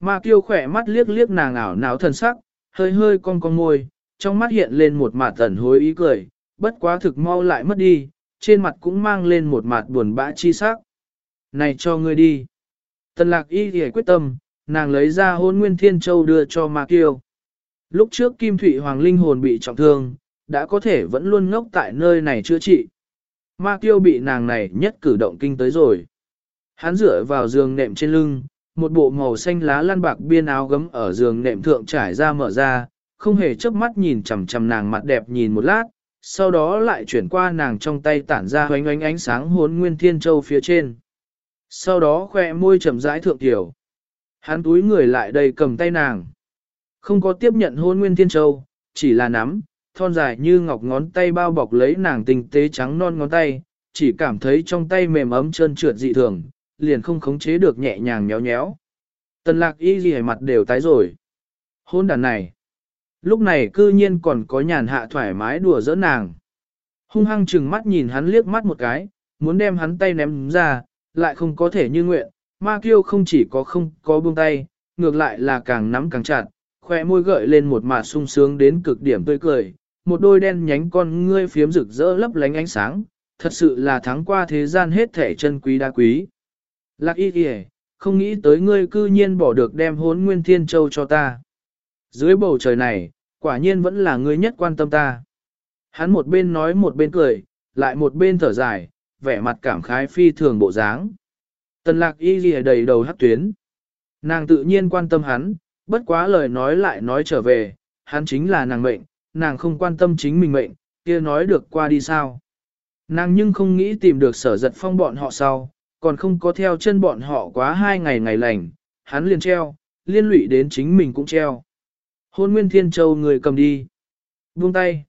Ma kiêu khỏe mắt liếc liếc nàng ảo não thần sắc, hơi hơi cong cong môi, trong mắt hiện lên một mặt tẩn hối ý cười, bất quá thực mau lại mất đi, trên mặt cũng mang lên một mặt buồn bã chi sắc. Này cho ngươi đi. Tần lạc y thì quyết tâm, nàng lấy ra hôn nguyên thiên châu đưa cho Ma kiêu. Lúc trước Kim Thụy Hoàng linh hồn bị trọng thương, đã có thể vẫn luôn ngốc tại nơi này chữa trị. Ma kiêu bị nàng này nhất cử động kinh tới rồi. Hắn dựa vào giường nệm trên lưng, một bộ màu xanh lá lăn bạc biên áo gấm ở giường nệm thượng trải ra mở ra, không hề chớp mắt nhìn chằm chằm nàng mặt đẹp nhìn một lát, sau đó lại chuyển qua nàng trong tay tản ra hoánh ánh ánh sáng hốn nguyên thiên châu phía trên. Sau đó khoe môi chậm rãi thượng tiểu. Hắn túi người lại đây cầm tay nàng. Không có tiếp nhận hôn nguyên thiên châu, chỉ là nắm, thon dài như ngọc ngón tay bao bọc lấy nàng tinh tế trắng non ngón tay, chỉ cảm thấy trong tay mềm ấm trơn trượt dị thường, liền không khống chế được nhẹ nhàng nhéo nhéo. Tần lạc y gì mặt đều tái rồi. Hôn đàn này. Lúc này cư nhiên còn có nhàn hạ thoải mái đùa giỡn nàng. Hung hăng chừng mắt nhìn hắn liếc mắt một cái, muốn đem hắn tay ném ra, lại không có thể như nguyện. Ma kiêu không chỉ có không có buông tay, ngược lại là càng nắm càng chặt, khoe môi gợi lên một mặt sung sướng đến cực điểm tươi cười, một đôi đen nhánh con ngươi phiếm rực rỡ lấp lánh ánh sáng, thật sự là thắng qua thế gian hết thể chân quý đa quý. Lạc y kìa, không nghĩ tới ngươi cư nhiên bỏ được đem hốn nguyên thiên châu cho ta. Dưới bầu trời này, quả nhiên vẫn là ngươi nhất quan tâm ta. Hắn một bên nói một bên cười, lại một bên thở dài, vẻ mặt cảm khái phi thường bộ dáng. Tần lạc y ghi đầy đầu hắc tuyến. Nàng tự nhiên quan tâm hắn, bất quá lời nói lại nói trở về, hắn chính là nàng mệnh, nàng không quan tâm chính mình mệnh, kia nói được qua đi sao. Nàng nhưng không nghĩ tìm được sở giật phong bọn họ sau, còn không có theo chân bọn họ quá hai ngày ngày lành, hắn liền treo, liên lụy đến chính mình cũng treo. Hôn Nguyên Thiên Châu người cầm đi. Buông tay.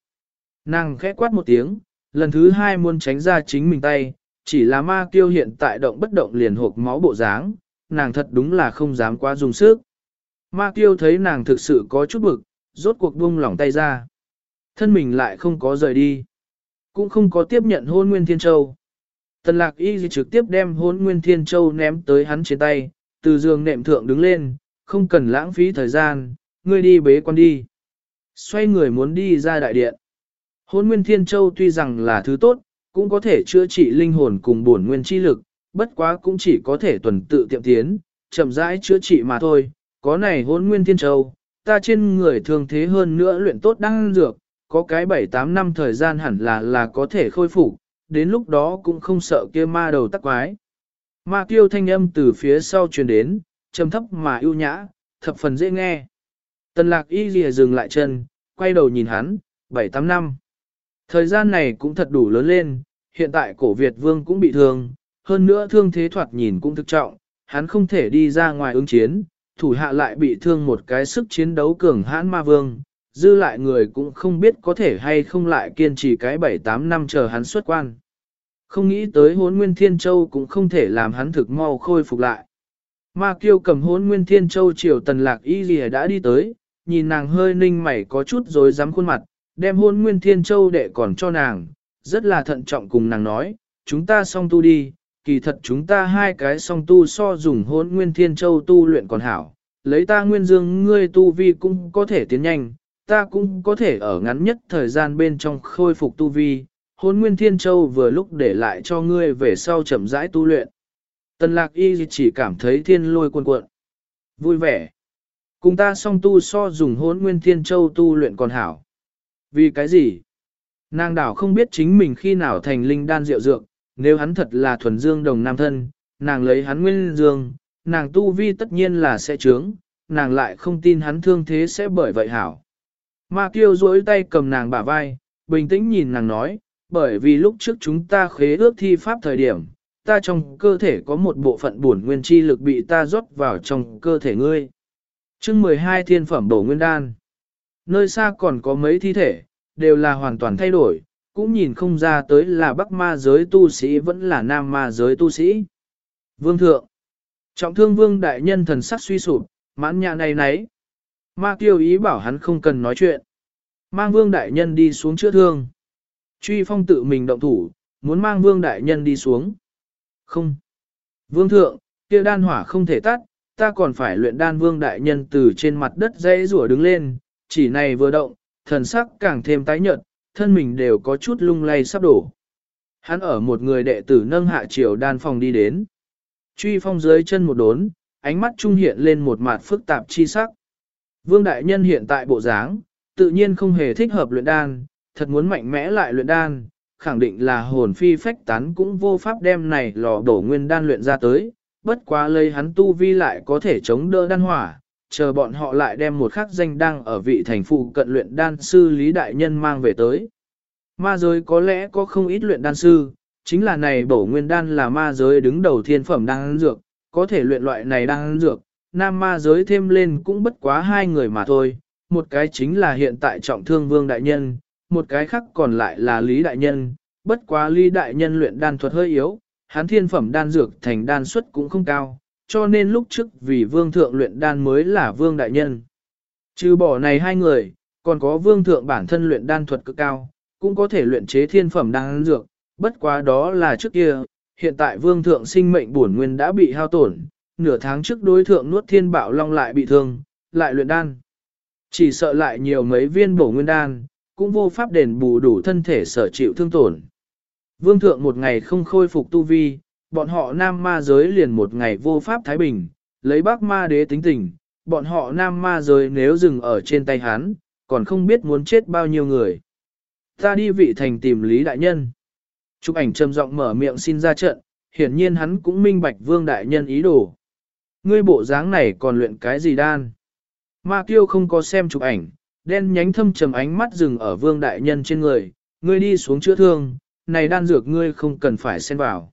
Nàng khẽ quát một tiếng, lần thứ hai muốn tránh ra chính mình tay, chỉ là ma kiêu hiện tại động bất động liền hộp máu bộ dáng, nàng thật đúng là không dám quá dùng sức. Ma kiêu thấy nàng thực sự có chút bực, rốt cuộc buông lỏng tay ra. Thân mình lại không có rời đi. Cũng không có tiếp nhận hôn Nguyên Thiên Châu. Tần lạc y trực tiếp đem hôn Nguyên Thiên Châu ném tới hắn trên tay, từ giường nệm thượng đứng lên, không cần lãng phí thời gian, ngươi đi bế quan đi. Xoay người muốn đi ra đại điện. Hôn Nguyên Thiên Châu tuy rằng là thứ tốt, cũng có thể chữa trị linh hồn cùng bổn nguyên chi lực, bất quá cũng chỉ có thể tuần tự tiệm tiến, chậm rãi chữa trị mà thôi. Có này hôn Nguyên Thiên Châu, ta trên người thường thế hơn nữa luyện tốt đang dược, có cái 7-8 năm thời gian hẳn là là có thể khôi phục, đến lúc đó cũng không sợ kia ma đầu tắc quái. Ma kiêu thanh âm từ phía sau truyền đến, trầm thấp mà ưu nhã, thập phần dễ nghe. Tần lạc y lìa dừng lại chân, quay đầu nhìn hắn, 7-8 năm. Thời gian này cũng thật đủ lớn lên, hiện tại cổ Việt vương cũng bị thương, hơn nữa thương thế thoạt nhìn cũng thực trọng, hắn không thể đi ra ngoài ứng chiến, thủ hạ lại bị thương một cái sức chiến đấu cường hãn ma vương, dư lại người cũng không biết có thể hay không lại kiên trì cái 7-8 năm chờ hắn xuất quan. Không nghĩ tới hốn nguyên thiên châu cũng không thể làm hắn thực mau khôi phục lại. Ma kiêu cầm hốn nguyên thiên châu chiều tần lạc y gì đã đi tới, nhìn nàng hơi ninh mày có chút rồi dám khuôn mặt, đem hôn nguyên thiên châu đệ còn cho nàng, rất là thận trọng cùng nàng nói, chúng ta song tu đi, kỳ thật chúng ta hai cái song tu so dùng hôn nguyên thiên châu tu luyện còn hảo, lấy ta nguyên dương ngươi tu vi cũng có thể tiến nhanh, ta cũng có thể ở ngắn nhất thời gian bên trong khôi phục tu vi, hôn nguyên thiên châu vừa lúc để lại cho ngươi về sau chậm rãi tu luyện. Tần lạc y chỉ cảm thấy thiên lôi cuồn cuộn. Vui vẻ. Cùng ta song tu so dùng hôn nguyên thiên châu tu luyện còn hảo. Vì cái gì? Nàng đảo không biết chính mình khi nào thành linh đan rượu dược, nếu hắn thật là thuần dương đồng nam thân, nàng lấy hắn nguyên dương, nàng tu vi tất nhiên là sẽ trướng, nàng lại không tin hắn thương thế sẽ bởi vậy hảo. Ma kiêu duỗi tay cầm nàng bả vai, bình tĩnh nhìn nàng nói, bởi vì lúc trước chúng ta khế ước thi pháp thời điểm, ta trong cơ thể có một bộ phận bổn nguyên chi lực bị ta rót vào trong cơ thể ngươi chương 12 thiên phẩm bổ nguyên đan. Nơi xa còn có mấy thi thể, đều là hoàn toàn thay đổi, cũng nhìn không ra tới là bắc ma giới tu sĩ vẫn là nam ma giới tu sĩ. Vương thượng. Trọng thương vương đại nhân thần sắc suy sụp, mãn nhà này nấy. Ma kiêu ý bảo hắn không cần nói chuyện. Mang vương đại nhân đi xuống chữa thương. Truy phong tự mình động thủ, muốn mang vương đại nhân đi xuống. Không. Vương thượng, kia đan hỏa không thể tắt, ta còn phải luyện đan vương đại nhân từ trên mặt đất dãy rủa đứng lên, chỉ này vừa động, thần sắc càng thêm tái nhợt, thân mình đều có chút lung lay sắp đổ. Hắn ở một người đệ tử nâng hạ triều đan phòng đi đến. Truy phong dưới chân một đốn, ánh mắt trung hiện lên một mặt phức tạp chi sắc. Vương đại nhân hiện tại bộ dáng, tự nhiên không hề thích hợp luyện đan, thật muốn mạnh mẽ lại luyện đan, khẳng định là hồn phi phách tán cũng vô pháp đem này lò đổ nguyên đan luyện ra tới, bất quá lấy hắn tu vi lại có thể chống đỡ đan hỏa, chờ bọn họ lại đem một khắc danh đăng ở vị thành phụ cận luyện đan sư Lý Đại Nhân mang về tới. Ma giới có lẽ có không ít luyện đan sư, chính là này bổ nguyên đan là ma giới đứng đầu thiên phẩm đan dược, có thể luyện loại này đan dược, nam ma giới thêm lên cũng bất quá hai người mà thôi, một cái chính là hiện tại trọng thương vương đại nhân, một cái khác còn lại là Lý Đại Nhân, bất quá Lý Đại Nhân luyện đan thuật hơi yếu, hắn thiên phẩm đan dược thành đan suất cũng không cao, cho nên lúc trước vì vương thượng luyện đan mới là vương đại nhân. Trừ bỏ này hai người, còn có vương thượng bản thân luyện đan thuật cực cao, cũng có thể luyện chế thiên phẩm đan dược, bất quá đó là trước kia, hiện tại vương thượng sinh mệnh bổn nguyên đã bị hao tổn, nửa tháng trước đối thượng nuốt thiên bảo long lại bị thương, lại luyện đan. Chỉ sợ lại nhiều mấy viên bổ nguyên đan, cũng vô pháp đền bù đủ thân thể sở chịu thương tổn. Vương thượng một ngày không khôi phục tu vi, bọn họ nam ma giới liền một ngày vô pháp thái bình, lấy bác ma đế tính tình, bọn họ nam ma giới nếu dừng ở trên tay hắn, còn không biết muốn chết bao nhiêu người. Ta đi vị thành tìm Lý Đại Nhân. Trúc ảnh trầm giọng mở miệng xin ra trận, hiển nhiên hắn cũng minh bạch vương đại nhân ý đồ. Ngươi bộ dáng này còn luyện cái gì đan? Ma tiêu không có xem chụp ảnh, đen nhánh thâm trầm ánh mắt dừng ở vương đại nhân trên người, ngươi đi xuống chữa thương, này đan dược ngươi không cần phải xen vào.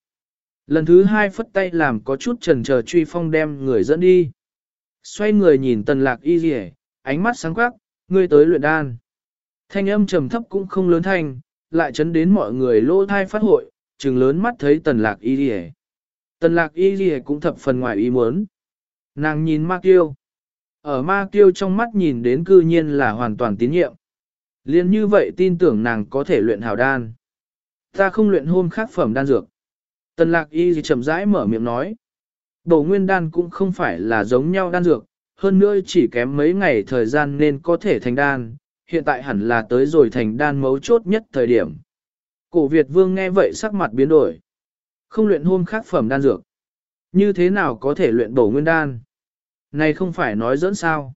Lần thứ hai phất tay làm có chút trần chờ truy phong đem người dẫn đi. Xoay người nhìn tần lạc y rỉ, ánh mắt sáng quắc, ngươi tới luyện đan. Thanh âm trầm thấp cũng không lớn thanh, lại chấn đến mọi người lỗ thai phát hội, trừng lớn mắt thấy tần lạc y rỉ. Tần lạc y rỉ cũng thập phần ngoài ý muốn. Nàng nhìn ma kiêu. Ở ma kiêu trong mắt nhìn đến cư nhiên là hoàn toàn tín nhiệm. Liên như vậy tin tưởng nàng có thể luyện hào đan. Ta không luyện hôn khác phẩm đan dược. Tần lạc y gì chậm rãi mở miệng nói. Bổ nguyên đan cũng không phải là giống nhau đan dược, hơn nữa chỉ kém mấy ngày thời gian nên có thể thành đan, hiện tại hẳn là tới rồi thành đan mấu chốt nhất thời điểm. Cổ Việt vương nghe vậy sắc mặt biến đổi. Không luyện hôn khác phẩm đan dược. Như thế nào có thể luyện bổ nguyên đan? Này không phải nói dẫn sao.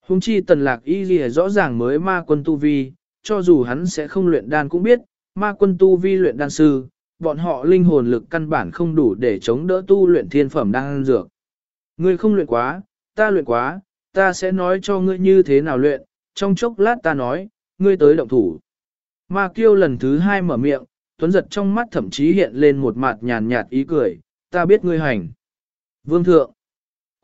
Hùng chi tần lạc y ghi rõ ràng mới ma quân tu vi, cho dù hắn sẽ không luyện đan cũng biết, ma quân tu vi luyện đan sư, bọn họ linh hồn lực căn bản không đủ để chống đỡ tu luyện thiên phẩm đan dược. Ngươi không luyện quá, ta luyện quá, ta sẽ nói cho ngươi như thế nào luyện, trong chốc lát ta nói, ngươi tới động thủ. Ma kiêu lần thứ hai mở miệng, tuấn giật trong mắt thậm chí hiện lên một mặt nhàn nhạt ý cười, ta biết ngươi hành. Vương thượng,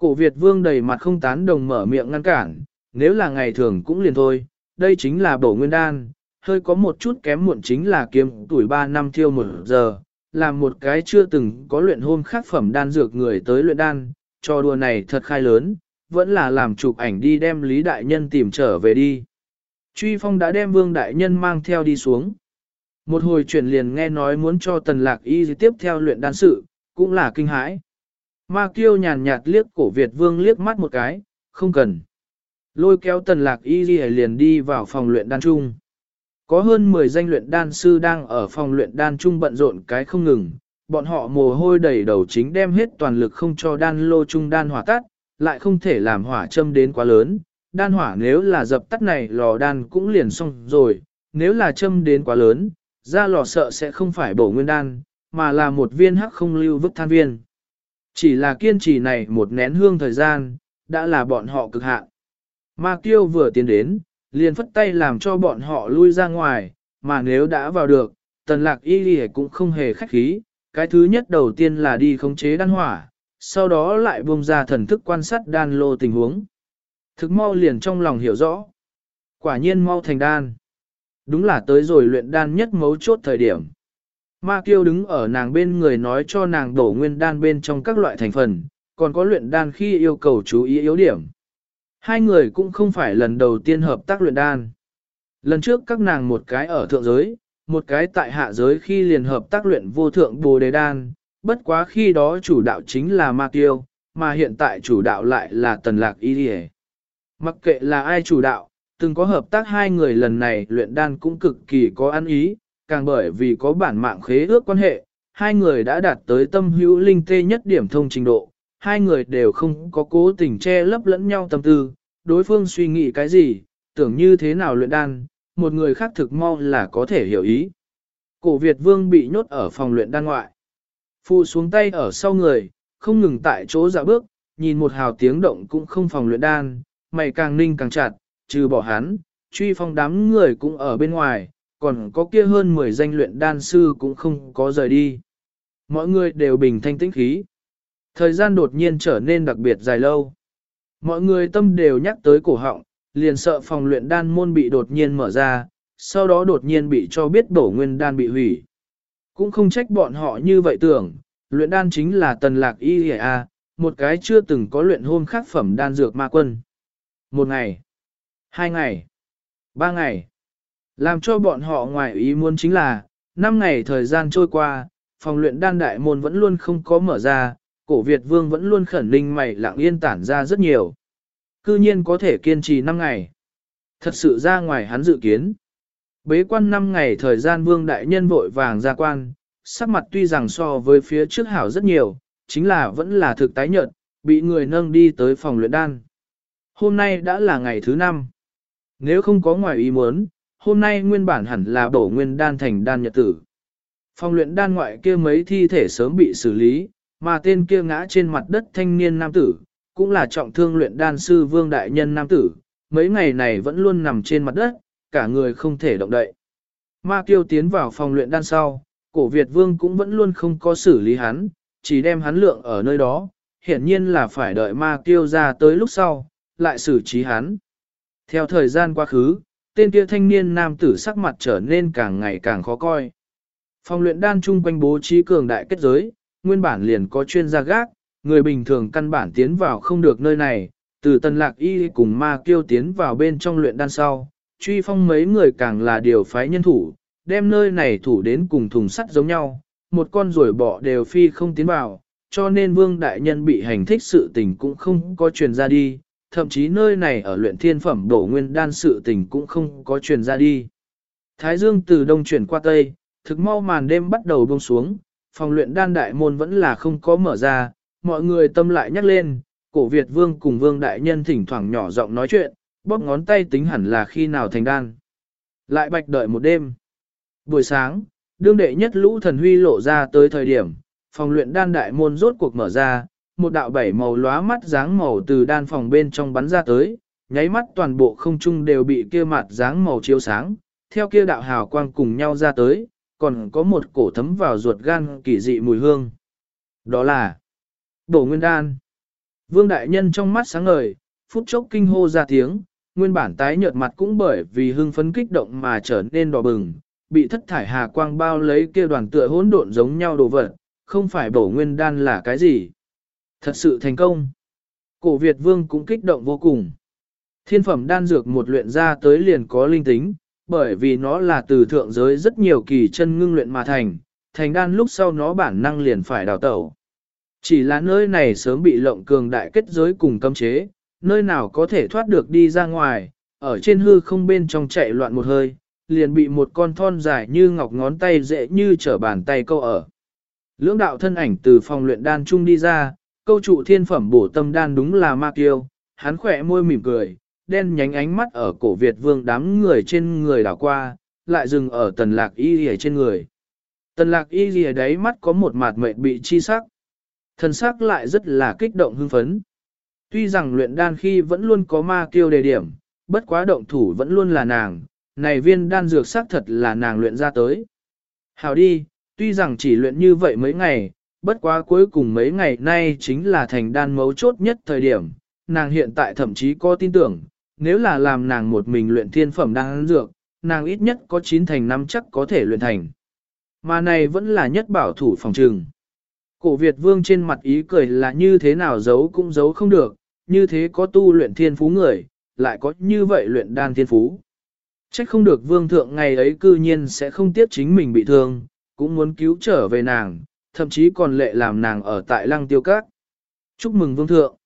cổ Việt vương đầy mặt không tán đồng mở miệng ngăn cản, nếu là ngày thường cũng liền thôi, đây chính là bổ nguyên đan, hơi có một chút kém muộn chính là kiếm tuổi 3 năm thiêu một giờ, làm một cái chưa từng có luyện hôm khác phẩm đan dược người tới luyện đan, cho đùa này thật khai lớn, vẫn là làm chụp ảnh đi đem Lý Đại Nhân tìm trở về đi. Truy Phong đã đem Vương Đại Nhân mang theo đi xuống. Một hồi chuyển liền nghe nói muốn cho Tần Lạc Y tiếp theo luyện đan sự, cũng là kinh hãi. Ma Kiêu nhàn nhạt liếc cổ Việt Vương liếc mắt một cái, không cần. Lôi kéo Tần Lạc Y liền đi vào phòng luyện đan trung. Có hơn 10 danh luyện đan sư đang ở phòng luyện đan trung bận rộn cái không ngừng, bọn họ mồ hôi đầy đầu chính đem hết toàn lực không cho đan lô trung đan hỏa tắt, lại không thể làm hỏa châm đến quá lớn. Đan hỏa nếu là dập tắt này lò đan cũng liền xong rồi, nếu là châm đến quá lớn, ra lò sợ sẽ không phải bổ nguyên đan, mà là một viên hắc không lưu vứt than viên. Chỉ là kiên trì này một nén hương thời gian, đã là bọn họ cực hạn. Ma Kiêu vừa tiến đến, liền phất tay làm cho bọn họ lui ra ngoài, mà nếu đã vào được, tần lạc y lì cũng không hề khách khí, cái thứ nhất đầu tiên là đi khống chế đan hỏa, sau đó lại buông ra thần thức quan sát đan lô tình huống. Thực mau liền trong lòng hiểu rõ. Quả nhiên mau thành đan. Đúng là tới rồi luyện đan nhất mấu chốt thời điểm. Ma Kiêu đứng ở nàng bên người nói cho nàng đổ nguyên đan bên trong các loại thành phần, còn có luyện đan khi yêu cầu chú ý yếu điểm. Hai người cũng không phải lần đầu tiên hợp tác luyện đan. Lần trước các nàng một cái ở thượng giới, một cái tại hạ giới khi liền hợp tác luyện vô thượng bồ đề đan, bất quá khi đó chủ đạo chính là ma tiêu, mà hiện tại chủ đạo lại là tần lạc y đi Mặc kệ là ai chủ đạo, từng có hợp tác hai người lần này luyện đan cũng cực kỳ có ăn ý, càng bởi vì có bản mạng khế ước quan hệ, hai người đã đạt tới tâm hữu linh tê nhất điểm thông trình độ, hai người đều không có cố tình che lấp lẫn nhau tâm tư, đối phương suy nghĩ cái gì, tưởng như thế nào luyện đan, một người khác thực mau là có thể hiểu ý. Cổ Việt Vương bị nhốt ở phòng luyện đan ngoại. Phụ xuống tay ở sau người, không ngừng tại chỗ dạ bước, nhìn một hào tiếng động cũng không phòng luyện đan, mày càng ninh càng chặt, trừ bỏ hắn, truy phong đám người cũng ở bên ngoài, còn có kia hơn 10 danh luyện đan sư cũng không có rời đi. Mọi người đều bình thanh tĩnh khí. Thời gian đột nhiên trở nên đặc biệt dài lâu. Mọi người tâm đều nhắc tới cổ họng, liền sợ phòng luyện đan môn bị đột nhiên mở ra, sau đó đột nhiên bị cho biết bổ nguyên đan bị hủy. Cũng không trách bọn họ như vậy tưởng, luyện đan chính là tần lạc y a, một cái chưa từng có luyện hôn khác phẩm đan dược ma quân. Một ngày, hai ngày, ba ngày. Làm cho bọn họ ngoài ý muốn chính là, năm ngày thời gian trôi qua, phòng luyện đan đại môn vẫn luôn không có mở ra, cổ Việt vương vẫn luôn khẩn ninh mày lặng yên tản ra rất nhiều. Cư nhiên có thể kiên trì 5 ngày. Thật sự ra ngoài hắn dự kiến. Bế quan 5 ngày thời gian vương đại nhân vội vàng ra quan, sắc mặt tuy rằng so với phía trước hảo rất nhiều, chính là vẫn là thực tái nhợt, bị người nâng đi tới phòng luyện đan. Hôm nay đã là ngày thứ 5. Nếu không có ngoài ý muốn, hôm nay nguyên bản hẳn là bổ nguyên đan thành đan nhật tử. Phòng luyện đan ngoại kia mấy thi thể sớm bị xử lý, mà tên kia ngã trên mặt đất thanh niên nam tử, cũng là trọng thương luyện đan sư vương đại nhân nam tử, mấy ngày này vẫn luôn nằm trên mặt đất, cả người không thể động đậy. Ma kiêu tiến vào phòng luyện đan sau, cổ Việt vương cũng vẫn luôn không có xử lý hắn, chỉ đem hắn lượng ở nơi đó, hiển nhiên là phải đợi ma kiêu ra tới lúc sau, lại xử trí hắn. Theo thời gian quá khứ, tên kia thanh niên nam tử sắc mặt trở nên càng ngày càng khó coi. Phòng luyện đan chung quanh bố trí cường đại kết giới, nguyên bản liền có chuyên gia gác, người bình thường căn bản tiến vào không được nơi này, từ tần lạc y cùng ma kiêu tiến vào bên trong luyện đan sau, truy phong mấy người càng là điều phái nhân thủ, đem nơi này thủ đến cùng thùng sắt giống nhau, một con rồi bỏ đều phi không tiến vào, cho nên vương đại nhân bị hành thích sự tình cũng không có truyền ra đi, thậm chí nơi này ở luyện thiên phẩm đổ nguyên đan sự tình cũng không có truyền ra đi. Thái dương từ đông chuyển qua tây, thực mau màn đêm bắt đầu buông xuống, phòng luyện đan đại môn vẫn là không có mở ra, mọi người tâm lại nhắc lên, cổ Việt vương cùng vương đại nhân thỉnh thoảng nhỏ giọng nói chuyện, bóp ngón tay tính hẳn là khi nào thành đan. Lại bạch đợi một đêm. Buổi sáng, đương đệ nhất lũ thần huy lộ ra tới thời điểm, phòng luyện đan đại môn rốt cuộc mở ra, một đạo bảy màu lóa mắt dáng màu từ đan phòng bên trong bắn ra tới, nháy mắt toàn bộ không trung đều bị kia mặt dáng màu chiếu sáng, theo kia đạo hào quang cùng nhau ra tới, còn có một cổ thấm vào ruột gan kỳ dị mùi hương. Đó là bổ nguyên đan. Vương Đại Nhân trong mắt sáng ngời, phút chốc kinh hô ra tiếng, nguyên bản tái nhợt mặt cũng bởi vì hưng phấn kích động mà trở nên đỏ bừng, bị thất thải hà quang bao lấy kia đoàn tựa hỗn độn giống nhau đồ vật, không phải bổ nguyên đan là cái gì. Thật sự thành công. Cổ Việt Vương cũng kích động vô cùng. Thiên phẩm đan dược một luyện ra tới liền có linh tính, bởi vì nó là từ thượng giới rất nhiều kỳ chân ngưng luyện mà thành, thành đan lúc sau nó bản năng liền phải đào tẩu. Chỉ là nơi này sớm bị lộng cường đại kết giới cùng cấm chế, nơi nào có thể thoát được đi ra ngoài, ở trên hư không bên trong chạy loạn một hơi, liền bị một con thon dài như ngọc ngón tay dễ như trở bàn tay câu ở. Lưỡng đạo thân ảnh từ phòng luyện đan chung đi ra, câu trụ thiên phẩm bổ tâm đan đúng là ma kiêu, hắn khỏe môi mỉm cười, đen nhánh ánh mắt ở cổ Việt vương đám người trên người đảo qua, lại dừng ở tần lạc y rìa trên người. Tần lạc y rìa đáy mắt có một mặt mệt bị chi sắc. Thần sắc lại rất là kích động hưng phấn. Tuy rằng luyện đan khi vẫn luôn có ma kiêu đề điểm, bất quá động thủ vẫn luôn là nàng, này viên đan dược sắc thật là nàng luyện ra tới. Hào đi, tuy rằng chỉ luyện như vậy mấy ngày, bất quá cuối cùng mấy ngày nay chính là thành đan mấu chốt nhất thời điểm, nàng hiện tại thậm chí có tin tưởng, nếu là làm nàng một mình luyện thiên phẩm đan dược, nàng ít nhất có 9 thành năm chắc có thể luyện thành. Mà này vẫn là nhất bảo thủ phòng trường. Cổ Việt vương trên mặt ý cười là như thế nào giấu cũng giấu không được, như thế có tu luyện thiên phú người, lại có như vậy luyện đan thiên phú. Trách không được vương thượng ngày ấy cư nhiên sẽ không tiếc chính mình bị thương, cũng muốn cứu trở về nàng, thậm chí còn lệ làm nàng ở tại lăng tiêu các. Chúc mừng vương thượng.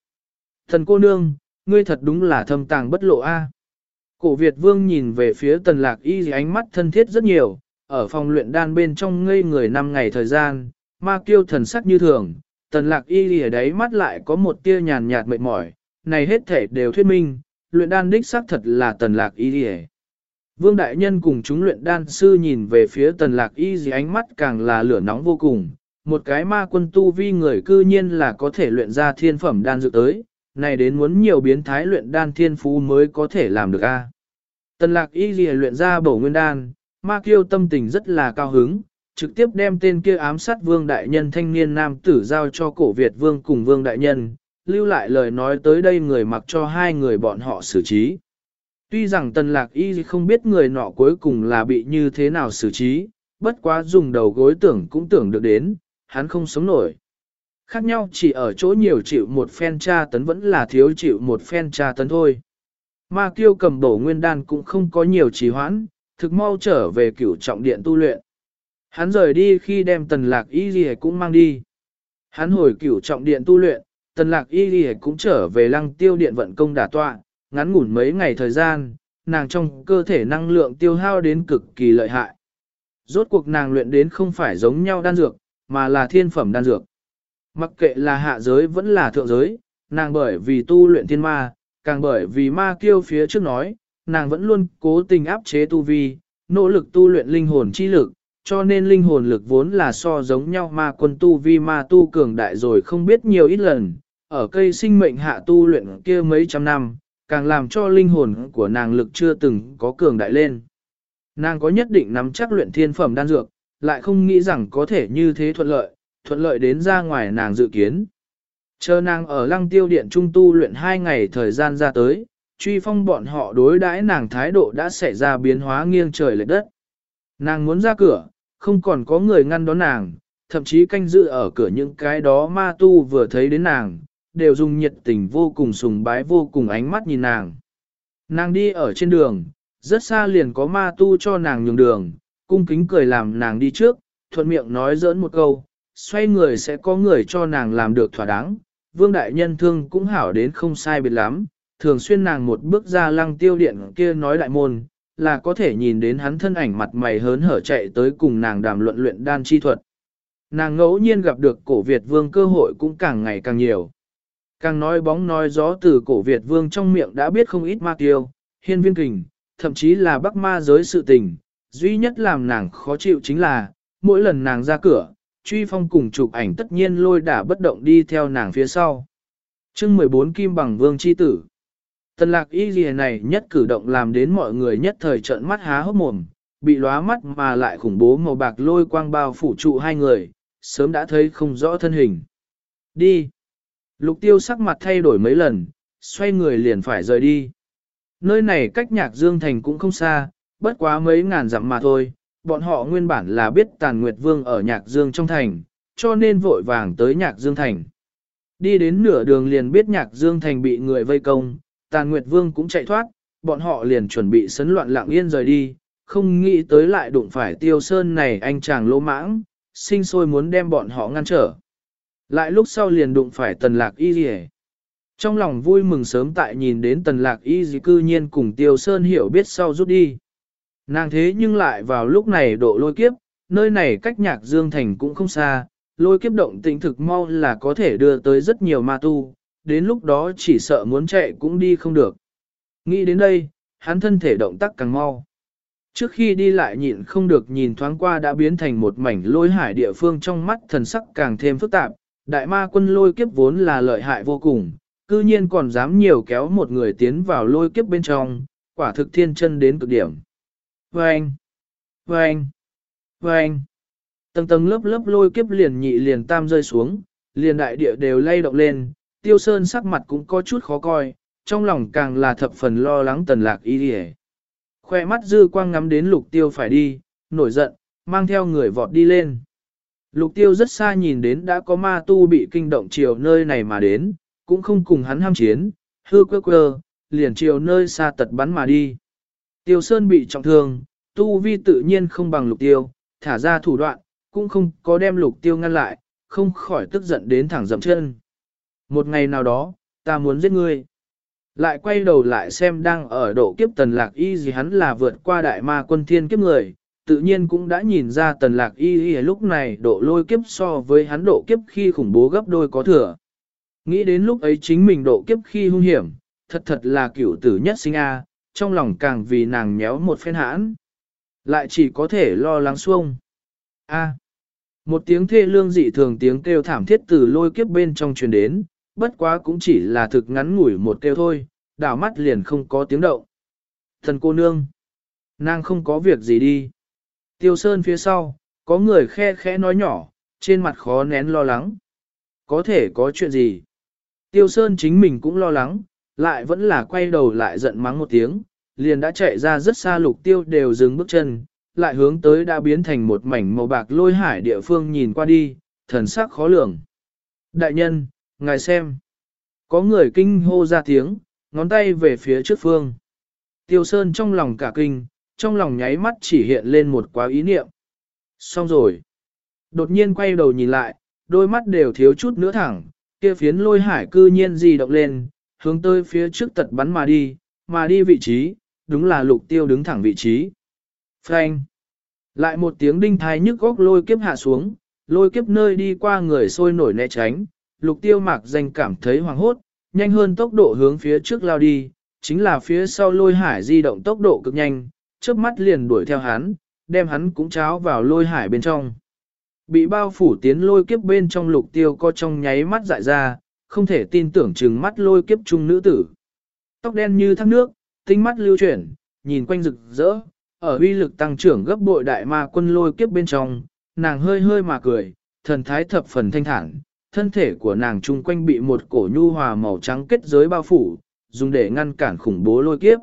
Thần cô nương, ngươi thật đúng là thâm tàng bất lộ a. Cổ Việt vương nhìn về phía tần lạc y ánh mắt thân thiết rất nhiều, ở phòng luyện đan bên trong ngây người 5 ngày thời gian, ma kiêu thần sắc như thường, tần lạc y ở đấy mắt lại có một tia nhàn nhạt mệt mỏi, này hết thể đều thuyết minh, luyện đan đích xác thật là tần lạc y Vương Đại Nhân cùng chúng luyện đan sư nhìn về phía tần lạc y gì ánh mắt càng là lửa nóng vô cùng, một cái ma quân tu vi người cư nhiên là có thể luyện ra thiên phẩm đan dược tới, này đến muốn nhiều biến thái luyện đan thiên phú mới có thể làm được a. Tần lạc y ghi luyện ra bổ nguyên đan, ma kiêu tâm tình rất là cao hứng, trực tiếp đem tên kia ám sát vương đại nhân thanh niên nam tử giao cho cổ Việt vương cùng vương đại nhân, lưu lại lời nói tới đây người mặc cho hai người bọn họ xử trí. Tuy rằng tần lạc y không biết người nọ cuối cùng là bị như thế nào xử trí, bất quá dùng đầu gối tưởng cũng tưởng được đến, hắn không sống nổi. Khác nhau chỉ ở chỗ nhiều chịu một phen tra tấn vẫn là thiếu chịu một phen tra tấn thôi. Ma kiêu cầm bổ nguyên đan cũng không có nhiều trì hoãn, thực mau trở về cửu trọng điện tu luyện. Hắn rời đi khi đem tần lạc y gì cũng mang đi. Hắn hồi cửu trọng điện tu luyện, tần lạc y gì cũng trở về lăng tiêu điện vận công đả tọa, ngắn ngủn mấy ngày thời gian, nàng trong cơ thể năng lượng tiêu hao đến cực kỳ lợi hại. Rốt cuộc nàng luyện đến không phải giống nhau đan dược, mà là thiên phẩm đan dược. Mặc kệ là hạ giới vẫn là thượng giới, nàng bởi vì tu luyện thiên ma, càng bởi vì ma kiêu phía trước nói, nàng vẫn luôn cố tình áp chế tu vi, nỗ lực tu luyện linh hồn chi lực, cho nên linh hồn lực vốn là so giống nhau ma quân tu vi ma tu cường đại rồi không biết nhiều ít lần, ở cây sinh mệnh hạ tu luyện kia mấy trăm năm, càng làm cho linh hồn của nàng lực chưa từng có cường đại lên. Nàng có nhất định nắm chắc luyện thiên phẩm đan dược, lại không nghĩ rằng có thể như thế thuận lợi, thuận lợi đến ra ngoài nàng dự kiến. Chờ nàng ở lăng tiêu điện trung tu luyện hai ngày thời gian ra tới, truy phong bọn họ đối đãi nàng thái độ đã xảy ra biến hóa nghiêng trời lệch đất. Nàng muốn ra cửa, không còn có người ngăn đón nàng, thậm chí canh giữ ở cửa những cái đó ma tu vừa thấy đến nàng, đều dùng nhiệt tình vô cùng sùng bái vô cùng ánh mắt nhìn nàng. Nàng đi ở trên đường, rất xa liền có ma tu cho nàng nhường đường, cung kính cười làm nàng đi trước, thuận miệng nói giỡn một câu, xoay người sẽ có người cho nàng làm được thỏa đáng. Vương đại nhân thương cũng hảo đến không sai biệt lắm, thường xuyên nàng một bước ra lăng tiêu điện kia nói đại môn, là có thể nhìn đến hắn thân ảnh mặt mày hớn hở chạy tới cùng nàng đàm luận luyện đan chi thuật. Nàng ngẫu nhiên gặp được cổ Việt vương cơ hội cũng càng ngày càng nhiều. Càng nói bóng nói gió từ cổ Việt vương trong miệng đã biết không ít ma tiêu, hiên viên kình, thậm chí là bắc ma giới sự tình. Duy nhất làm nàng khó chịu chính là, mỗi lần nàng ra cửa, truy phong cùng chụp ảnh tất nhiên lôi đả bất động đi theo nàng phía sau. chương 14 Kim bằng vương chi tử. Tần lạc y gì này nhất cử động làm đến mọi người nhất thời trợn mắt há hốc mồm, bị lóa mắt mà lại khủng bố màu bạc lôi quang bao phủ trụ hai người, sớm đã thấy không rõ thân hình. Đi! Lục tiêu sắc mặt thay đổi mấy lần, xoay người liền phải rời đi. Nơi này cách nhạc dương thành cũng không xa, bất quá mấy ngàn dặm mà thôi, bọn họ nguyên bản là biết tàn nguyệt vương ở nhạc dương trong thành, cho nên vội vàng tới nhạc dương thành. Đi đến nửa đường liền biết nhạc dương thành bị người vây công, tàn nguyệt vương cũng chạy thoát, bọn họ liền chuẩn bị sấn loạn lặng yên rời đi, không nghĩ tới lại đụng phải tiêu sơn này anh chàng lỗ mãng, sinh sôi muốn đem bọn họ ngăn trở. Lại lúc sau liền đụng phải tần lạc y dì Trong lòng vui mừng sớm tại nhìn đến tần lạc y dì cư nhiên cùng tiêu sơn hiểu biết sau rút đi. Nàng thế nhưng lại vào lúc này độ lôi kiếp, nơi này cách nhạc dương thành cũng không xa, lôi kiếp động tĩnh thực mau là có thể đưa tới rất nhiều ma tu, đến lúc đó chỉ sợ muốn chạy cũng đi không được. Nghĩ đến đây, hắn thân thể động tác càng mau. Trước khi đi lại nhịn không được nhìn thoáng qua đã biến thành một mảnh lôi hải địa phương trong mắt thần sắc càng thêm phức tạp, đại ma quân lôi kiếp vốn là lợi hại vô cùng, cư nhiên còn dám nhiều kéo một người tiến vào lôi kiếp bên trong, quả thực thiên chân đến cực điểm. Vâng! Vâng! Vâng! Tầng tầng lớp lớp lôi kiếp liền nhị liền tam rơi xuống, liền đại địa đều lay động lên, tiêu sơn sắc mặt cũng có chút khó coi, trong lòng càng là thập phần lo lắng tần lạc y đi Khoe mắt dư quang ngắm đến lục tiêu phải đi, nổi giận, mang theo người vọt đi lên. Lục tiêu rất xa nhìn đến đã có ma tu bị kinh động chiều nơi này mà đến, cũng không cùng hắn ham chiến, hư quơ quơ, liền chiều nơi xa tật bắn mà đi. Tiêu Sơn bị trọng thương, tu vi tự nhiên không bằng lục tiêu, thả ra thủ đoạn, cũng không có đem lục tiêu ngăn lại, không khỏi tức giận đến thẳng dậm chân. Một ngày nào đó, ta muốn giết ngươi. Lại quay đầu lại xem đang ở độ kiếp tần lạc y gì hắn là vượt qua đại ma quân thiên kiếp người, tự nhiên cũng đã nhìn ra tần lạc y y lúc này độ lôi kiếp so với hắn độ kiếp khi khủng bố gấp đôi có thừa. Nghĩ đến lúc ấy chính mình độ kiếp khi hung hiểm, thật thật là cửu tử nhất sinh A, trong lòng càng vì nàng nhéo một phen hãn. Lại chỉ có thể lo lắng xuông. A. một tiếng thê lương dị thường tiếng kêu thảm thiết từ lôi kiếp bên trong truyền đến, bất quá cũng chỉ là thực ngắn ngủi một kêu thôi, đảo mắt liền không có tiếng động. Thần cô nương. Nàng không có việc gì đi. Tiêu sơn phía sau, có người khe khẽ nói nhỏ, trên mặt khó nén lo lắng. Có thể có chuyện gì? Tiêu sơn chính mình cũng lo lắng, lại vẫn là quay đầu lại giận mắng một tiếng, liền đã chạy ra rất xa lục tiêu đều dừng bước chân, lại hướng tới đã biến thành một mảnh màu bạc lôi hải địa phương nhìn qua đi, thần sắc khó lường. Đại nhân, ngài xem. Có người kinh hô ra tiếng, ngón tay về phía trước phương. Tiêu Sơn trong lòng cả kinh, trong lòng nháy mắt chỉ hiện lên một quá ý niệm. Xong rồi. Đột nhiên quay đầu nhìn lại, đôi mắt đều thiếu chút nữa thẳng, kia phiến lôi hải cư nhiên di động lên, hướng tới phía trước tật bắn mà đi, mà đi vị trí, đúng là lục tiêu đứng thẳng vị trí. Frank. Lại một tiếng đinh thai nhức góc lôi kiếp hạ xuống, lôi kiếp nơi đi qua người sôi nổi né tránh, lục tiêu mạc danh cảm thấy hoàng hốt, nhanh hơn tốc độ hướng phía trước lao đi, chính là phía sau lôi hải di động tốc độ cực nhanh, trước mắt liền đuổi theo hắn, đem hắn cũng cháo vào lôi hải bên trong. Bị bao phủ tiến lôi kiếp bên trong lục tiêu co trong nháy mắt dại ra, không thể tin tưởng chừng mắt lôi kiếp trung nữ tử. Tóc đen như thác nước, tinh mắt lưu chuyển, nhìn quanh rực rỡ, ở uy lực tăng trưởng gấp bội đại ma quân lôi kiếp bên trong, nàng hơi hơi mà cười, thần thái thập phần thanh thản, thân thể của nàng chung quanh bị một cổ nhu hòa màu trắng kết giới bao phủ, dùng để ngăn cản khủng bố lôi kiếp.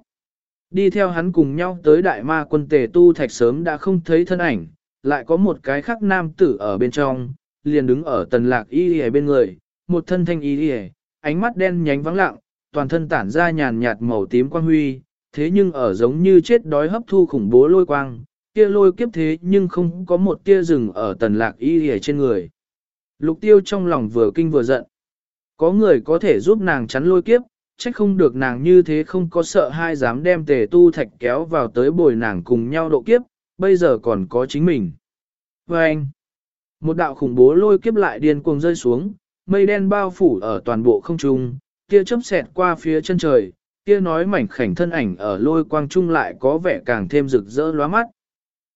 Đi theo hắn cùng nhau tới đại ma quân tề tu thạch sớm đã không thấy thân ảnh, lại có một cái khắc nam tử ở bên trong, liền đứng ở tần lạc y hề bên người, một thân thanh y y, ánh mắt đen nhánh vắng lặng, toàn thân tản ra nhàn nhạt màu tím quang huy, thế nhưng ở giống như chết đói hấp thu khủng bố lôi quang, kia lôi kiếp thế nhưng không có một tia rừng ở tần lạc y y trên người. Lục tiêu trong lòng vừa kinh vừa giận. Có người có thể giúp nàng chắn lôi kiếp, trách không được nàng như thế không có sợ hai dám đem tề tu thạch kéo vào tới bồi nàng cùng nhau độ kiếp, bây giờ còn có chính mình. Và anh, một đạo khủng bố lôi kiếp lại điên cuồng rơi xuống, mây đen bao phủ ở toàn bộ không trung, kia chớp xẹt qua phía chân trời, kia nói mảnh khảnh thân ảnh ở lôi quang trung lại có vẻ càng thêm rực rỡ lóa mắt.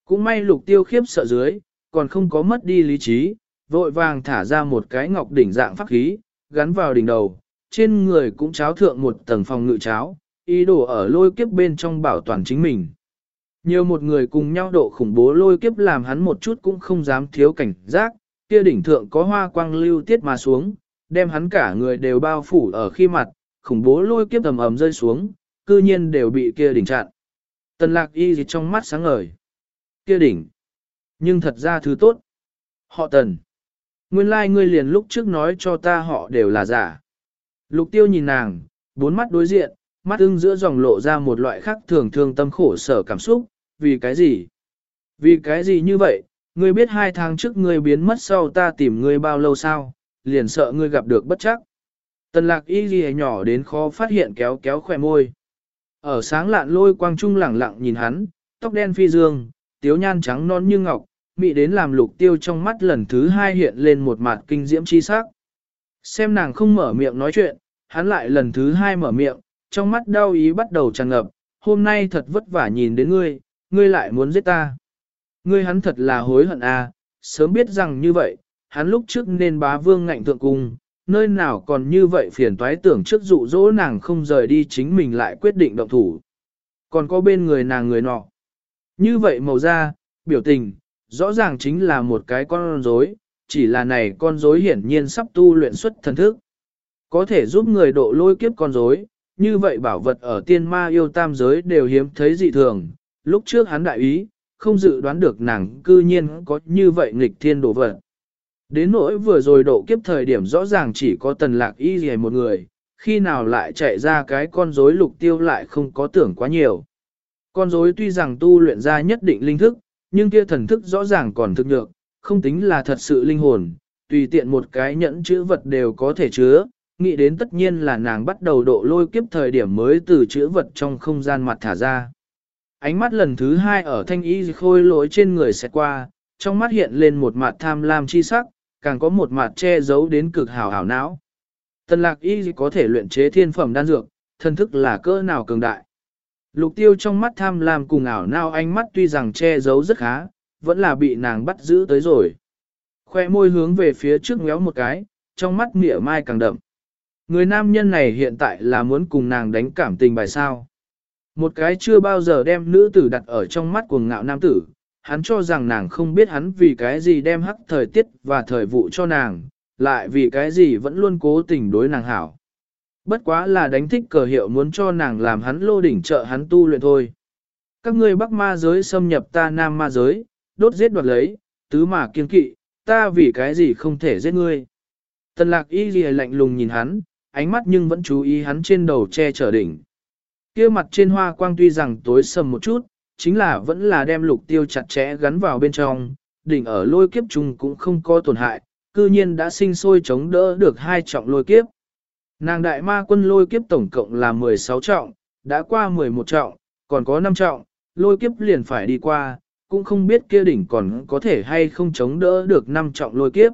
Cũng may lục tiêu khiếp sợ dưới, còn không có mất đi lý trí, vội vàng thả ra một cái ngọc đỉnh dạng pháp khí, gắn vào đỉnh đầu, trên người cũng cháo thượng một tầng phòng ngự cháo, ý đồ ở lôi kiếp bên trong bảo toàn chính mình. Nhiều một người cùng nhau độ khủng bố lôi kiếp làm hắn một chút cũng không dám thiếu cảnh giác, kia đỉnh thượng có hoa quang lưu tiết mà xuống, đem hắn cả người đều bao phủ ở khi mặt, khủng bố lôi kiếp tầm ầm rơi xuống, cư nhiên đều bị kia đỉnh chặn. Tần lạc y gì trong mắt sáng ngời. Kia đỉnh. Nhưng thật ra thứ tốt. Họ tần. Nguyên lai like ngươi liền lúc trước nói cho ta họ đều là giả. Lục tiêu nhìn nàng, bốn mắt đối diện, mắt ưng giữa dòng lộ ra một loại khác thường thương tâm khổ sở cảm xúc, vì cái gì? Vì cái gì như vậy, ngươi biết hai tháng trước ngươi biến mất sau ta tìm ngươi bao lâu sao, liền sợ ngươi gặp được bất chắc. Tần lạc y ghi nhỏ đến khó phát hiện kéo kéo khỏe môi. Ở sáng lạn lôi quang trung lẳng lặng nhìn hắn, tóc đen phi dương, tiếu nhan trắng non như ngọc, mị đến làm lục tiêu trong mắt lần thứ hai hiện lên một mặt kinh diễm chi sắc. Xem nàng không mở miệng nói chuyện, hắn lại lần thứ hai mở miệng, trong mắt đau ý bắt đầu tràn ngập, hôm nay thật vất vả nhìn đến ngươi, ngươi lại muốn giết ta. Ngươi hắn thật là hối hận à, sớm biết rằng như vậy, hắn lúc trước nên bá vương ngạnh thượng cung, nơi nào còn như vậy phiền toái tưởng trước dụ dỗ nàng không rời đi chính mình lại quyết định động thủ. Còn có bên người nàng người nọ. Như vậy màu da, biểu tình, rõ ràng chính là một cái con rối, chỉ là này con rối hiển nhiên sắp tu luyện xuất thần thức. Có thể giúp người độ lôi kiếp con rối, như vậy bảo vật ở tiên ma yêu tam giới đều hiếm thấy dị thường. Lúc trước hắn đại ý, không dự đoán được nàng cư nhiên có như vậy nghịch thiên đồ vật. Đến nỗi vừa rồi độ kiếp thời điểm rõ ràng chỉ có tần lạc y gì một người, khi nào lại chạy ra cái con rối lục tiêu lại không có tưởng quá nhiều. Con rối tuy rằng tu luyện ra nhất định linh thức, nhưng kia thần thức rõ ràng còn thực nhược, không tính là thật sự linh hồn, tùy tiện một cái nhẫn chữ vật đều có thể chứa, nghĩ đến tất nhiên là nàng bắt đầu độ lôi kiếp thời điểm mới từ chữ vật trong không gian mặt thả ra. Ánh mắt lần thứ hai ở thanh y khôi lỗi trên người sẽ qua, trong mắt hiện lên một mặt tham lam chi sắc, càng có một mặt che giấu đến cực hảo hảo não. Tần lạc y có thể luyện chế thiên phẩm đan dược, thân thức là cỡ nào cường đại. Lục tiêu trong mắt tham lam cùng ảo nào ánh mắt tuy rằng che giấu rất khá, vẫn là bị nàng bắt giữ tới rồi. Khoe môi hướng về phía trước ngéo một cái, trong mắt mỉa mai càng đậm. Người nam nhân này hiện tại là muốn cùng nàng đánh cảm tình bài sao. Một cái chưa bao giờ đem nữ tử đặt ở trong mắt của ngạo nam tử, hắn cho rằng nàng không biết hắn vì cái gì đem hắc thời tiết và thời vụ cho nàng, lại vì cái gì vẫn luôn cố tình đối nàng hảo. Bất quá là đánh thích cờ hiệu muốn cho nàng làm hắn lô đỉnh trợ hắn tu luyện thôi. Các ngươi bắc ma giới xâm nhập ta nam ma giới, đốt giết đoạt lấy, tứ mà kiên kỵ, ta vì cái gì không thể giết ngươi. Tần lạc y ghi lạnh lùng nhìn hắn, ánh mắt nhưng vẫn chú ý hắn trên đầu che chở đỉnh kia mặt trên hoa quang tuy rằng tối sầm một chút, chính là vẫn là đem lục tiêu chặt chẽ gắn vào bên trong, đỉnh ở lôi kiếp chung cũng không có tổn hại, cư nhiên đã sinh sôi chống đỡ được hai trọng lôi kiếp. Nàng đại ma quân lôi kiếp tổng cộng là 16 trọng, đã qua 11 trọng, còn có 5 trọng, lôi kiếp liền phải đi qua, cũng không biết kia đỉnh còn có thể hay không chống đỡ được 5 trọng lôi kiếp.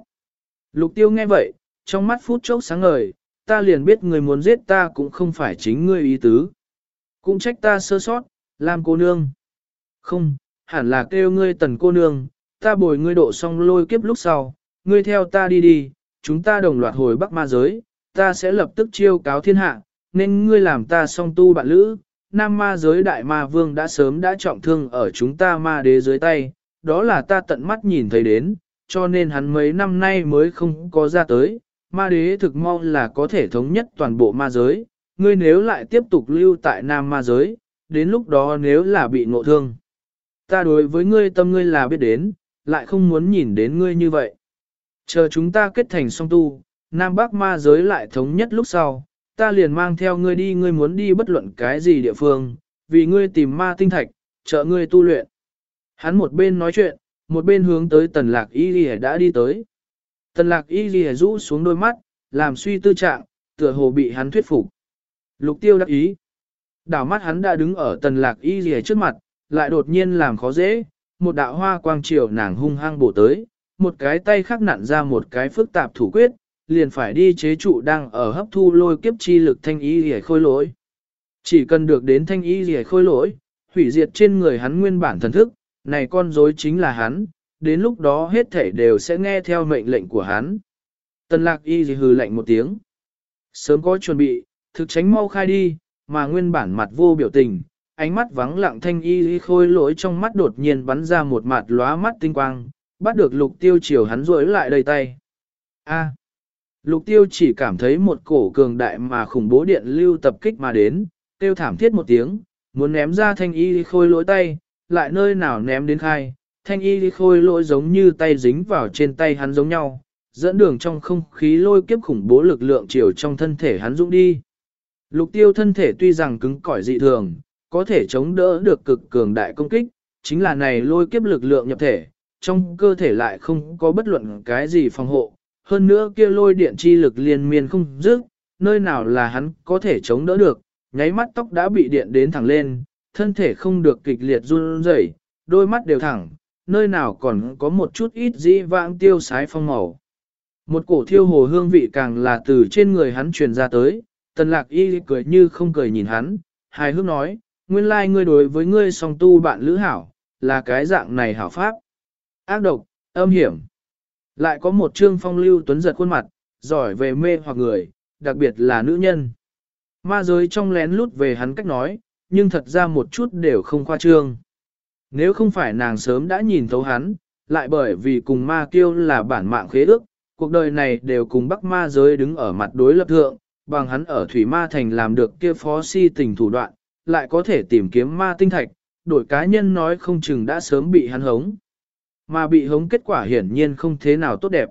Lục tiêu nghe vậy, trong mắt phút chốc sáng ngời, ta liền biết người muốn giết ta cũng không phải chính ngươi ý tứ. Cũng trách ta sơ sót, làm cô nương. Không, hẳn là kêu ngươi tần cô nương, ta bồi ngươi độ xong lôi kiếp lúc sau, ngươi theo ta đi đi, chúng ta đồng loạt hồi bắc ma giới, ta sẽ lập tức chiêu cáo thiên hạ, nên ngươi làm ta song tu bạn lữ. Nam ma giới đại ma vương đã sớm đã trọng thương ở chúng ta ma đế dưới tay, đó là ta tận mắt nhìn thấy đến, cho nên hắn mấy năm nay mới không có ra tới, ma đế thực mong là có thể thống nhất toàn bộ ma giới, ngươi nếu lại tiếp tục lưu tại nam ma giới, đến lúc đó nếu là bị ngộ thương. Ta đối với ngươi tâm ngươi là biết đến, lại không muốn nhìn đến ngươi như vậy. Chờ chúng ta kết thành song tu, nam bắc ma giới lại thống nhất lúc sau, ta liền mang theo ngươi đi ngươi muốn đi bất luận cái gì địa phương, vì ngươi tìm ma tinh thạch, trợ ngươi tu luyện. Hắn một bên nói chuyện, một bên hướng tới tần lạc y ghi đã đi tới. Tần lạc y ghi rũ xuống đôi mắt, làm suy tư trạng, tựa hồ bị hắn thuyết phục. Lục tiêu đắc ý. Đảo mắt hắn đã đứng ở tần lạc y ghi trước mặt, lại đột nhiên làm khó dễ, một đạo hoa quang triều nàng hung hăng bổ tới, một cái tay khắc nặn ra một cái phức tạp thủ quyết, liền phải đi chế trụ đang ở hấp thu lôi kiếp chi lực thanh y rỉa khôi lỗi. Chỉ cần được đến thanh y rỉa khôi lỗi, hủy diệt trên người hắn nguyên bản thần thức, này con rối chính là hắn, đến lúc đó hết thể đều sẽ nghe theo mệnh lệnh của hắn. Tần lạc y hừ lạnh một tiếng. Sớm có chuẩn bị, thực tránh mau khai đi, mà nguyên bản mặt vô biểu tình, ánh mắt vắng lặng thanh y khôi lỗi trong mắt đột nhiên bắn ra một mặt lóa mắt tinh quang, bắt được lục tiêu chiều hắn rối lại đầy tay. A. lục tiêu chỉ cảm thấy một cổ cường đại mà khủng bố điện lưu tập kích mà đến, tiêu thảm thiết một tiếng, muốn ném ra thanh y khôi lỗi tay, lại nơi nào ném đến khai, thanh y khôi lỗi giống như tay dính vào trên tay hắn giống nhau, dẫn đường trong không khí lôi kiếp khủng bố lực lượng chiều trong thân thể hắn dũng đi. Lục tiêu thân thể tuy rằng cứng cỏi dị thường, có thể chống đỡ được cực cường đại công kích, chính là này lôi kiếp lực lượng nhập thể, trong cơ thể lại không có bất luận cái gì phòng hộ, hơn nữa kia lôi điện chi lực liên miên không dứt, nơi nào là hắn có thể chống đỡ được, nháy mắt tóc đã bị điện đến thẳng lên, thân thể không được kịch liệt run rẩy, đôi mắt đều thẳng, nơi nào còn có một chút ít dĩ vãng tiêu sái phong màu. Một cổ thiêu hồ hương vị càng là từ trên người hắn truyền ra tới, tần lạc y cười như không cười nhìn hắn, hài hước nói, nguyên lai ngươi đối với ngươi song tu bạn lữ hảo, là cái dạng này hảo pháp. Ác độc, âm hiểm. Lại có một trương phong lưu tuấn giật khuôn mặt, giỏi về mê hoặc người, đặc biệt là nữ nhân. Ma giới trong lén lút về hắn cách nói, nhưng thật ra một chút đều không khoa trương. Nếu không phải nàng sớm đã nhìn thấu hắn, lại bởi vì cùng ma kiêu là bản mạng khế ước, cuộc đời này đều cùng bắc ma giới đứng ở mặt đối lập thượng, bằng hắn ở thủy ma thành làm được kia phó si tình thủ đoạn, lại có thể tìm kiếm ma tinh thạch, đổi cá nhân nói không chừng đã sớm bị hắn hống. Mà bị hống kết quả hiển nhiên không thế nào tốt đẹp.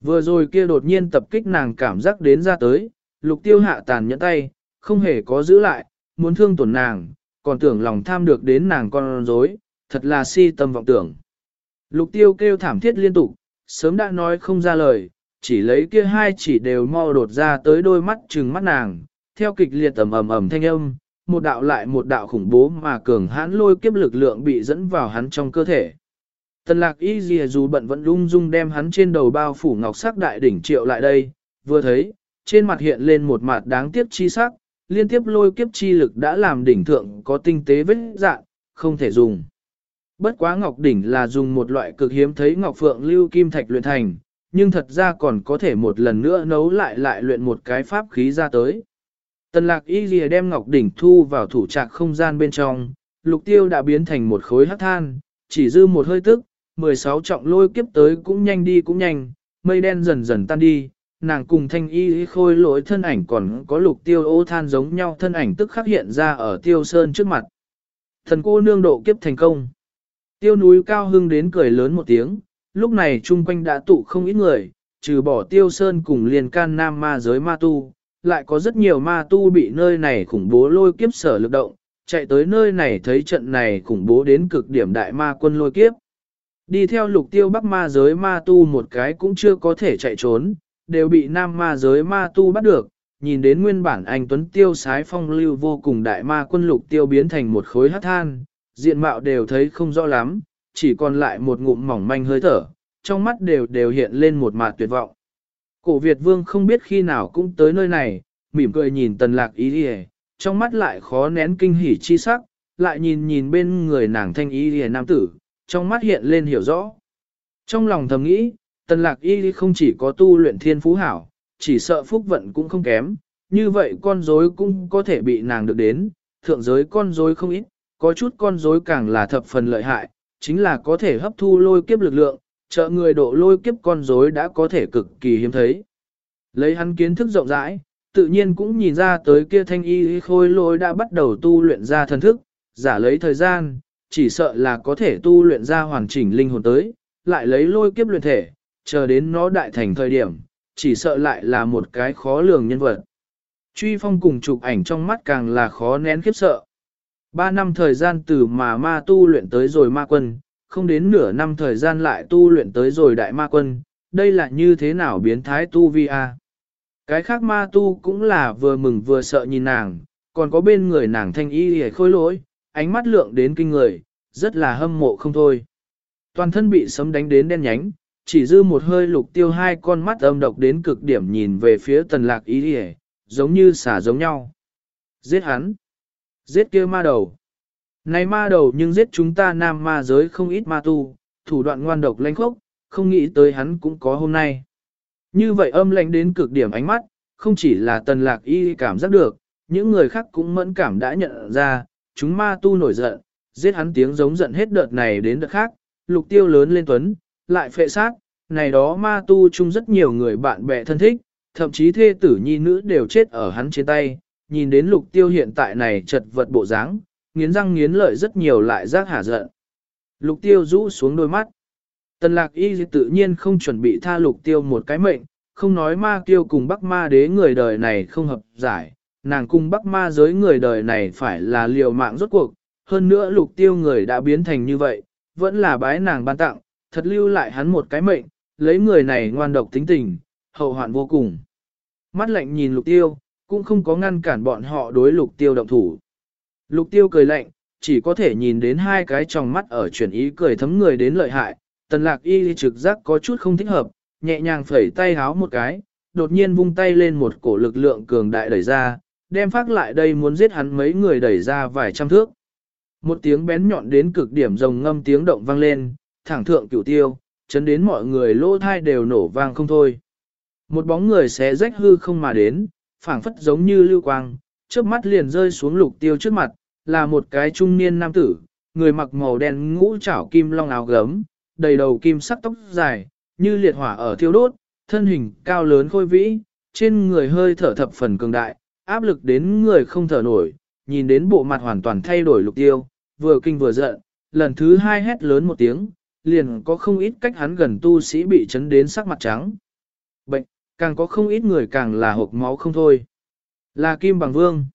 Vừa rồi kia đột nhiên tập kích nàng cảm giác đến ra tới, lục tiêu hạ tàn nhẫn tay, không hề có giữ lại, muốn thương tổn nàng, còn tưởng lòng tham được đến nàng con dối thật là si tâm vọng tưởng. Lục tiêu kêu thảm thiết liên tục, sớm đã nói không ra lời, chỉ lấy kia hai chỉ đều mau đột ra tới đôi mắt trừng mắt nàng, theo kịch liệt ầm ầm ầm thanh âm, một đạo lại một đạo khủng bố mà cường hãn lôi kiếp lực lượng bị dẫn vào hắn trong cơ thể. Tần lạc y dìa dù bận vẫn lung dung đem hắn trên đầu bao phủ ngọc sắc đại đỉnh triệu lại đây, vừa thấy, trên mặt hiện lên một mặt đáng tiếc chi sắc, liên tiếp lôi kiếp chi lực đã làm đỉnh thượng có tinh tế vết dạng, không thể dùng. Bất quá ngọc đỉnh là dùng một loại cực hiếm thấy ngọc phượng lưu kim thạch luyện thành, nhưng thật ra còn có thể một lần nữa nấu lại lại luyện một cái pháp khí ra tới. Tần lạc y lìa đem ngọc đỉnh thu vào thủ trạc không gian bên trong, lục tiêu đã biến thành một khối hắc than, chỉ dư một hơi tức, 16 trọng lôi kiếp tới cũng nhanh đi cũng nhanh, mây đen dần dần tan đi, nàng cùng thanh y khôi lỗi thân ảnh còn có lục tiêu ô than giống nhau thân ảnh tức khắc hiện ra ở tiêu sơn trước mặt. Thần cô nương độ kiếp thành công. Tiêu núi cao hưng đến cười lớn một tiếng, lúc này chung quanh đã tụ không ít người, trừ bỏ tiêu sơn cùng liền can nam ma giới ma tu, lại có rất nhiều ma tu bị nơi này khủng bố lôi kiếp sở lực động, chạy tới nơi này thấy trận này khủng bố đến cực điểm đại ma quân lôi kiếp. Đi theo lục tiêu bắc ma giới ma tu một cái cũng chưa có thể chạy trốn, đều bị nam ma giới ma tu bắt được, nhìn đến nguyên bản anh Tuấn Tiêu sái phong lưu vô cùng đại ma quân lục tiêu biến thành một khối hát than, diện mạo đều thấy không rõ lắm, chỉ còn lại một ngụm mỏng manh hơi thở, trong mắt đều đều hiện lên một mạt tuyệt vọng. Cổ Việt Vương không biết khi nào cũng tới nơi này, mỉm cười nhìn tần lạc ý đi trong mắt lại khó nén kinh hỉ chi sắc, lại nhìn nhìn bên người nàng thanh ý đi nam tử, trong mắt hiện lên hiểu rõ. Trong lòng thầm nghĩ, tần lạc y không chỉ có tu luyện thiên phú hảo, chỉ sợ phúc vận cũng không kém, như vậy con rối cũng có thể bị nàng được đến, thượng giới con rối không ít, có chút con rối càng là thập phần lợi hại, chính là có thể hấp thu lôi kiếp lực lượng, trợ người độ lôi kiếp con rối đã có thể cực kỳ hiếm thấy. Lấy hắn kiến thức rộng rãi, tự nhiên cũng nhìn ra tới kia thanh y khôi lôi đã bắt đầu tu luyện ra thần thức, giả lấy thời gian, chỉ sợ là có thể tu luyện ra hoàn chỉnh linh hồn tới, lại lấy lôi kiếp luyện thể, chờ đến nó đại thành thời điểm, chỉ sợ lại là một cái khó lường nhân vật. Truy phong cùng chụp ảnh trong mắt càng là khó nén khiếp sợ. Ba năm thời gian từ mà ma tu luyện tới rồi ma quân, không đến nửa năm thời gian lại tu luyện tới rồi đại ma quân, đây là như thế nào biến thái tu vi a? Cái khác ma tu cũng là vừa mừng vừa sợ nhìn nàng, còn có bên người nàng thanh y hề khôi lỗi, ánh mắt lượng đến kinh người, rất là hâm mộ không thôi. Toàn thân bị sấm đánh đến đen nhánh, chỉ dư một hơi lục tiêu hai con mắt âm độc đến cực điểm nhìn về phía tần lạc ý hề, giống như xả giống nhau. Giết hắn! Giết kia ma đầu! Này ma đầu nhưng giết chúng ta nam ma giới không ít ma tu, thủ đoạn ngoan độc lanh khốc, không nghĩ tới hắn cũng có hôm nay. Như vậy âm lãnh đến cực điểm ánh mắt, không chỉ là tần lạc y cảm giác được, những người khác cũng mẫn cảm đã nhận ra, chúng ma tu nổi giận, giết hắn tiếng giống giận hết đợt này đến đợt khác, lục tiêu lớn lên tuấn, lại phệ sát, này đó ma tu chung rất nhiều người bạn bè thân thích, thậm chí thê tử nhi nữ đều chết ở hắn trên tay, nhìn đến lục tiêu hiện tại này chật vật bộ dáng, nghiến răng nghiến lợi rất nhiều lại giác hả giận. Lục tiêu rũ xuống đôi mắt. Tần lạc y tự nhiên không chuẩn bị tha lục tiêu một cái mệnh, không nói ma tiêu cùng bắc ma đế người đời này không hợp giải, nàng cùng bắc ma giới người đời này phải là liều mạng rốt cuộc, hơn nữa lục tiêu người đã biến thành như vậy, vẫn là bái nàng ban tặng, thật lưu lại hắn một cái mệnh, lấy người này ngoan độc tính tình, hậu hoạn vô cùng. Mắt lạnh nhìn lục tiêu, cũng không có ngăn cản bọn họ đối lục tiêu động thủ. Lục tiêu cười lạnh, chỉ có thể nhìn đến hai cái tròng mắt ở chuyển ý cười thấm người đến lợi hại, tần lạc y trực giác có chút không thích hợp, nhẹ nhàng phẩy tay háo một cái, đột nhiên vung tay lên một cổ lực lượng cường đại đẩy ra, đem phát lại đây muốn giết hắn mấy người đẩy ra vài trăm thước. Một tiếng bén nhọn đến cực điểm rồng ngâm tiếng động vang lên, thẳng thượng cửu tiêu, chấn đến mọi người lỗ thai đều nổ vang không thôi. Một bóng người xé rách hư không mà đến, phảng phất giống như lưu quang, trước mắt liền rơi xuống lục tiêu trước mặt, là một cái trung niên nam tử, người mặc màu đen ngũ trảo kim long áo gấm, đầy đầu kim sắc tóc dài, như liệt hỏa ở thiêu đốt, thân hình cao lớn khôi vĩ, trên người hơi thở thập phần cường đại, áp lực đến người không thở nổi, nhìn đến bộ mặt hoàn toàn thay đổi lục tiêu, vừa kinh vừa giận, lần thứ hai hét lớn một tiếng, liền có không ít cách hắn gần tu sĩ bị chấn đến sắc mặt trắng. Bệnh, càng có không ít người càng là hộp máu không thôi. Là Kim Bằng Vương.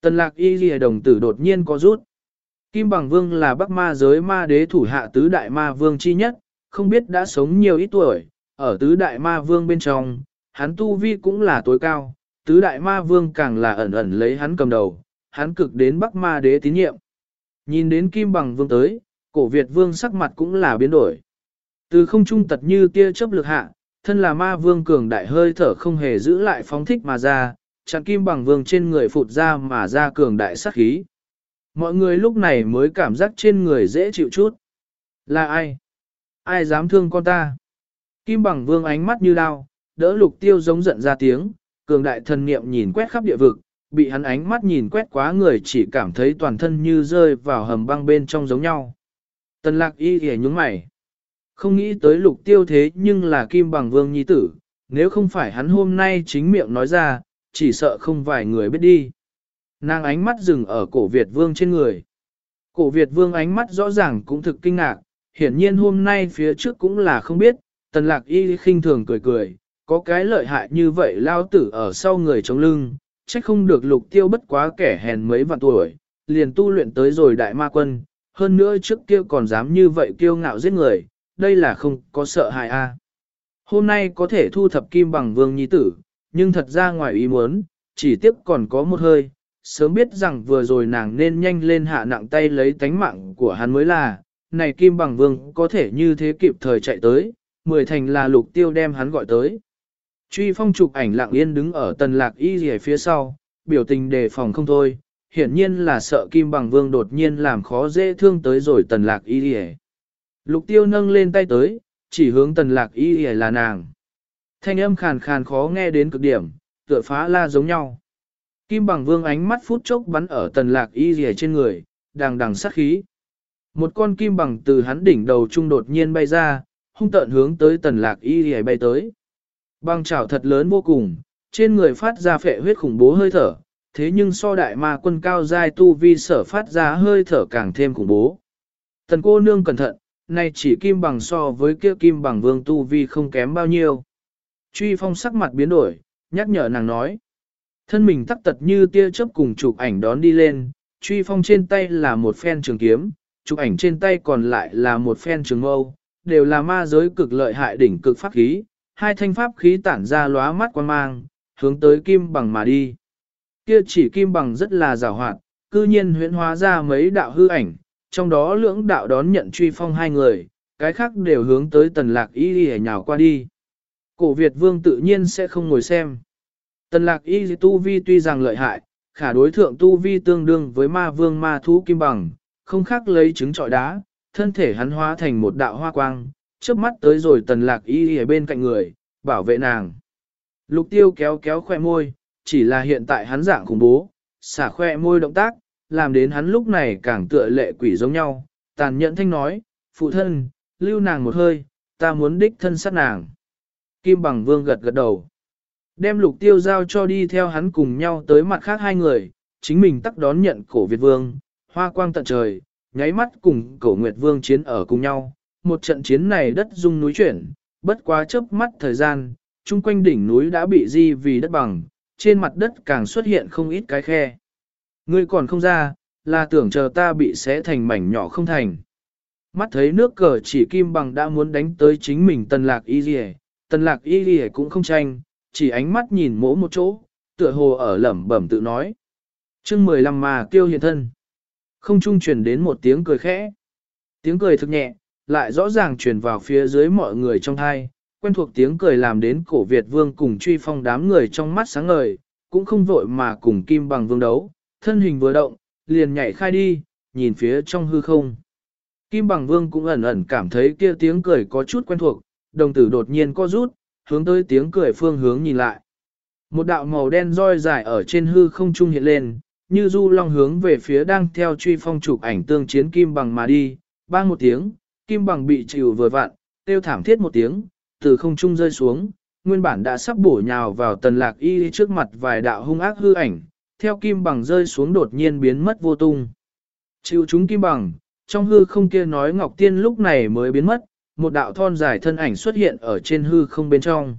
Tần lạc y ghi đồng tử đột nhiên có rút. Kim Bằng Vương là bắc ma giới ma đế thủ hạ tứ đại ma vương chi nhất, không biết đã sống nhiều ít tuổi, ở tứ đại ma vương bên trong, hắn tu vi cũng là tối cao, tứ đại ma vương càng là ẩn ẩn lấy hắn cầm đầu, hắn cực đến bắc ma đế tín nhiệm. Nhìn đến kim bằng vương tới, cổ Việt vương sắc mặt cũng là biến đổi. Từ không trung tật như tia chớp lực hạ, thân là ma vương cường đại hơi thở không hề giữ lại phóng thích mà ra, chặn kim bằng vương trên người phụt ra mà ra cường đại sát khí. Mọi người lúc này mới cảm giác trên người dễ chịu chút. Là ai? Ai dám thương con ta? Kim bằng vương ánh mắt như lao, đỡ lục tiêu giống giận ra tiếng, cường đại thần niệm nhìn quét khắp địa vực, bị hắn ánh mắt nhìn quét quá người chỉ cảm thấy toàn thân như rơi vào hầm băng bên trong giống nhau. Tần lạc y hề nhúng mày. Không nghĩ tới lục tiêu thế nhưng là kim bằng vương nhi tử, nếu không phải hắn hôm nay chính miệng nói ra, chỉ sợ không vài người biết đi. Nàng ánh mắt dừng ở cổ Việt vương trên người. Cổ Việt vương ánh mắt rõ ràng cũng thực kinh ngạc, hiển nhiên hôm nay phía trước cũng là không biết, tần lạc y khinh thường cười cười, có cái lợi hại như vậy lao tử ở sau người chống lưng, trách không được lục tiêu bất quá kẻ hèn mấy vạn tuổi, liền tu luyện tới rồi đại ma quân, hơn nữa trước kia còn dám như vậy kiêu ngạo giết người, đây là không có sợ hại a. Hôm nay có thể thu thập kim bằng vương nhi tử, nhưng thật ra ngoài ý muốn, chỉ tiếp còn có một hơi, sớm biết rằng vừa rồi nàng nên nhanh lên hạ nặng tay lấy tánh mạng của hắn mới là, này kim bằng vương có thể như thế kịp thời chạy tới, mười thành là lục tiêu đem hắn gọi tới. Truy phong chụp ảnh lặng yên đứng ở tần lạc y rìa phía sau, biểu tình đề phòng không thôi, hiển nhiên là sợ kim bằng vương đột nhiên làm khó dễ thương tới rồi tần lạc y rìa. Lục tiêu nâng lên tay tới, chỉ hướng tần lạc y y là nàng. Thanh âm khàn khàn khó nghe đến cực điểm, tựa phá la giống nhau. Kim bằng vương ánh mắt phút chốc bắn ở tần lạc y y trên người, đằng đằng sát khí. Một con kim bằng từ hắn đỉnh đầu trung đột nhiên bay ra, hung tợn hướng tới tần lạc y y bay tới. Băng chảo thật lớn vô cùng, trên người phát ra phệ huyết khủng bố hơi thở, thế nhưng so đại ma quân cao giai tu vi sở phát ra hơi thở càng thêm khủng bố. Tần cô nương cẩn thận, này chỉ kim bằng so với kia kim bằng vương tu vi không kém bao nhiêu. Truy phong sắc mặt biến đổi, nhắc nhở nàng nói. Thân mình tắc tật như tia chớp cùng chụp ảnh đón đi lên, truy phong trên tay là một phen trường kiếm, chụp ảnh trên tay còn lại là một phen trường mâu, đều là ma giới cực lợi hại đỉnh cực pháp khí, hai thanh pháp khí tản ra lóa mắt quan mang, hướng tới kim bằng mà đi. Kia chỉ kim bằng rất là rào hoạt, cư nhiên huyễn hóa ra mấy đạo hư ảnh, trong đó lưỡng đạo đón nhận truy phong hai người, cái khác đều hướng tới tần lạc y đi nhào qua đi. Cổ Việt vương tự nhiên sẽ không ngồi xem. Tần lạc y tu vi tuy rằng lợi hại, khả đối thượng tu vi tương đương với ma vương ma thú kim bằng, không khác lấy trứng trọi đá, thân thể hắn hóa thành một đạo hoa quang, trước mắt tới rồi tần lạc y ở bên cạnh người, bảo vệ nàng. Lục tiêu kéo kéo khoe môi, chỉ là hiện tại hắn dạng khủng bố, xả khoe môi động tác, làm đến hắn lúc này càng tựa lệ quỷ giống nhau, tàn nhẫn thanh nói, phụ thân, lưu nàng một hơi, ta muốn đích thân sát nàng. Kim bằng vương gật gật đầu. Đem lục tiêu giao cho đi theo hắn cùng nhau tới mặt khác hai người, chính mình tắc đón nhận cổ Việt vương, hoa quang tận trời, nháy mắt cùng cổ Nguyệt vương chiến ở cùng nhau, một trận chiến này đất rung núi chuyển, bất quá chớp mắt thời gian, chung quanh đỉnh núi đã bị di vì đất bằng, trên mặt đất càng xuất hiện không ít cái khe. Ngươi còn không ra, là tưởng chờ ta bị xé thành mảnh nhỏ không thành. Mắt thấy nước cờ chỉ kim bằng đã muốn đánh tới chính mình tần lạc y rìa, tần lạc y rìa cũng không tranh, chỉ ánh mắt nhìn mỗ một chỗ, tựa hồ ở lẩm bẩm tự nói. chương 15 mà tiêu hiện thân. Không trung truyền đến một tiếng cười khẽ. Tiếng cười thực nhẹ, lại rõ ràng truyền vào phía dưới mọi người trong thai, quen thuộc tiếng cười làm đến cổ Việt vương cùng truy phong đám người trong mắt sáng ngời, cũng không vội mà cùng kim bằng vương đấu, thân hình vừa động, liền nhảy khai đi, nhìn phía trong hư không. Kim bằng vương cũng ẩn ẩn cảm thấy kia tiếng cười có chút quen thuộc, đồng tử đột nhiên co rút, hướng tới tiếng cười phương hướng nhìn lại. Một đạo màu đen roi dài ở trên hư không trung hiện lên, như du long hướng về phía đang theo truy phong chụp ảnh tương chiến kim bằng mà đi, bang một tiếng, kim bằng bị chịu vừa vặn, tiêu thảm thiết một tiếng, từ không trung rơi xuống, nguyên bản đã sắp bổ nhào vào tần lạc y trước mặt vài đạo hung ác hư ảnh, theo kim bằng rơi xuống đột nhiên biến mất vô tung. Chịu chúng kim bằng, trong hư không kia nói Ngọc Tiên lúc này mới biến mất, một đạo thon dài thân ảnh xuất hiện ở trên hư không bên trong.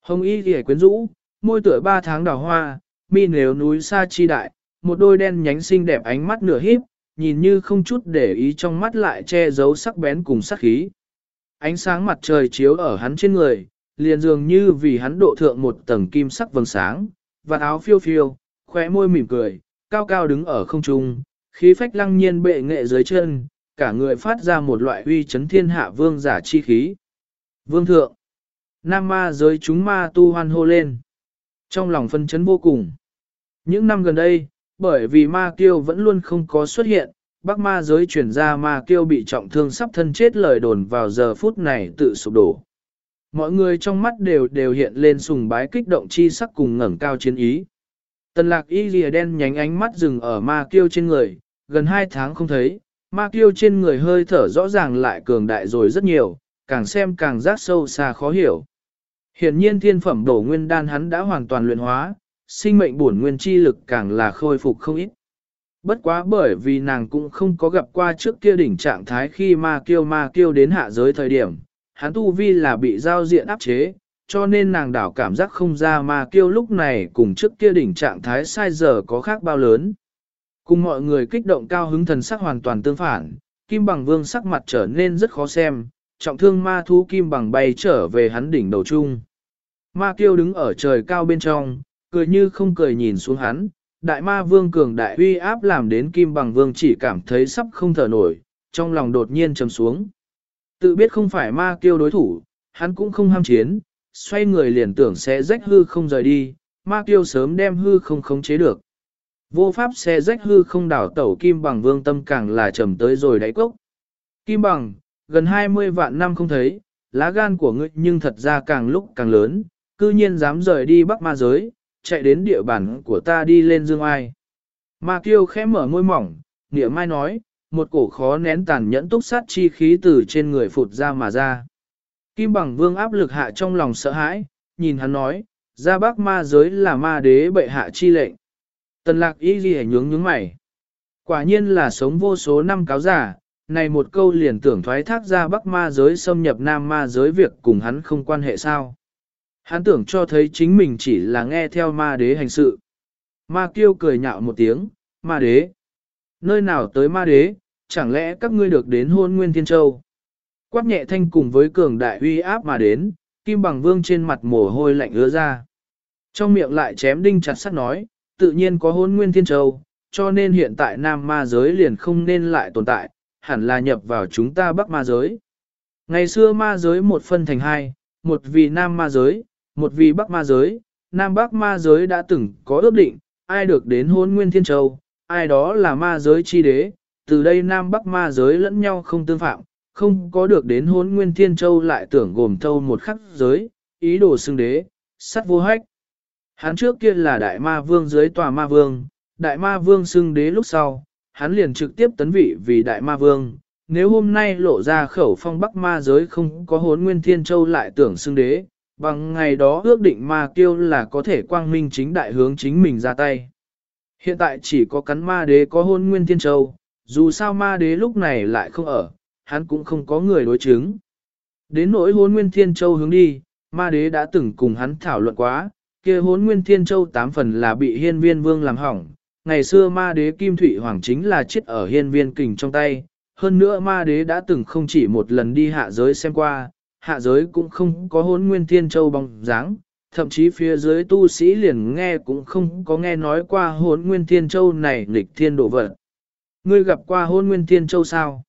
Hồng y ghề quyến rũ, môi tựa ba tháng đào hoa, mi nếu núi xa chi đại, một đôi đen nhánh xinh đẹp ánh mắt nửa híp, nhìn như không chút để ý trong mắt lại che giấu sắc bén cùng sắc khí. ánh sáng mặt trời chiếu ở hắn trên người, liền dường như vì hắn độ thượng một tầng kim sắc vầng sáng, và áo phiêu phiêu, khóe môi mỉm cười, cao cao đứng ở không trung, khí phách lăng nhiên bệ nghệ dưới chân, cả người phát ra một loại uy chấn thiên hạ vương giả chi khí. Vương thượng, nam ma giới chúng ma tu hoan hô lên. Trong lòng phân chấn vô cùng. Những năm gần đây, bởi vì ma kiêu vẫn luôn không có xuất hiện, Bắc ma giới chuyển ra ma kiêu bị trọng thương sắp thân chết lời đồn vào giờ phút này tự sụp đổ. Mọi người trong mắt đều đều hiện lên sùng bái kích động chi sắc cùng ngẩng cao chiến ý. Tần lạc y lìa đen nhánh ánh mắt dừng ở ma kiêu trên người, gần hai tháng không thấy, ma kiêu trên người hơi thở rõ ràng lại cường đại rồi rất nhiều, càng xem càng rác sâu xa khó hiểu. Hiện nhiên thiên phẩm đổ nguyên đan hắn đã hoàn toàn luyện hóa, sinh mệnh bổn nguyên chi lực càng là khôi phục không ít. Bất quá bởi vì nàng cũng không có gặp qua trước kia đỉnh trạng thái khi ma kiêu ma kiêu đến hạ giới thời điểm, hắn tu vi là bị giao diện áp chế, cho nên nàng đảo cảm giác không ra mà kiêu lúc này cùng trước kia đỉnh trạng thái sai giờ có khác bao lớn. Cùng mọi người kích động cao hứng thần sắc hoàn toàn tương phản, Kim Bằng Vương sắc mặt trở nên rất khó xem, trọng thương ma thú Kim Bằng bay trở về hắn đỉnh đầu chung. Ma kiêu đứng ở trời cao bên trong, cười như không cười nhìn xuống hắn, đại ma vương cường đại uy áp làm đến Kim Bằng Vương chỉ cảm thấy sắp không thở nổi, trong lòng đột nhiên trầm xuống. Tự biết không phải ma kiêu đối thủ, hắn cũng không ham chiến, xoay người liền tưởng sẽ rách hư không rời đi, ma tiêu sớm đem hư không khống chế được. Vô pháp xe rách hư không đảo tẩu Kim Bằng vương tâm càng là trầm tới rồi đáy cốc. Kim Bằng, gần 20 vạn năm không thấy, lá gan của ngươi nhưng thật ra càng lúc càng lớn, cư nhiên dám rời đi bắc ma giới, chạy đến địa bàn của ta đi lên dương ai. Ma kiêu khẽ mở môi mỏng, nghĩa mai nói, một cổ khó nén tàn nhẫn túc sát chi khí từ trên người phụt ra mà ra. Kim bằng vương áp lực hạ trong lòng sợ hãi, nhìn hắn nói, ra bắc ma giới là ma đế bệ hạ chi lệnh. Tần lạc y ghi nhướng nhướng mày. Quả nhiên là sống vô số năm cáo giả, này một câu liền tưởng thoái thác ra bắc ma giới xâm nhập nam ma giới việc cùng hắn không quan hệ sao. Hắn tưởng cho thấy chính mình chỉ là nghe theo ma đế hành sự. Ma kiêu cười nhạo một tiếng, ma đế. Nơi nào tới ma đế, chẳng lẽ các ngươi được đến hôn nguyên thiên châu? Quát nhẹ thanh cùng với cường đại uy áp mà đến, kim bằng vương trên mặt mồ hôi lạnh ứa ra. Trong miệng lại chém đinh chặt sắt nói, tự nhiên có hôn nguyên thiên châu, cho nên hiện tại nam ma giới liền không nên lại tồn tại, hẳn là nhập vào chúng ta bắc ma giới. Ngày xưa ma giới một phân thành hai, một vì nam ma giới, một vì bắc ma giới, nam bắc ma giới đã từng có ước định, ai được đến hôn nguyên thiên châu, ai đó là ma giới chi đế, từ đây nam bắc ma giới lẫn nhau không tương phạm, không có được đến hốn nguyên thiên châu lại tưởng gồm thâu một khắc giới, ý đồ xưng đế, sắt vô hách. Hắn trước kia là đại ma vương dưới tòa ma vương, đại ma vương xưng đế lúc sau, hắn liền trực tiếp tấn vị vì đại ma vương. Nếu hôm nay lộ ra khẩu phong bắc ma giới không có hốn nguyên thiên châu lại tưởng xưng đế, bằng ngày đó ước định ma kiêu là có thể quang minh chính đại hướng chính mình ra tay. Hiện tại chỉ có cắn ma đế có hôn nguyên thiên châu, dù sao ma đế lúc này lại không ở, hắn cũng không có người đối chứng. Đến nỗi hốn nguyên thiên châu hướng đi, ma đế đã từng cùng hắn thảo luận quá, kia hốn nguyên thiên châu tám phần là bị hiên viên vương làm hỏng. Ngày xưa ma đế Kim Thụy Hoàng chính là chết ở hiên viên kình trong tay. Hơn nữa ma đế đã từng không chỉ một lần đi hạ giới xem qua, hạ giới cũng không có hốn nguyên thiên châu bóng dáng, thậm chí phía dưới tu sĩ liền nghe cũng không có nghe nói qua hốn nguyên thiên châu này nghịch thiên độ vật. Ngươi gặp qua hôn nguyên thiên châu sao?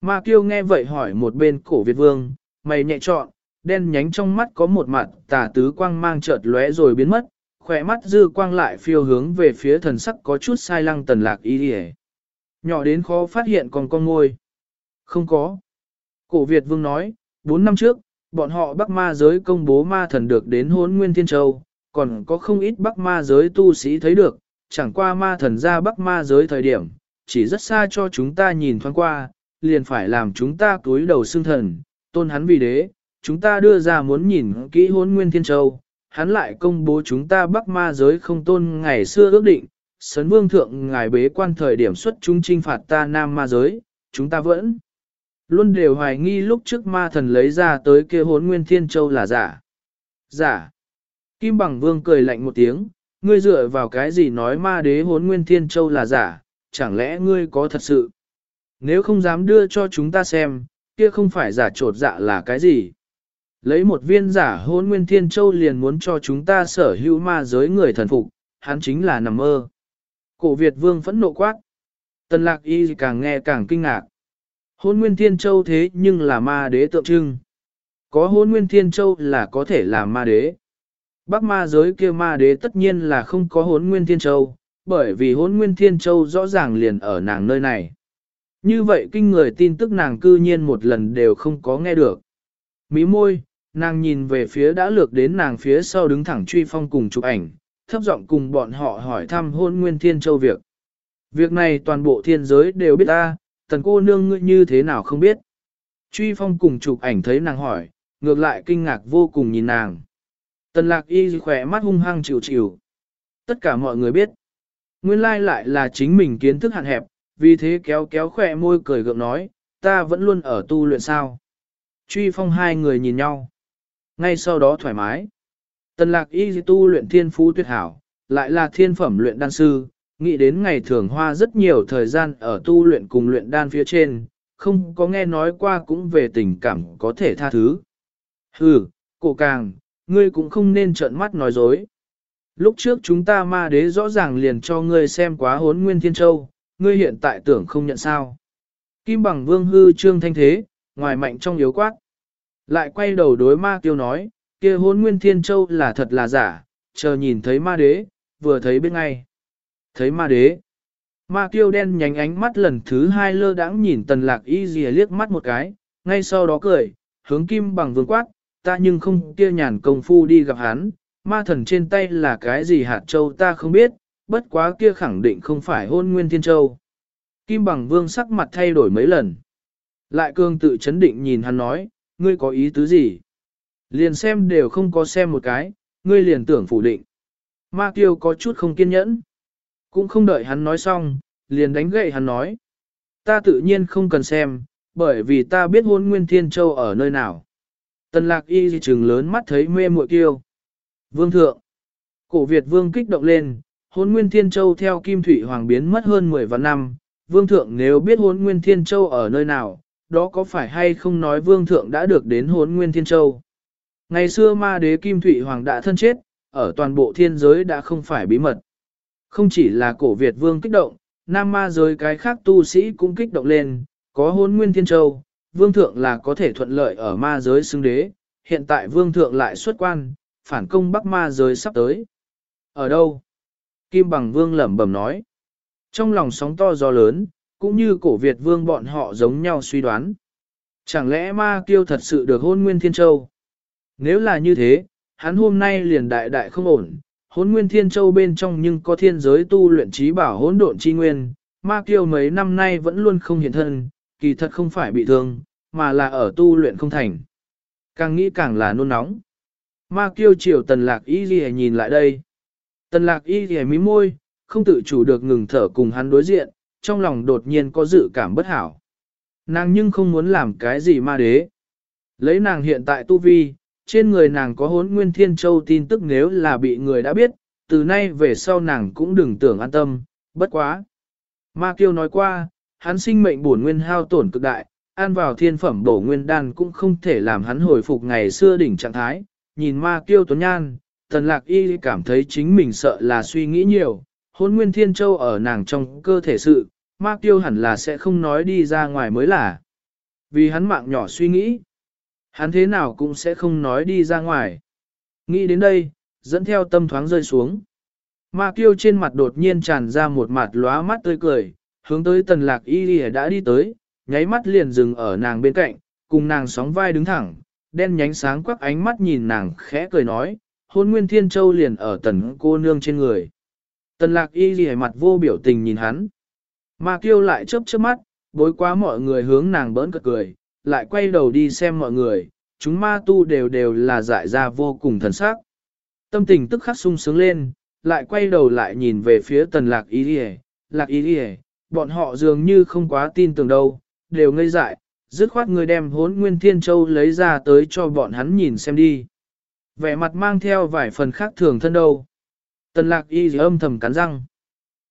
Ma kiêu nghe vậy hỏi một bên cổ Việt vương, mày nhẹ trọn, đen nhánh trong mắt có một mặt tà tứ quang mang chợt lóe rồi biến mất, khỏe mắt dư quang lại phiêu hướng về phía thần sắc có chút sai lăng tần lạc y đi Nhỏ đến khó phát hiện còn con ngôi. Không có. Cổ Việt Vương nói, 4 năm trước, bọn họ Bắc Ma giới công bố ma thần được đến hốn nguyên thiên châu, còn có không ít Bắc Ma giới tu sĩ thấy được, chẳng qua ma thần ra Bắc Ma giới thời điểm, chỉ rất xa cho chúng ta nhìn thoáng qua, liền phải làm chúng ta túi đầu xương thần, tôn hắn vì đế, chúng ta đưa ra muốn nhìn kỹ hôn nguyên thiên châu, hắn lại công bố chúng ta bắc ma giới không tôn ngày xưa ước định, sấn vương thượng ngài bế quan thời điểm xuất chúng trinh phạt ta nam ma giới, chúng ta vẫn luôn đều hoài nghi lúc trước ma thần lấy ra tới kia hốn nguyên thiên châu là giả. Giả. Kim bằng vương cười lạnh một tiếng, ngươi dựa vào cái gì nói ma đế hốn nguyên thiên châu là giả, chẳng lẽ ngươi có thật sự? Nếu không dám đưa cho chúng ta xem, kia không phải giả trột dạ là cái gì. Lấy một viên giả hôn nguyên thiên châu liền muốn cho chúng ta sở hữu ma giới người thần phục, hắn chính là nằm mơ. Cổ Việt vương phẫn nộ quát. Tần lạc y càng nghe càng kinh ngạc. Hôn nguyên thiên châu thế nhưng là ma đế tượng trưng. Có hôn nguyên thiên châu là có thể làm ma đế. Bắc ma giới kia ma đế tất nhiên là không có Hôn nguyên thiên châu, bởi vì Hôn nguyên thiên châu rõ ràng liền ở nàng nơi này. Như vậy kinh người tin tức nàng cư nhiên một lần đều không có nghe được. Mí môi, nàng nhìn về phía đã lược đến nàng phía sau đứng thẳng truy phong cùng chụp ảnh, thấp giọng cùng bọn họ hỏi thăm hôn nguyên thiên châu việc. Việc này toàn bộ thiên giới đều biết ta, tần cô nương ngươi như thế nào không biết. Truy phong cùng chụp ảnh thấy nàng hỏi, ngược lại kinh ngạc vô cùng nhìn nàng. Tần lạc y khỏe mắt hung hăng chịu chịu. Tất cả mọi người biết. Nguyên lai lại là chính mình kiến thức hạn hẹp, vì thế kéo kéo khỏe môi cười gượng nói, ta vẫn luôn ở tu luyện sao. Truy phong hai người nhìn nhau. Ngay sau đó thoải mái. Tần lạc y tu luyện thiên phú tuyệt hảo, lại là thiên phẩm luyện đan sư, nghĩ đến ngày thường hoa rất nhiều thời gian ở tu luyện cùng luyện đan phía trên, không có nghe nói qua cũng về tình cảm có thể tha thứ. Hừ, cổ càng, ngươi cũng không nên trợn mắt nói dối. Lúc trước chúng ta ma đế rõ ràng liền cho ngươi xem quá hốn nguyên thiên châu, ngươi hiện tại tưởng không nhận sao. Kim bằng vương hư trương thanh thế, ngoài mạnh trong yếu quát. Lại quay đầu đối ma tiêu nói, kia hôn nguyên thiên châu là thật là giả, chờ nhìn thấy ma đế, vừa thấy bên ngay. Thấy ma đế. Ma tiêu đen nhánh ánh mắt lần thứ hai lơ đãng nhìn tần lạc y dì liếc mắt một cái, ngay sau đó cười, hướng kim bằng vương quát, ta nhưng không kia nhàn công phu đi gặp hắn, ma thần trên tay là cái gì hạt châu ta không biết, bất quá kia khẳng định không phải hôn nguyên thiên châu. Kim bằng vương sắc mặt thay đổi mấy lần. Lại cương tự chấn định nhìn hắn nói, ngươi có ý tứ gì? Liền xem đều không có xem một cái, ngươi liền tưởng phủ định. Ma tiêu có chút không kiên nhẫn. Cũng không đợi hắn nói xong, liền đánh gậy hắn nói. Ta tự nhiên không cần xem, bởi vì ta biết hôn nguyên thiên châu ở nơi nào. Tần lạc y trừng lớn mắt thấy mê muội kiêu. Vương thượng. Cổ Việt vương kích động lên, hôn nguyên thiên châu theo kim thủy hoàng biến mất hơn 10 vạn năm. Vương thượng nếu biết hôn nguyên thiên châu ở nơi nào, đó có phải hay không nói vương thượng đã được đến hôn nguyên thiên châu. Ngày xưa ma đế kim thủy hoàng đã thân chết, ở toàn bộ thiên giới đã không phải bí mật. Không chỉ là cổ Việt vương kích động, nam ma giới cái khác tu sĩ cũng kích động lên, có hôn nguyên thiên châu, vương thượng là có thể thuận lợi ở ma giới xưng đế, hiện tại vương thượng lại xuất quan, phản công bắc ma giới sắp tới. Ở đâu? Kim bằng vương lẩm bẩm nói. Trong lòng sóng to gió lớn, cũng như cổ Việt vương bọn họ giống nhau suy đoán. Chẳng lẽ ma kiêu thật sự được hôn nguyên thiên châu? Nếu là như thế, hắn hôm nay liền đại đại không ổn, hôn nguyên thiên châu bên trong nhưng có thiên giới tu luyện trí bảo hỗn độn chi nguyên, ma kiêu mấy năm nay vẫn luôn không hiện thân, kỳ thật không phải bị thương, mà là ở tu luyện không thành. Càng nghĩ càng là nôn nóng. Ma kiêu chiều tần lạc y ghi nhìn lại đây. Tần lạc y ghi mí môi, không tự chủ được ngừng thở cùng hắn đối diện, trong lòng đột nhiên có dự cảm bất hảo. Nàng nhưng không muốn làm cái gì ma đế. Lấy nàng hiện tại tu vi, trên người nàng có hốn nguyên thiên châu tin tức nếu là bị người đã biết, từ nay về sau nàng cũng đừng tưởng an tâm, bất quá. Ma kiêu nói qua, hắn sinh mệnh bổn nguyên hao tổn cực đại, an vào thiên phẩm bổ nguyên đan cũng không thể làm hắn hồi phục ngày xưa đỉnh trạng thái. Nhìn ma kiêu tuấn nhan, tần lạc y cảm thấy chính mình sợ là suy nghĩ nhiều, hôn nguyên thiên châu ở nàng trong cơ thể sự, ma tiêu hẳn là sẽ không nói đi ra ngoài mới là. Vì hắn mạng nhỏ suy nghĩ, hắn thế nào cũng sẽ không nói đi ra ngoài. Nghĩ đến đây, dẫn theo tâm thoáng rơi xuống. Ma tiêu trên mặt đột nhiên tràn ra một mặt lóa mắt tươi cười, hướng tới tần lạc y đã đi tới, nháy mắt liền dừng ở nàng bên cạnh, cùng nàng sóng vai đứng thẳng, đen nhánh sáng quắc ánh mắt nhìn nàng khẽ cười nói, hôn nguyên thiên châu liền ở tần cô nương trên người. Tần lạc y ghi mặt vô biểu tình nhìn hắn. Mà kêu lại chớp chớp mắt, bối quá mọi người hướng nàng bỡn cợt cười, lại quay đầu đi xem mọi người, chúng ma tu đều đều là dại ra vô cùng thần sắc. Tâm tình tức khắc sung sướng lên, lại quay đầu lại nhìn về phía tần lạc y ghi lạc y ghi bọn họ dường như không quá tin tưởng đâu, đều ngây dại, dứt khoát người đem hốn nguyên thiên châu lấy ra tới cho bọn hắn nhìn xem đi. Vẻ mặt mang theo vài phần khác thường thân đâu. Tần lạc y âm thầm cắn răng.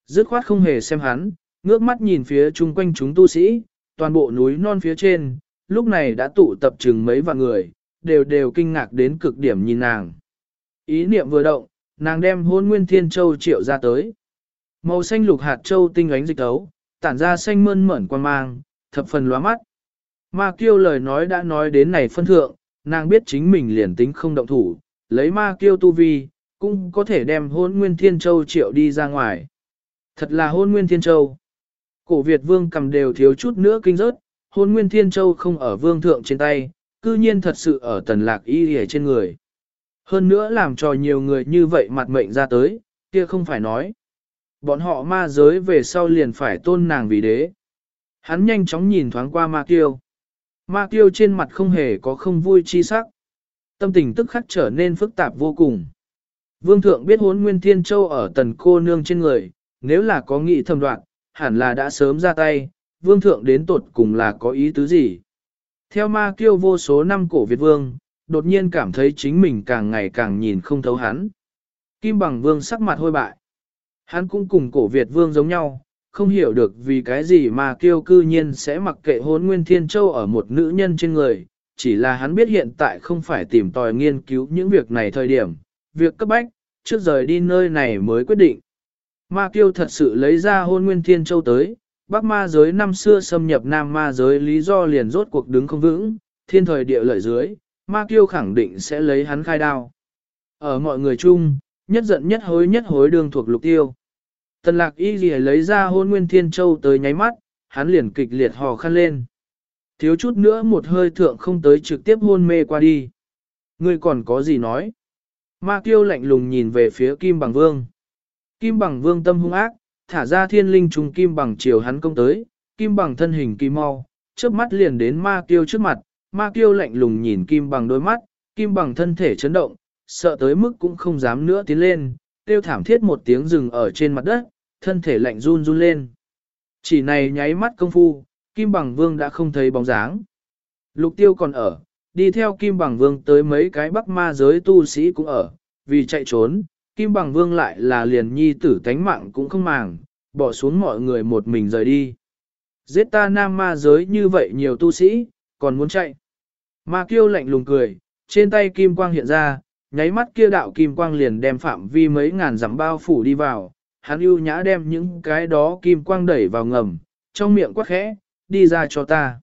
Dứt khoát không hề xem hắn, ngước mắt nhìn phía chung quanh chúng tu sĩ, toàn bộ núi non phía trên, lúc này đã tụ tập chừng mấy vạn người, đều đều kinh ngạc đến cực điểm nhìn nàng. Ý niệm vừa động, nàng đem hôn nguyên thiên châu triệu ra tới. Màu xanh lục hạt châu tinh ánh dịch tấu, tản ra xanh mơn mởn quan mang, thập phần lóa mắt. Mà kêu lời nói đã nói đến này phân thượng, nàng biết chính mình liền tính không động thủ, lấy ma kiêu tu vi, cũng có thể đem hôn nguyên thiên châu triệu đi ra ngoài. Thật là hôn nguyên thiên châu. Cổ Việt vương cầm đều thiếu chút nữa kinh rớt, hôn nguyên thiên châu không ở vương thượng trên tay, cư nhiên thật sự ở tần lạc y hề trên người. Hơn nữa làm cho nhiều người như vậy mặt mệnh ra tới, kia không phải nói. Bọn họ ma giới về sau liền phải tôn nàng vì đế. Hắn nhanh chóng nhìn thoáng qua ma kiêu. Ma kiêu trên mặt không hề có không vui chi sắc. Tâm tình tức khắc trở nên phức tạp vô cùng. Vương thượng biết hốn nguyên thiên châu ở tần cô nương trên người, nếu là có nghị thầm đoạn, hẳn là đã sớm ra tay, vương thượng đến tột cùng là có ý tứ gì. Theo ma kiêu vô số năm cổ Việt vương, đột nhiên cảm thấy chính mình càng ngày càng nhìn không thấu hắn. Kim bằng vương sắc mặt hôi bại. Hắn cũng cùng cổ Việt vương giống nhau, không hiểu được vì cái gì mà kiêu cư nhiên sẽ mặc kệ hốn nguyên thiên châu ở một nữ nhân trên người, chỉ là hắn biết hiện tại không phải tìm tòi nghiên cứu những việc này thời điểm, việc cấp bách, trước rời đi nơi này mới quyết định. Ma kiêu thật sự lấy ra hôn nguyên thiên châu tới, bắc ma giới năm xưa xâm nhập nam ma giới lý do liền rốt cuộc đứng không vững, thiên thời địa lợi dưới, ma kiêu khẳng định sẽ lấy hắn khai đao. Ở mọi người chung, nhất giận nhất hối nhất hối đương thuộc lục tiêu. Tần lạc y gì lấy ra hôn nguyên thiên châu tới nháy mắt, hắn liền kịch liệt hò khăn lên. Thiếu chút nữa một hơi thượng không tới trực tiếp hôn mê qua đi. Ngươi còn có gì nói? Ma kiêu lạnh lùng nhìn về phía Kim Bằng Vương. Kim Bằng Vương tâm hung ác, thả ra thiên linh trùng Kim Bằng chiều hắn công tới, Kim Bằng thân hình kỳ mau, chớp mắt liền đến Ma kiêu trước mặt, Ma kiêu lạnh lùng nhìn Kim Bằng đôi mắt, Kim Bằng thân thể chấn động, sợ tới mức cũng không dám nữa tiến lên, tiêu thảm thiết một tiếng rừng ở trên mặt đất, thân thể lạnh run run lên. Chỉ này nháy mắt công phu, Kim Bằng Vương đã không thấy bóng dáng. Lục tiêu còn ở, đi theo Kim Bằng Vương tới mấy cái bắc ma giới tu sĩ cũng ở, vì chạy trốn, Kim Bằng Vương lại là liền nhi tử tánh mạng cũng không màng, bỏ xuống mọi người một mình rời đi. Giết ta nam ma giới như vậy nhiều tu sĩ, còn muốn chạy. Ma kiêu lạnh lùng cười, trên tay kim quang hiện ra, nháy mắt kia đạo kim quang liền đem phạm vi mấy ngàn dặm bao phủ đi vào, hắn ưu nhã đem những cái đó kim quang đẩy vào ngầm, trong miệng quát khẽ, đi ra cho ta.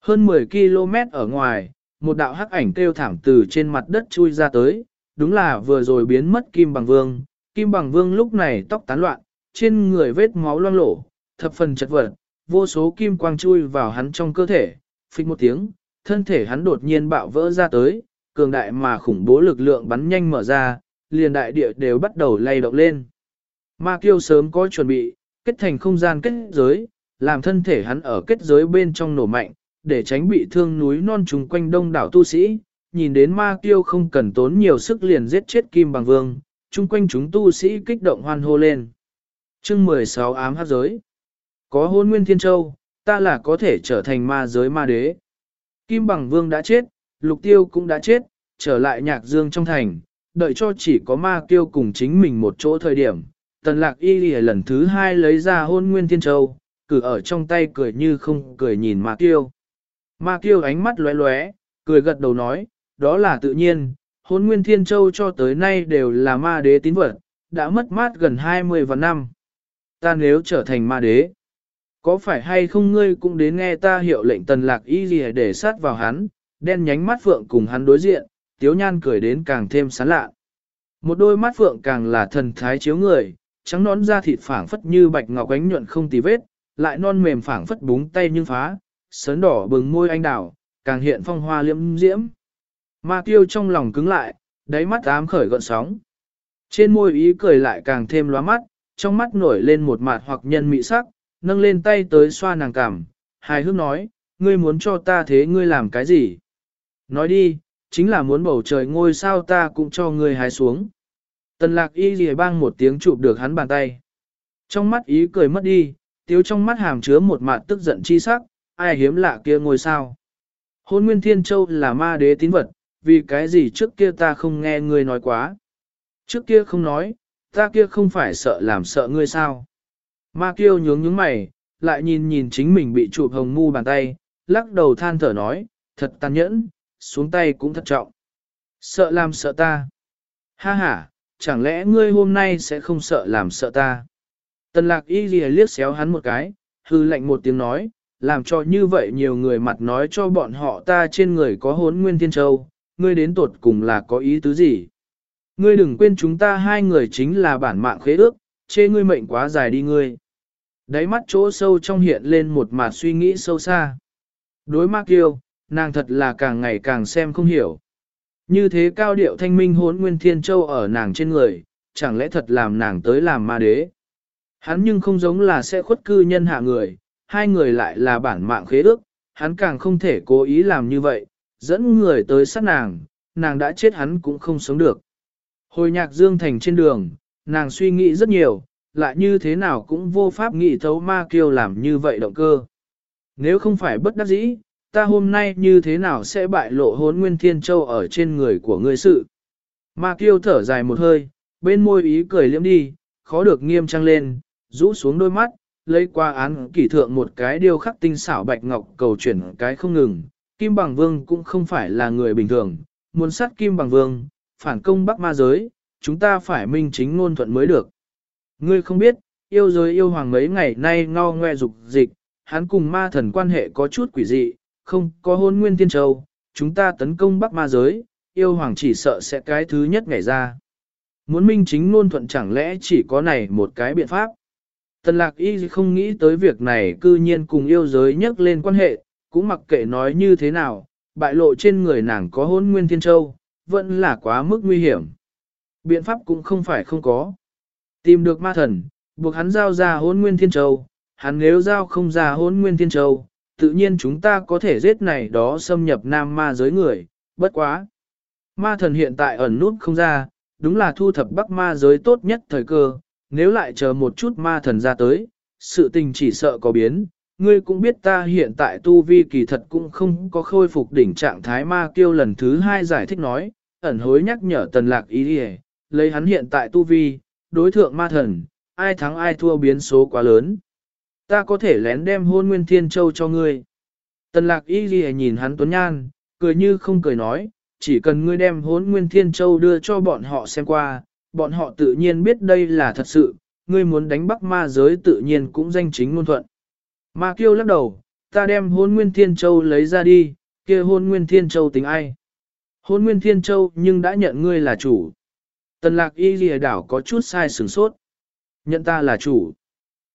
Hơn 10 km ở ngoài, một đạo hắc ảnh kêu thảm từ trên mặt đất chui ra tới, đúng là vừa rồi biến mất Kim Bằng Vương. Kim Bằng Vương lúc này tóc tán loạn, trên người vết máu loang lổ, thập phần chật vật, vô số kim quang chui vào hắn trong cơ thể, phích một tiếng, thân thể hắn đột nhiên bạo vỡ ra tới, cường đại mà khủng bố lực lượng bắn nhanh mở ra, liền đại địa đều bắt đầu lay động lên. Ma kiêu sớm có chuẩn bị, kết thành không gian kết giới, làm thân thể hắn ở kết giới bên trong nổ mạnh, để tránh bị thương núi non trùng quanh đông đảo tu sĩ. Nhìn đến ma kiêu không cần tốn nhiều sức liền giết chết kim bằng vương, chung quanh chúng tu sĩ kích động hoan hô lên. chương 16 ám hát giới. Có hôn nguyên thiên châu, ta là có thể trở thành ma giới ma đế. Kim bằng vương đã chết, lục tiêu cũng đã chết, trở lại nhạc dương trong thành, đợi cho chỉ có ma kiêu cùng chính mình một chỗ thời điểm. Tần lạc y lì lần thứ hai lấy ra hôn nguyên thiên châu, cử ở trong tay cười như không cười nhìn ma kiêu. Ma kiêu ánh mắt lóe lóe, cười gật đầu nói, đó là tự nhiên, hôn nguyên thiên châu cho tới nay đều là ma đế tín vật, đã mất mát gần 20 vạn năm. Ta nếu trở thành ma đế, có phải hay không ngươi cũng đến nghe ta hiệu lệnh tần lạc y lìa để sát vào hắn, đen nhánh mắt phượng cùng hắn đối diện, tiếu nhan cười đến càng thêm sán lạ. Một đôi mắt phượng càng là thần thái chiếu người, trắng nón da thịt phảng phất như bạch ngọc ánh nhuận không tì vết, lại non mềm phảng phất búng tay nhưng phá, sớn đỏ bừng môi anh đào, càng hiện phong hoa liễm diễm. Ma tiêu trong lòng cứng lại, đáy mắt ám khởi gọn sóng. Trên môi ý cười lại càng thêm lóa mắt, trong mắt nổi lên một mạt hoặc nhân mị sắc, nâng lên tay tới xoa nàng cảm, hài hước nói, ngươi muốn cho ta thế ngươi làm cái gì? Nói đi, chính là muốn bầu trời ngôi sao ta cũng cho ngươi hái xuống. Tần lạc y lìa bang một tiếng chụp được hắn bàn tay. Trong mắt ý cười mất đi, tiếu trong mắt hàm chứa một mặt tức giận chi sắc, ai hiếm lạ kia ngôi sao. Hôn Nguyên Thiên Châu là ma đế tín vật, vì cái gì trước kia ta không nghe ngươi nói quá. Trước kia không nói, ta kia không phải sợ làm sợ ngươi sao. Ma kiêu nhướng nhướng mày, lại nhìn nhìn chính mình bị chụp hồng mu bàn tay, lắc đầu than thở nói, thật tàn nhẫn, xuống tay cũng thật trọng. Sợ làm sợ ta. Ha ha, chẳng lẽ ngươi hôm nay sẽ không sợ làm sợ ta? Tần lạc y ghi liếc xéo hắn một cái, hư lạnh một tiếng nói, làm cho như vậy nhiều người mặt nói cho bọn họ ta trên người có hốn nguyên thiên châu, ngươi đến tột cùng là có ý tứ gì? Ngươi đừng quên chúng ta hai người chính là bản mạng khế ước, chê ngươi mệnh quá dài đi ngươi. Đáy mắt chỗ sâu trong hiện lên một mặt suy nghĩ sâu xa. Đối mắc yêu, nàng thật là càng ngày càng xem không hiểu. Như thế cao điệu thanh minh hốn nguyên thiên châu ở nàng trên người, chẳng lẽ thật làm nàng tới làm ma đế. Hắn nhưng không giống là sẽ khuất cư nhân hạ người, hai người lại là bản mạng khế ước, hắn càng không thể cố ý làm như vậy, dẫn người tới sát nàng, nàng đã chết hắn cũng không sống được. Hồi nhạc dương thành trên đường, nàng suy nghĩ rất nhiều, lại như thế nào cũng vô pháp nghĩ thấu ma kiêu làm như vậy động cơ. Nếu không phải bất đắc dĩ, ta hôm nay như thế nào sẽ bại lộ hốn nguyên thiên châu ở trên người của ngươi sự. Ma kiêu thở dài một hơi, bên môi ý cười liếm đi, khó được nghiêm trang lên, rũ xuống đôi mắt, lấy qua án kỷ thượng một cái điêu khắc tinh xảo bạch ngọc cầu chuyển cái không ngừng. Kim Bằng Vương cũng không phải là người bình thường, muốn sát Kim Bằng Vương, phản công Bắc Ma giới, chúng ta phải minh chính ngôn thuận mới được. Ngươi không biết, yêu giới yêu hoàng mấy ngày nay ngao ngoe dục dịch, hắn cùng ma thần quan hệ có chút quỷ dị, không có hôn nguyên tiên châu, chúng ta tấn công Bắc Ma giới, yêu hoàng chỉ sợ sẽ cái thứ nhất ngày ra. Muốn minh chính luôn thuận chẳng lẽ chỉ có này một cái biện pháp. Tần lạc y không nghĩ tới việc này cư nhiên cùng yêu giới nhắc lên quan hệ, cũng mặc kệ nói như thế nào, bại lộ trên người nàng có hôn nguyên thiên châu, vẫn là quá mức nguy hiểm. Biện pháp cũng không phải không có. Tìm được ma thần, buộc hắn giao ra hôn nguyên thiên châu, hắn nếu giao không ra hôn nguyên thiên châu, tự nhiên chúng ta có thể giết này đó xâm nhập nam ma giới người, bất quá. Ma thần hiện tại ẩn nút không ra, đúng là thu thập bắc ma giới tốt nhất thời cơ, nếu lại chờ một chút ma thần ra tới, sự tình chỉ sợ có biến. Ngươi cũng biết ta hiện tại tu vi kỳ thật cũng không có khôi phục đỉnh trạng thái ma kiêu lần thứ hai giải thích nói, ẩn hối nhắc nhở tần lạc ý đi lấy hắn hiện tại tu vi, đối thượng ma thần, ai thắng ai thua biến số quá lớn. Ta có thể lén đem hôn nguyên thiên châu cho ngươi. Tần lạc y ghi nhìn hắn tuấn nhan, cười như không cười nói, chỉ cần ngươi đem hốn nguyên thiên châu đưa cho bọn họ xem qua, bọn họ tự nhiên biết đây là thật sự, ngươi muốn đánh bắc ma giới tự nhiên cũng danh chính ngôn thuận. Ma kiêu lắc đầu, ta đem hôn nguyên thiên châu lấy ra đi, kia hôn nguyên thiên châu tính ai? Hôn nguyên thiên châu nhưng đã nhận ngươi là chủ. Tần lạc y lìa đảo có chút sai sừng sốt. Nhận ta là chủ.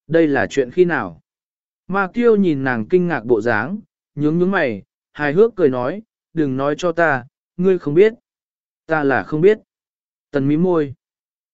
Đây là chuyện khi nào? Ma kiêu nhìn nàng kinh ngạc bộ dáng, nhướng nhướng mày, hài hước cười nói, đừng nói cho ta, ngươi không biết. Ta là không biết. Tần mí môi.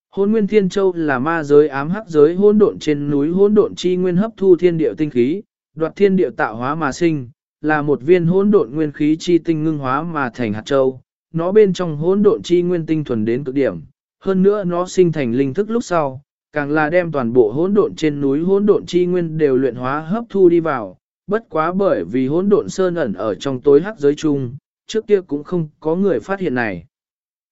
Hôn nguyên thiên châu là ma giới ám hắc giới hỗn độn trên núi hỗn độn chi nguyên hấp thu thiên địa tinh khí, đoạt thiên địa tạo hóa mà sinh, là một viên hỗn độn nguyên khí chi tinh ngưng hóa mà thành hạt châu. Nó bên trong hỗn độn chi nguyên tinh thuần đến cực điểm, hơn nữa nó sinh thành linh thức lúc sau, càng là đem toàn bộ hỗn độn trên núi hỗn độn chi nguyên đều luyện hóa hấp thu đi vào, bất quá bởi vì hỗn độn sơn ẩn ở trong tối hắc giới chung, trước kia cũng không có người phát hiện này.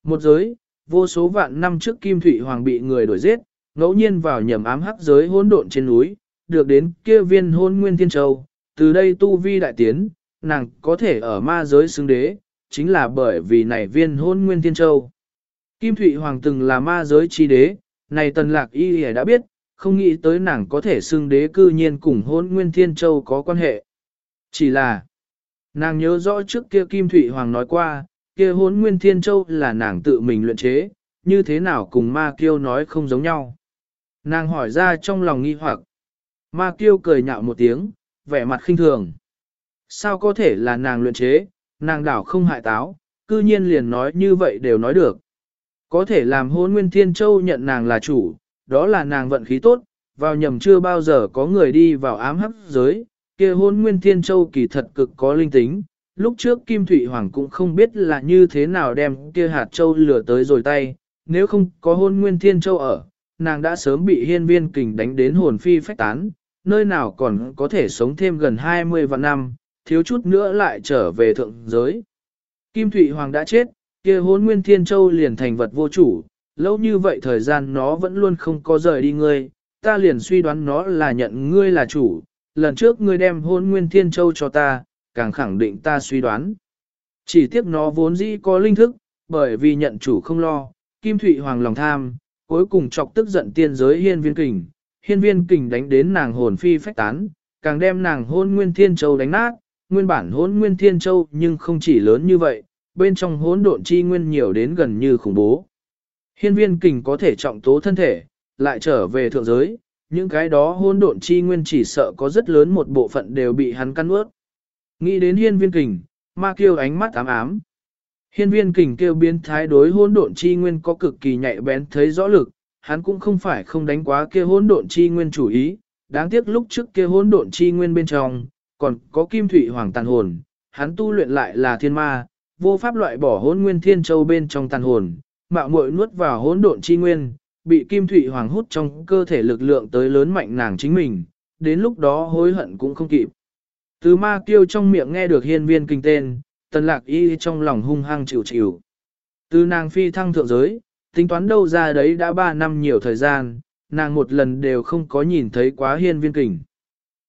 Một giới, vô số vạn năm trước Kim Thụy Hoàng bị người đuổi giết, ngẫu nhiên vào nhầm ám hắc giới hỗn độn trên núi, được đến kia viên hôn nguyên thiên châu, từ đây tu vi đại tiến, nàng có thể ở ma giới xứng đế, chính là bởi vì này viên hôn nguyên thiên châu. Kim Thụy Hoàng từng là ma giới chi đế, này tần lạc y đã biết, không nghĩ tới nàng có thể xưng đế cư nhiên cùng hôn nguyên thiên châu có quan hệ. Chỉ là, nàng nhớ rõ trước kia Kim Thụy Hoàng nói qua, kia hôn nguyên thiên châu là nàng tự mình luyện chế, như thế nào cùng ma kiêu nói không giống nhau. Nàng hỏi ra trong lòng nghi hoặc. Ma kiêu cười nhạo một tiếng, vẻ mặt khinh thường. Sao có thể là nàng luyện chế, nàng đảo không hại táo, cư nhiên liền nói như vậy đều nói được. Có thể làm hôn nguyên thiên châu nhận nàng là chủ, đó là nàng vận khí tốt, vào nhầm chưa bao giờ có người đi vào ám hấp giới, kia hôn nguyên thiên châu kỳ thật cực có linh tính, lúc trước Kim Thụy Hoàng cũng không biết là như thế nào đem kia hạt châu lửa tới rồi tay, nếu không có hôn nguyên thiên châu ở, nàng đã sớm bị hiên viên kình đánh đến hồn phi phách tán, nơi nào còn có thể sống thêm gần 20 vạn năm, thiếu chút nữa lại trở về thượng giới. Kim Thụy Hoàng đã chết, kia hốn nguyên thiên châu liền thành vật vô chủ, lâu như vậy thời gian nó vẫn luôn không có rời đi ngươi, ta liền suy đoán nó là nhận ngươi là chủ, lần trước ngươi đem hôn nguyên thiên châu cho ta, càng khẳng định ta suy đoán. Chỉ tiếc nó vốn dĩ có linh thức, bởi vì nhận chủ không lo, Kim Thụy Hoàng lòng tham, cuối cùng chọc tức giận tiên giới hiên viên kình, hiên viên kình đánh đến nàng hồn phi phách tán, càng đem nàng hôn nguyên thiên châu đánh nát, nguyên bản hôn nguyên thiên châu nhưng không chỉ lớn như vậy, bên trong hỗn độn chi nguyên nhiều đến gần như khủng bố. Hiên viên kình có thể trọng tố thân thể, lại trở về thượng giới, những cái đó hỗn độn chi nguyên chỉ sợ có rất lớn một bộ phận đều bị hắn căn ướt. Nghĩ đến hiên viên kình, ma kêu ánh mắt ám ám. Hiên viên kình kêu biến thái đối hỗn độn chi nguyên có cực kỳ nhạy bén thấy rõ lực, hắn cũng không phải không đánh quá kia hỗn độn chi nguyên chủ ý, đáng tiếc lúc trước kia hỗn độn chi nguyên bên trong, còn có kim thủy hoàng tàn hồn, hắn tu luyện lại là thiên ma, vô pháp loại bỏ hỗn nguyên thiên châu bên trong tàn hồn, mạo muội nuốt vào hỗn độn chi nguyên, bị kim thủy hoàng hút trong cơ thể lực lượng tới lớn mạnh nàng chính mình, đến lúc đó hối hận cũng không kịp. Từ ma kiêu trong miệng nghe được hiên viên kinh tên, tần lạc y trong lòng hung hăng chịu chịu. Từ nàng phi thăng thượng giới, tính toán đâu ra đấy đã 3 năm nhiều thời gian, nàng một lần đều không có nhìn thấy quá hiên viên kình.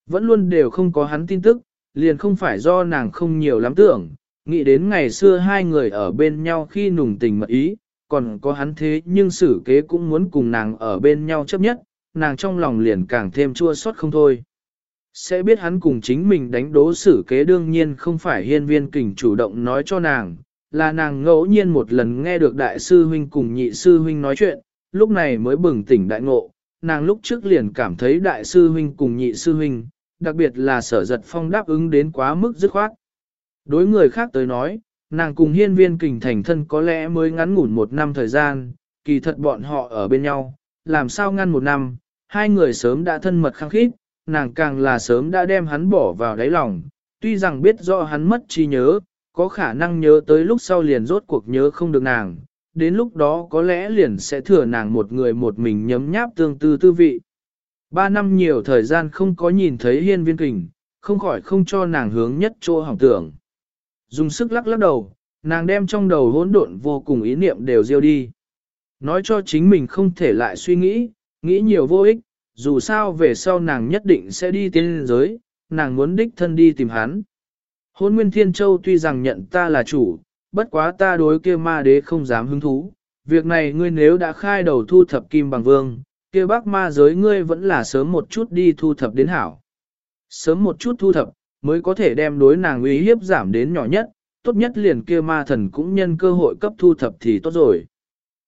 Vẫn luôn đều không có hắn tin tức, liền không phải do nàng không nhiều lắm tưởng, nghĩ đến ngày xưa hai người ở bên nhau khi nùng tình mật ý, còn có hắn thế nhưng xử kế cũng muốn cùng nàng ở bên nhau chấp nhất, nàng trong lòng liền càng thêm chua xót không thôi. Sẽ biết hắn cùng chính mình đánh đố xử kế đương nhiên không phải hiên viên kình chủ động nói cho nàng, là nàng ngẫu nhiên một lần nghe được đại sư huynh cùng nhị sư huynh nói chuyện, lúc này mới bừng tỉnh đại ngộ, nàng lúc trước liền cảm thấy đại sư huynh cùng nhị sư huynh, đặc biệt là sở giật phong đáp ứng đến quá mức dứt khoát. Đối người khác tới nói, nàng cùng hiên viên kình thành thân có lẽ mới ngắn ngủn một năm thời gian, kỳ thật bọn họ ở bên nhau, làm sao ngăn một năm, hai người sớm đã thân mật khăng khít, nàng càng là sớm đã đem hắn bỏ vào đáy lòng, tuy rằng biết rõ hắn mất trí nhớ, có khả năng nhớ tới lúc sau liền rốt cuộc nhớ không được nàng, đến lúc đó có lẽ liền sẽ thừa nàng một người một mình nhấm nháp tương tư tư vị. Ba năm nhiều thời gian không có nhìn thấy hiên viên kình, không khỏi không cho nàng hướng nhất chỗ hỏng tưởng. Dùng sức lắc lắc đầu, nàng đem trong đầu hỗn độn vô cùng ý niệm đều diêu đi. Nói cho chính mình không thể lại suy nghĩ, nghĩ nhiều vô ích, dù sao về sau nàng nhất định sẽ đi tiên giới, nàng muốn đích thân đi tìm hắn. Hôn Nguyên Thiên Châu tuy rằng nhận ta là chủ, bất quá ta đối kia ma đế không dám hứng thú. Việc này ngươi nếu đã khai đầu thu thập kim bằng vương, kia bác ma giới ngươi vẫn là sớm một chút đi thu thập đến hảo. Sớm một chút thu thập, mới có thể đem đối nàng uy hiếp giảm đến nhỏ nhất, tốt nhất liền kia ma thần cũng nhân cơ hội cấp thu thập thì tốt rồi.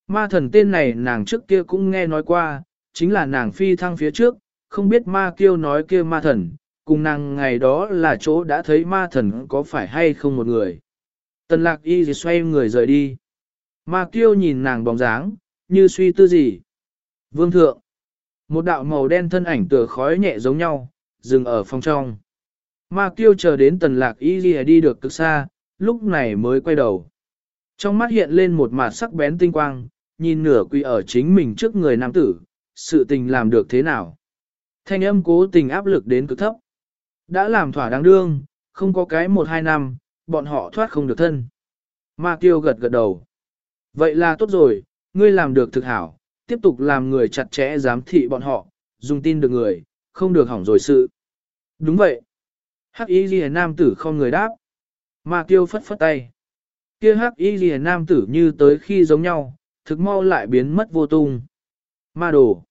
Ma thần tên này nàng trước kia cũng nghe nói qua, chính là nàng phi thăng phía trước, không biết ma kêu nói kia ma thần, cùng nàng ngày đó là chỗ đã thấy ma thần có phải hay không một người. Tần lạc y gì xoay người rời đi. Ma kiêu nhìn nàng bóng dáng, như suy tư gì. Vương thượng. Một đạo màu đen thân ảnh tựa khói nhẹ giống nhau, dừng ở phòng trong. Ma kiêu chờ đến tần lạc y ghi đi được cực xa, lúc này mới quay đầu. Trong mắt hiện lên một mặt sắc bén tinh quang, nhìn nửa quỳ ở chính mình trước người nam tử, sự tình làm được thế nào. Thanh âm cố tình áp lực đến cực thấp. Đã làm thỏa đáng đương, không có cái một hai năm, bọn họ thoát không được thân. Ma Kiêu gật gật đầu. Vậy là tốt rồi, ngươi làm được thực hảo, tiếp tục làm người chặt chẽ giám thị bọn họ, dùng tin được người, không được hỏng rồi sự. Đúng vậy. Hắc y ghi nam tử không người đáp. Ma Kiêu phất phất tay. Kia hắc y ghi nam tử như tới khi giống nhau, thực mau lại biến mất vô tung. Ma đồ.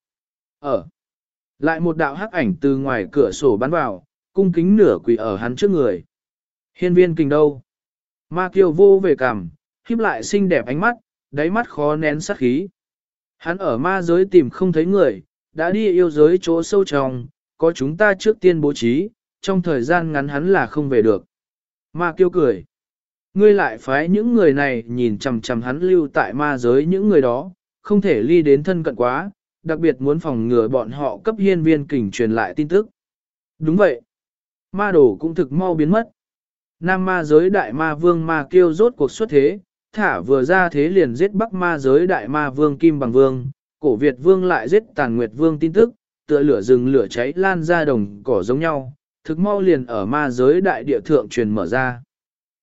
Ở. Lại một đạo hắc ảnh từ ngoài cửa sổ bắn vào, cung kính nửa quỳ ở hắn trước người. Hiên viên kình đâu? Ma kiêu vô về cằm, híp lại xinh đẹp ánh mắt, đáy mắt khó nén sát khí. Hắn ở ma giới tìm không thấy người, đã đi yêu giới chỗ sâu trong, có chúng ta trước tiên bố trí, trong thời gian ngắn hắn là không về được. Ma kiêu cười. Ngươi lại phái những người này nhìn chằm chằm hắn lưu tại ma giới những người đó, không thể ly đến thân cận quá, đặc biệt muốn phòng ngừa bọn họ cấp hiên viên kình truyền lại tin tức. Đúng vậy. Ma đồ cũng thực mau biến mất. Nam ma giới đại ma vương ma kiêu rốt cuộc xuất thế, thả vừa ra thế liền giết bắc ma giới đại ma vương kim bằng vương, cổ Việt vương lại giết tàn nguyệt vương tin tức, tựa lửa rừng lửa cháy lan ra đồng cỏ giống nhau, thực mau liền ở ma giới đại địa thượng truyền mở ra.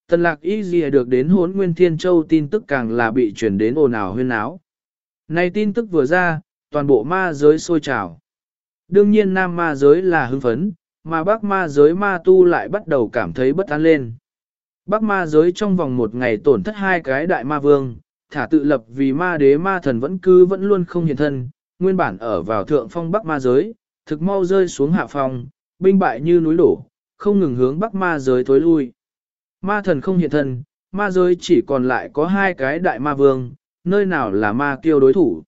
Tần lạc y gì được đến hốn nguyên thiên châu tin tức càng là bị truyền đến ồn ào huyên áo. Này tin tức vừa ra, toàn bộ ma giới sôi trào. Đương nhiên nam ma giới là hưng phấn, mà bác ma giới ma tu lại bắt đầu cảm thấy bất an lên. Bác ma giới trong vòng một ngày tổn thất hai cái đại ma vương, thả tự lập vì ma đế ma thần vẫn cứ vẫn luôn không hiện thân, nguyên bản ở vào thượng phong bắc ma giới, thực mau rơi xuống hạ phong, binh bại như núi đổ, không ngừng hướng bắc ma giới thối lui. Ma thần không hiện thân, ma giới chỉ còn lại có hai cái đại ma vương, nơi nào là ma kiêu đối thủ.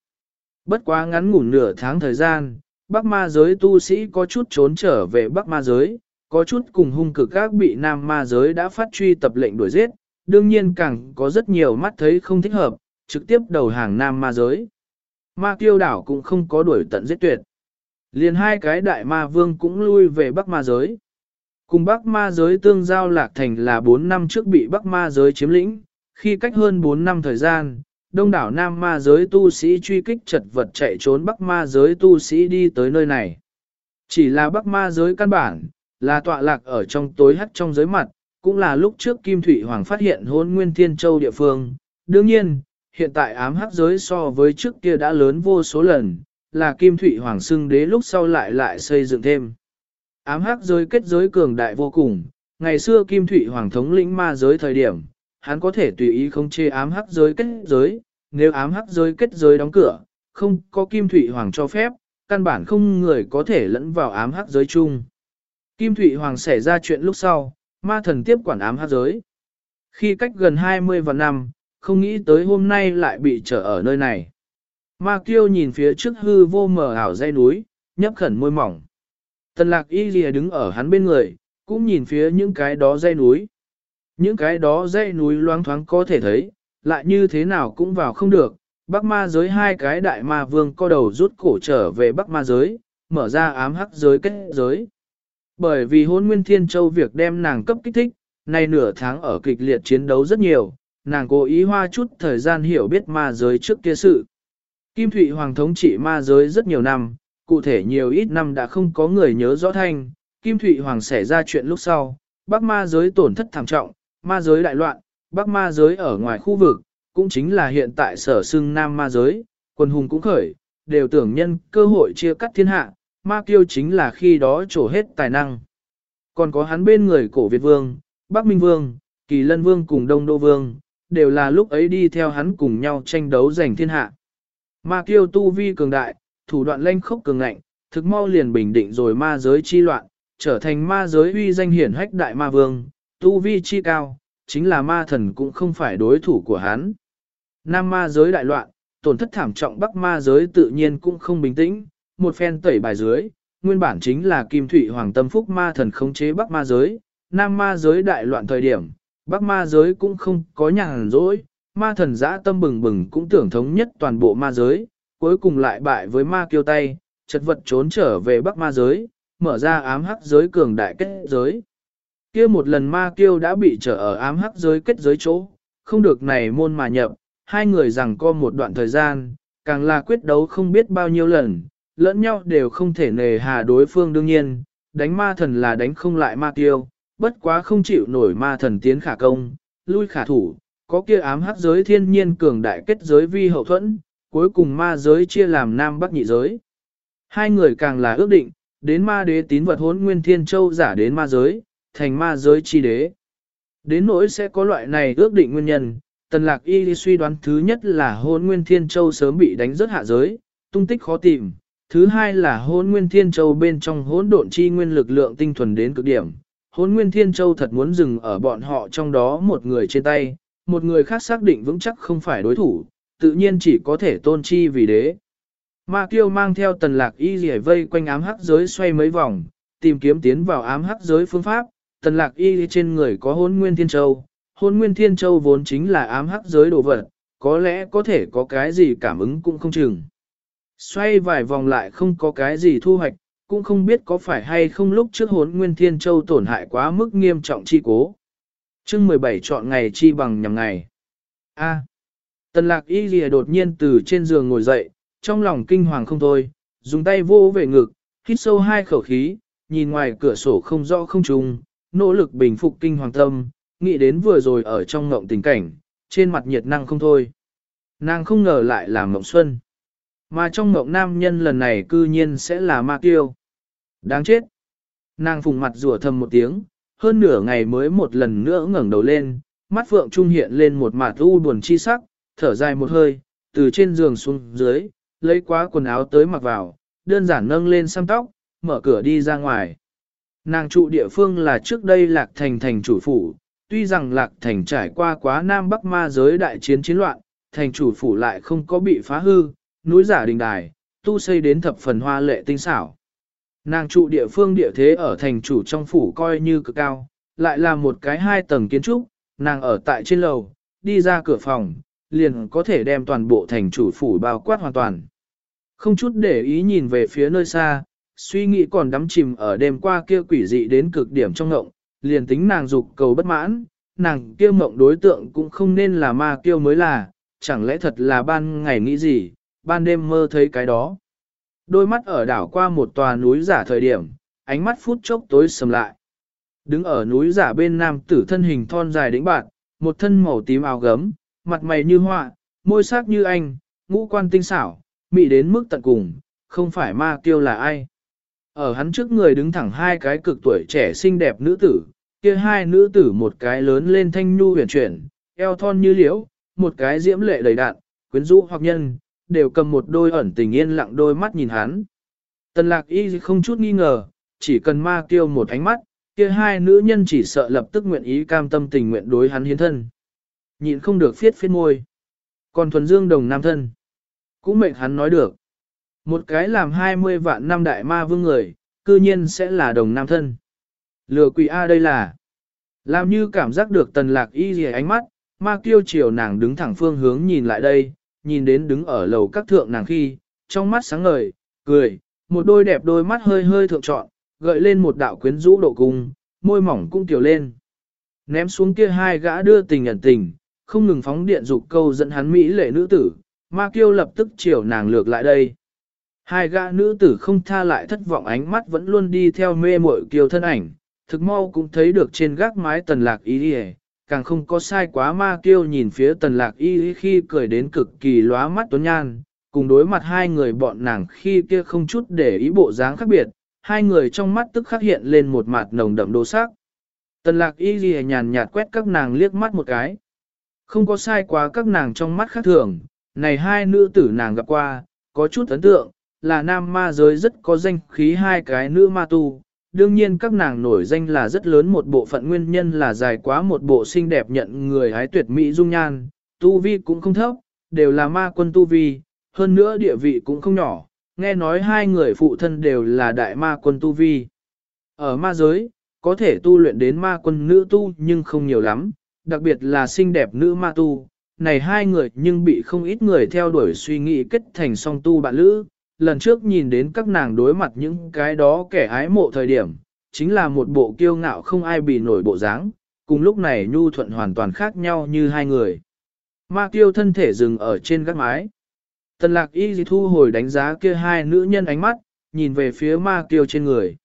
Bất quá ngắn ngủn nửa tháng thời gian, bắc ma giới tu sĩ có chút trốn trở về bắc ma giới, có chút cùng hung cực các bị nam ma giới đã phát truy tập lệnh đuổi giết, đương nhiên càng có rất nhiều mắt thấy không thích hợp, trực tiếp đầu hàng nam ma giới. Ma kiêu đảo cũng không có đuổi tận giết tuyệt. Liền hai cái đại ma vương cũng lui về bắc ma giới. Cùng bắc ma giới tương giao lạc thành là 4 năm trước bị bắc ma giới chiếm lĩnh, khi cách hơn 4 năm thời gian, đông đảo nam ma giới tu sĩ truy kích chật vật chạy trốn bắc ma giới tu sĩ đi tới nơi này. Chỉ là bắc ma giới căn bản, là tọa lạc ở trong tối hắt trong giới mặt, cũng là lúc trước Kim thủy Hoàng phát hiện hôn nguyên thiên châu địa phương. Đương nhiên, hiện tại ám hắc giới so với trước kia đã lớn vô số lần, là Kim Thụy Hoàng xưng đế lúc sau lại lại xây dựng thêm. Ám hắc giới kết giới cường đại vô cùng, ngày xưa Kim Thụy Hoàng thống lĩnh ma giới thời điểm, hắn có thể tùy ý không chê ám hắc giới kết giới, nếu ám hắc giới kết giới đóng cửa, không có Kim Thụy Hoàng cho phép, căn bản không người có thể lẫn vào ám hắc giới chung. Kim Thụy Hoàng xảy ra chuyện lúc sau, ma thần tiếp quản ám hắc giới. Khi cách gần 20 vạn năm, không nghĩ tới hôm nay lại bị trở ở nơi này. Ma kiêu nhìn phía trước hư vô mờ ảo dây núi, nhấp khẩn môi mỏng. Tần lạc y lìa đứng ở hắn bên người, cũng nhìn phía những cái đó dây núi. Những cái đó dây núi loáng thoáng có thể thấy, lại như thế nào cũng vào không được. Bắc ma giới hai cái đại ma vương co đầu rút cổ trở về Bắc ma giới, mở ra ám hắc giới kết giới. Bởi vì hôn nguyên thiên châu việc đem nàng cấp kích thích, nay nửa tháng ở kịch liệt chiến đấu rất nhiều, nàng cố ý hoa chút thời gian hiểu biết ma giới trước kia sự. Kim Thụy Hoàng thống trị ma giới rất nhiều năm, cụ thể nhiều ít năm đã không có người nhớ rõ thanh, Kim Thụy Hoàng xảy ra chuyện lúc sau, Bắc ma giới tổn thất thảm trọng, ma giới đại loạn, Bắc ma giới ở ngoài khu vực, cũng chính là hiện tại sở xưng Nam ma giới, quân hùng cũng khởi, đều tưởng nhân cơ hội chia cắt thiên hạ, ma kiêu chính là khi đó trổ hết tài năng. Còn có hắn bên người cổ Việt Vương, Bắc Minh Vương, Kỳ Lân Vương cùng Đông Đô Vương, đều là lúc ấy đi theo hắn cùng nhau tranh đấu giành thiên hạ. Ma kiêu tu vi cường đại, thủ đoạn lanh khốc cường ngạnh, thực mau liền bình định rồi ma giới chi loạn, trở thành ma giới uy danh hiển hách đại ma vương, tu vi chi cao, chính là ma thần cũng không phải đối thủ của hắn. Nam ma giới đại loạn, tổn thất thảm trọng bắc ma giới tự nhiên cũng không bình tĩnh, một phen tẩy bài dưới, nguyên bản chính là kim thủy hoàng tâm phúc ma thần khống chế bắc ma giới, nam ma giới đại loạn thời điểm, bắc ma giới cũng không có nhàn rỗi, ma thần giã tâm bừng bừng cũng tưởng thống nhất toàn bộ ma giới, cuối cùng lại bại với ma kiêu tay, chật vật trốn trở về bắc ma giới, mở ra ám hắc giới cường đại kết giới. kia một lần ma kiêu đã bị trở ở ám hắc giới kết giới chỗ, không được này môn mà nhập, hai người rằng co một đoạn thời gian, càng là quyết đấu không biết bao nhiêu lần, lẫn nhau đều không thể nề hà đối phương đương nhiên, đánh ma thần là đánh không lại ma kiêu, bất quá không chịu nổi ma thần tiến khả công, lui khả thủ, có kia ám hắc giới thiên nhiên cường đại kết giới vi hậu thuẫn, cuối cùng ma giới chia làm nam bắc nhị giới. Hai người càng là ước định, đến ma đế tín vật hốn nguyên thiên châu giả đến ma giới, thành ma giới chi đế. Đến nỗi sẽ có loại này ước định nguyên nhân, tần lạc y suy đoán thứ nhất là hôn nguyên thiên châu sớm bị đánh rớt hạ giới, tung tích khó tìm, Thứ hai là hôn nguyên thiên châu bên trong hỗn độn chi nguyên lực lượng tinh thuần đến cực điểm. Hôn nguyên thiên châu thật muốn dừng ở bọn họ trong đó một người trên tay, một người khác xác định vững chắc không phải đối thủ, tự nhiên chỉ có thể tôn chi vì đế. Ma kiêu mang theo tần lạc y rỉa vây quanh ám hắc giới xoay mấy vòng, tìm kiếm tiến vào ám hắc giới phương pháp, tần lạc y trên người có hôn nguyên thiên châu. Hôn nguyên thiên châu vốn chính là ám hắc giới đồ vật, có lẽ có thể có cái gì cảm ứng cũng không chừng. Xoay vài vòng lại không có cái gì thu hoạch, cũng không biết có phải hay không lúc trước hốn Nguyên Thiên Châu tổn hại quá mức nghiêm trọng chi cố chương 17 chọn ngày chi bằng nhằm ngày. A. tần lạc y lìa đột nhiên từ trên giường ngồi dậy, trong lòng kinh hoàng không thôi, dùng tay vô về ngực, hít sâu hai khẩu khí, nhìn ngoài cửa sổ không rõ không trùng, nỗ lực bình phục kinh hoàng tâm, nghĩ đến vừa rồi ở trong ngộng tình cảnh, trên mặt nhiệt năng không thôi. Nàng không ngờ lại là mộng xuân. Mà trong mộng nam nhân lần này cư nhiên sẽ là ma kiêu. Đáng chết. Nàng phùng mặt rủa thầm một tiếng, hơn nửa ngày mới một lần nữa ngẩng đầu lên, mắt phượng trung hiện lên một mạt u buồn chi sắc, thở dài một hơi, từ trên giường xuống dưới, lấy quá quần áo tới mặc vào, đơn giản nâng lên xăm tóc, mở cửa đi ra ngoài. Nàng trụ địa phương là trước đây Lạc Thành thành chủ phủ, tuy rằng Lạc Thành trải qua quá Nam Bắc ma giới đại chiến chiến loạn, thành chủ phủ lại không có bị phá hư, núi giả đình đài, tu xây đến thập phần hoa lệ tinh xảo. Nàng trụ địa phương địa thế ở thành chủ trong phủ coi như cực cao, lại là một cái hai tầng kiến trúc, nàng ở tại trên lầu, đi ra cửa phòng, liền có thể đem toàn bộ thành chủ phủ bao quát hoàn toàn. Không chút để ý nhìn về phía nơi xa, suy nghĩ còn đắm chìm ở đêm qua kia quỷ dị đến cực điểm trong ngộng, liền tính nàng dục cầu bất mãn, nàng kia mộng đối tượng cũng không nên là ma kiêu mới là, chẳng lẽ thật là ban ngày nghĩ gì, ban đêm mơ thấy cái đó. Đôi mắt ở đảo qua một tòa núi giả thời điểm, ánh mắt phút chốc tối sầm lại. Đứng ở núi giả bên nam tử thân hình thon dài đĩnh bạn, một thân màu tím áo gấm, mặt mày như họa, môi sắc như anh, ngũ quan tinh xảo, mị đến mức tận cùng, không phải ma kiêu là ai. Ở hắn trước người đứng thẳng hai cái cực tuổi trẻ xinh đẹp nữ tử, kia hai nữ tử một cái lớn lên thanh nhu huyền chuyển, eo thon như liễu, một cái diễm lệ đầy đạn, quyến rũ hoặc nhân, đều cầm một đôi ẩn tình yên lặng đôi mắt nhìn hắn. Tần lạc y không chút nghi ngờ, chỉ cần ma kiêu một ánh mắt, kia hai nữ nhân chỉ sợ lập tức nguyện ý cam tâm tình nguyện đối hắn hiến thân. Nhịn không được phiết phiết môi. Còn thuần dương đồng nam thân. Cũng mệnh hắn nói được. Một cái làm 20 vạn năm đại ma vương người, cư nhiên sẽ là đồng nam thân. Lừa quỷ A đây là. Làm như cảm giác được tần lạc y gì ánh mắt, ma kiêu chiều nàng đứng thẳng phương hướng nhìn lại đây, nhìn đến đứng ở lầu các thượng nàng khi, trong mắt sáng ngời, cười, một đôi đẹp đôi mắt hơi hơi thượng trọn, gợi lên một đạo quyến rũ độ cung, môi mỏng cũng tiểu lên. Ném xuống kia hai gã đưa tình ẩn tình, không ngừng phóng điện dục câu dẫn hắn mỹ lệ nữ tử, ma kiêu lập tức chiều nàng lược lại đây. Hai gã nữ tử không tha lại thất vọng ánh mắt vẫn luôn đi theo mê muội kiều thân ảnh, thực mau cũng thấy được trên gác mái tần lạc ý đi càng không có sai quá ma kiêu nhìn phía tần lạc y khi cười đến cực kỳ lóa mắt tuấn nhan, cùng đối mặt hai người bọn nàng khi kia không chút để ý bộ dáng khác biệt, hai người trong mắt tức khắc hiện lên một mặt nồng đậm đồ sắc. Tần lạc y ghi nhàn nhạt quét các nàng liếc mắt một cái. Không có sai quá các nàng trong mắt khác thường, này hai nữ tử nàng gặp qua, có chút ấn tượng, là nam ma giới rất có danh khí hai cái nữ ma tu, đương nhiên các nàng nổi danh là rất lớn một bộ phận nguyên nhân là dài quá một bộ xinh đẹp nhận người hái tuyệt mỹ dung nhan, tu vi cũng không thấp, đều là ma quân tu vi, hơn nữa địa vị cũng không nhỏ, nghe nói hai người phụ thân đều là đại ma quân tu vi. Ở ma giới, có thể tu luyện đến ma quân nữ tu nhưng không nhiều lắm, đặc biệt là xinh đẹp nữ ma tu. Này hai người nhưng bị không ít người theo đuổi suy nghĩ kết thành song tu bạn lữ, lần trước nhìn đến các nàng đối mặt những cái đó kẻ ái mộ thời điểm, chính là một bộ kiêu ngạo không ai bị nổi bộ dáng, cùng lúc này nhu thuận hoàn toàn khác nhau như hai người. Ma kiêu thân thể dừng ở trên gác mái. Tần lạc y thu hồi đánh giá kia hai nữ nhân ánh mắt, nhìn về phía ma kiêu trên người.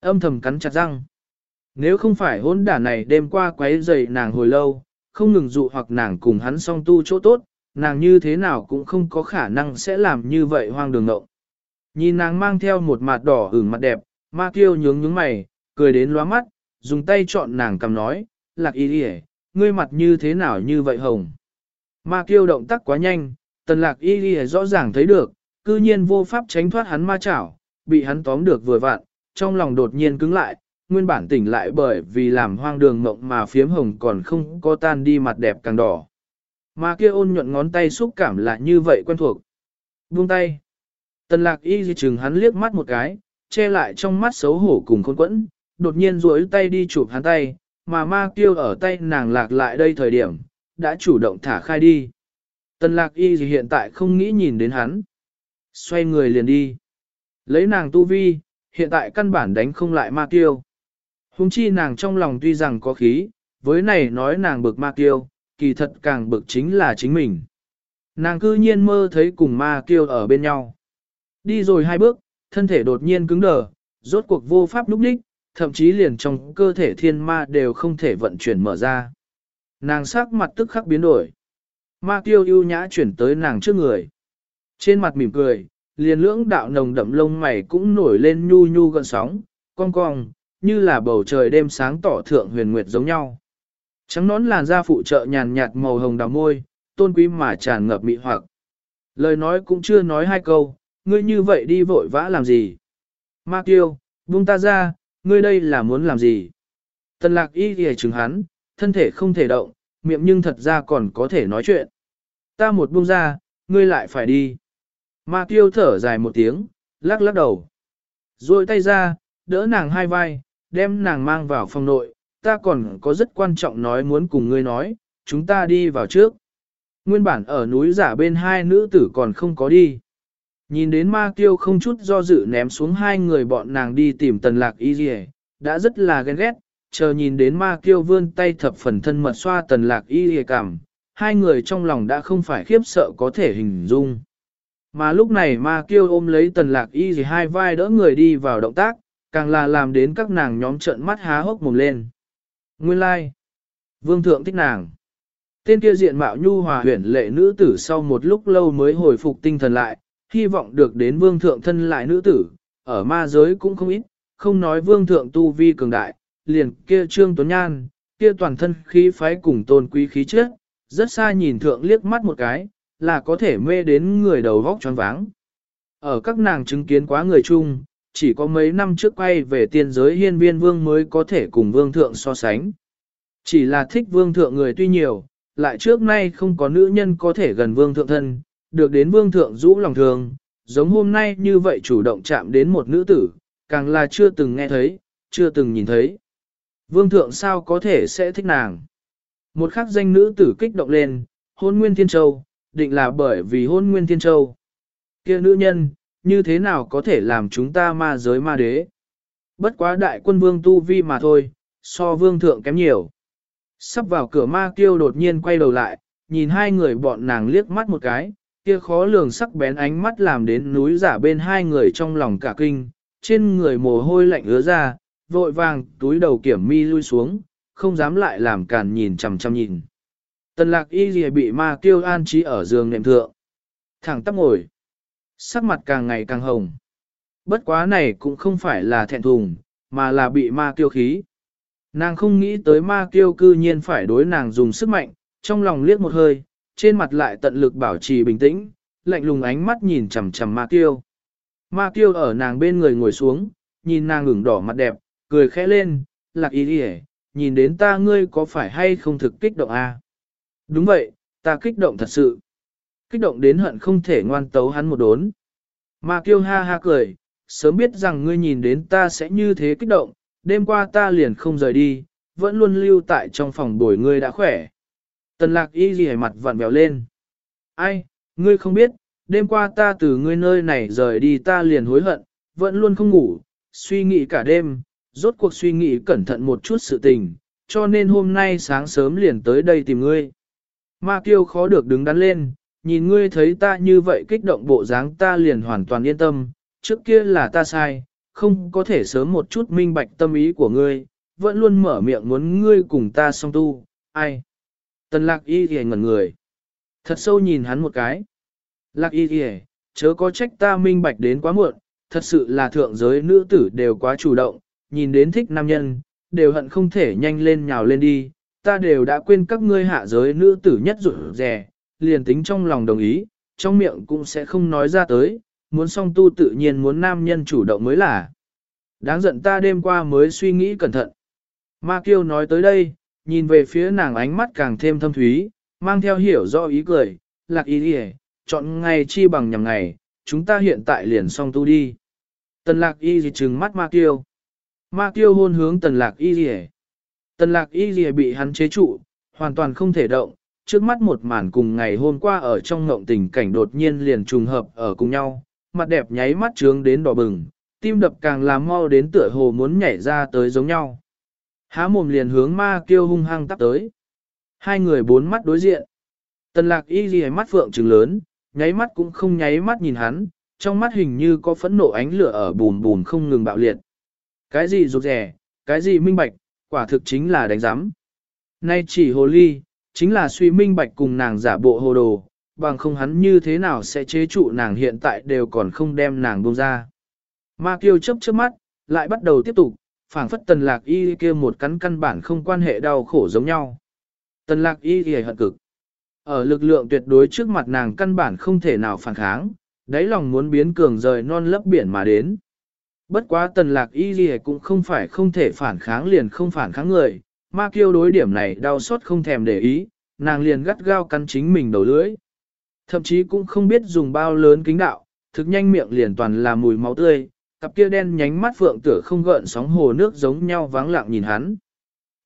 Âm thầm cắn chặt răng. Nếu không phải hôn đả này đêm qua quấy rầy nàng hồi lâu, không ngừng dụ hoặc nàng cùng hắn song tu chỗ tốt, nàng như thế nào cũng không có khả năng sẽ làm như vậy hoang đường ngộng. Nhìn nàng mang theo một mặt đỏ ửng mặt đẹp, ma kiêu nhướng nhướng mày, cười đến lóa mắt, dùng tay chọn nàng cầm nói, lạc y đi ngươi mặt như thế nào như vậy hồng. Ma kiêu động tác quá nhanh, tần lạc y đi rõ ràng thấy được, cư nhiên vô pháp tránh thoát hắn ma chảo, bị hắn tóm được vừa vặn, trong lòng đột nhiên cứng lại, nguyên bản tỉnh lại bởi vì làm hoang đường mộng mà phiếm hồng còn không có tan đi mặt đẹp càng đỏ. Mà kia ôn nhuận ngón tay xúc cảm là như vậy quen thuộc. Buông tay. Tần lạc y di chừng hắn liếc mắt một cái, che lại trong mắt xấu hổ cùng khôn quẫn, đột nhiên duỗi tay đi chụp hắn tay, mà ma tiêu ở tay nàng lạc lại đây thời điểm, đã chủ động thả khai đi. Tần lạc y gì hiện tại không nghĩ nhìn đến hắn. Xoay người liền đi. Lấy nàng tu vi, hiện tại căn bản đánh không lại ma tiêu. Hùng chi nàng trong lòng tuy rằng có khí, với này nói nàng bực ma tiêu, kỳ thật càng bực chính là chính mình. Nàng cư nhiên mơ thấy cùng ma kêu ở bên nhau. Đi rồi hai bước, thân thể đột nhiên cứng đờ, rốt cuộc vô pháp núp đích, thậm chí liền trong cơ thể thiên ma đều không thể vận chuyển mở ra. Nàng sắc mặt tức khắc biến đổi. Ma tiêu ưu nhã chuyển tới nàng trước người. Trên mặt mỉm cười, liền lưỡng đạo nồng đậm lông mày cũng nổi lên nhu nhu gần sóng, cong cong, như là bầu trời đêm sáng tỏ thượng huyền nguyệt giống nhau. Trắng nón làn da phụ trợ nhàn nhạt màu hồng đào môi, tôn quý mà tràn ngập mị hoặc. Lời nói cũng chưa nói hai câu, ngươi như vậy đi vội vã làm gì? Ma tiêu, buông ta ra, ngươi đây là muốn làm gì? Tần lạc y ghề chứng hắn, thân thể không thể động, miệng nhưng thật ra còn có thể nói chuyện. Ta một buông ra, ngươi lại phải đi. Ma tiêu thở dài một tiếng, lắc lắc đầu. Rồi tay ra, đỡ nàng hai vai, đem nàng mang vào phòng nội, ta còn có rất quan trọng nói muốn cùng ngươi nói, chúng ta đi vào trước. Nguyên bản ở núi giả bên hai nữ tử còn không có đi. Nhìn đến ma kiêu không chút do dự ném xuống hai người bọn nàng đi tìm tần lạc y dì đã rất là ghen ghét, chờ nhìn đến ma kiêu vươn tay thập phần thân mật xoa tần lạc y dì cảm, hai người trong lòng đã không phải khiếp sợ có thể hình dung. Mà lúc này ma kiêu ôm lấy tần lạc y dì hai vai đỡ người đi vào động tác, càng là làm đến các nàng nhóm trợn mắt há hốc mồm lên. Nguyên lai, like. vương thượng thích nàng. Tên kia diện mạo nhu hòa huyền lệ nữ tử sau một lúc lâu mới hồi phục tinh thần lại, hy vọng được đến vương thượng thân lại nữ tử, ở ma giới cũng không ít, không nói vương thượng tu vi cường đại, liền kia trương tuấn nhan, kia toàn thân khí phái cùng tôn quý khí trước, rất xa nhìn thượng liếc mắt một cái, là có thể mê đến người đầu vóc tròn váng. Ở các nàng chứng kiến quá người chung, chỉ có mấy năm trước quay về tiên giới hiên viên vương mới có thể cùng vương thượng so sánh. Chỉ là thích vương thượng người tuy nhiều, lại trước nay không có nữ nhân có thể gần vương thượng thân, được đến vương thượng rũ lòng thường, giống hôm nay như vậy chủ động chạm đến một nữ tử, càng là chưa từng nghe thấy, chưa từng nhìn thấy. Vương thượng sao có thể sẽ thích nàng? Một khắc danh nữ tử kích động lên, hôn nguyên thiên châu, định là bởi vì hôn nguyên thiên châu. kia nữ nhân, như thế nào có thể làm chúng ta ma giới ma đế? Bất quá đại quân vương tu vi mà thôi, so vương thượng kém nhiều. Sắp vào cửa ma kiêu đột nhiên quay đầu lại, nhìn hai người bọn nàng liếc mắt một cái, kia khó lường sắc bén ánh mắt làm đến núi giả bên hai người trong lòng cả kinh, trên người mồ hôi lạnh ứa ra, vội vàng túi đầu kiểm mi lui xuống, không dám lại làm càn nhìn chằm chằm nhìn. Tần lạc y gì bị ma kiêu an trí ở giường nệm thượng. Thẳng tắp ngồi. Sắc mặt càng ngày càng hồng. Bất quá này cũng không phải là thẹn thùng, mà là bị ma kiêu khí. Nàng không nghĩ tới ma kiêu cư nhiên phải đối nàng dùng sức mạnh, trong lòng liếc một hơi, trên mặt lại tận lực bảo trì bình tĩnh, lạnh lùng ánh mắt nhìn chằm chằm ma kiêu. Ma kiêu ở nàng bên người ngồi xuống, nhìn nàng ửng đỏ mặt đẹp, cười khẽ lên, lạc ý đi nhìn đến ta ngươi có phải hay không thực kích động a? À? Đúng vậy, ta kích động thật sự. Kích động đến hận không thể ngoan tấu hắn một đốn. Ma kiêu ha ha cười, sớm biết rằng ngươi nhìn đến ta sẽ như thế kích động, đêm qua ta liền không rời đi, vẫn luôn lưu tại trong phòng bồi ngươi đã khỏe. Tần lạc y gì mặt vặn bèo lên. Ai, ngươi không biết, đêm qua ta từ ngươi nơi này rời đi ta liền hối hận, vẫn luôn không ngủ, suy nghĩ cả đêm, rốt cuộc suy nghĩ cẩn thận một chút sự tình, cho nên hôm nay sáng sớm liền tới đây tìm ngươi. Ma kiêu khó được đứng đắn lên, nhìn ngươi thấy ta như vậy kích động bộ dáng ta liền hoàn toàn yên tâm, trước kia là ta sai, không có thể sớm một chút minh bạch tâm ý của ngươi, vẫn luôn mở miệng muốn ngươi cùng ta song tu, ai. Tần lạc y thì ngẩn người. Thật sâu nhìn hắn một cái. Lạc y thì chớ có trách ta minh bạch đến quá muộn, thật sự là thượng giới nữ tử đều quá chủ động, nhìn đến thích nam nhân, đều hận không thể nhanh lên nhào lên đi, ta đều đã quên các ngươi hạ giới nữ tử nhất rủi rẻ, liền tính trong lòng đồng ý, trong miệng cũng sẽ không nói ra tới, muốn song tu tự nhiên muốn nam nhân chủ động mới là. Đáng giận ta đêm qua mới suy nghĩ cẩn thận. Ma Kiêu nói tới đây, nhìn về phía nàng ánh mắt càng thêm thâm thúy, mang theo hiểu rõ ý cười, lạc ý đi chọn ngày chi bằng nhằm ngày, chúng ta hiện tại liền song tu đi. Tần lạc y gì trừng mắt Ma Kiêu. Ma Kiêu hôn hướng tần lạc y gì Tần lạc y gì bị hắn chế trụ, hoàn toàn không thể động, trước mắt một màn cùng ngày hôm qua ở trong ngộng tình cảnh đột nhiên liền trùng hợp ở cùng nhau, mặt đẹp nháy mắt trướng đến đỏ bừng, tim đập càng làm mau đến tựa hồ muốn nhảy ra tới giống nhau. Há mồm liền hướng ma kêu hung hăng tắp tới. Hai người bốn mắt đối diện. Tần lạc y ghi mắt phượng trừng lớn, nháy mắt cũng không nháy mắt nhìn hắn, trong mắt hình như có phẫn nộ ánh lửa ở bùn bùn không ngừng bạo liệt. Cái gì rụt rẻ, cái gì minh bạch, quả thực chính là đánh giám. Nay chỉ hồ ly, chính là suy minh bạch cùng nàng giả bộ hồ đồ, bằng không hắn như thế nào sẽ chế trụ nàng hiện tại đều còn không đem nàng buông ra. Ma kiêu chấp trước mắt, lại bắt đầu tiếp tục, phảng phất tần lạc y kia một cắn căn bản không quan hệ đau khổ giống nhau. Tần lạc y thì hận cực. Ở lực lượng tuyệt đối trước mặt nàng căn bản không thể nào phản kháng, đáy lòng muốn biến cường rời non lấp biển mà đến. Bất quá tần lạc y gì cũng không phải không thể phản kháng liền không phản kháng người, ma kiêu đối điểm này đau xót không thèm để ý, nàng liền gắt gao cắn chính mình đầu lưỡi. Thậm chí cũng không biết dùng bao lớn kính đạo, thực nhanh miệng liền toàn là mùi máu tươi, cặp kia đen nhánh mắt phượng tựa không gợn sóng hồ nước giống nhau vắng lặng nhìn hắn.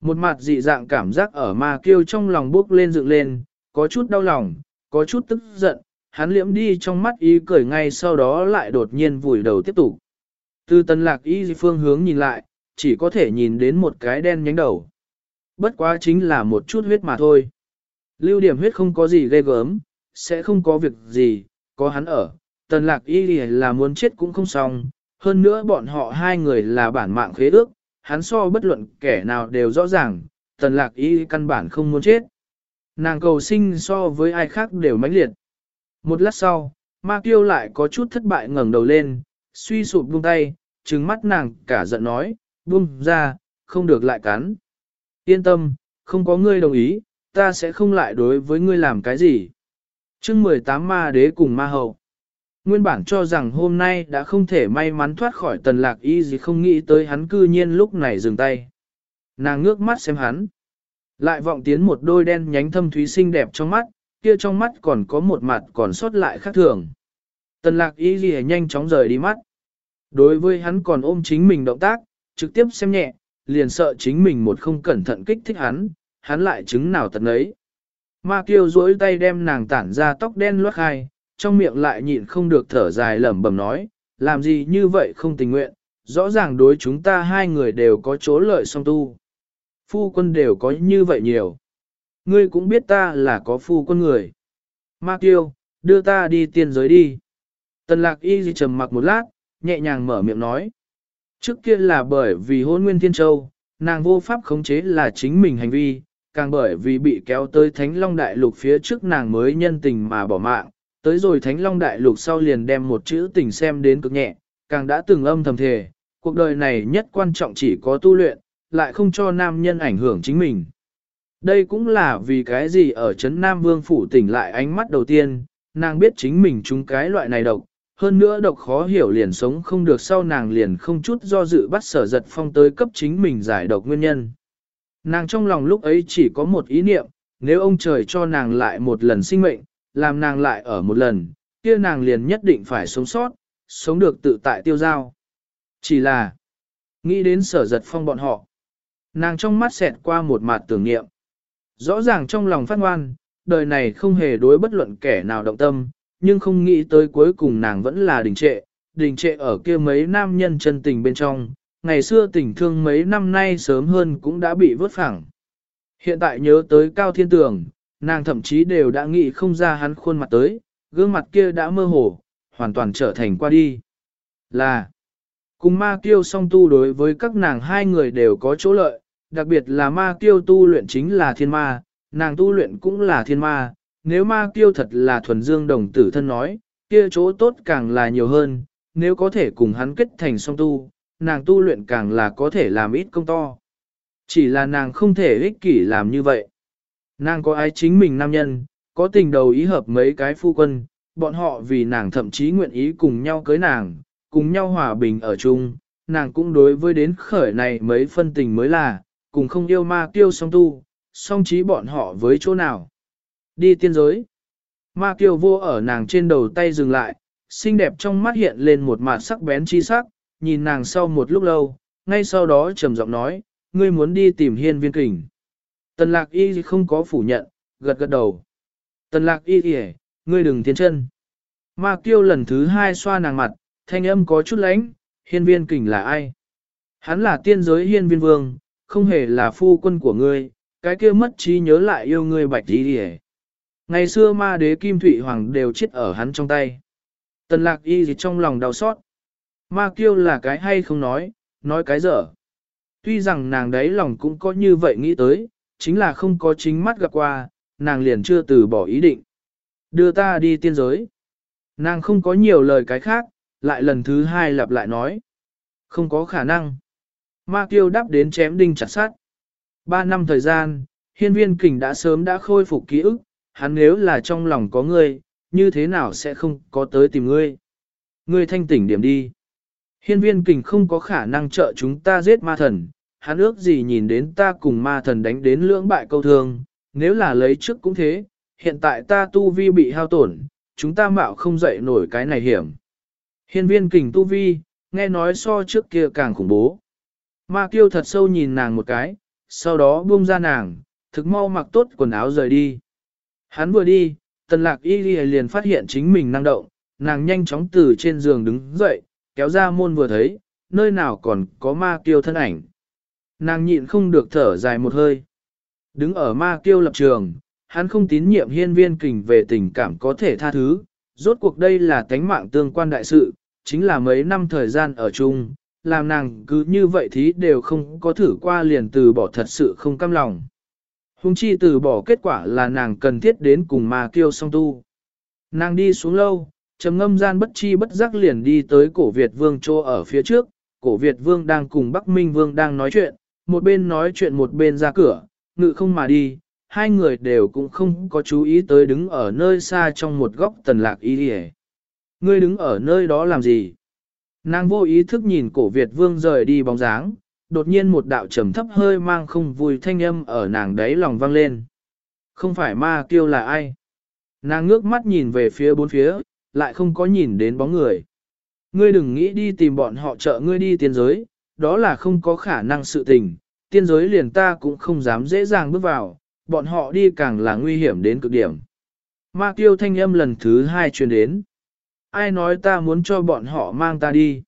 Một mặt dị dạng cảm giác ở ma kiêu trong lòng bước lên dựng lên, có chút đau lòng, có chút tức giận, hắn liễm đi trong mắt ý cười ngay sau đó lại đột nhiên vùi đầu tiếp tục. Từ tần lạc y phương hướng nhìn lại, chỉ có thể nhìn đến một cái đen nhánh đầu. Bất quá chính là một chút huyết mà thôi. Lưu điểm huyết không có gì ghê gớm, sẽ không có việc gì, có hắn ở. Tần lạc y là muốn chết cũng không xong, hơn nữa bọn họ hai người là bản mạng khế ước, hắn so bất luận kẻ nào đều rõ ràng, tần lạc y căn bản không muốn chết. Nàng cầu sinh so với ai khác đều mãnh liệt. Một lát sau, ma kiêu lại có chút thất bại ngẩng đầu lên, suy sụp buông tay, trừng mắt nàng cả giận nói, buông ra, không được lại cắn. Yên tâm, không có ngươi đồng ý, ta sẽ không lại đối với ngươi làm cái gì. chương 18 ma đế cùng ma hậu. Nguyên bản cho rằng hôm nay đã không thể may mắn thoát khỏi tần lạc y gì không nghĩ tới hắn cư nhiên lúc này dừng tay. Nàng ngước mắt xem hắn. Lại vọng tiến một đôi đen nhánh thâm thúy xinh đẹp trong mắt, kia trong mắt còn có một mặt còn sót lại khác thường. Tần lạc y gì nhanh chóng rời đi mắt. Đối với hắn còn ôm chính mình động tác, trực tiếp xem nhẹ, liền sợ chính mình một không cẩn thận kích thích hắn, hắn lại chứng nào tật ấy. Ma kiêu duỗi tay đem nàng tản ra tóc đen loát hai, trong miệng lại nhịn không được thở dài lẩm bẩm nói, làm gì như vậy không tình nguyện, rõ ràng đối chúng ta hai người đều có chỗ lợi song tu. Phu quân đều có như vậy nhiều. Ngươi cũng biết ta là có phu quân người. Ma kiêu, đưa ta đi tiên giới đi. Tần lạc y trầm mặc một lát, nhẹ nhàng mở miệng nói. Trước kia là bởi vì hôn nguyên thiên châu, nàng vô pháp khống chế là chính mình hành vi, càng bởi vì bị kéo tới Thánh Long Đại Lục phía trước nàng mới nhân tình mà bỏ mạng, tới rồi Thánh Long Đại Lục sau liền đem một chữ tình xem đến cực nhẹ, càng đã từng âm thầm thề, cuộc đời này nhất quan trọng chỉ có tu luyện, lại không cho nam nhân ảnh hưởng chính mình. Đây cũng là vì cái gì ở Trấn Nam Vương Phủ tỉnh lại ánh mắt đầu tiên, nàng biết chính mình trúng cái loại này độc, hơn nữa độc khó hiểu liền sống không được sau nàng liền không chút do dự bắt sở giật phong tới cấp chính mình giải độc nguyên nhân. Nàng trong lòng lúc ấy chỉ có một ý niệm, nếu ông trời cho nàng lại một lần sinh mệnh, làm nàng lại ở một lần, kia nàng liền nhất định phải sống sót, sống được tự tại tiêu giao. Chỉ là, nghĩ đến sở giật phong bọn họ, nàng trong mắt xẹt qua một mặt tưởng niệm. Rõ ràng trong lòng phát ngoan, đời này không hề đối bất luận kẻ nào động tâm, nhưng không nghĩ tới cuối cùng nàng vẫn là đình trệ, đình trệ ở kia mấy nam nhân chân tình bên trong, ngày xưa tình thương mấy năm nay sớm hơn cũng đã bị vớt phẳng. Hiện tại nhớ tới Cao Thiên Tường, nàng thậm chí đều đã nghĩ không ra hắn khuôn mặt tới, gương mặt kia đã mơ hồ, hoàn toàn trở thành qua đi. Là, cùng ma kiêu song tu đối với các nàng hai người đều có chỗ lợi, đặc biệt là ma kiêu tu luyện chính là thiên ma, nàng tu luyện cũng là thiên ma, nếu ma kiêu thật là thuần dương đồng tử thân nói, kia chỗ tốt càng là nhiều hơn, nếu có thể cùng hắn kết thành song tu, nàng tu luyện càng là có thể làm ít công to. Chỉ là nàng không thể ích kỷ làm như vậy. Nàng có ai chính mình nam nhân, có tình đầu ý hợp mấy cái phu quân, bọn họ vì nàng thậm chí nguyện ý cùng nhau cưới nàng, cùng nhau hòa bình ở chung, nàng cũng đối với đến khởi này mấy phân tình mới là, cùng không yêu ma tiêu song tu, song trí bọn họ với chỗ nào. Đi tiên giới. Ma kiều vô ở nàng trên đầu tay dừng lại, xinh đẹp trong mắt hiện lên một mặt sắc bén chi sắc, nhìn nàng sau một lúc lâu, ngay sau đó trầm giọng nói, ngươi muốn đi tìm hiên viên kình. Tần lạc y không có phủ nhận, gật gật đầu. Tần lạc y kìa, ngươi đừng tiến chân. Ma kiêu lần thứ hai xoa nàng mặt, thanh âm có chút lánh, hiên viên kình là ai? Hắn là tiên giới hiên viên vương, không hề là phu quân của ngươi, cái kia mất trí nhớ lại yêu ngươi bạch y kìa. Ngày xưa ma đế Kim Thụy Hoàng đều chết ở hắn trong tay. Tần lạc y gì trong lòng đau xót. Ma kiêu là cái hay không nói, nói cái dở. Tuy rằng nàng đấy lòng cũng có như vậy nghĩ tới, chính là không có chính mắt gặp qua, nàng liền chưa từ bỏ ý định. Đưa ta đi tiên giới. Nàng không có nhiều lời cái khác, lại lần thứ hai lặp lại nói. Không có khả năng. Ma kiêu đáp đến chém đinh chặt sát. Ba năm thời gian, hiên viên kình đã sớm đã khôi phục ký ức, hắn nếu là trong lòng có ngươi, như thế nào sẽ không có tới tìm ngươi. Ngươi thanh tỉnh điểm đi. Hiên viên kình không có khả năng trợ chúng ta giết ma thần, hắn ước gì nhìn đến ta cùng ma thần đánh đến lưỡng bại câu thương, nếu là lấy trước cũng thế, hiện tại ta tu vi bị hao tổn, chúng ta mạo không dậy nổi cái này hiểm. Hiên viên kình tu vi, nghe nói so trước kia càng khủng bố. Ma kiêu thật sâu nhìn nàng một cái, sau đó buông ra nàng, thực mau mặc tốt quần áo rời đi. Hắn vừa đi, tần lạc y liền phát hiện chính mình năng động, nàng nhanh chóng từ trên giường đứng dậy, kéo ra môn vừa thấy, nơi nào còn có ma kiêu thân ảnh. Nàng nhịn không được thở dài một hơi. Đứng ở ma kiêu lập trường, hắn không tín nhiệm hiên viên kình về tình cảm có thể tha thứ, rốt cuộc đây là tánh mạng tương quan đại sự, chính là mấy năm thời gian ở chung, làm nàng cứ như vậy thì đều không có thử qua liền từ bỏ thật sự không cam lòng. Hùng chi từ bỏ kết quả là nàng cần thiết đến cùng mà kêu song tu. Nàng đi xuống lâu, trầm ngâm gian bất chi bất giác liền đi tới cổ Việt vương chỗ ở phía trước, cổ Việt vương đang cùng Bắc Minh vương đang nói chuyện, một bên nói chuyện một bên ra cửa, ngự không mà đi, hai người đều cũng không có chú ý tới đứng ở nơi xa trong một góc tần lạc y đi Ngươi đứng ở nơi đó làm gì? Nàng vô ý thức nhìn cổ Việt vương rời đi bóng dáng, đột nhiên một đạo trầm thấp hơi mang không vui thanh âm ở nàng đấy lòng vang lên. Không phải ma kiêu là ai? Nàng ngước mắt nhìn về phía bốn phía, lại không có nhìn đến bóng người. Ngươi đừng nghĩ đi tìm bọn họ trợ ngươi đi tiên giới, đó là không có khả năng sự tình, tiên giới liền ta cũng không dám dễ dàng bước vào, bọn họ đi càng là nguy hiểm đến cực điểm. Ma kiêu thanh âm lần thứ hai truyền đến. Ai nói ta muốn cho bọn họ mang ta đi?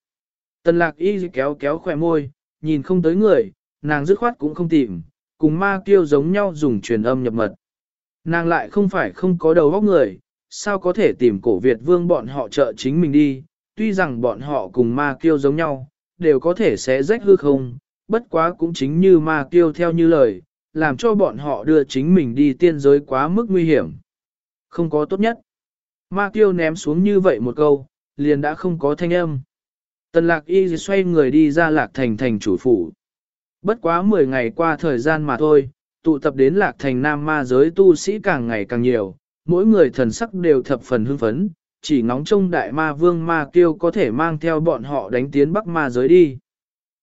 Tần lạc y kéo kéo khỏe môi, nhìn không tới người, nàng dứt khoát cũng không tìm, cùng ma kiêu giống nhau dùng truyền âm nhập mật. Nàng lại không phải không có đầu óc người, sao có thể tìm cổ Việt vương bọn họ trợ chính mình đi, tuy rằng bọn họ cùng ma kiêu giống nhau, đều có thể sẽ rách hư không, bất quá cũng chính như ma kiêu theo như lời, làm cho bọn họ đưa chính mình đi tiên giới quá mức nguy hiểm. Không có tốt nhất. Ma kiêu ném xuống như vậy một câu, liền đã không có thanh âm. Tần lạc y xoay người đi ra lạc thành thành chủ phủ. Bất quá 10 ngày qua thời gian mà thôi, tụ tập đến lạc thành nam ma giới tu sĩ càng ngày càng nhiều, mỗi người thần sắc đều thập phần hưng phấn, chỉ ngóng trông đại ma vương ma kiêu có thể mang theo bọn họ đánh tiến bắc ma giới đi.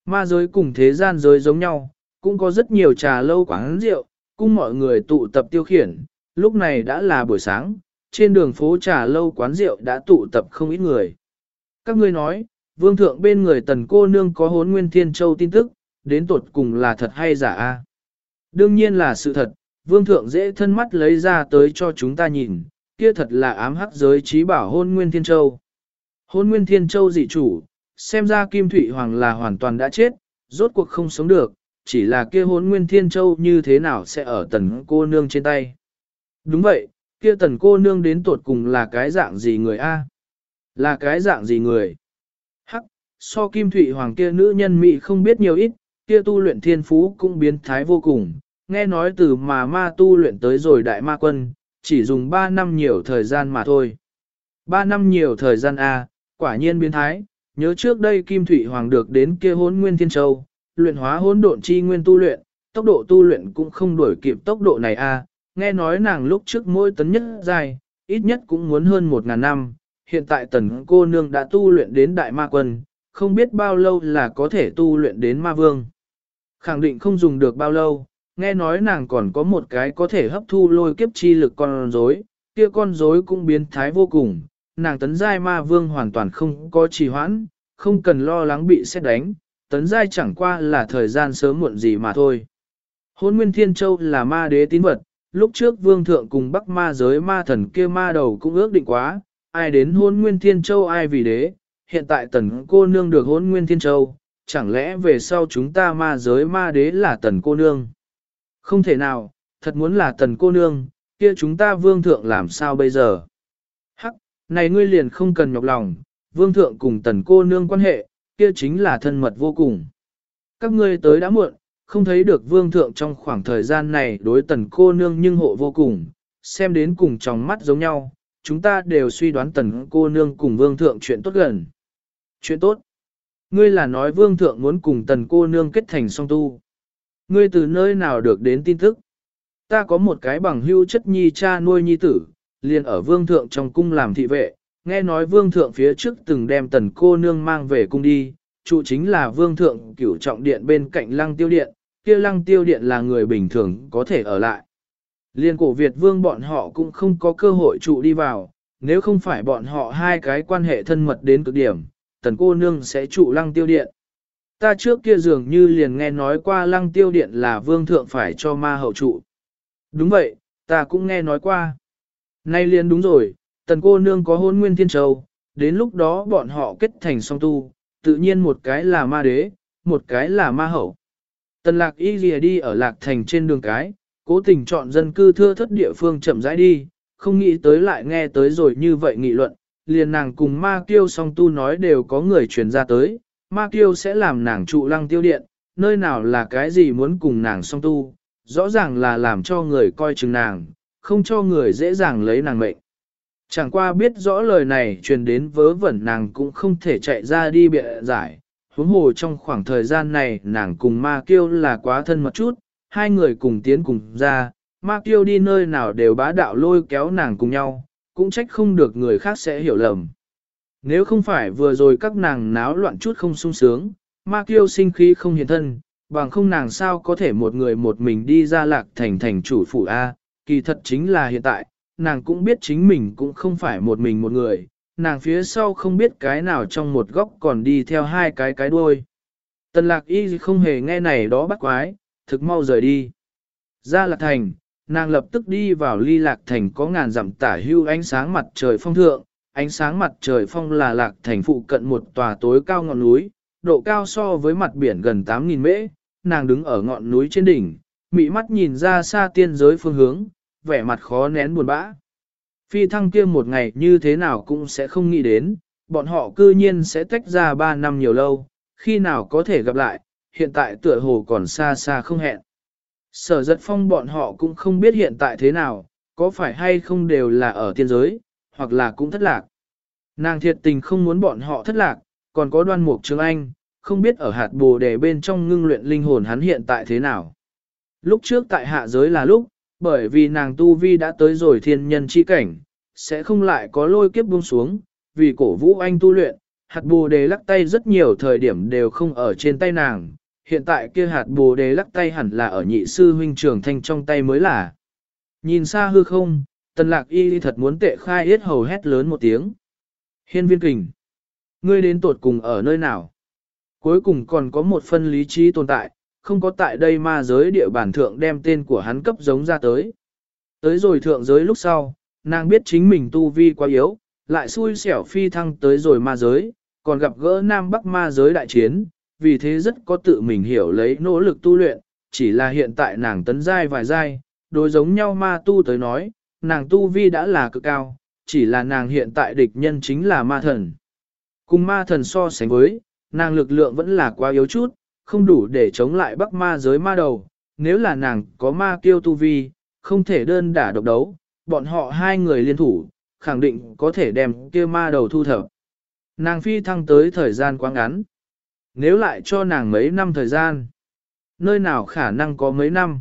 Ma giới cùng thế gian giới giống nhau, cũng có rất nhiều trà lâu quán rượu, cùng mọi người tụ tập tiêu khiển, lúc này đã là buổi sáng, trên đường phố trà lâu quán rượu đã tụ tập không ít người. Các ngươi nói, vương thượng bên người tần cô nương có hốn nguyên thiên châu tin tức, đến tột cùng là thật hay giả a? Đương nhiên là sự thật, vương thượng dễ thân mắt lấy ra tới cho chúng ta nhìn, kia thật là ám hắc giới trí bảo hôn nguyên thiên châu. Hôn nguyên thiên châu dị chủ, xem ra Kim thủy Hoàng là hoàn toàn đã chết, rốt cuộc không sống được, chỉ là kia hôn nguyên thiên châu như thế nào sẽ ở tần cô nương trên tay. Đúng vậy, kia tần cô nương đến tột cùng là cái dạng gì người a? Là cái dạng gì người? So Kim Thụy Hoàng kia nữ nhân mỹ không biết nhiều ít, kia tu luyện thiên phú cũng biến thái vô cùng, nghe nói từ mà ma tu luyện tới rồi đại ma quân, chỉ dùng 3 năm nhiều thời gian mà thôi. 3 năm nhiều thời gian A, quả nhiên biến thái, nhớ trước đây Kim Thụy Hoàng được đến kia hốn nguyên thiên châu, luyện hóa hỗn độn chi nguyên tu luyện, tốc độ tu luyện cũng không đuổi kịp tốc độ này A, nghe nói nàng lúc trước mỗi tấn nhất dài, ít nhất cũng muốn hơn 1.000 năm, hiện tại tần cô nương đã tu luyện đến đại ma quân, không biết bao lâu là có thể tu luyện đến ma vương. Khẳng định không dùng được bao lâu, nghe nói nàng còn có một cái có thể hấp thu lôi kiếp chi lực con rối, kia con rối cũng biến thái vô cùng, nàng tấn giai ma vương hoàn toàn không có trì hoãn, không cần lo lắng bị xét đánh, tấn giai chẳng qua là thời gian sớm muộn gì mà thôi. Hôn Nguyên Thiên Châu là ma đế tín vật, lúc trước vương thượng cùng bắc ma giới ma thần kia ma đầu cũng ước định quá, ai đến hôn Nguyên Thiên Châu ai vì đế, hiện tại tần cô nương được hôn Nguyên Thiên Châu, chẳng lẽ về sau chúng ta ma giới ma đế là tần cô nương? Không thể nào, thật muốn là tần cô nương, kia chúng ta vương thượng làm sao bây giờ? Hắc, này ngươi liền không cần nhọc lòng, vương thượng cùng tần cô nương quan hệ, kia chính là thân mật vô cùng. Các ngươi tới đã muộn, không thấy được vương thượng trong khoảng thời gian này đối tần cô nương nhưng hộ vô cùng, xem đến cùng trong mắt giống nhau, chúng ta đều suy đoán tần cô nương cùng vương thượng chuyện tốt gần. Chuyện tốt. Ngươi là nói vương thượng muốn cùng tần cô nương kết thành song tu. Ngươi từ nơi nào được đến tin tức? Ta có một cái bằng hưu chất nhi cha nuôi nhi tử, liền ở vương thượng trong cung làm thị vệ, nghe nói vương thượng phía trước từng đem tần cô nương mang về cung đi, trụ chính là vương thượng cửu trọng điện bên cạnh lăng tiêu điện, kia lăng tiêu điện là người bình thường có thể ở lại. Liên cổ Việt vương bọn họ cũng không có cơ hội trụ đi vào, nếu không phải bọn họ hai cái quan hệ thân mật đến cực điểm, tần cô nương sẽ trụ lăng tiêu điện. Ta trước kia dường như liền nghe nói qua lăng tiêu điện là vương thượng phải cho ma hậu trụ. Đúng vậy, ta cũng nghe nói qua. Nay liền đúng rồi, tần cô nương có hôn nguyên thiên châu, đến lúc đó bọn họ kết thành song tu, tự nhiên một cái là ma đế, một cái là ma hậu. Tần lạc y lìa đi ở lạc thành trên đường cái, cố tình chọn dân cư thưa thất địa phương chậm rãi đi, không nghĩ tới lại nghe tới rồi như vậy nghị luận, liền nàng cùng ma kiêu song tu nói đều có người truyền ra tới, ma kiêu sẽ làm nàng trụ lăng tiêu điện, nơi nào là cái gì muốn cùng nàng song tu, rõ ràng là làm cho người coi chừng nàng, không cho người dễ dàng lấy nàng mệnh. Chẳng qua biết rõ lời này truyền đến vớ vẩn nàng cũng không thể chạy ra đi bịa giải, huống hồ trong khoảng thời gian này nàng cùng ma kiêu là quá thân mật chút, hai người cùng tiến cùng ra, ma kiêu đi nơi nào đều bá đạo lôi kéo nàng cùng nhau, cũng trách không được người khác sẽ hiểu lầm. Nếu không phải vừa rồi các nàng náo loạn chút không sung sướng, ma kiêu sinh khí không hiện thân, bằng không nàng sao có thể một người một mình đi ra lạc thành thành chủ phủ A, kỳ thật chính là hiện tại, nàng cũng biết chính mình cũng không phải một mình một người, nàng phía sau không biết cái nào trong một góc còn đi theo hai cái cái đuôi. Tần lạc y không hề nghe này đó bắt quái, thực mau rời đi. Ra lạc thành, nàng lập tức đi vào ly lạc thành có ngàn dặm tả hưu ánh sáng mặt trời phong thượng, ánh sáng mặt trời phong là lạc thành phụ cận một tòa tối cao ngọn núi, độ cao so với mặt biển gần 8.000 mễ, nàng đứng ở ngọn núi trên đỉnh, mị mắt nhìn ra xa tiên giới phương hướng, vẻ mặt khó nén buồn bã. Phi thăng kia một ngày như thế nào cũng sẽ không nghĩ đến, bọn họ cư nhiên sẽ tách ra 3 năm nhiều lâu, khi nào có thể gặp lại, hiện tại tựa hồ còn xa xa không hẹn. Sở giật phong bọn họ cũng không biết hiện tại thế nào, có phải hay không đều là ở tiên giới, hoặc là cũng thất lạc. Nàng thiệt tình không muốn bọn họ thất lạc, còn có đoan mục trường anh, không biết ở hạt bồ đề bên trong ngưng luyện linh hồn hắn hiện tại thế nào. Lúc trước tại hạ giới là lúc, bởi vì nàng tu vi đã tới rồi thiên nhân chi cảnh, sẽ không lại có lôi kiếp buông xuống, vì cổ vũ anh tu luyện, hạt bồ đề lắc tay rất nhiều thời điểm đều không ở trên tay nàng, hiện tại kia hạt bồ đề lắc tay hẳn là ở nhị sư huynh trường thanh trong tay mới là. Nhìn xa hư không, tần lạc y thật muốn tệ khai yết hầu hét lớn một tiếng. Hiên viên kình, ngươi đến tột cùng ở nơi nào? Cuối cùng còn có một phân lý trí tồn tại, không có tại đây ma giới địa bản thượng đem tên của hắn cấp giống ra tới. Tới rồi thượng giới lúc sau, nàng biết chính mình tu vi quá yếu, lại xui xẻo phi thăng tới rồi ma giới, còn gặp gỡ Nam Bắc ma giới đại chiến, vì thế rất có tự mình hiểu lấy nỗ lực tu luyện, chỉ là hiện tại nàng tấn giai vài giai, đối giống nhau ma tu tới nói, nàng tu vi đã là cực cao, chỉ là nàng hiện tại địch nhân chính là ma thần. Cùng ma thần so sánh với, nàng lực lượng vẫn là quá yếu chút, không đủ để chống lại bắc ma giới ma đầu, nếu là nàng có ma kiêu tu vi, không thể đơn đả độc đấu, bọn họ hai người liên thủ, khẳng định có thể đem kia ma đầu thu thập. Nàng phi thăng tới thời gian quá ngắn. Nếu lại cho nàng mấy năm thời gian, nơi nào khả năng có mấy năm.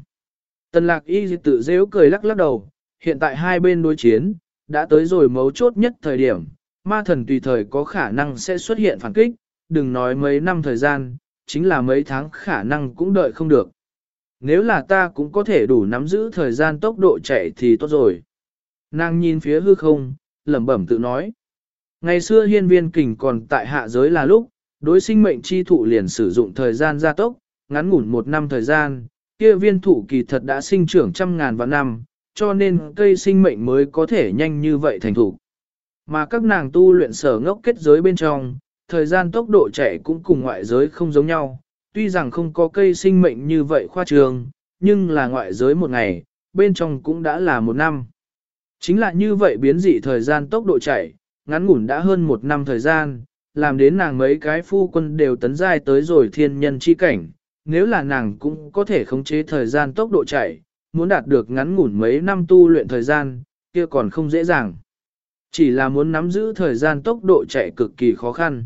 Tần lạc y tự dễ cười lắc lắc đầu, hiện tại hai bên đối chiến, đã tới rồi mấu chốt nhất thời điểm, ma thần tùy thời có khả năng sẽ xuất hiện phản kích, đừng nói mấy năm thời gian, chính là mấy tháng khả năng cũng đợi không được. Nếu là ta cũng có thể đủ nắm giữ thời gian tốc độ chạy thì tốt rồi. Nàng nhìn phía hư không, lẩm bẩm tự nói. Ngày xưa hiên viên kình còn tại hạ giới là lúc, đối sinh mệnh chi thụ liền sử dụng thời gian gia tốc, ngắn ngủn một năm thời gian, kia viên thụ kỳ thật đã sinh trưởng trăm ngàn vạn năm, cho nên cây sinh mệnh mới có thể nhanh như vậy thành thủ. Mà các nàng tu luyện sở ngốc kết giới bên trong, thời gian tốc độ chạy cũng cùng ngoại giới không giống nhau, tuy rằng không có cây sinh mệnh như vậy khoa trường, nhưng là ngoại giới một ngày, bên trong cũng đã là một năm. Chính là như vậy biến dị thời gian tốc độ chạy, ngắn ngủn đã hơn một năm thời gian, làm đến nàng mấy cái phu quân đều tấn giai tới rồi thiên nhân chi cảnh, nếu là nàng cũng có thể khống chế thời gian tốc độ chạy, muốn đạt được ngắn ngủn mấy năm tu luyện thời gian, kia còn không dễ dàng. Chỉ là muốn nắm giữ thời gian tốc độ chạy cực kỳ khó khăn.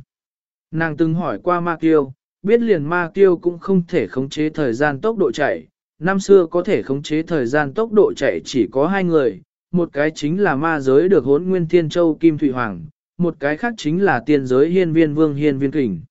Nàng từng hỏi qua ma kiêu, biết liền ma kiêu cũng không thể khống chế thời gian tốc độ chạy. Năm xưa có thể khống chế thời gian tốc độ chạy chỉ có hai người, một cái chính là ma giới được hốn nguyên thiên châu Kim Thụy Hoàng, một cái khác chính là tiên giới hiên viên vương hiên viên kình.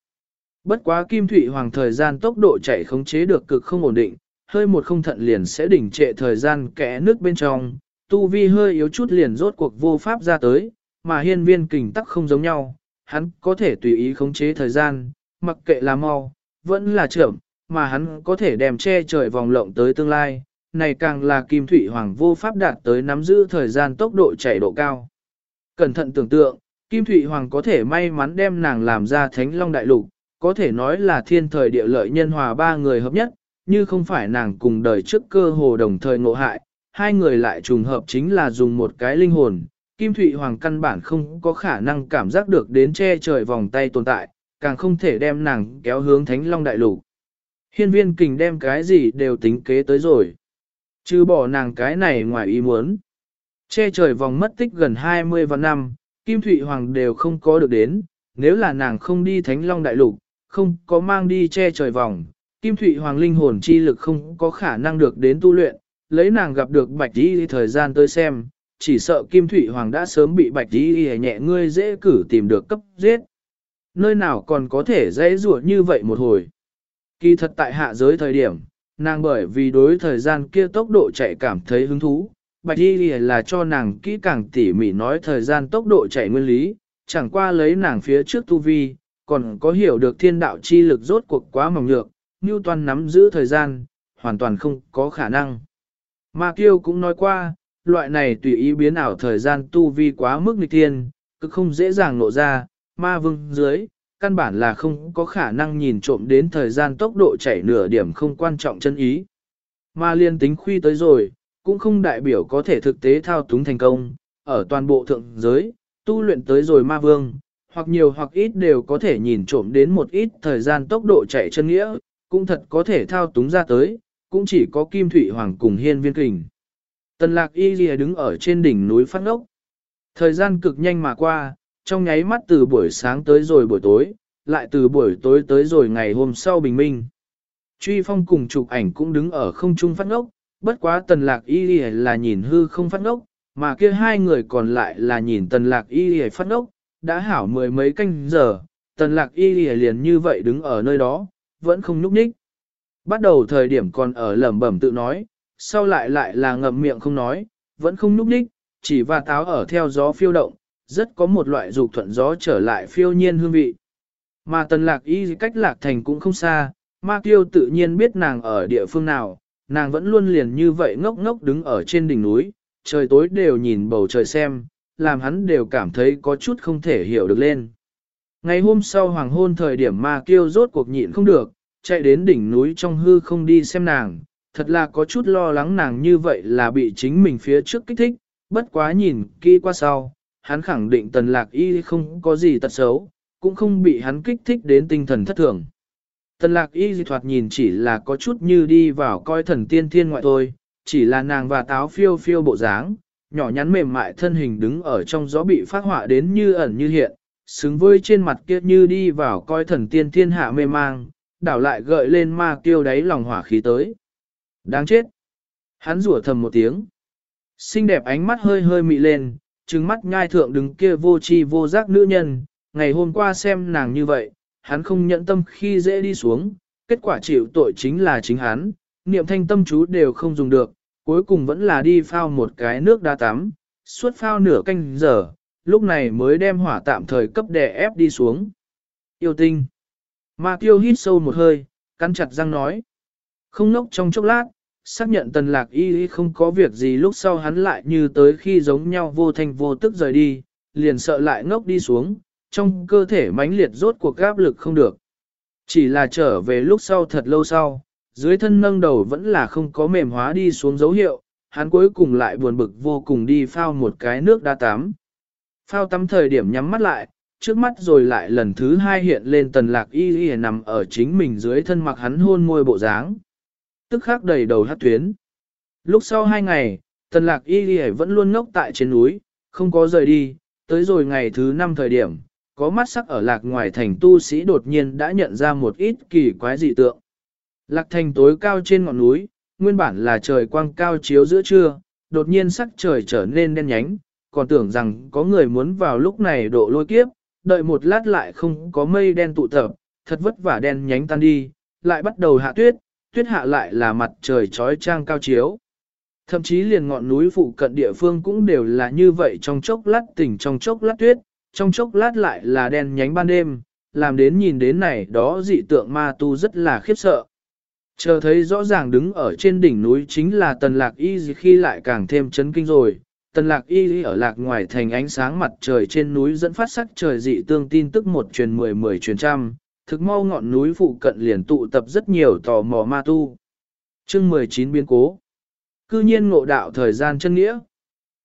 Bất quá Kim Thụy Hoàng thời gian tốc độ chạy khống chế được cực không ổn định, hơi một không thận liền sẽ đỉnh trệ thời gian kẽ nước bên trong, tu vi hơi yếu chút liền rốt cuộc vô pháp ra tới, mà hiên viên kình tắc không giống nhau, hắn có thể tùy ý khống chế thời gian, mặc kệ là mau, vẫn là chậm, mà hắn có thể đem che trời vòng lộng tới tương lai, này càng là Kim Thụy Hoàng vô pháp đạt tới nắm giữ thời gian tốc độ chạy độ cao. Cẩn thận tưởng tượng, Kim Thụy Hoàng có thể may mắn đem nàng làm ra Thánh Long Đại Lục, có thể nói là thiên thời địa lợi nhân hòa ba người hợp nhất, như không phải nàng cùng đời trước cơ hồ đồng thời ngộ hại, hai người lại trùng hợp chính là dùng một cái linh hồn. Kim Thụy Hoàng căn bản không có khả năng cảm giác được đến che trời vòng tay tồn tại, càng không thể đem nàng kéo hướng Thánh Long Đại Lục. Hiên viên kình đem cái gì đều tính kế tới rồi. Chứ bỏ nàng cái này ngoài ý muốn. Che trời vòng mất tích gần 20 vạn năm, Kim Thụy Hoàng đều không có được đến, nếu là nàng không đi Thánh Long Đại Lục, không có mang đi che trời vòng, Kim Thụy Hoàng linh hồn chi lực không có khả năng được đến tu luyện, lấy nàng gặp được Bạch Di thời gian tới xem, chỉ sợ Kim Thụy Hoàng đã sớm bị Bạch Di nhẹ ngươi dễ cử tìm được cấp giết. Nơi nào còn có thể dễ rủa như vậy một hồi. Kỳ thật tại hạ giới thời điểm, nàng bởi vì đối thời gian kia tốc độ chạy cảm thấy hứng thú, Bạch Y là cho nàng kỹ càng tỉ mỉ nói thời gian tốc độ chạy nguyên lý, chẳng qua lấy nàng phía trước tu vi, còn có hiểu được thiên đạo chi lực rốt cuộc quá mỏng nhược, Newton nắm giữ thời gian, hoàn toàn không có khả năng. Ma Kiêu cũng nói qua, loại này tùy ý biến ảo thời gian tu vi quá mức nghịch thiên, cực không dễ dàng nộ ra, ma vương dưới, căn bản là không có khả năng nhìn trộm đến thời gian tốc độ chảy nửa điểm không quan trọng chân ý. Ma liên tính khuy tới rồi, cũng không đại biểu có thể thực tế thao túng thành công, ở toàn bộ thượng giới, tu luyện tới rồi ma vương, hoặc nhiều hoặc ít đều có thể nhìn trộm đến một ít thời gian tốc độ chạy chân nghĩa, cũng thật có thể thao túng ra tới, cũng chỉ có Kim Thụy Hoàng cùng Hiên Viên Kình. Tần lạc y ghi đứng ở trên đỉnh núi phát ngốc. Thời gian cực nhanh mà qua, trong nháy mắt từ buổi sáng tới rồi buổi tối, lại từ buổi tối tới rồi ngày hôm sau bình minh. Truy phong cùng chụp ảnh cũng đứng ở không trung phát ngốc, bất quá tần lạc y lì là nhìn hư không phát ngốc, mà kia hai người còn lại là nhìn tần lạc y lì phát ngốc, đã hảo mười mấy canh giờ, tần lạc y lì liền như vậy đứng ở nơi đó, vẫn không nhúc nhích. Bắt đầu thời điểm còn ở lẩm bẩm tự nói, sau lại lại là ngậm miệng không nói, vẫn không nhúc nhích, chỉ và táo ở theo gió phiêu động, rất có một loại dục thuận gió trở lại phiêu nhiên hương vị. Mà tần lạc y cách lạc thành cũng không xa, ma tiêu tự nhiên biết nàng ở địa phương nào, nàng vẫn luôn liền như vậy ngốc ngốc đứng ở trên đỉnh núi, trời tối đều nhìn bầu trời xem, làm hắn đều cảm thấy có chút không thể hiểu được lên. Ngày hôm sau hoàng hôn thời điểm ma kêu rốt cuộc nhịn không được, chạy đến đỉnh núi trong hư không đi xem nàng, thật là có chút lo lắng nàng như vậy là bị chính mình phía trước kích thích, bất quá nhìn kỹ qua sau, hắn khẳng định tần lạc y không có gì tật xấu, cũng không bị hắn kích thích đến tinh thần thất thường. Tần lạc y dị thoạt nhìn chỉ là có chút như đi vào coi thần tiên thiên ngoại thôi, chỉ là nàng và táo phiêu phiêu bộ dáng, nhỏ nhắn mềm mại thân hình đứng ở trong gió bị phát họa đến như ẩn như hiện, xứng với trên mặt kia như đi vào coi thần tiên thiên hạ mê mang, đảo lại gợi lên ma kiêu đáy lòng hỏa khí tới. Đáng chết! Hắn rủa thầm một tiếng. Xinh đẹp ánh mắt hơi hơi mị lên, trừng mắt nhai thượng đứng kia vô chi vô giác nữ nhân, ngày hôm qua xem nàng như vậy, hắn không nhận tâm khi dễ đi xuống, kết quả chịu tội chính là chính hắn, niệm thanh tâm chú đều không dùng được, cuối cùng vẫn là đi phao một cái nước đá tắm, suốt phao nửa canh giờ, lúc này mới đem hỏa tạm thời cấp đè ép đi xuống. Yêu tinh. Ma tiêu hít sâu một hơi, cắn chặt răng nói. Không nốc trong chốc lát, xác nhận tần lạc y không có việc gì lúc sau hắn lại như tới khi giống nhau vô thanh vô tức rời đi, liền sợ lại ngốc đi xuống, trong cơ thể mãnh liệt rốt cuộc áp lực không được. Chỉ là trở về lúc sau thật lâu sau, dưới thân nâng đầu vẫn là không có mềm hóa đi xuống dấu hiệu, hắn cuối cùng lại buồn bực vô cùng đi phao một cái nước đá tắm. Phao tắm thời điểm nhắm mắt lại, trước mắt rồi lại lần thứ hai hiện lên tần lạc y y nằm ở chính mình dưới thân mặc hắn hôn môi bộ dáng. Tức khắc đầy đầu hát tuyến. Lúc sau hai ngày, tần lạc y y vẫn luôn ngốc tại trên núi, không có rời đi, tới rồi ngày thứ năm thời điểm, có mắt sắc ở lạc ngoài thành tu sĩ đột nhiên đã nhận ra một ít kỳ quái dị tượng. Lạc thành tối cao trên ngọn núi, nguyên bản là trời quang cao chiếu giữa trưa, đột nhiên sắc trời trở nên đen nhánh, còn tưởng rằng có người muốn vào lúc này độ lôi kiếp, đợi một lát lại không có mây đen tụ tập, thật vất vả đen nhánh tan đi, lại bắt đầu hạ tuyết, tuyết hạ lại là mặt trời trói trang cao chiếu. Thậm chí liền ngọn núi phụ cận địa phương cũng đều là như vậy trong chốc lát tỉnh trong chốc lát tuyết, trong chốc lát lại là đen nhánh ban đêm, làm đến nhìn đến này đó dị tượng ma tu rất là khiếp sợ. Chờ thấy rõ ràng đứng ở trên đỉnh núi chính là tần lạc y khi lại càng thêm chấn kinh rồi. Tần lạc y ở lạc ngoài thành ánh sáng mặt trời trên núi dẫn phát sắc trời dị tương tin tức một truyền mười mười truyền trăm, thực mau ngọn núi phụ cận liền tụ tập rất nhiều tò mò ma tu. chương 19 biến cố. Cư nhiên ngộ đạo thời gian chân nghĩa.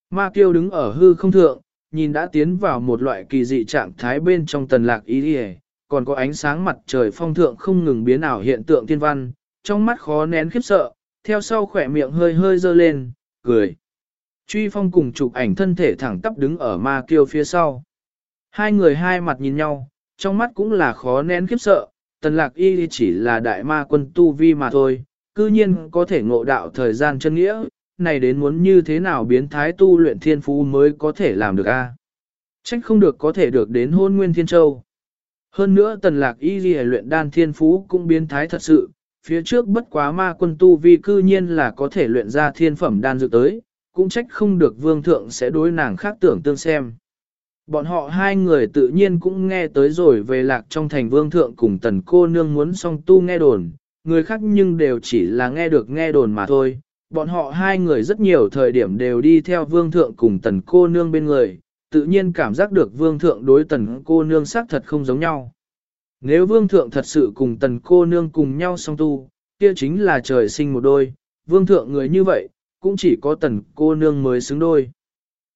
Ma kiêu đứng ở hư không thượng, nhìn đã tiến vào một loại kỳ dị trạng thái bên trong tần lạc ý đi còn có ánh sáng mặt trời phong thượng không ngừng biến ảo hiện tượng tiên văn, trong mắt khó nén khiếp sợ, theo sau khỏe miệng hơi hơi dơ lên, cười. Truy phong cùng chụp ảnh thân thể thẳng tắp đứng ở ma kiêu phía sau. Hai người hai mặt nhìn nhau, trong mắt cũng là khó nén khiếp sợ, tần lạc y chỉ là đại ma quân tu vi mà thôi, cư nhiên có thể ngộ đạo thời gian chân nghĩa, này đến muốn như thế nào biến thái tu luyện thiên phú mới có thể làm được a? À? Trách không được có thể được đến hôn nguyên thiên châu. Hơn nữa tần lạc y ghi luyện đan thiên phú cũng biến thái thật sự, phía trước bất quá ma quân tu vi cư nhiên là có thể luyện ra thiên phẩm đan dược tới, cũng trách không được vương thượng sẽ đối nàng khác tưởng tương xem. Bọn họ hai người tự nhiên cũng nghe tới rồi về lạc trong thành vương thượng cùng tần cô nương muốn song tu nghe đồn, người khác nhưng đều chỉ là nghe được nghe đồn mà thôi. Bọn họ hai người rất nhiều thời điểm đều đi theo vương thượng cùng tần cô nương bên người, tự nhiên cảm giác được vương thượng đối tần cô nương xác thật không giống nhau. Nếu vương thượng thật sự cùng tần cô nương cùng nhau song tu, kia chính là trời sinh một đôi, vương thượng người như vậy, cũng chỉ có tần cô nương mới xứng đôi.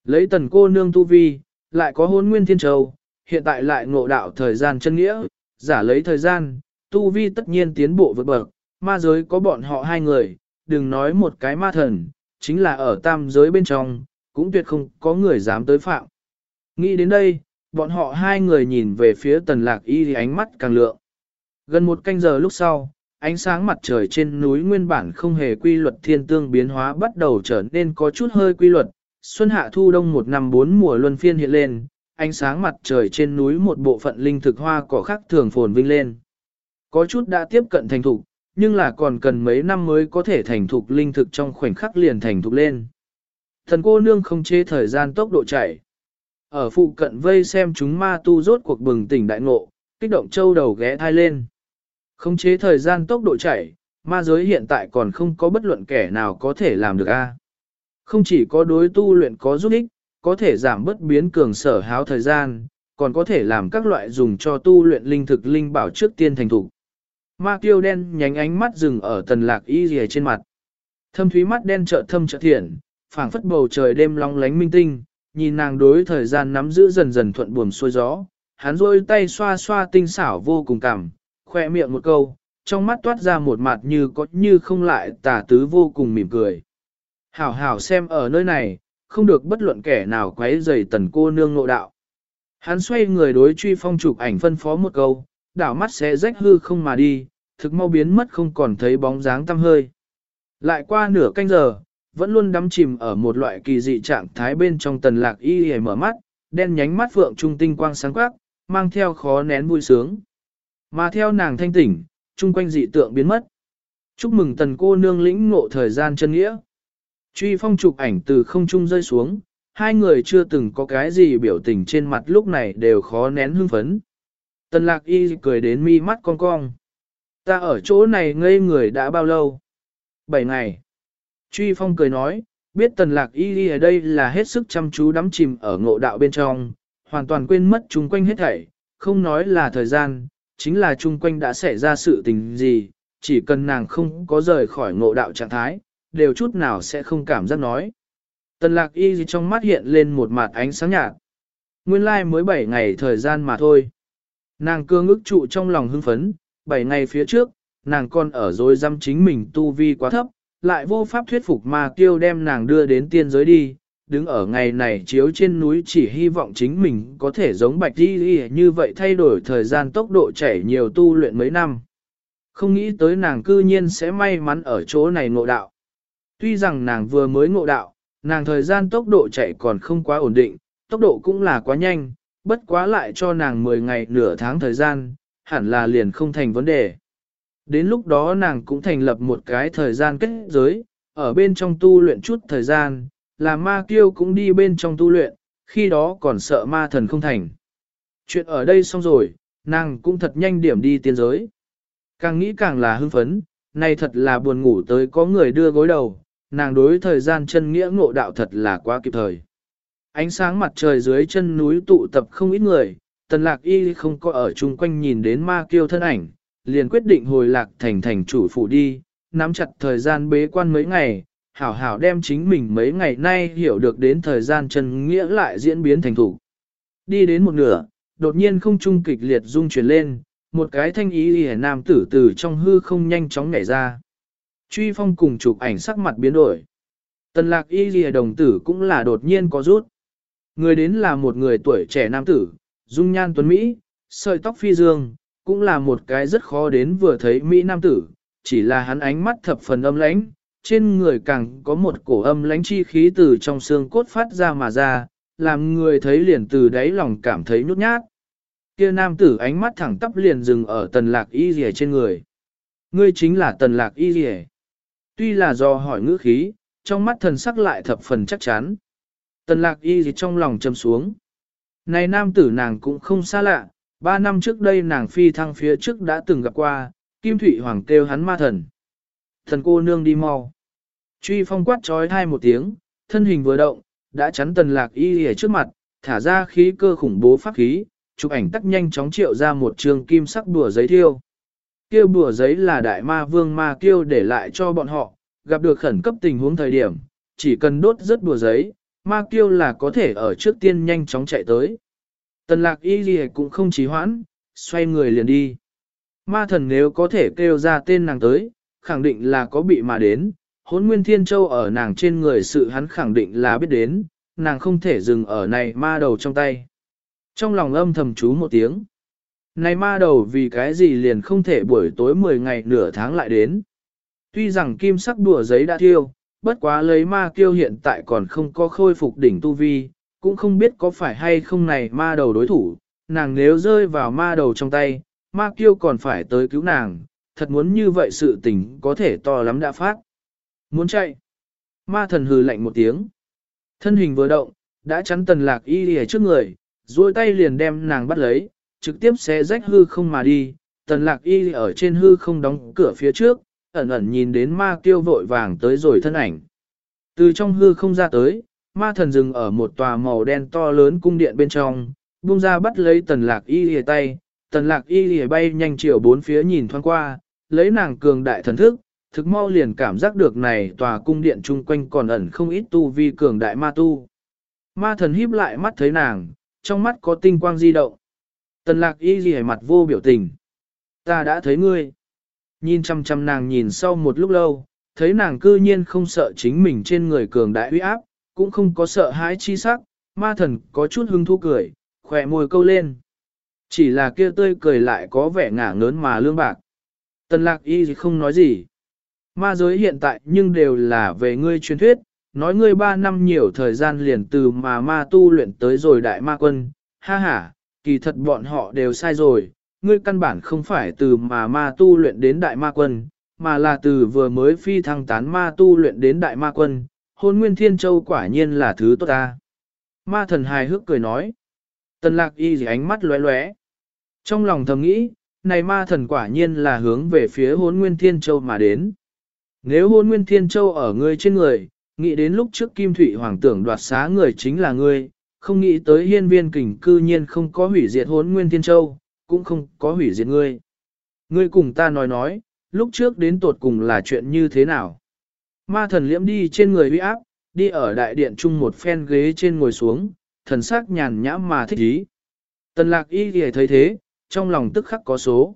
Lấy tần cô nương tu vi, lại có hôn nguyên thiên châu, hiện tại lại ngộ đạo thời gian chân nghĩa, giả lấy thời gian, tu vi tất nhiên tiến bộ vượt bậc, ma giới có bọn họ hai người, đừng nói một cái ma thần, chính là ở tam giới bên trong, cũng tuyệt không có người dám tới phạm. Nghĩ đến đây, bọn họ hai người nhìn về phía tần lạc y thì ánh mắt càng lượng. Gần một canh giờ lúc sau, ánh sáng mặt trời trên núi nguyên bản không hề quy luật thiên tương biến hóa bắt đầu trở nên có chút hơi quy luật, xuân hạ thu đông một năm bốn mùa luân phiên hiện lên, ánh sáng mặt trời trên núi một bộ phận linh thực hoa cỏ khác thường phồn vinh lên. Có chút đã tiếp cận thành thục, nhưng là còn cần mấy năm mới có thể thành thục linh thực trong khoảnh khắc liền thành thục lên. Thần cô nương không chế thời gian tốc độ chạy. Ở phụ cận vây xem chúng ma tu rốt cuộc bừng tỉnh đại ngộ, kích động châu đầu ghé thai lên. Không chế thời gian tốc độ chạy, ma giới hiện tại còn không có bất luận kẻ nào có thể làm được a. Không chỉ có đối tu luyện có giúp ích, có thể giảm bất biến cường sở háo thời gian, còn có thể làm các loại dùng cho tu luyện linh thực linh bảo trước tiên thành thủ. Ma tiêu đen nhánh ánh mắt dừng ở tần lạc y rìa trên mặt. Thâm thúy mắt đen trợ thâm trợ thiện, phảng phất bầu trời đêm long lánh minh tinh, nhìn nàng đối thời gian nắm giữ dần dần thuận buồm xuôi gió. Hắn rôi tay xoa xoa tinh xảo vô cùng cảm, khoe miệng một câu, trong mắt toát ra một mặt như có như không lại tà tứ vô cùng mỉm cười. Hảo hảo xem ở nơi này, không được bất luận kẻ nào quấy rầy tần cô nương ngộ đạo. Hắn xoay người đối truy phong chụp ảnh phân phó một câu, đảo mắt sẽ rách hư không mà đi, thực mau biến mất không còn thấy bóng dáng tăm hơi. Lại qua nửa canh giờ, vẫn luôn đắm chìm ở một loại kỳ dị trạng thái bên trong tần lạc y hề mở mắt, đen nhánh mắt phượng trung tinh quang sáng quắc, mang theo khó nén vui sướng. Mà theo nàng thanh tỉnh, chung quanh dị tượng biến mất. Chúc mừng tần cô nương lĩnh ngộ thời gian chân nghĩa. Truy phong chụp ảnh từ không trung rơi xuống, hai người chưa từng có cái gì biểu tình trên mặt lúc này đều khó nén hưng phấn. Tần lạc y cười đến mi mắt cong cong. Ta ở chỗ này ngây người đã bao lâu? Bảy ngày. Truy phong cười nói, biết tần lạc y ở đây là hết sức chăm chú đắm chìm ở ngộ đạo bên trong, hoàn toàn quên mất chung quanh hết thảy, không nói là thời gian, chính là chung quanh đã xảy ra sự tình gì, chỉ cần nàng không có rời khỏi ngộ đạo trạng thái, đều chút nào sẽ không cảm giác nói. Tần lạc y trong mắt hiện lên một mặt ánh sáng nhạt. Nguyên lai like mới 7 ngày thời gian mà thôi. Nàng cương ức trụ trong lòng hưng phấn, 7 ngày phía trước, nàng còn ở dối dăm chính mình tu vi quá thấp, lại vô pháp thuyết phục mà kêu đem nàng đưa đến tiên giới đi, đứng ở ngày này chiếu trên núi chỉ hy vọng chính mình có thể giống bạch đi đi như vậy thay đổi thời gian tốc độ chảy nhiều tu luyện mấy năm. Không nghĩ tới nàng cư nhiên sẽ may mắn ở chỗ này ngộ đạo. Tuy rằng nàng vừa mới ngộ đạo, nàng thời gian tốc độ chạy còn không quá ổn định, tốc độ cũng là quá nhanh, bất quá lại cho nàng 10 ngày nửa tháng thời gian, hẳn là liền không thành vấn đề. Đến lúc đó nàng cũng thành lập một cái thời gian kết giới, ở bên trong tu luyện chút thời gian, là ma kiêu cũng đi bên trong tu luyện, khi đó còn sợ ma thần không thành. Chuyện ở đây xong rồi, nàng cũng thật nhanh điểm đi tiên giới. Càng nghĩ càng là hưng phấn, này thật là buồn ngủ tới có người đưa gối đầu, nàng đối thời gian chân nghĩa ngộ đạo thật là quá kịp thời. Ánh sáng mặt trời dưới chân núi tụ tập không ít người, tần lạc y không có ở chung quanh nhìn đến ma kiêu thân ảnh, liền quyết định hồi lạc thành thành chủ phủ đi, nắm chặt thời gian bế quan mấy ngày, hảo hảo đem chính mình mấy ngày nay hiểu được đến thời gian chân nghĩa lại diễn biến thành thủ. Đi đến một nửa, đột nhiên không trung kịch liệt rung chuyển lên, một cái thanh ý hề nam tử từ trong hư không nhanh chóng nhảy ra. Truy phong cùng chụp ảnh sắc mặt biến đổi. Tần lạc y lìa đồng tử cũng là đột nhiên có rút. Người đến là một người tuổi trẻ nam tử, dung nhan tuấn Mỹ, sợi tóc phi dương, cũng là một cái rất khó đến vừa thấy Mỹ nam tử, chỉ là hắn ánh mắt thập phần âm lãnh, trên người càng có một cổ âm lãnh chi khí từ trong xương cốt phát ra mà ra, làm người thấy liền từ đáy lòng cảm thấy nhút nhát. Kia nam tử ánh mắt thẳng tắp liền dừng ở tần lạc y rìa trên người. Ngươi chính là tần lạc y rìa. Tuy là do hỏi ngữ khí, trong mắt thần sắc lại thập phần chắc chắn. Tần lạc y gì trong lòng châm xuống. Này nam tử nàng cũng không xa lạ, ba năm trước đây nàng phi thăng phía trước đã từng gặp qua, Kim Thụy Hoàng kêu hắn ma thần. Thần cô nương đi mau. Truy phong quát trói thai một tiếng, thân hình vừa động, đã chắn tần lạc y ở trước mặt, thả ra khí cơ khủng bố pháp khí, chụp ảnh tắc nhanh chóng triệu ra một trường kim sắc đùa giấy thiêu. Kêu bùa giấy là đại ma vương ma kêu để lại cho bọn họ, gặp được khẩn cấp tình huống thời điểm, chỉ cần đốt rất bùa giấy, ma kiêu là có thể ở trước tiên nhanh chóng chạy tới. Tần lạc y gì cũng không trí hoãn, xoay người liền đi. Ma thần nếu có thể kêu ra tên nàng tới, khẳng định là có bị mà đến, hốn nguyên thiên châu ở nàng trên người sự hắn khẳng định là biết đến, nàng không thể dừng ở này ma đầu trong tay. Trong lòng âm thầm chú một tiếng. Này ma đầu vì cái gì liền không thể buổi tối 10 ngày nửa tháng lại đến. Tuy rằng kim sắc đùa giấy đã thiêu, bất quá lấy ma kiêu hiện tại còn không có khôi phục đỉnh tu vi, cũng không biết có phải hay không này ma đầu đối thủ, nàng nếu rơi vào ma đầu trong tay, ma kiêu còn phải tới cứu nàng, thật muốn như vậy sự tình có thể to lắm đã phát. Muốn chạy. Ma thần hừ lạnh một tiếng. Thân hình vừa động, đã chắn tần lạc y lìa trước người, duỗi tay liền đem nàng bắt lấy, trực tiếp xé rách hư không mà đi. Tần lạc y ở trên hư không đóng cửa phía trước, ẩn ẩn nhìn đến ma kiêu vội vàng tới rồi thân ảnh. Từ trong hư không ra tới, ma thần dừng ở một tòa màu đen to lớn cung điện bên trong, buông ra bắt lấy tần lạc y lìa tay, tần lạc y lìa bay nhanh chiều bốn phía nhìn thoáng qua, lấy nàng cường đại thần thức, thực mau liền cảm giác được này tòa cung điện chung quanh còn ẩn không ít tu vi cường đại ma tu. Ma thần híp lại mắt thấy nàng, trong mắt có tinh quang di động. Tần lạc y lìa mặt vô biểu tình. Ta đã thấy ngươi. Nhìn chăm chăm nàng nhìn sau một lúc lâu, thấy nàng cư nhiên không sợ chính mình trên người cường đại uy áp, cũng không có sợ hãi chi sắc, ma thần có chút hứng thú cười, khỏe môi câu lên. Chỉ là kia tươi cười lại có vẻ ngả ngớn mà lương bạc. Tần lạc y không nói gì. Ma giới hiện tại nhưng đều là về ngươi truyền thuyết, nói ngươi ba năm nhiều thời gian liền từ mà ma tu luyện tới rồi đại ma quân, ha ha, kỳ thật bọn họ đều sai rồi, ngươi căn bản không phải từ mà ma tu luyện đến đại ma quân, mà là từ vừa mới phi thăng tán ma tu luyện đến đại ma quân, hôn nguyên thiên châu quả nhiên là thứ tốt ta. Ma thần hài hước cười nói, tần lạc y gì ánh mắt lóe lóe. Trong lòng thầm nghĩ, này ma thần quả nhiên là hướng về phía hôn nguyên thiên châu mà đến. Nếu hôn nguyên thiên châu ở ngươi trên người, nghĩ đến lúc trước Kim thủy Hoàng tưởng đoạt xá người chính là ngươi, không nghĩ tới hiên viên kình cư nhiên không có hủy diệt hôn nguyên thiên châu, cũng không có hủy diệt ngươi. Ngươi cùng ta nói nói, lúc trước đến tột cùng là chuyện như thế nào? Ma thần liễm đi trên người uy áp, đi ở đại điện chung một phen ghế trên ngồi xuống, thần sắc nhàn nhã mà thích ý. Tần lạc y thì thấy thế, trong lòng tức khắc có số.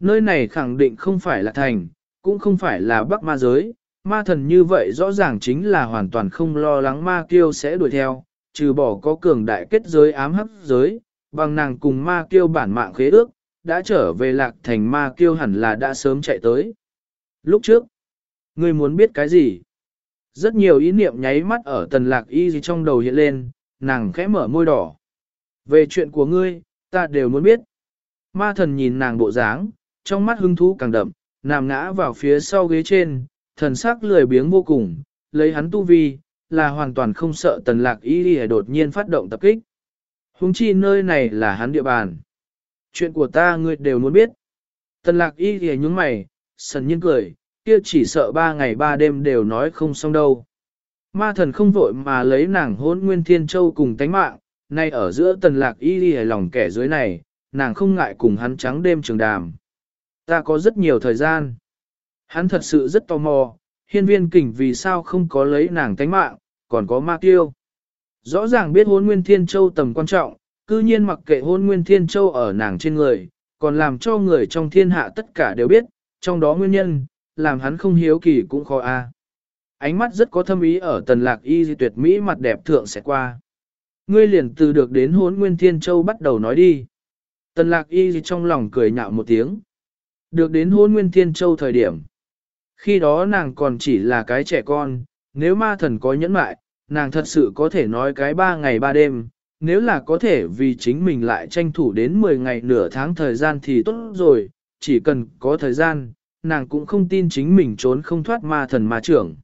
Nơi này khẳng định không phải là thành, cũng không phải là bắc ma giới, ma thần như vậy rõ ràng chính là hoàn toàn không lo lắng ma kiêu sẽ đuổi theo, trừ bỏ có cường đại kết giới ám hấp giới, bằng nàng cùng ma kiêu bản mạng khế ước, đã trở về lạc thành ma kiêu hẳn là đã sớm chạy tới. Lúc trước, ngươi muốn biết cái gì? Rất nhiều ý niệm nháy mắt ở tần lạc y gì trong đầu hiện lên, nàng khẽ mở môi đỏ. Về chuyện của ngươi, ta đều muốn biết. Ma thần nhìn nàng bộ dáng, trong mắt hưng thú càng đậm, nằm ngã vào phía sau ghế trên, thần sắc lười biếng vô cùng, lấy hắn tu vi, là hoàn toàn không sợ tần lạc y gì đột nhiên phát động tập kích. Hùng chi nơi này là hắn địa bàn. Chuyện của ta ngươi đều muốn biết. Tần lạc y thì nhúng mày, sần nhiên cười, kia chỉ sợ ba ngày ba đêm đều nói không xong đâu. Ma thần không vội mà lấy nàng hôn nguyên thiên châu cùng tánh mạng, nay ở giữa tần lạc y đi lòng kẻ dưới này, nàng không ngại cùng hắn trắng đêm trường đàm. Ta có rất nhiều thời gian. Hắn thật sự rất tò mò, hiên viên kình vì sao không có lấy nàng tánh mạng, còn có ma tiêu. Rõ ràng biết hôn nguyên thiên châu tầm quan trọng, cư nhiên mặc kệ hôn nguyên thiên châu ở nàng trên người, còn làm cho người trong thiên hạ tất cả đều biết, trong đó nguyên nhân, làm hắn không hiếu kỳ cũng khó a. Ánh mắt rất có thâm ý ở tần lạc y di tuyệt mỹ mặt đẹp thượng sẽ qua. Ngươi liền từ được đến hốn nguyên thiên châu bắt đầu nói đi. Tần lạc y di trong lòng cười nhạo một tiếng. Được đến hôn nguyên thiên châu thời điểm. Khi đó nàng còn chỉ là cái trẻ con, nếu ma thần có nhẫn mại, nàng thật sự có thể nói cái ba ngày ba đêm, nếu là có thể vì chính mình lại tranh thủ đến 10 ngày nửa tháng thời gian thì tốt rồi, chỉ cần có thời gian, nàng cũng không tin chính mình trốn không thoát ma thần ma trưởng.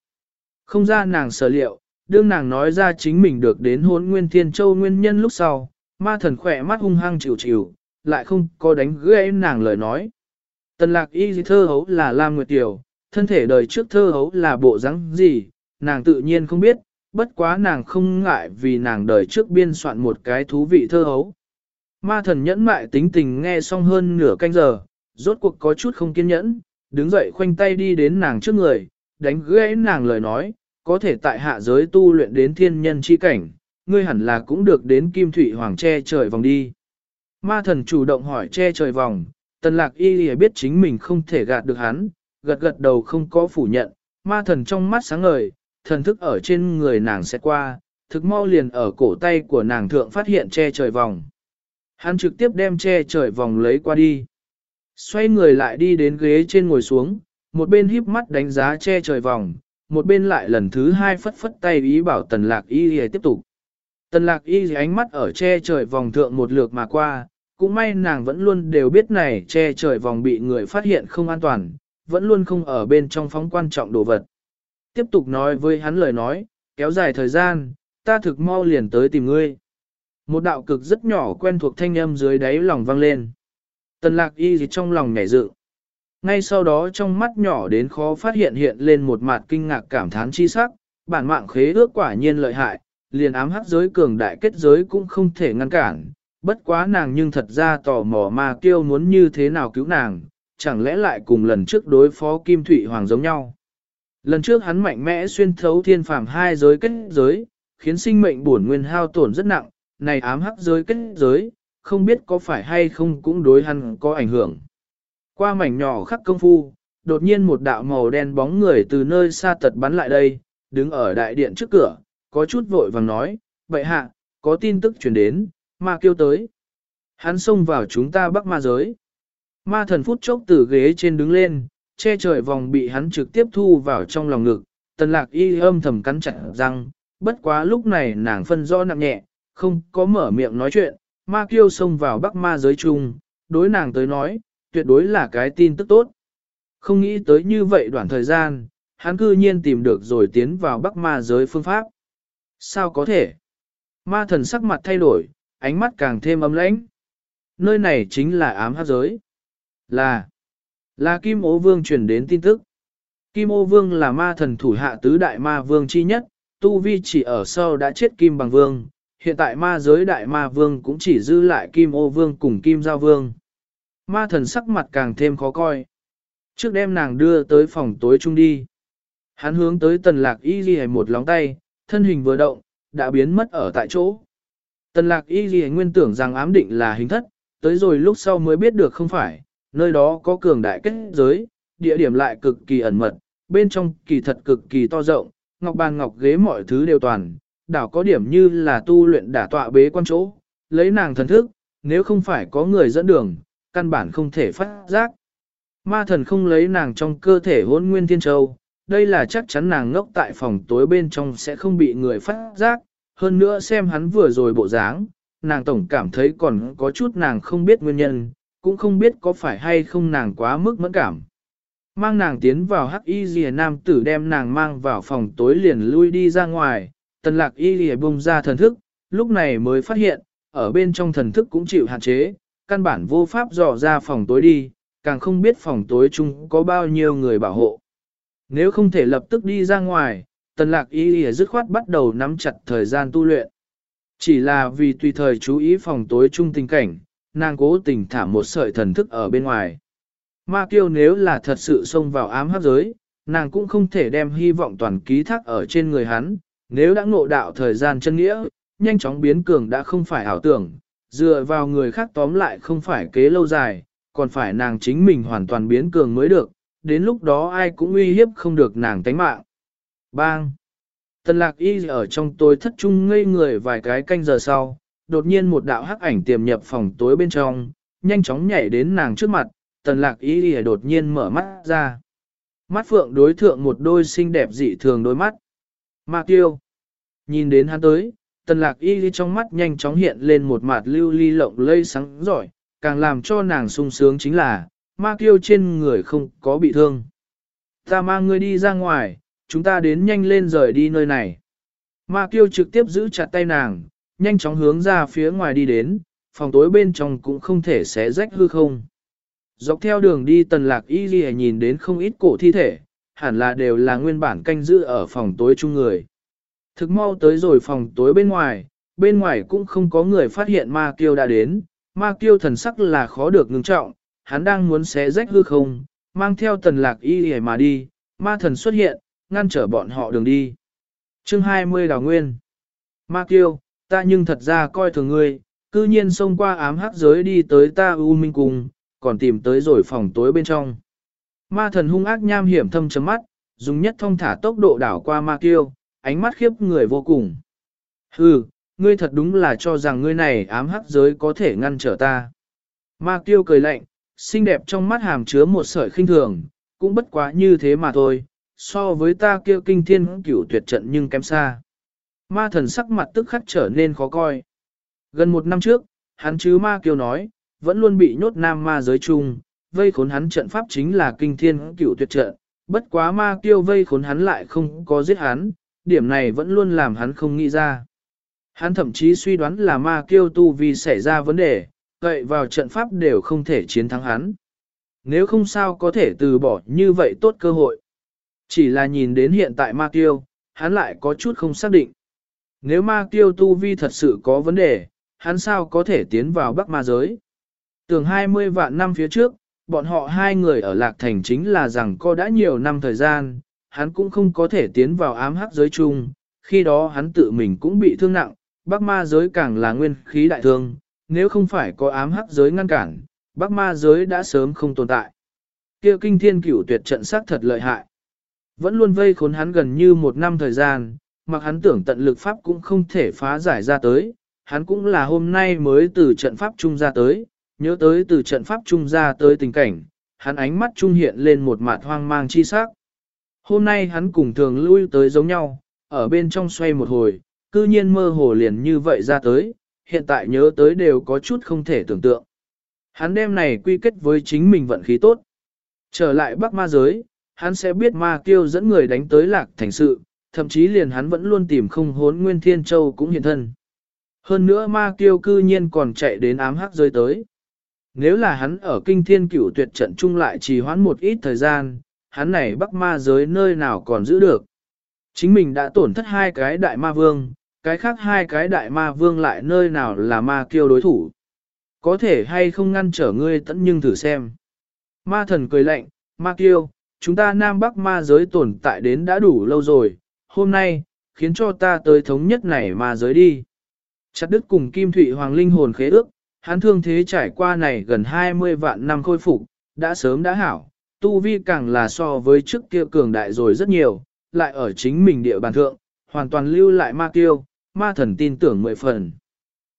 Không ra nàng sở liệu, đương nàng nói ra chính mình được đến hốn nguyên thiên châu nguyên nhân lúc sau, ma thần khỏe mắt hung hăng chịu chịu, lại không có đánh gãy nàng lời nói. Tần lạc y thơ hấu là Lam Nguyệt Tiểu, thân thể đời trước thơ hấu là bộ rắn gì, nàng tự nhiên không biết, bất quá nàng không ngại vì nàng đời trước biên soạn một cái thú vị thơ hấu. Ma thần nhẫn mại tính tình nghe xong hơn nửa canh giờ, rốt cuộc có chút không kiên nhẫn, đứng dậy khoanh tay đi đến nàng trước người, đánh gãy nàng lời nói, có thể tại hạ giới tu luyện đến thiên nhân chi cảnh, ngươi hẳn là cũng được đến kim thủy hoàng che trời vòng đi. Ma thần chủ động hỏi che trời vòng, tần lạc y lìa biết chính mình không thể gạt được hắn, gật gật đầu không có phủ nhận, ma thần trong mắt sáng ngời, thần thức ở trên người nàng sẽ qua, thực mau liền ở cổ tay của nàng thượng phát hiện che trời vòng. Hắn trực tiếp đem che trời vòng lấy qua đi. Xoay người lại đi đến ghế trên ngồi xuống, một bên híp mắt đánh giá che trời vòng, một bên lại lần thứ hai phất phất tay ý bảo tần lạc y tiếp tục. Tần lạc y ánh mắt ở che trời vòng thượng một lượt mà qua, cũng may nàng vẫn luôn đều biết này che trời vòng bị người phát hiện không an toàn, vẫn luôn không ở bên trong phóng quan trọng đồ vật. Tiếp tục nói với hắn lời nói, kéo dài thời gian, ta thực mau liền tới tìm ngươi. Một đạo cực rất nhỏ quen thuộc thanh âm dưới đáy lòng vang lên. Tần lạc y gì trong lòng nhảy dự. Ngay sau đó trong mắt nhỏ đến khó phát hiện hiện lên một mặt kinh ngạc cảm thán chi sắc, bản mạng khế ước quả nhiên lợi hại, liền ám hắc giới cường đại kết giới cũng không thể ngăn cản, bất quá nàng nhưng thật ra tò mò ma kêu muốn như thế nào cứu nàng, chẳng lẽ lại cùng lần trước đối phó Kim Thụy Hoàng giống nhau. Lần trước hắn mạnh mẽ xuyên thấu thiên phàm hai giới kết giới, khiến sinh mệnh bổn nguyên hao tổn rất nặng, này ám hắc giới kết giới, không biết có phải hay không cũng đối hắn có ảnh hưởng. Qua mảnh nhỏ khắc công phu, đột nhiên một đạo màu đen bóng người từ nơi xa tật bắn lại đây, đứng ở đại điện trước cửa, có chút vội vàng nói, vậy hạ, có tin tức truyền đến, ma kêu tới. Hắn xông vào chúng ta bắc ma giới. Ma thần phút chốc từ ghế trên đứng lên, che trời vòng bị hắn trực tiếp thu vào trong lòng ngực, tần lạc y âm thầm cắn chặt răng, bất quá lúc này nàng phân rõ nặng nhẹ, không có mở miệng nói chuyện, ma kiêu xông vào bắc ma giới chung, đối nàng tới nói, tuyệt đối là cái tin tức tốt. Không nghĩ tới như vậy đoạn thời gian, hắn cư nhiên tìm được rồi tiến vào bắc ma giới phương pháp. Sao có thể? Ma thần sắc mặt thay đổi, ánh mắt càng thêm ấm lãnh. Nơi này chính là ám hát giới. Là, là Kim Ô Vương truyền đến tin tức. Kim Ô Vương là ma thần thủ hạ tứ đại ma vương chi nhất, Tu Vi chỉ ở sau đã chết Kim Bằng Vương, hiện tại ma giới đại ma vương cũng chỉ dư lại Kim Ô Vương cùng Kim Giao Vương. Ma thần sắc mặt càng thêm khó coi. Trước đêm nàng đưa tới phòng tối chung đi. Hắn hướng tới tần lạc y ghi một lóng tay, thân hình vừa động, đã biến mất ở tại chỗ. Tần lạc y ghi nguyên tưởng rằng ám định là hình thất, tới rồi lúc sau mới biết được không phải, nơi đó có cường đại kết giới, địa điểm lại cực kỳ ẩn mật, bên trong kỳ thật cực kỳ to rộng, ngọc bàn ngọc ghế mọi thứ đều toàn, đảo có điểm như là tu luyện đả tọa bế quan chỗ, lấy nàng thần thức, nếu không phải có người dẫn đường, căn bản không thể phát giác. Ma thần không lấy nàng trong cơ thể hôn nguyên thiên châu, đây là chắc chắn nàng ngốc tại phòng tối bên trong sẽ không bị người phát giác, hơn nữa xem hắn vừa rồi bộ dáng, nàng tổng cảm thấy còn có chút nàng không biết nguyên nhân, cũng không biết có phải hay không nàng quá mức mẫn cảm. Mang nàng tiến vào hắc y rìa nam tử đem nàng mang vào phòng tối liền lui đi ra ngoài, tần lạc y rìa bung ra thần thức, lúc này mới phát hiện, ở bên trong thần thức cũng chịu hạn chế, căn bản vô pháp dò ra phòng tối đi, càng không biết phòng tối chung có bao nhiêu người bảo hộ. Nếu không thể lập tức đi ra ngoài, tần lạc y rìa dứt khoát bắt đầu nắm chặt thời gian tu luyện. Chỉ là vì tùy thời chú ý phòng tối chung tình cảnh, nàng cố tình thả một sợi thần thức ở bên ngoài. Ma kiêu nếu là thật sự xông vào ám hấp giới, nàng cũng không thể đem hy vọng toàn ký thác ở trên người hắn, nếu đã ngộ đạo thời gian chân nghĩa, nhanh chóng biến cường đã không phải ảo tưởng, dựa vào người khác tóm lại không phải kế lâu dài, còn phải nàng chính mình hoàn toàn biến cường mới được, đến lúc đó ai cũng uy hiếp không được nàng tánh mạng. Bang! Tần lạc y ở trong tối thất trung ngây người vài cái canh giờ sau, đột nhiên một đạo hắc ảnh tiềm nhập phòng tối bên trong, nhanh chóng nhảy đến nàng trước mặt, tần lạc y đột nhiên mở mắt ra. Mắt phượng đối thượng một đôi xinh đẹp dị thường đôi mắt. Ma tiêu. Nhìn đến hắn tới, tần lạc y trong mắt nhanh chóng hiện lên một mặt lưu ly lộng lây sáng giỏi, càng làm cho nàng sung sướng chính là, ma tiêu trên người không có bị thương. Ta mang ngươi đi ra ngoài, chúng ta đến nhanh lên rời đi nơi này. Ma tiêu trực tiếp giữ chặt tay nàng, nhanh chóng hướng ra phía ngoài đi đến, phòng tối bên trong cũng không thể xé rách hư không. Dọc theo đường đi tần lạc y ghi nhìn đến không ít cổ thi thể, hẳn là đều là nguyên bản canh giữ ở phòng tối chung người. Thực mau tới rồi phòng tối bên ngoài, bên ngoài cũng không có người phát hiện ma kiêu đã đến, ma kiêu thần sắc là khó được ngưng trọng, hắn đang muốn xé rách hư không, mang theo tần lạc y ghi mà đi, ma thần xuất hiện, ngăn trở bọn họ đường đi. Chương 20 Đào Nguyên Ma kiêu, ta nhưng thật ra coi thường ngươi, cư nhiên xông qua ám hắc giới đi tới ta U Minh Cung, còn tìm tới rồi phòng tối bên trong. Ma thần hung ác nham hiểm thâm chấm mắt, dùng nhất thông thả tốc độ đảo qua ma kiêu, ánh mắt khiếp người vô cùng. Hừ, ngươi thật đúng là cho rằng ngươi này ám hắc giới có thể ngăn trở ta. Ma kiêu cười lạnh, xinh đẹp trong mắt hàm chứa một sợi khinh thường, cũng bất quá như thế mà thôi, so với ta kia kinh thiên cửu tuyệt trận nhưng kém xa. Ma thần sắc mặt tức khắc trở nên khó coi. Gần một năm trước, hắn chứ ma kiêu nói, vẫn luôn bị nhốt nam ma giới chung, vây khốn hắn trận pháp chính là kinh thiên cửu tuyệt trận, bất quá ma kiêu vây khốn hắn lại không có giết hắn, điểm này vẫn luôn làm hắn không nghĩ ra. Hắn thậm chí suy đoán là ma kiêu tu vì xảy ra vấn đề, cậy vào trận pháp đều không thể chiến thắng hắn. Nếu không sao có thể từ bỏ như vậy tốt cơ hội. Chỉ là nhìn đến hiện tại ma kiêu, hắn lại có chút không xác định. Nếu ma kiêu tu vi thật sự có vấn đề, hắn sao có thể tiến vào bắc ma giới. Tường 20 vạn năm phía trước, bọn họ hai người ở Lạc Thành chính là rằng có đã nhiều năm thời gian, hắn cũng không có thể tiến vào ám hắc giới chung, khi đó hắn tự mình cũng bị thương nặng, Bắc ma giới càng là nguyên khí đại thương, nếu không phải có ám hắc giới ngăn cản, Bắc ma giới đã sớm không tồn tại. Kia kinh thiên cửu tuyệt trận sắc thật lợi hại. Vẫn luôn vây khốn hắn gần như một năm thời gian, mặc hắn tưởng tận lực pháp cũng không thể phá giải ra tới, hắn cũng là hôm nay mới từ trận pháp trung ra tới, nhớ tới từ trận pháp trung ra tới tình cảnh, hắn ánh mắt trung hiện lên một mạt hoang mang chi sắc. Hôm nay hắn cùng thường lui tới giống nhau, ở bên trong xoay một hồi, cư nhiên mơ hồ liền như vậy ra tới, hiện tại nhớ tới đều có chút không thể tưởng tượng. Hắn đem này quy kết với chính mình vận khí tốt. Trở lại Bắc Ma giới, hắn sẽ biết ma kiêu dẫn người đánh tới lạc thành sự, thậm chí liền hắn vẫn luôn tìm không hốn Nguyên Thiên Châu cũng hiện thân. Hơn nữa ma kiêu cư nhiên còn chạy đến ám hắc giới tới. Nếu là hắn ở kinh thiên cửu tuyệt trận chung lại trì hoãn một ít thời gian, hắn này bắc ma giới nơi nào còn giữ được. Chính mình đã tổn thất hai cái đại ma vương, cái khác hai cái đại ma vương lại nơi nào là ma kiêu đối thủ. Có thể hay không ngăn trở ngươi tận nhưng thử xem. Ma thần cười lạnh, ma kiêu, chúng ta nam bắc ma giới tồn tại đến đã đủ lâu rồi, hôm nay, khiến cho ta tới thống nhất này mà giới đi. Chặt đứt cùng Kim Thụy Hoàng linh hồn khế ước, hắn thương thế trải qua này gần 20 vạn năm khôi phục, đã sớm đã hảo, tu vi càng là so với trước kia cường đại rồi rất nhiều, lại ở chính mình địa bàn thượng, hoàn toàn lưu lại ma kiêu, ma thần tin tưởng mười phần.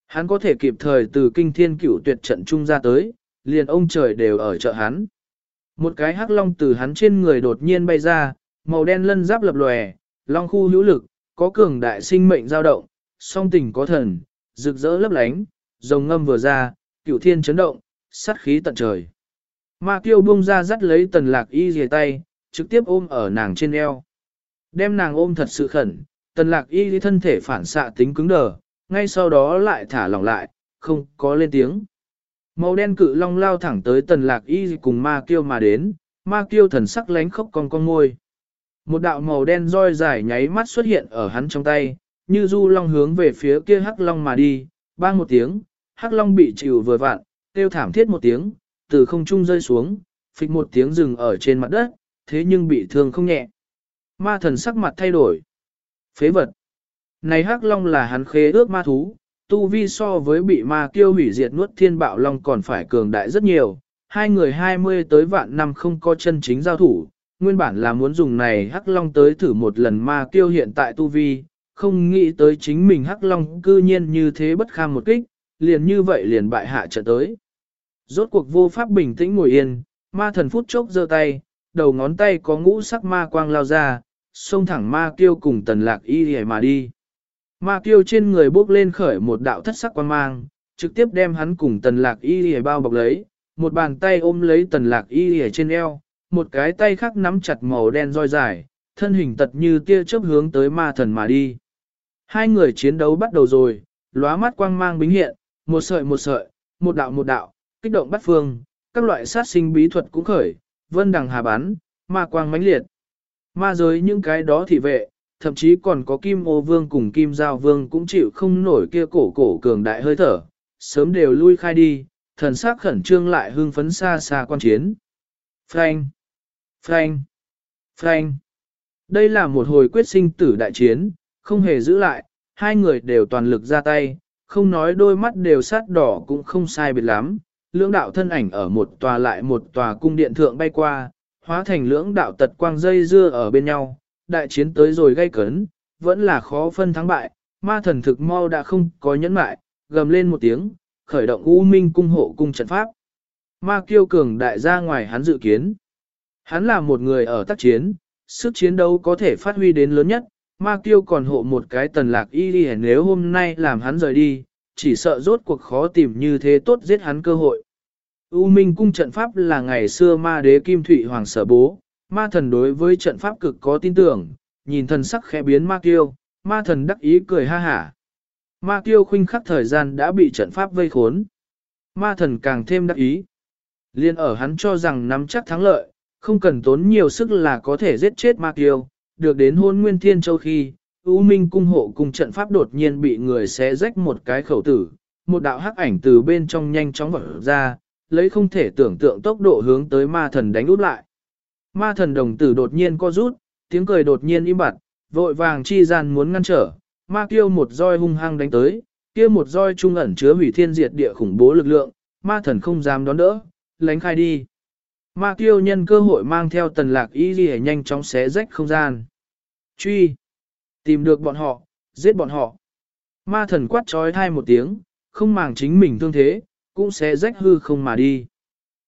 Hắn có thể kịp thời từ kinh thiên cửu tuyệt trận trung ra tới, liền ông trời đều ở chợ hắn. Một cái hắc long từ hắn trên người đột nhiên bay ra, màu đen lân giáp lập lòe, long khu hữu lực, có cường đại sinh mệnh dao động, song tình có thần, rực rỡ lấp lánh, rồng ngâm vừa ra, cửu thiên chấn động, sát khí tận trời. Ma kiêu buông ra dắt lấy tần lạc y dìa tay, trực tiếp ôm ở nàng trên eo. Đem nàng ôm thật sự khẩn, tần lạc y thân thể phản xạ tính cứng đờ, ngay sau đó lại thả lỏng lại, không có lên tiếng. Màu đen cự long lao thẳng tới tần lạc y cùng ma kiêu mà đến, ma kiêu thần sắc lánh khóc con con ngôi. Một đạo màu đen roi dài nháy mắt xuất hiện ở hắn trong tay, như du long hướng về phía kia hắc long mà đi, bang một tiếng, hắc long bị chịu vừa vạn, kêu thảm thiết một tiếng, từ không trung rơi xuống, phịch một tiếng rừng ở trên mặt đất, thế nhưng bị thương không nhẹ. Ma thần sắc mặt thay đổi. Phế vật. Này hắc long là hắn khế ước ma thú, tu vi so với bị ma kiêu hủy diệt nuốt thiên bạo long còn phải cường đại rất nhiều. Hai người hai mươi tới vạn năm không có chân chính giao thủ, nguyên bản là muốn dùng này hắc long tới thử một lần ma kiêu hiện tại tu vi, không nghĩ tới chính mình hắc long cư nhiên như thế bất kham một kích, liền như vậy liền bại hạ trận tới. Rốt cuộc vô pháp bình tĩnh ngồi yên, ma thần phút chốc giơ tay, đầu ngón tay có ngũ sắc ma quang lao ra, xông thẳng ma kiêu cùng tần lạc y hề mà đi. Ma kiêu trên người bốc lên khởi một đạo thất sắc quan mang, trực tiếp đem hắn cùng tần lạc y hề bao bọc lấy, một bàn tay ôm lấy tần lạc y hề trên eo, một cái tay khác nắm chặt màu đen roi dài, thân hình tật như tia chớp hướng tới ma thần mà đi. Hai người chiến đấu bắt đầu rồi, lóa mắt quang mang bính hiện, một sợi một sợi, một đạo một đạo, kích động bắt phương, các loại sát sinh bí thuật cũng khởi, vân đằng hà bắn, ma quang mãnh liệt. Ma giới những cái đó thị vệ, thậm chí còn có kim ô vương cùng kim giao vương cũng chịu không nổi kia cổ cổ cường đại hơi thở, sớm đều lui khai đi, thần sắc khẩn trương lại hưng phấn xa xa quan chiến. Frank! Frank! Frank! Đây là một hồi quyết sinh tử đại chiến, không hề giữ lại, hai người đều toàn lực ra tay, không nói đôi mắt đều sát đỏ cũng không sai biệt lắm, lưỡng đạo thân ảnh ở một tòa lại một tòa cung điện thượng bay qua, hóa thành lưỡng đạo tật quang dây dưa ở bên nhau, đại chiến tới rồi gây cấn, vẫn là khó phân thắng bại, ma thần thực mau đã không có nhẫn mại, gầm lên một tiếng, khởi động u minh cung hộ cung trận pháp. Ma kiêu cường đại ra ngoài hắn dự kiến. Hắn là một người ở tác chiến, sức chiến đấu có thể phát huy đến lớn nhất, ma kiêu còn hộ một cái tần lạc y đi nếu hôm nay làm hắn rời đi, chỉ sợ rốt cuộc khó tìm như thế tốt giết hắn cơ hội. U Minh cung trận pháp là ngày xưa ma đế Kim Thụy Hoàng sở bố, ma thần đối với trận pháp cực có tin tưởng, nhìn thần sắc khẽ biến ma kiêu, ma thần đắc ý cười ha hả. Ma kiêu khinh khắc thời gian đã bị trận pháp vây khốn. Ma thần càng thêm đắc ý. Liên ở hắn cho rằng nắm chắc thắng lợi, không cần tốn nhiều sức là có thể giết chết ma kiêu, được đến hôn nguyên thiên châu khi, U Minh cung hộ cùng trận pháp đột nhiên bị người xé rách một cái khẩu tử, một đạo hắc ảnh từ bên trong nhanh chóng vỡ ra, lấy không thể tưởng tượng tốc độ hướng tới ma thần đánh út lại. Ma thần đồng tử đột nhiên co rút, tiếng cười đột nhiên im bặt, vội vàng chi gian muốn ngăn trở, ma kiêu một roi hung hăng đánh tới, kia một roi trung ẩn chứa hủy thiên diệt địa khủng bố lực lượng, ma thần không dám đón đỡ, lánh khai đi. Ma kiêu nhân cơ hội mang theo tần lạc y ghi nhanh chóng xé rách không gian. Truy! Tìm được bọn họ, giết bọn họ. Ma thần quát trói thai một tiếng, không màng chính mình thương thế, cũng xé rách hư không mà đi.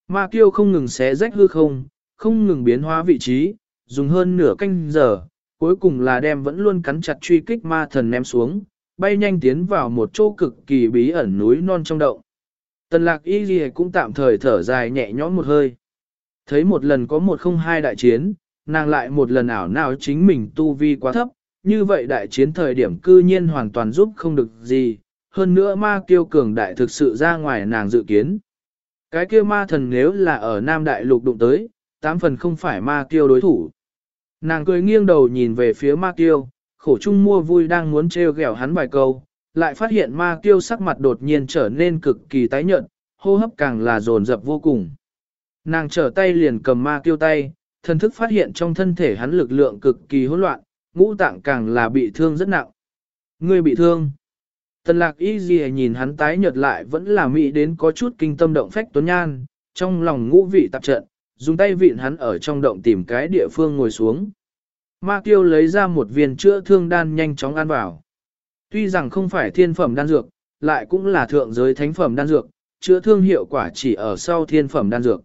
Ma kiêu không ngừng xé rách hư không, không ngừng biến hóa vị trí, dùng hơn nửa canh giờ, cuối cùng là đem vẫn luôn cắn chặt truy kích ma thần ném xuống, bay nhanh tiến vào một chỗ cực kỳ bí ẩn núi non trong động. Tần lạc y ghi cũng tạm thời thở dài nhẹ nhõm một hơi. Thấy một lần có một không hai đại chiến, nàng lại một lần ảo nào chính mình tu vi quá thấp, như vậy đại chiến thời điểm cư nhiên hoàn toàn giúp không được gì, hơn nữa ma kiêu cường đại thực sự ra ngoài nàng dự kiến. Cái kia ma thần nếu là ở Nam Đại Lục đụng tới, tám phần không phải ma kiêu đối thủ. Nàng cười nghiêng đầu nhìn về phía ma kiêu, khổ chung mua vui đang muốn trêu ghẹo hắn vài câu, lại phát hiện ma kiêu sắc mặt đột nhiên trở nên cực kỳ tái nhợt, hô hấp càng là dồn dập vô cùng. Nàng trở tay liền cầm ma kiêu tay, thần thức phát hiện trong thân thể hắn lực lượng cực kỳ hỗn loạn, ngũ tạng càng là bị thương rất nặng. Người bị thương. Tần lạc y gì nhìn hắn tái nhợt lại vẫn là mỹ đến có chút kinh tâm động phách tuấn nhan, trong lòng ngũ vị tạp trận, dùng tay vịn hắn ở trong động tìm cái địa phương ngồi xuống. Ma Kiêu lấy ra một viên chữa thương đan nhanh chóng ăn vào. Tuy rằng không phải thiên phẩm đan dược, lại cũng là thượng giới thánh phẩm đan dược, chữa thương hiệu quả chỉ ở sau thiên phẩm đan dược.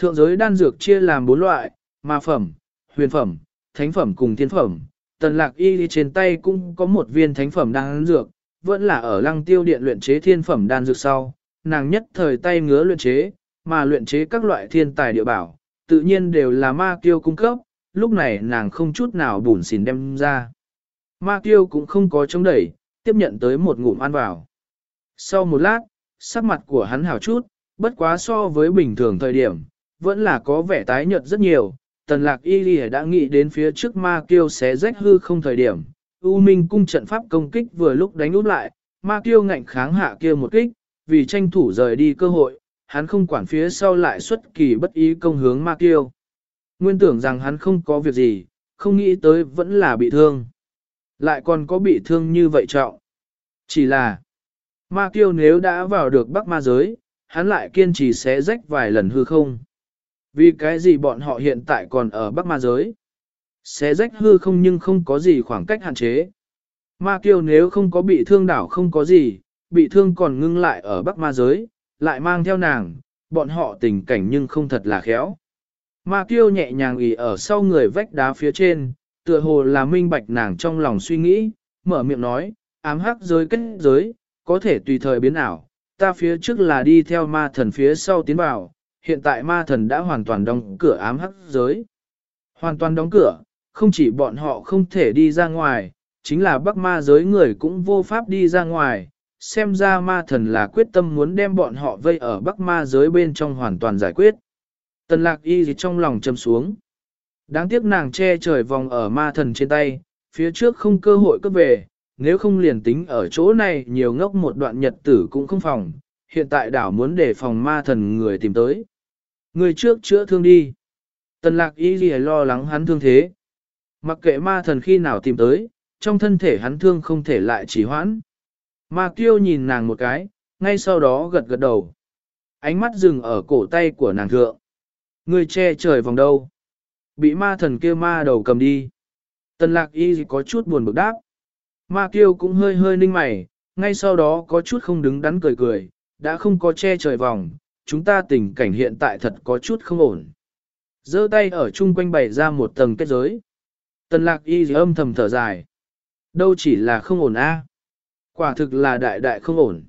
Thượng giới đan dược chia làm bốn loại, ma phẩm, huyền phẩm, thánh phẩm cùng thiên phẩm. Tần lạc y trên tay cũng có một viên thánh phẩm đan dược, vẫn là ở lăng tiêu điện luyện chế thiên phẩm đan dược sau, nàng nhất thời tay ngứa luyện chế, mà luyện chế các loại thiên tài địa bảo, tự nhiên đều là ma kiêu cung cấp, lúc này nàng không chút nào bùn xỉn đem ra. Ma kiêu cũng không có chống đẩy, tiếp nhận tới một ngụm ăn vào. Sau một lát, sắc mặt của hắn hào chút, bất quá so với bình thường thời điểm, vẫn là có vẻ tái nhợt rất nhiều. Tần lạc y lì đã nghĩ đến phía trước ma kiêu xé rách hư không thời điểm. U Minh cung trận pháp công kích vừa lúc đánh úp lại, ma kiêu ngạnh kháng hạ kia một kích, vì tranh thủ rời đi cơ hội, hắn không quản phía sau lại xuất kỳ bất ý công hướng ma kiêu. Nguyên tưởng rằng hắn không có việc gì, không nghĩ tới vẫn là bị thương. Lại còn có bị thương như vậy trọng. Chỉ là, ma kiêu nếu đã vào được bắc ma giới, hắn lại kiên trì xé rách vài lần hư không. Vì cái gì bọn họ hiện tại còn ở bắc ma giới? Xé rách hư không nhưng không có gì khoảng cách hạn chế. Ma kiêu nếu không có bị thương đảo không có gì, bị thương còn ngưng lại ở bắc ma giới, lại mang theo nàng, bọn họ tình cảnh nhưng không thật là khéo. Ma kiêu nhẹ nhàng ủy ở sau người vách đá phía trên, tựa hồ là minh bạch nàng trong lòng suy nghĩ, mở miệng nói, ám hắc giới kết giới, có thể tùy thời biến ảo, ta phía trước là đi theo ma thần phía sau tiến vào, hiện tại ma thần đã hoàn toàn đóng cửa ám hắc giới. Hoàn toàn đóng cửa, không chỉ bọn họ không thể đi ra ngoài, chính là bắc ma giới người cũng vô pháp đi ra ngoài, xem ra ma thần là quyết tâm muốn đem bọn họ vây ở bắc ma giới bên trong hoàn toàn giải quyết. Tần lạc y gì trong lòng châm xuống. Đáng tiếc nàng che trời vòng ở ma thần trên tay, phía trước không cơ hội cấp về, nếu không liền tính ở chỗ này nhiều ngốc một đoạn nhật tử cũng không phòng, hiện tại đảo muốn để phòng ma thần người tìm tới. Người trước chữa thương đi. Tần lạc y gì lo lắng hắn thương thế. Mặc kệ ma thần khi nào tìm tới, trong thân thể hắn thương không thể lại chỉ hoãn. Ma kiêu nhìn nàng một cái, ngay sau đó gật gật đầu. Ánh mắt dừng ở cổ tay của nàng thượng. Người che trời vòng đâu? Bị ma thần kia ma đầu cầm đi. Tần lạc y có chút buồn bực đáp. Ma kiêu cũng hơi hơi ninh mày, ngay sau đó có chút không đứng đắn cười cười, đã không có che trời vòng, chúng ta tình cảnh hiện tại thật có chút không ổn. giơ tay ở chung quanh bày ra một tầng kết giới. Tần lạc y âm thầm thở dài. Đâu chỉ là không ổn a Quả thực là đại đại không ổn.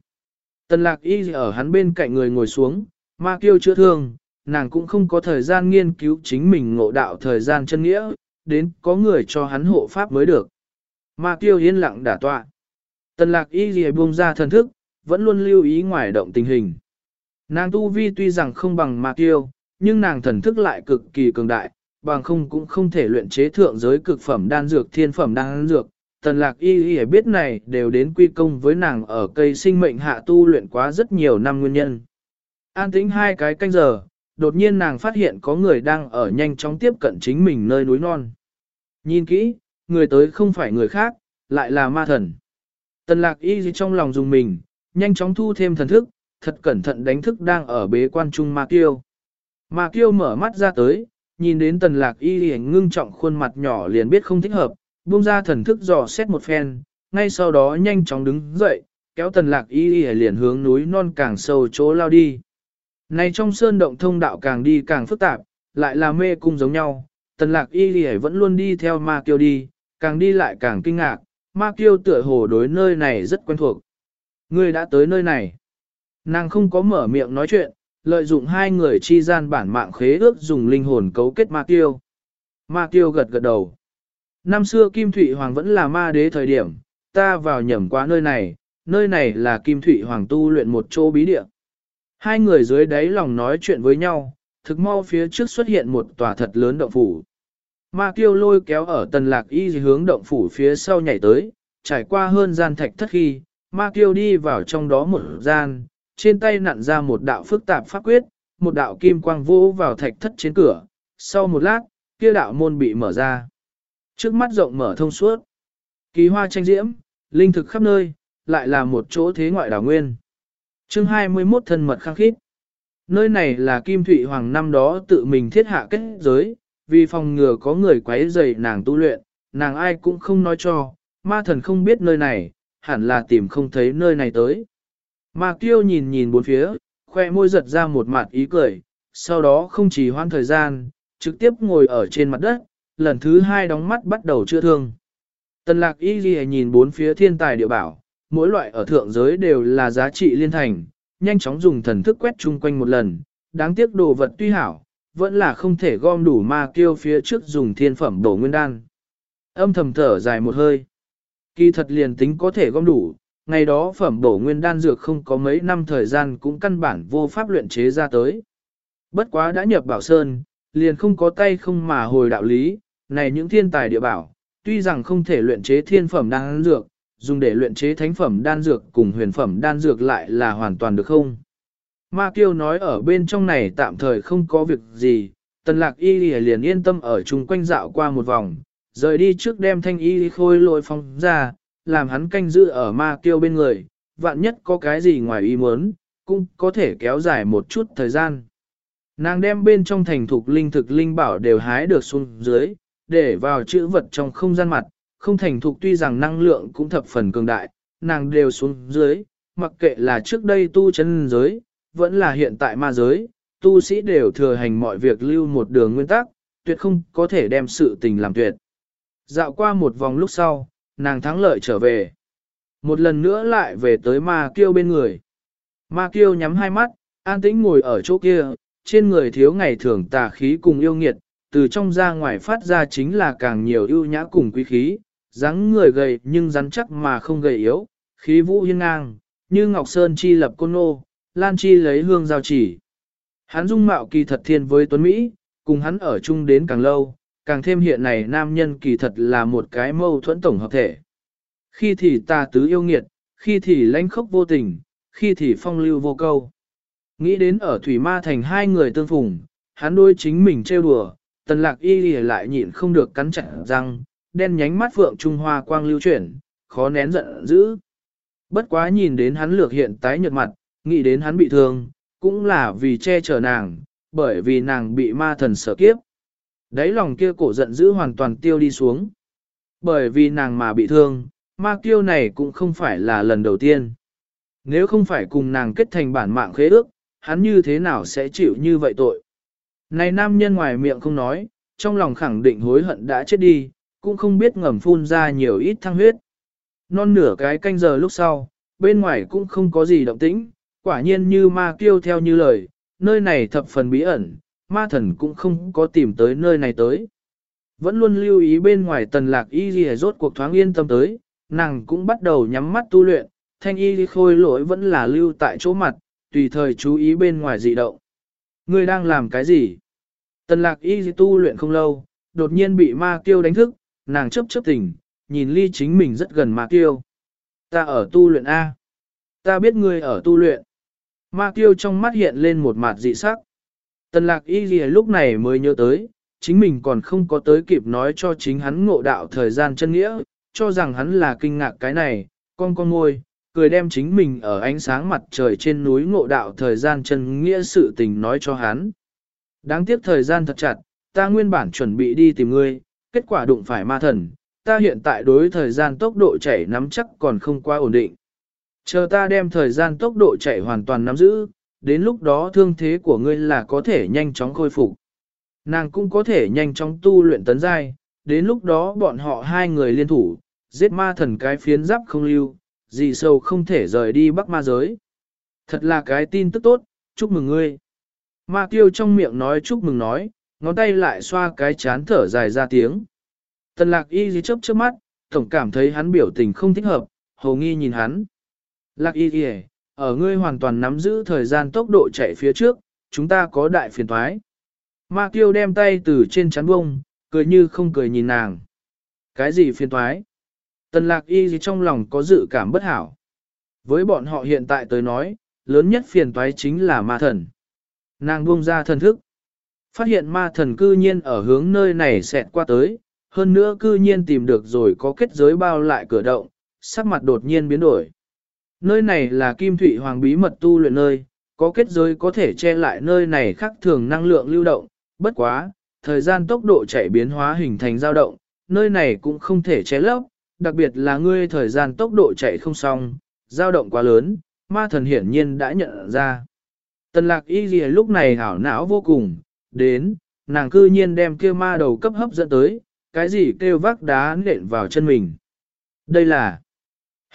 Tần lạc y ở hắn bên cạnh người ngồi xuống, ma kiêu chữa thương, nàng cũng không có thời gian nghiên cứu chính mình ngộ đạo thời gian chân nghĩa, đến có người cho hắn hộ pháp mới được. Ma kiêu yên lặng đả tọa. Tần lạc y gì buông ra thần thức, vẫn luôn lưu ý ngoài động tình hình. Nàng tu vi tuy rằng không bằng ma Tiêu, nhưng nàng thần thức lại cực kỳ cường đại, bằng không cũng không thể luyện chế thượng giới cực phẩm đan dược thiên phẩm đan dược, tần lạc y y biết này đều đến quy công với nàng ở cây sinh mệnh hạ tu luyện quá rất nhiều năm nguyên nhân. An tĩnh hai cái canh giờ, đột nhiên nàng phát hiện có người đang ở nhanh chóng tiếp cận chính mình nơi núi non. Nhìn kỹ, người tới không phải người khác, lại là ma thần. Tần lạc y trong lòng dùng mình, nhanh chóng thu thêm thần thức, thật cẩn thận đánh thức đang ở bế quan trung ma kiêu. Ma kiêu mở mắt ra tới, nhìn đến tần lạc y ngưng trọng khuôn mặt nhỏ liền biết không thích hợp, buông ra thần thức dò xét một phen, ngay sau đó nhanh chóng đứng dậy, kéo tần lạc y y liền hướng núi non càng sâu chỗ lao đi. Này trong sơn động thông đạo càng đi càng phức tạp, lại là mê cung giống nhau, tần lạc y y vẫn luôn đi theo ma kiêu đi, càng đi lại càng kinh ngạc, ma kiêu tựa hồ đối nơi này rất quen thuộc. Ngươi đã tới nơi này. Nàng không có mở miệng nói chuyện, lợi dụng hai người chi gian bản mạng khế ước dùng linh hồn cấu kết ma tiêu. Ma tiêu gật gật đầu. Năm xưa Kim Thụy Hoàng vẫn là ma đế thời điểm, ta vào nhầm qua nơi này, nơi này là Kim Thụy Hoàng tu luyện một chỗ bí địa. Hai người dưới đáy lòng nói chuyện với nhau, thực mau phía trước xuất hiện một tòa thật lớn động phủ. Ma kiêu lôi kéo ở tần lạc y hướng động phủ phía sau nhảy tới, trải qua hơn gian thạch thất khi, ma kiêu đi vào trong đó một gian, trên tay nặn ra một đạo phức tạp pháp quyết, một đạo kim quang vô vào thạch thất trên cửa, sau một lát, kia đạo môn bị mở ra. Trước mắt rộng mở thông suốt. Kỳ hoa tranh diễm, linh thực khắp nơi, lại là một chỗ thế ngoại đảo nguyên. chương 21 thân mật khăng khít. Nơi này là Kim Thụy Hoàng năm đó tự mình thiết hạ kết giới, vì phòng ngừa có người quấy rầy nàng tu luyện, nàng ai cũng không nói cho, ma thần không biết nơi này, hẳn là tìm không thấy nơi này tới. Ma kiêu nhìn nhìn bốn phía, khoe môi giật ra một mặt ý cười, sau đó không chỉ hoãn thời gian, trực tiếp ngồi ở trên mặt đất, lần thứ hai đóng mắt bắt đầu chữa thương. Tần lạc y ghi nhìn bốn phía thiên tài địa bảo, mỗi loại ở thượng giới đều là giá trị liên thành, nhanh chóng dùng thần thức quét chung quanh một lần, đáng tiếc đồ vật tuy hảo, vẫn là không thể gom đủ ma kiêu phía trước dùng thiên phẩm đổ nguyên đan. Âm thầm thở dài một hơi. Kỳ thật liền tính có thể gom đủ, ngày đó phẩm bổ nguyên đan dược không có mấy năm thời gian cũng căn bản vô pháp luyện chế ra tới. Bất quá đã nhập bảo sơn, liền không có tay không mà hồi đạo lý, này những thiên tài địa bảo, tuy rằng không thể luyện chế thiên phẩm đan dược, dùng để luyện chế thánh phẩm đan dược cùng huyền phẩm đan dược lại là hoàn toàn được không? Ma Kiêu nói ở bên trong này tạm thời không có việc gì, tần lạc y liền yên tâm ở chung quanh dạo qua một vòng, rời đi trước đem thanh y khôi lội phong ra, làm hắn canh giữ ở ma Kiêu bên người, vạn nhất có cái gì ngoài ý muốn, cũng có thể kéo dài một chút thời gian. Nàng đem bên trong thành thục linh thực linh bảo đều hái được xuống dưới, để vào chữ vật trong không gian mặt, không thành thục tuy rằng năng lượng cũng thập phần cường đại, nàng đều xuống dưới, mặc kệ là trước đây tu chân giới, vẫn là hiện tại ma giới, tu sĩ đều thừa hành mọi việc lưu một đường nguyên tắc, tuyệt không có thể đem sự tình làm tuyệt. Dạo qua một vòng lúc sau, nàng thắng lợi trở về. Một lần nữa lại về tới ma kiêu bên người. Ma kiêu nhắm hai mắt, an tĩnh ngồi ở chỗ kia, trên người thiếu ngày thường tà khí cùng yêu nghiệt, từ trong ra ngoài phát ra chính là càng nhiều ưu nhã cùng quý khí, dáng người gầy nhưng rắn chắc mà không gầy yếu, khí vũ hiên ngang, như Ngọc Sơn chi lập côn nô, Lan chi lấy hương giao chỉ. Hắn dung mạo kỳ thật thiên với Tuấn Mỹ, cùng hắn ở chung đến càng lâu, càng thêm hiện này nam nhân kỳ thật là một cái mâu thuẫn tổng hợp thể. Khi thì tà tứ yêu nghiệt, khi thì lãnh khốc vô tình, khi thì phong lưu vô câu. Nghĩ đến ở Thủy Ma thành hai người tương phùng, hắn đôi chính mình trêu đùa, tần lạc y lại nhịn không được cắn chặt răng, đen nhánh mắt phượng Trung Hoa quang lưu chuyển, khó nén giận dữ. Bất quá nhìn đến hắn lược hiện tái nhợt mặt, nghĩ đến hắn bị thương, cũng là vì che chở nàng, bởi vì nàng bị ma thần sở kiếp. Đấy lòng kia cổ giận dữ hoàn toàn tiêu đi xuống. Bởi vì nàng mà bị thương, ma kiêu này cũng không phải là lần đầu tiên. Nếu không phải cùng nàng kết thành bản mạng khế ước, hắn như thế nào sẽ chịu như vậy tội. Này nam nhân ngoài miệng không nói, trong lòng khẳng định hối hận đã chết đi, cũng không biết ngầm phun ra nhiều ít thăng huyết. Non nửa cái canh giờ lúc sau, bên ngoài cũng không có gì động tĩnh, quả nhiên như ma kiêu theo như lời, nơi này thập phần bí ẩn, ma thần cũng không có tìm tới nơi này tới. Vẫn luôn lưu ý bên ngoài tần lạc y ghi rốt cuộc thoáng yên tâm tới, nàng cũng bắt đầu nhắm mắt tu luyện, thanh y khôi lỗi vẫn là lưu tại chỗ mặt, tùy thời chú ý bên ngoài dị động. Ngươi đang làm cái gì? Tần lạc y tu luyện không lâu, đột nhiên bị ma tiêu đánh thức, nàng chấp chấp tỉnh, nhìn ly chính mình rất gần ma tiêu. Ta ở tu luyện A. Ta biết ngươi ở tu luyện. Ma tiêu trong mắt hiện lên một mặt dị sắc. Tần lạc y gì lúc này mới nhớ tới, chính mình còn không có tới kịp nói cho chính hắn ngộ đạo thời gian chân nghĩa, cho rằng hắn là kinh ngạc cái này, con con ngôi, cười đem chính mình ở ánh sáng mặt trời trên núi ngộ đạo thời gian chân nghĩa sự tình nói cho hắn. Đáng tiếc thời gian thật chặt, ta nguyên bản chuẩn bị đi tìm ngươi, kết quả đụng phải ma thần, ta hiện tại đối thời gian tốc độ chạy nắm chắc còn không quá ổn định. Chờ ta đem thời gian tốc độ chạy hoàn toàn nắm giữ, đến lúc đó thương thế của ngươi là có thể nhanh chóng khôi phục. Nàng cũng có thể nhanh chóng tu luyện tấn giai, đến lúc đó bọn họ hai người liên thủ, giết ma thần cái phiến giáp không lưu, gì sâu không thể rời đi bắc ma giới. Thật là cái tin tức tốt, chúc mừng ngươi. Ma tiêu trong miệng nói chúc mừng nói, ngón tay lại xoa cái chán thở dài ra tiếng. Tần lạc y dì chớp chớp mắt, tổng cảm thấy hắn biểu tình không thích hợp, hồ nghi nhìn hắn. Lạc y dì ở ngươi hoàn toàn nắm giữ thời gian tốc độ chạy phía trước, chúng ta có đại phiền thoái. Ma tiêu đem tay từ trên chắn bông, cười như không cười nhìn nàng. Cái gì phiền thoái? Tần lạc y gì trong lòng có dự cảm bất hảo. Với bọn họ hiện tại tới nói, lớn nhất phiền toái chính là ma thần. Nàng buông ra thần thức. Phát hiện ma thần cư nhiên ở hướng nơi này xẹt qua tới, hơn nữa cư nhiên tìm được rồi có kết giới bao lại cửa động, sắc mặt đột nhiên biến đổi. Nơi này là kim thủy hoàng bí mật tu luyện nơi, có kết giới có thể che lại nơi này khác thường năng lượng lưu động, bất quá, thời gian tốc độ chạy biến hóa hình thành dao động, nơi này cũng không thể che lấp, đặc biệt là ngươi thời gian tốc độ chạy không xong, dao động quá lớn, ma thần hiển nhiên đã nhận ra. Tần lạc y gì lúc này hảo não vô cùng, đến, nàng cư nhiên đem kia ma đầu cấp hấp dẫn tới, cái gì kêu vác đá nện vào chân mình. Đây là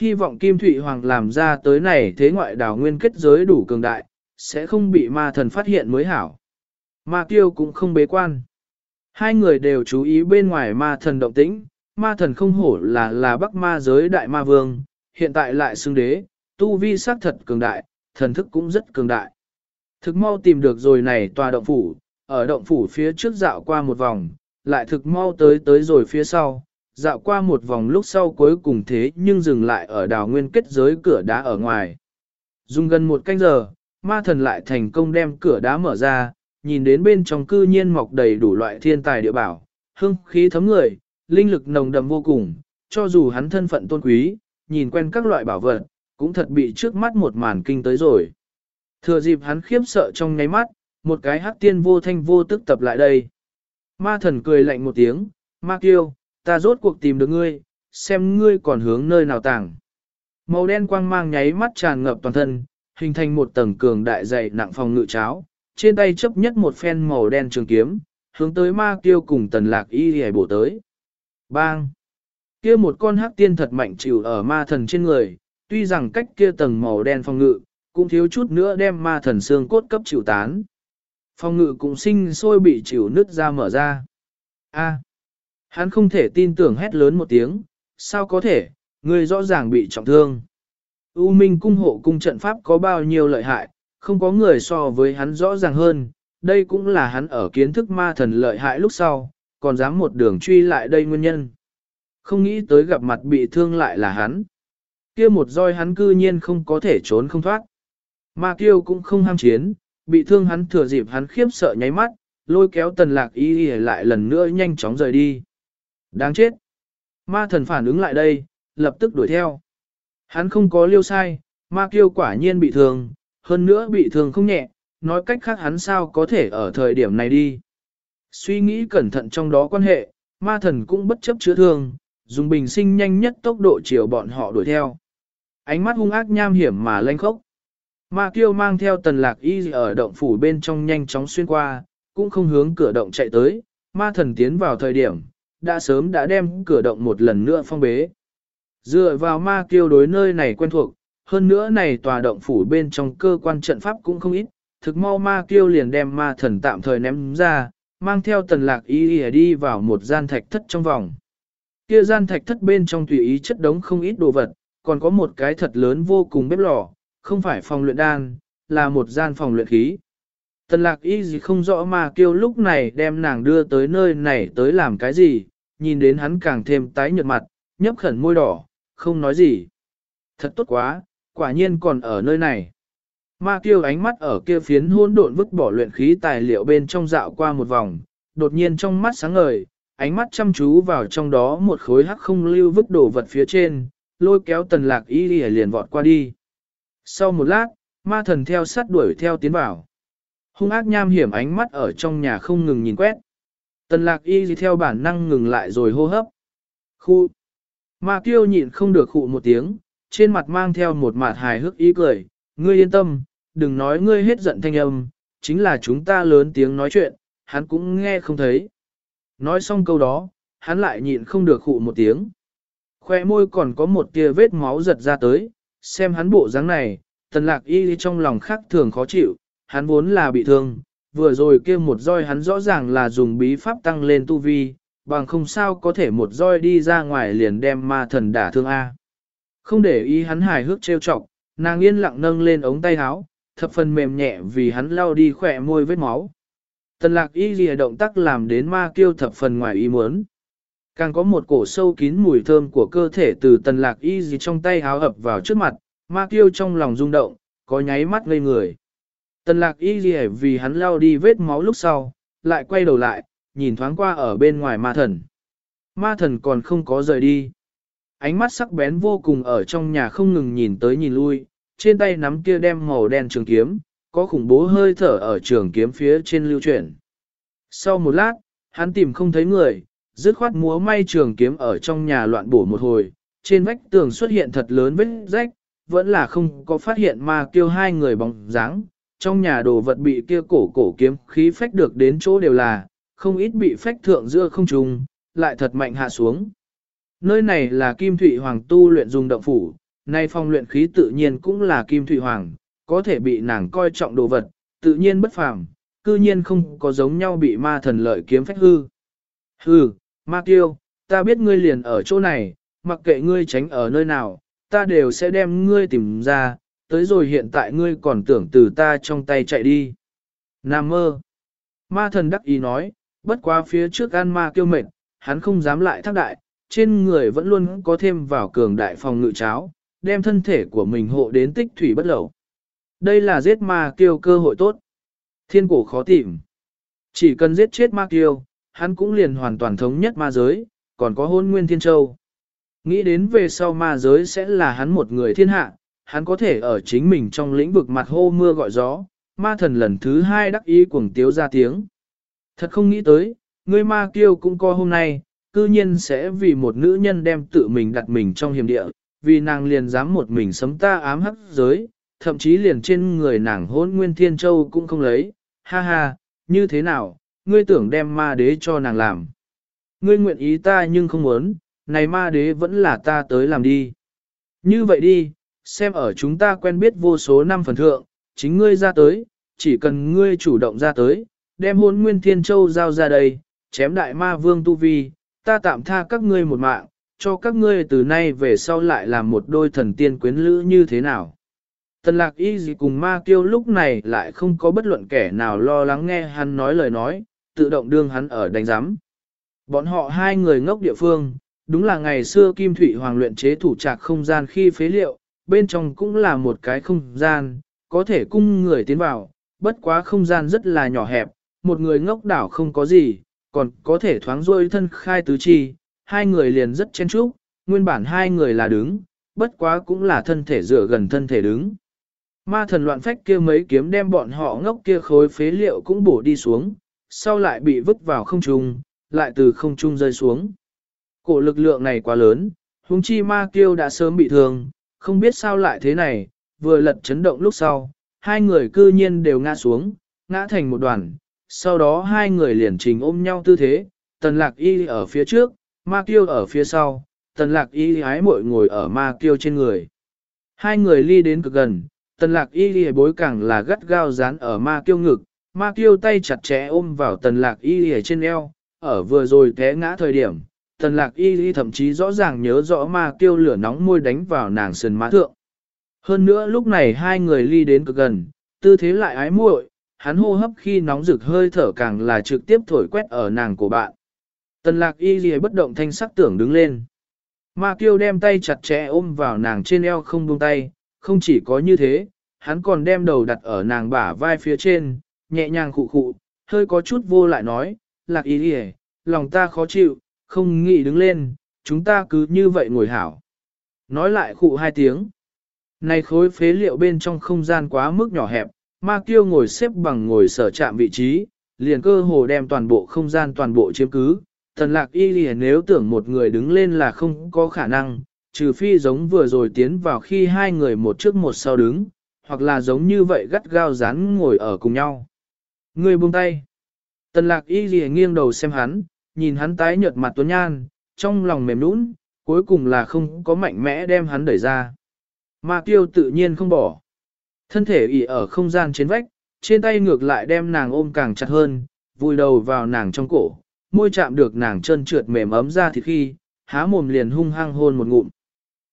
hy vọng Kim Thụy Hoàng làm ra tới này thế ngoại đảo nguyên kết giới đủ cường đại, sẽ không bị ma thần phát hiện mới hảo. Ma tiêu cũng không bế quan. Hai người đều chú ý bên ngoài ma thần động tĩnh, ma thần không hổ là là bắc ma giới đại ma vương, hiện tại lại xưng đế, tu vi xác thật cường đại, thần thức cũng rất cường đại. Thực mau tìm được rồi này tòa động phủ, ở động phủ phía trước dạo qua một vòng, lại thực mau tới tới rồi phía sau, dạo qua một vòng lúc sau cuối cùng thế nhưng dừng lại ở đào nguyên kết giới cửa đá ở ngoài. Dùng gần một canh giờ, ma thần lại thành công đem cửa đá mở ra, nhìn đến bên trong cư nhiên mọc đầy đủ loại thiên tài địa bảo, hương khí thấm người, linh lực nồng đậm vô cùng, cho dù hắn thân phận tôn quý, nhìn quen các loại bảo vật, cũng thật bị trước mắt một màn kinh tới rồi. Thừa dịp hắn khiếp sợ trong ngáy mắt, một cái hắc tiên vô thanh vô tức tập lại đây. Ma thần cười lạnh một tiếng, ma kiêu, ta rốt cuộc tìm được ngươi, xem ngươi còn hướng nơi nào tàng. Màu đen quang mang nháy mắt tràn ngập toàn thân, hình thành một tầng cường đại dày nặng phòng ngự cháo, trên tay chấp nhất một phen màu đen trường kiếm, hướng tới ma tiêu cùng tần lạc y hề bổ tới. Bang! Kia một con hắc tiên thật mạnh chịu ở ma thần trên người, tuy rằng cách kia tầng màu đen phòng ngự, cũng thiếu chút nữa đem ma thần xương cốt cấp chịu tán. Phòng ngự cũng sinh sôi bị chịu nứt ra mở ra. A, hắn không thể tin tưởng hét lớn một tiếng, sao có thể, người rõ ràng bị trọng thương. U Minh cung hộ cung trận pháp có bao nhiêu lợi hại, không có người so với hắn rõ ràng hơn, đây cũng là hắn ở kiến thức ma thần lợi hại lúc sau, còn dám một đường truy lại đây nguyên nhân. Không nghĩ tới gặp mặt bị thương lại là hắn. Kia một roi hắn cư nhiên không có thể trốn không thoát. Ma kiêu cũng không ham chiến, bị thương hắn thừa dịp hắn khiếp sợ nháy mắt, lôi kéo tần lạc y y lại lần nữa nhanh chóng rời đi. Đáng chết! Ma thần phản ứng lại đây, lập tức đuổi theo. Hắn không có liêu sai, ma kiêu quả nhiên bị thương, hơn nữa bị thương không nhẹ, nói cách khác hắn sao có thể ở thời điểm này đi. Suy nghĩ cẩn thận trong đó quan hệ, ma thần cũng bất chấp chữa thương, dùng bình sinh nhanh nhất tốc độ chiều bọn họ đuổi theo. Ánh mắt hung ác nham hiểm mà lanh khốc. Ma kiêu mang theo tần lạc y ở động phủ bên trong nhanh chóng xuyên qua, cũng không hướng cửa động chạy tới, ma thần tiến vào thời điểm, đã sớm đã đem cửa động một lần nữa phong bế. Dựa vào ma kiêu đối nơi này quen thuộc, hơn nữa này tòa động phủ bên trong cơ quan trận pháp cũng không ít, thực mau ma kiêu liền đem ma thần tạm thời ném ra, mang theo tần lạc y đi vào một gian thạch thất trong vòng. Kia gian thạch thất bên trong tùy ý chất đống không ít đồ vật, còn có một cái thật lớn vô cùng bếp lò, không phải phòng luyện đan, là một gian phòng luyện khí. Tần lạc y gì không rõ mà kêu lúc này đem nàng đưa tới nơi này tới làm cái gì, nhìn đến hắn càng thêm tái nhợt mặt, nhấp khẩn môi đỏ, không nói gì. Thật tốt quá, quả nhiên còn ở nơi này. Ma kiêu ánh mắt ở kia phiến hôn độn vứt bỏ luyện khí tài liệu bên trong dạo qua một vòng, đột nhiên trong mắt sáng ngời, ánh mắt chăm chú vào trong đó một khối hắc không lưu vứt đổ vật phía trên, lôi kéo tần lạc y liền vọt qua đi. Sau một lát, ma thần theo sát đuổi theo tiến vào. Hung ác nham hiểm ánh mắt ở trong nhà không ngừng nhìn quét. Tần lạc y theo bản năng ngừng lại rồi hô hấp. Khu. Ma kiêu nhịn không được khụ một tiếng, trên mặt mang theo một mặt hài hước ý cười. Ngươi yên tâm, đừng nói ngươi hết giận thanh âm, chính là chúng ta lớn tiếng nói chuyện, hắn cũng nghe không thấy. Nói xong câu đó, hắn lại nhịn không được khụ một tiếng. Khoe môi còn có một tia vết máu giật ra tới, xem hắn bộ dáng này, tần lạc y trong lòng khác thường khó chịu, hắn vốn là bị thương, vừa rồi kia một roi hắn rõ ràng là dùng bí pháp tăng lên tu vi, bằng không sao có thể một roi đi ra ngoài liền đem ma thần đả thương A. Không để ý hắn hài hước trêu chọc, nàng yên lặng nâng lên ống tay áo, thập phần mềm nhẹ vì hắn lau đi khỏe môi vết máu. Tần lạc y lìa động tác làm đến ma kiêu thập phần ngoài ý muốn. Càng có một cổ sâu kín mùi thơm của cơ thể từ tần lạc y gì trong tay háo ập vào trước mặt, ma kiêu trong lòng rung động, có nháy mắt ngây người. Tần lạc y gì vì hắn lao đi vết máu lúc sau, lại quay đầu lại, nhìn thoáng qua ở bên ngoài ma thần. Ma thần còn không có rời đi. Ánh mắt sắc bén vô cùng ở trong nhà không ngừng nhìn tới nhìn lui, trên tay nắm kia đem màu đen trường kiếm, có khủng bố hơi thở ở trường kiếm phía trên lưu chuyển. Sau một lát, hắn tìm không thấy người, dứt khoát múa may trường kiếm ở trong nhà loạn bổ một hồi, trên vách tường xuất hiện thật lớn vết rách, vẫn là không có phát hiện ma kêu hai người bóng dáng. Trong nhà đồ vật bị kia cổ cổ kiếm khí phách được đến chỗ đều là, không ít bị phách thượng giữa không trùng, lại thật mạnh hạ xuống. Nơi này là Kim Thụy Hoàng tu luyện dùng động phủ, nay phong luyện khí tự nhiên cũng là Kim Thụy Hoàng, có thể bị nàng coi trọng đồ vật, tự nhiên bất phàm, cư nhiên không có giống nhau bị ma thần lợi kiếm phách hư. Hư, ma tiêu ta biết ngươi liền ở chỗ này, mặc kệ ngươi tránh ở nơi nào, ta đều sẽ đem ngươi tìm ra, tới rồi hiện tại ngươi còn tưởng từ ta trong tay chạy đi. Nam mơ. Ma thần đắc ý nói, bất quá phía trước An ma kiêu mệt, hắn không dám lại thác đại, trên người vẫn luôn có thêm vào cường đại phòng ngự cháo, đem thân thể của mình hộ đến tích thủy bất lẩu. Đây là giết ma kiêu cơ hội tốt. Thiên cổ khó tìm. Chỉ cần giết chết ma kiêu, hắn cũng liền hoàn toàn thống nhất ma giới, còn có hôn nguyên thiên châu. Nghĩ đến về sau ma giới sẽ là hắn một người thiên hạ, hắn có thể ở chính mình trong lĩnh vực mặt hô mưa gọi gió, ma thần lần thứ hai đắc ý cuồng tiếu ra tiếng. Thật không nghĩ tới, người ma kiêu cũng co hôm nay, cư nhiên sẽ vì một nữ nhân đem tự mình đặt mình trong hiểm địa, vì nàng liền dám một mình sấm ta ám hắc giới, thậm chí liền trên người nàng hôn nguyên thiên châu cũng không lấy, ha ha, như thế nào, ngươi tưởng đem ma đế cho nàng làm. Ngươi nguyện ý ta nhưng không muốn, này ma đế vẫn là ta tới làm đi. Như vậy đi, xem ở chúng ta quen biết vô số năm phần thượng, chính ngươi ra tới, chỉ cần ngươi chủ động ra tới, đem hôn nguyên thiên châu giao ra đây, chém đại ma vương tu vi, ta tạm tha các ngươi một mạng, cho các ngươi từ nay về sau lại làm một đôi thần tiên quyến lữ như thế nào. Tần lạc y gì cùng ma kiêu lúc này lại không có bất luận kẻ nào lo lắng nghe hắn nói lời nói, tự động đương hắn ở đánh giám. Bọn họ hai người ngốc địa phương, đúng là ngày xưa Kim thủy Hoàng luyện chế thủ trạc không gian khi phế liệu, bên trong cũng là một cái không gian, có thể cung người tiến vào, bất quá không gian rất là nhỏ hẹp, một người ngốc đảo không có gì, còn có thể thoáng rôi thân khai tứ chi, hai người liền rất chen chúc, nguyên bản hai người là đứng, bất quá cũng là thân thể dựa gần thân thể đứng. Ma thần loạn phách kia mấy kiếm đem bọn họ ngốc kia khối phế liệu cũng bổ đi xuống, sau lại bị vứt vào không trung, lại từ không trung rơi xuống. Cổ lực lượng này quá lớn, huống chi ma kiêu đã sớm bị thương, không biết sao lại thế này, vừa lật chấn động lúc sau, hai người cư nhiên đều ngã xuống, ngã thành một đoàn, sau đó hai người liền trình ôm nhau tư thế, tần lạc y ở phía trước, ma kiêu ở phía sau, tần lạc y ái mội ngồi ở ma kiêu trên người. Hai người ly đến cực gần, tần lạc y bối càng là gắt gao dán ở ma kiêu ngực, ma kiêu tay chặt chẽ ôm vào tần lạc y trên eo, ở vừa rồi té ngã thời điểm. Tần lạc y y thậm chí rõ ràng nhớ rõ ma kêu lửa nóng môi đánh vào nàng sườn má thượng. Hơn nữa lúc này hai người ly đến cực gần, tư thế lại ái muội, hắn hô hấp khi nóng rực hơi thở càng là trực tiếp thổi quét ở nàng của bạn. Tần lạc y y bất động thanh sắc tưởng đứng lên. Ma kêu đem tay chặt chẽ ôm vào nàng trên eo không buông tay, không chỉ có như thế, hắn còn đem đầu đặt ở nàng bả vai phía trên, nhẹ nhàng khụ khụ, hơi có chút vô lại nói, lạc y y, lòng ta khó chịu, không nghĩ đứng lên, chúng ta cứ như vậy ngồi hảo. Nói lại khụ hai tiếng. Này khối phế liệu bên trong không gian quá mức nhỏ hẹp, ma kiêu ngồi xếp bằng ngồi sở chạm vị trí, liền cơ hồ đem toàn bộ không gian toàn bộ chiếm cứ. Thần lạc y liền nếu tưởng một người đứng lên là không có khả năng, trừ phi giống vừa rồi tiến vào khi hai người một trước một sau đứng, hoặc là giống như vậy gắt gao dán ngồi ở cùng nhau. Người buông tay. Tần lạc y ghi nghiêng đầu xem hắn, nhìn hắn tái nhợt mặt tuấn nhan, trong lòng mềm nũng, cuối cùng là không có mạnh mẽ đem hắn đẩy ra. Ma tiêu tự nhiên không bỏ. Thân thể ỉ ở không gian trên vách, trên tay ngược lại đem nàng ôm càng chặt hơn, vùi đầu vào nàng trong cổ, môi chạm được nàng chân trượt mềm ấm ra thì khi, há mồm liền hung hăng hôn một ngụm.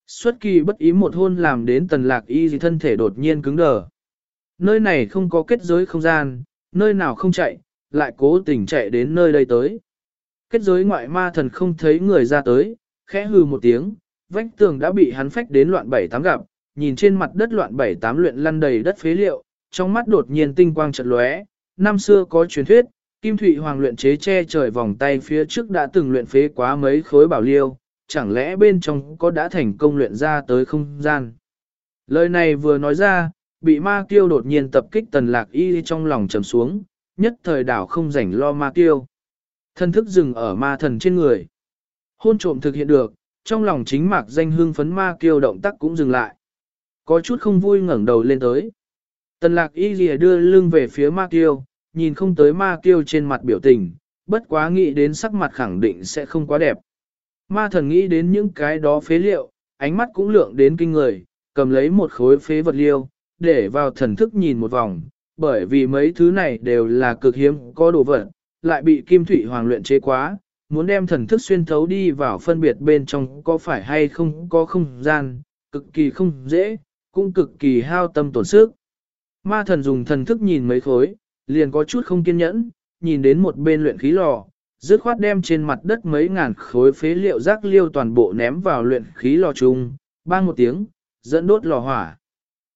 Xuất kỳ bất ý một hôn làm đến tần lạc y gì thân thể đột nhiên cứng đờ. Nơi này không có kết giới không gian, nơi nào không chạy, lại cố tình chạy đến nơi đây tới. Kết giới ngoại ma thần không thấy người ra tới, khẽ hừ một tiếng, vách tường đã bị hắn phách đến loạn bảy tám gặp, nhìn trên mặt đất loạn bảy tám luyện lăn đầy đất phế liệu, trong mắt đột nhiên tinh quang chợt lóe. Năm xưa có truyền thuyết, Kim Thụy Hoàng luyện chế che trời vòng tay phía trước đã từng luyện phế quá mấy khối bảo liêu, chẳng lẽ bên trong có đã thành công luyện ra tới không gian. Lời này vừa nói ra, bị ma tiêu đột nhiên tập kích tần lạc y trong lòng trầm xuống, nhất thời đảo không rảnh lo ma tiêu. Thân thức dừng ở ma thần trên người. Hôn trộm thực hiện được, trong lòng chính mạc danh hương phấn ma kiêu động tác cũng dừng lại. Có chút không vui ngẩng đầu lên tới. Tần lạc y lìa đưa lưng về phía ma kiêu, nhìn không tới ma kiêu trên mặt biểu tình, bất quá nghĩ đến sắc mặt khẳng định sẽ không quá đẹp. Ma thần nghĩ đến những cái đó phế liệu, ánh mắt cũng lượng đến kinh người, cầm lấy một khối phế vật liêu, để vào thần thức nhìn một vòng, bởi vì mấy thứ này đều là cực hiếm có đồ vật, lại bị kim thủy hoàng luyện chế quá, muốn đem thần thức xuyên thấu đi vào phân biệt bên trong có phải hay không có không gian, cực kỳ không dễ, cũng cực kỳ hao tâm tổn sức. Ma thần dùng thần thức nhìn mấy khối, liền có chút không kiên nhẫn, nhìn đến một bên luyện khí lò, dứt khoát đem trên mặt đất mấy ngàn khối phế liệu rác liêu toàn bộ ném vào luyện khí lò chung, bang một tiếng, dẫn đốt lò hỏa.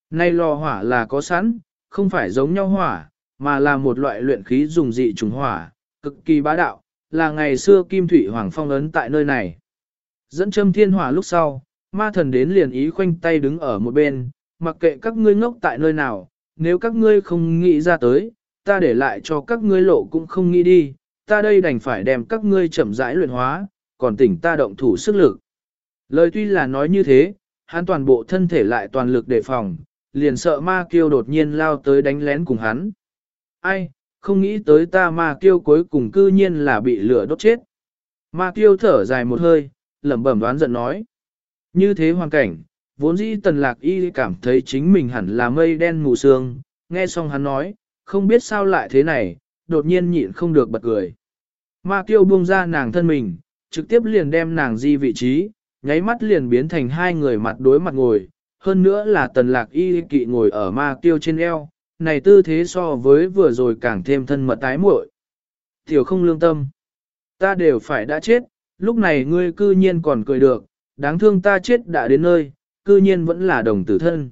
Nay lò hỏa là có sẵn, không phải giống nhau hỏa, mà là một loại luyện khí dùng dị trùng hỏa, cực kỳ bá đạo, là ngày xưa Kim Thủy Hoàng phong ấn tại nơi này. Dẫn châm thiên hỏa lúc sau, ma thần đến liền ý khoanh tay đứng ở một bên, mặc kệ các ngươi ngốc tại nơi nào, nếu các ngươi không nghĩ ra tới, ta để lại cho các ngươi lộ cũng không nghĩ đi, ta đây đành phải đem các ngươi chậm rãi luyện hóa, còn tỉnh ta động thủ sức lực. Lời tuy là nói như thế, hắn toàn bộ thân thể lại toàn lực đề phòng, liền sợ ma kiêu đột nhiên lao tới đánh lén cùng hắn. Ai, không nghĩ tới ta ma kiêu cuối cùng cư nhiên là bị lửa đốt chết. Ma kiêu thở dài một hơi, lẩm bẩm đoán giận nói. Như thế hoàn cảnh, vốn dĩ tần lạc y cảm thấy chính mình hẳn là mây đen mù sương, nghe xong hắn nói, không biết sao lại thế này, đột nhiên nhịn không được bật cười. Ma kiêu buông ra nàng thân mình, trực tiếp liền đem nàng di vị trí, nháy mắt liền biến thành hai người mặt đối mặt ngồi, hơn nữa là tần lạc y kỵ ngồi ở ma kiêu trên eo, này tư thế so với vừa rồi càng thêm thân mật tái muội. Tiểu không lương tâm. Ta đều phải đã chết, lúc này ngươi cư nhiên còn cười được, đáng thương ta chết đã đến nơi, cư nhiên vẫn là đồng tử thân.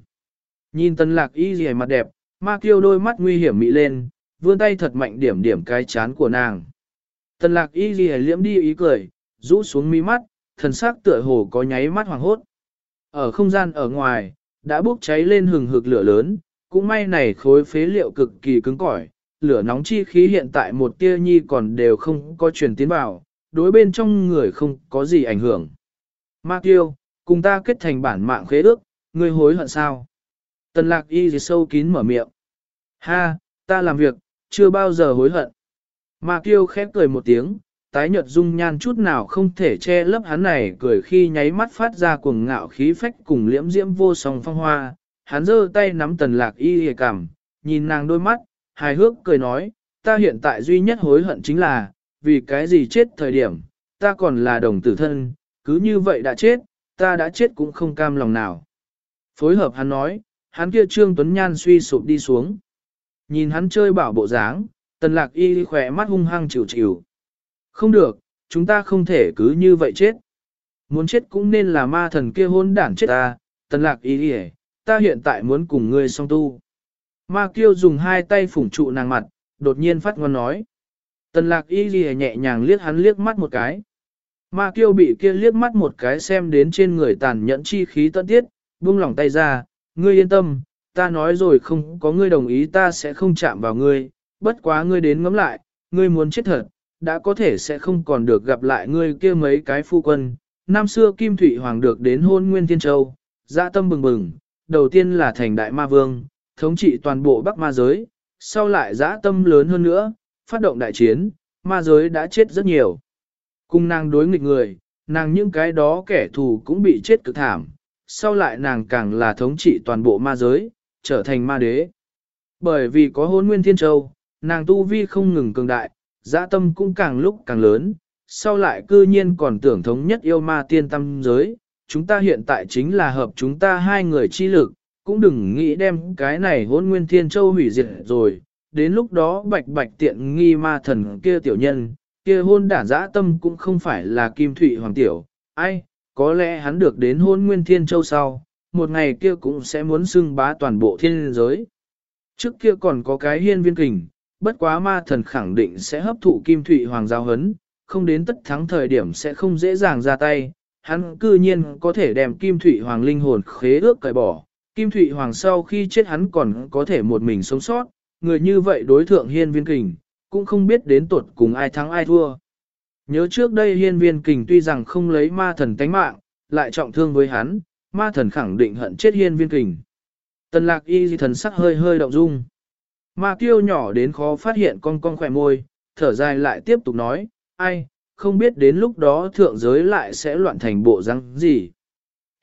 Nhìn tần lạc y dì mặt đẹp, ma kiêu đôi mắt nguy hiểm mị lên, vươn tay thật mạnh điểm điểm cái chán của nàng. Tần lạc y dì liễm đi ý cười, rũ xuống mi mắt, thần sắc tựa hồ có nháy mắt hoàng hốt. Ở không gian ở ngoài, đã bốc cháy lên hừng hực lửa lớn, cũng may này khối phế liệu cực kỳ cứng cỏi, lửa nóng chi khí hiện tại một tia nhi còn đều không có truyền tiến vào, đối bên trong người không có gì ảnh hưởng. Mạc Tiêu, cùng ta kết thành bản mạng khế ước, ngươi hối hận sao? Tần lạc y gì sâu kín mở miệng. Ha, ta làm việc, chưa bao giờ hối hận. Mạc Tiêu khép cười một tiếng, tái nhợt dung nhan chút nào không thể che lấp hắn này cười khi nháy mắt phát ra cuồng ngạo khí phách cùng liễm diễm vô song phong hoa. Hắn giơ tay nắm tần lạc y hề cảm, nhìn nàng đôi mắt, hài hước cười nói, ta hiện tại duy nhất hối hận chính là, vì cái gì chết thời điểm, ta còn là đồng tử thân, cứ như vậy đã chết, ta đã chết cũng không cam lòng nào. Phối hợp hắn nói, hắn kia trương tuấn nhan suy sụp đi xuống. Nhìn hắn chơi bảo bộ dáng, tần lạc y khỏe mắt hung hăng chịu chịu. Không được, chúng ta không thể cứ như vậy chết. Muốn chết cũng nên là ma thần kia hôn đản chết ta, tần lạc y đi ta hiện tại muốn cùng ngươi song tu. Ma kiêu dùng hai tay phủng trụ nàng mặt, đột nhiên phát ngon nói. Tần lạc y ghi nhẹ nhàng liếc hắn liếc mắt một cái. Ma kiêu bị kia liếc mắt một cái xem đến trên người tàn nhẫn chi khí tận tiết, buông lỏng tay ra, ngươi yên tâm, ta nói rồi không có ngươi đồng ý ta sẽ không chạm vào ngươi, bất quá ngươi đến ngắm lại, ngươi muốn chết thật, đã có thể sẽ không còn được gặp lại ngươi kia mấy cái phu quân. Năm xưa Kim Thụy Hoàng được đến hôn Nguyên Thiên Châu, dạ tâm bừng bừng, đầu tiên là thành đại ma vương, thống trị toàn bộ Bắc ma giới, sau lại dã tâm lớn hơn nữa, phát động đại chiến, ma giới đã chết rất nhiều. Cùng nàng đối nghịch người, nàng những cái đó kẻ thù cũng bị chết cực thảm, sau lại nàng càng là thống trị toàn bộ ma giới, trở thành ma đế. Bởi vì có hôn nguyên thiên châu, nàng tu vi không ngừng cường đại, dã tâm cũng càng lúc càng lớn, sau lại cư nhiên còn tưởng thống nhất yêu ma tiên tâm giới, chúng ta hiện tại chính là hợp chúng ta hai người chi lực, cũng đừng nghĩ đem cái này hôn nguyên thiên châu hủy diệt rồi, đến lúc đó bạch bạch tiện nghi ma thần kia tiểu nhân, kia hôn đản dã tâm cũng không phải là kim thủy hoàng tiểu, ai, có lẽ hắn được đến hôn nguyên thiên châu sau, một ngày kia cũng sẽ muốn xưng bá toàn bộ thiên giới. Trước kia còn có cái hiên viên kình, bất quá ma thần khẳng định sẽ hấp thụ kim thủy hoàng giao hấn, không đến tất thắng thời điểm sẽ không dễ dàng ra tay, hắn cư nhiên có thể đem kim thụy hoàng linh hồn khế ước cởi bỏ, Kim Thụy Hoàng sau khi chết hắn còn có thể một mình sống sót, người như vậy đối thượng hiên viên kình, cũng không biết đến tuột cùng ai thắng ai thua. Nhớ trước đây hiên viên kình tuy rằng không lấy ma thần tánh mạng, lại trọng thương với hắn, ma thần khẳng định hận chết hiên viên kình. Tần lạc y thần sắc hơi hơi động dung. Ma kiêu nhỏ đến khó phát hiện con con khỏe môi, thở dài lại tiếp tục nói, ai, không biết đến lúc đó thượng giới lại sẽ loạn thành bộ răng gì.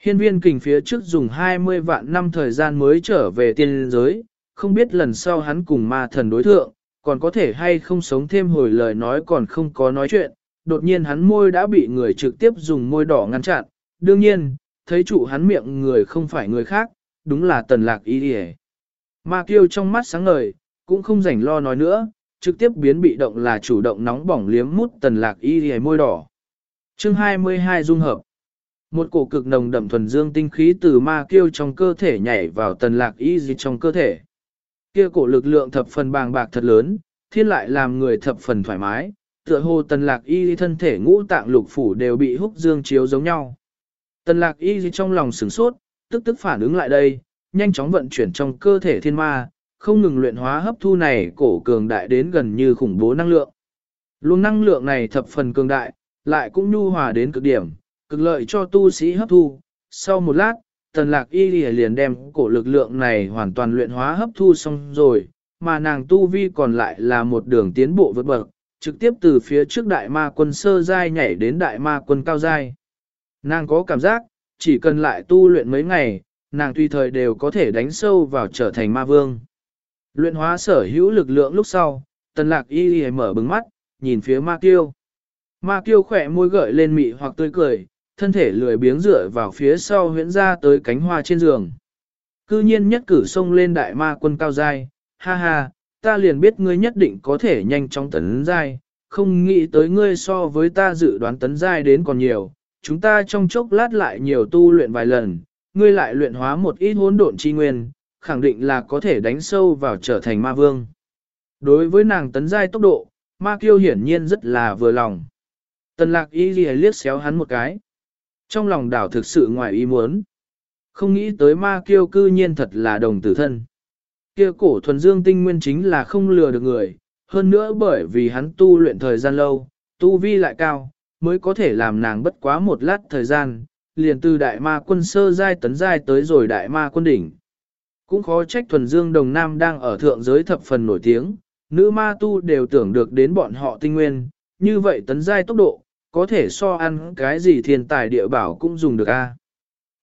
Hiên viên kình phía trước dùng 20 vạn năm thời gian mới trở về tiên giới, không biết lần sau hắn cùng ma thần đối thượng, còn có thể hay không sống thêm hồi lời nói còn không có nói chuyện, đột nhiên hắn môi đã bị người trực tiếp dùng môi đỏ ngăn chặn, đương nhiên, thấy trụ hắn miệng người không phải người khác, đúng là tần lạc y đi Ma kiêu trong mắt sáng ngời, cũng không rảnh lo nói nữa, trực tiếp biến bị động là chủ động nóng bỏng liếm mút tần lạc y đi môi đỏ. Chương 22 dung hợp Một cổ cực nồng đậm thuần dương tinh khí từ ma kiêu trong cơ thể nhảy vào tần lạc y gì trong cơ thể. Kia cổ lực lượng thập phần bàng bạc thật lớn, thiên lại làm người thập phần thoải mái, tựa hồ tần lạc y thân thể ngũ tạng lục phủ đều bị húc dương chiếu giống nhau. Tần lạc y trong lòng sửng sốt, tức tức phản ứng lại đây, nhanh chóng vận chuyển trong cơ thể thiên ma, không ngừng luyện hóa hấp thu này cổ cường đại đến gần như khủng bố năng lượng. Luồng năng lượng này thập phần cường đại, lại cũng nhu hòa đến cực điểm, cực lợi cho tu sĩ hấp thu. Sau một lát, tần lạc y liền đem cổ lực lượng này hoàn toàn luyện hóa hấp thu xong rồi, mà nàng tu vi còn lại là một đường tiến bộ vượt bậc, trực tiếp từ phía trước đại ma quân sơ giai nhảy đến đại ma quân cao giai. Nàng có cảm giác, chỉ cần lại tu luyện mấy ngày, nàng tùy thời đều có thể đánh sâu vào trở thành ma vương. Luyện hóa sở hữu lực lượng lúc sau, tần lạc y y mở bừng mắt, nhìn phía ma kiêu. Ma kiêu khỏe môi gợi lên mị hoặc tươi cười, thân thể lười biếng dựa vào phía sau huyễn ra tới cánh hoa trên giường. Cư nhiên nhất cử xông lên đại ma quân cao dai, ha ha, ta liền biết ngươi nhất định có thể nhanh chóng tấn dai, không nghĩ tới ngươi so với ta dự đoán tấn dai đến còn nhiều, chúng ta trong chốc lát lại nhiều tu luyện vài lần, ngươi lại luyện hóa một ít hỗn độn chi nguyên, khẳng định là có thể đánh sâu vào trở thành ma vương. Đối với nàng tấn giai tốc độ, ma kiêu hiển nhiên rất là vừa lòng. Tần lạc y ghi liếc xéo hắn một cái. Trong lòng đảo thực sự ngoài ý muốn. Không nghĩ tới ma kiêu cư nhiên thật là đồng tử thân. Kia cổ thuần dương tinh nguyên chính là không lừa được người, hơn nữa bởi vì hắn tu luyện thời gian lâu, tu vi lại cao, mới có thể làm nàng bất quá một lát thời gian, liền từ đại ma quân sơ giai tấn giai tới rồi đại ma quân đỉnh. Cũng khó trách thuần dương đồng nam đang ở thượng giới thập phần nổi tiếng, nữ ma tu đều tưởng được đến bọn họ tinh nguyên, như vậy tấn giai tốc độ, có thể so ăn cái gì thiên tài địa bảo cũng dùng được a.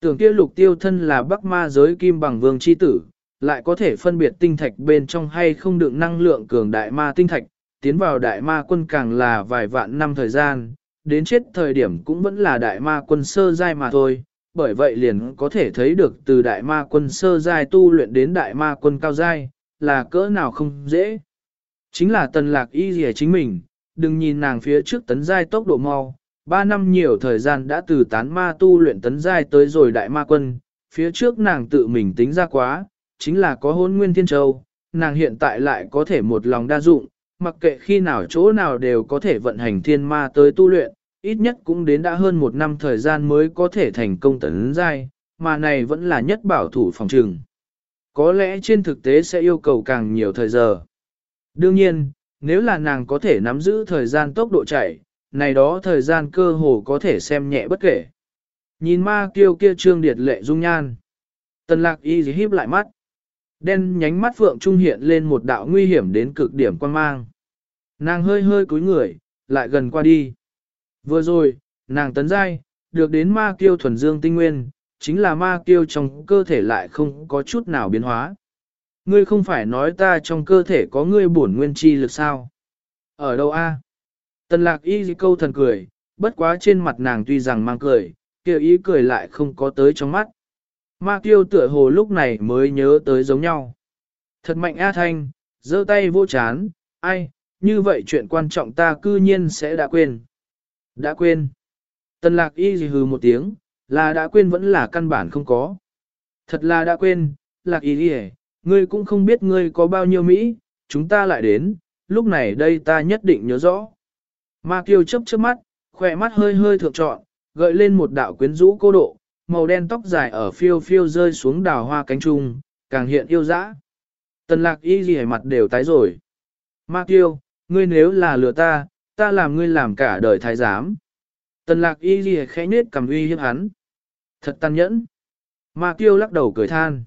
Tưởng kia lục tiêu thân là bắc ma giới kim bằng vương chi tử, lại có thể phân biệt tinh thạch bên trong hay không đựng năng lượng cường đại ma tinh thạch, tiến vào đại ma quân càng là vài vạn năm thời gian, đến chết thời điểm cũng vẫn là đại ma quân sơ giai mà thôi, bởi vậy liền có thể thấy được từ đại ma quân sơ giai tu luyện đến đại ma quân cao giai, là cỡ nào không dễ. Chính là tần lạc y gì chính mình, đừng nhìn nàng phía trước tấn giai tốc độ mau, ba năm nhiều thời gian đã từ tán ma tu luyện tấn giai tới rồi đại ma quân, phía trước nàng tự mình tính ra quá, chính là có hôn nguyên thiên châu, nàng hiện tại lại có thể một lòng đa dụng, mặc kệ khi nào chỗ nào đều có thể vận hành thiên ma tới tu luyện, ít nhất cũng đến đã hơn một năm thời gian mới có thể thành công tấn giai, mà này vẫn là nhất bảo thủ phòng trường. Có lẽ trên thực tế sẽ yêu cầu càng nhiều thời giờ. Đương nhiên, nếu là nàng có thể nắm giữ thời gian tốc độ chạy, này đó thời gian cơ hồ có thể xem nhẹ bất kể. Nhìn ma kiêu kia trương điệt lệ dung nhan. Tần lạc y dì híp lại mắt. Đen nhánh mắt phượng trung hiện lên một đạo nguy hiểm đến cực điểm quan mang. Nàng hơi hơi cúi người, lại gần qua đi. Vừa rồi, nàng tấn giai, được đến ma kiêu thuần dương tinh nguyên, chính là ma kiêu trong cơ thể lại không có chút nào biến hóa. Ngươi không phải nói ta trong cơ thể có ngươi bổn nguyên chi lực sao? Ở đâu a? Tần lạc y câu thần cười, bất quá trên mặt nàng tuy rằng mang cười, kêu ý cười lại không có tới trong mắt. Ma kiêu tựa hồ lúc này mới nhớ tới giống nhau. Thật mạnh A Thanh, giơ tay vô chán, ai, như vậy chuyện quan trọng ta cư nhiên sẽ đã quên. Đã quên. Tần lạc y gì hừ một tiếng, là đã quên vẫn là căn bản không có. Thật là đã quên, lạc y gì ngươi cũng không biết ngươi có bao nhiêu Mỹ, chúng ta lại đến, lúc này đây ta nhất định nhớ rõ. Ma kiêu chấp trước mắt, khỏe mắt hơi hơi thượng trọn, gợi lên một đạo quyến rũ cô độ, màu đen tóc dài ở phiêu phiêu rơi xuống đào hoa cánh trung, càng hiện yêu dã. Tần lạc y gì mặt đều tái rồi. Ma kiêu, ngươi nếu là lừa ta, ta làm ngươi làm cả đời thái giám. Tần lạc y ghi khẽ nết cầm uy hiếp hắn. Thật tàn nhẫn. Ma tiêu lắc đầu cười than.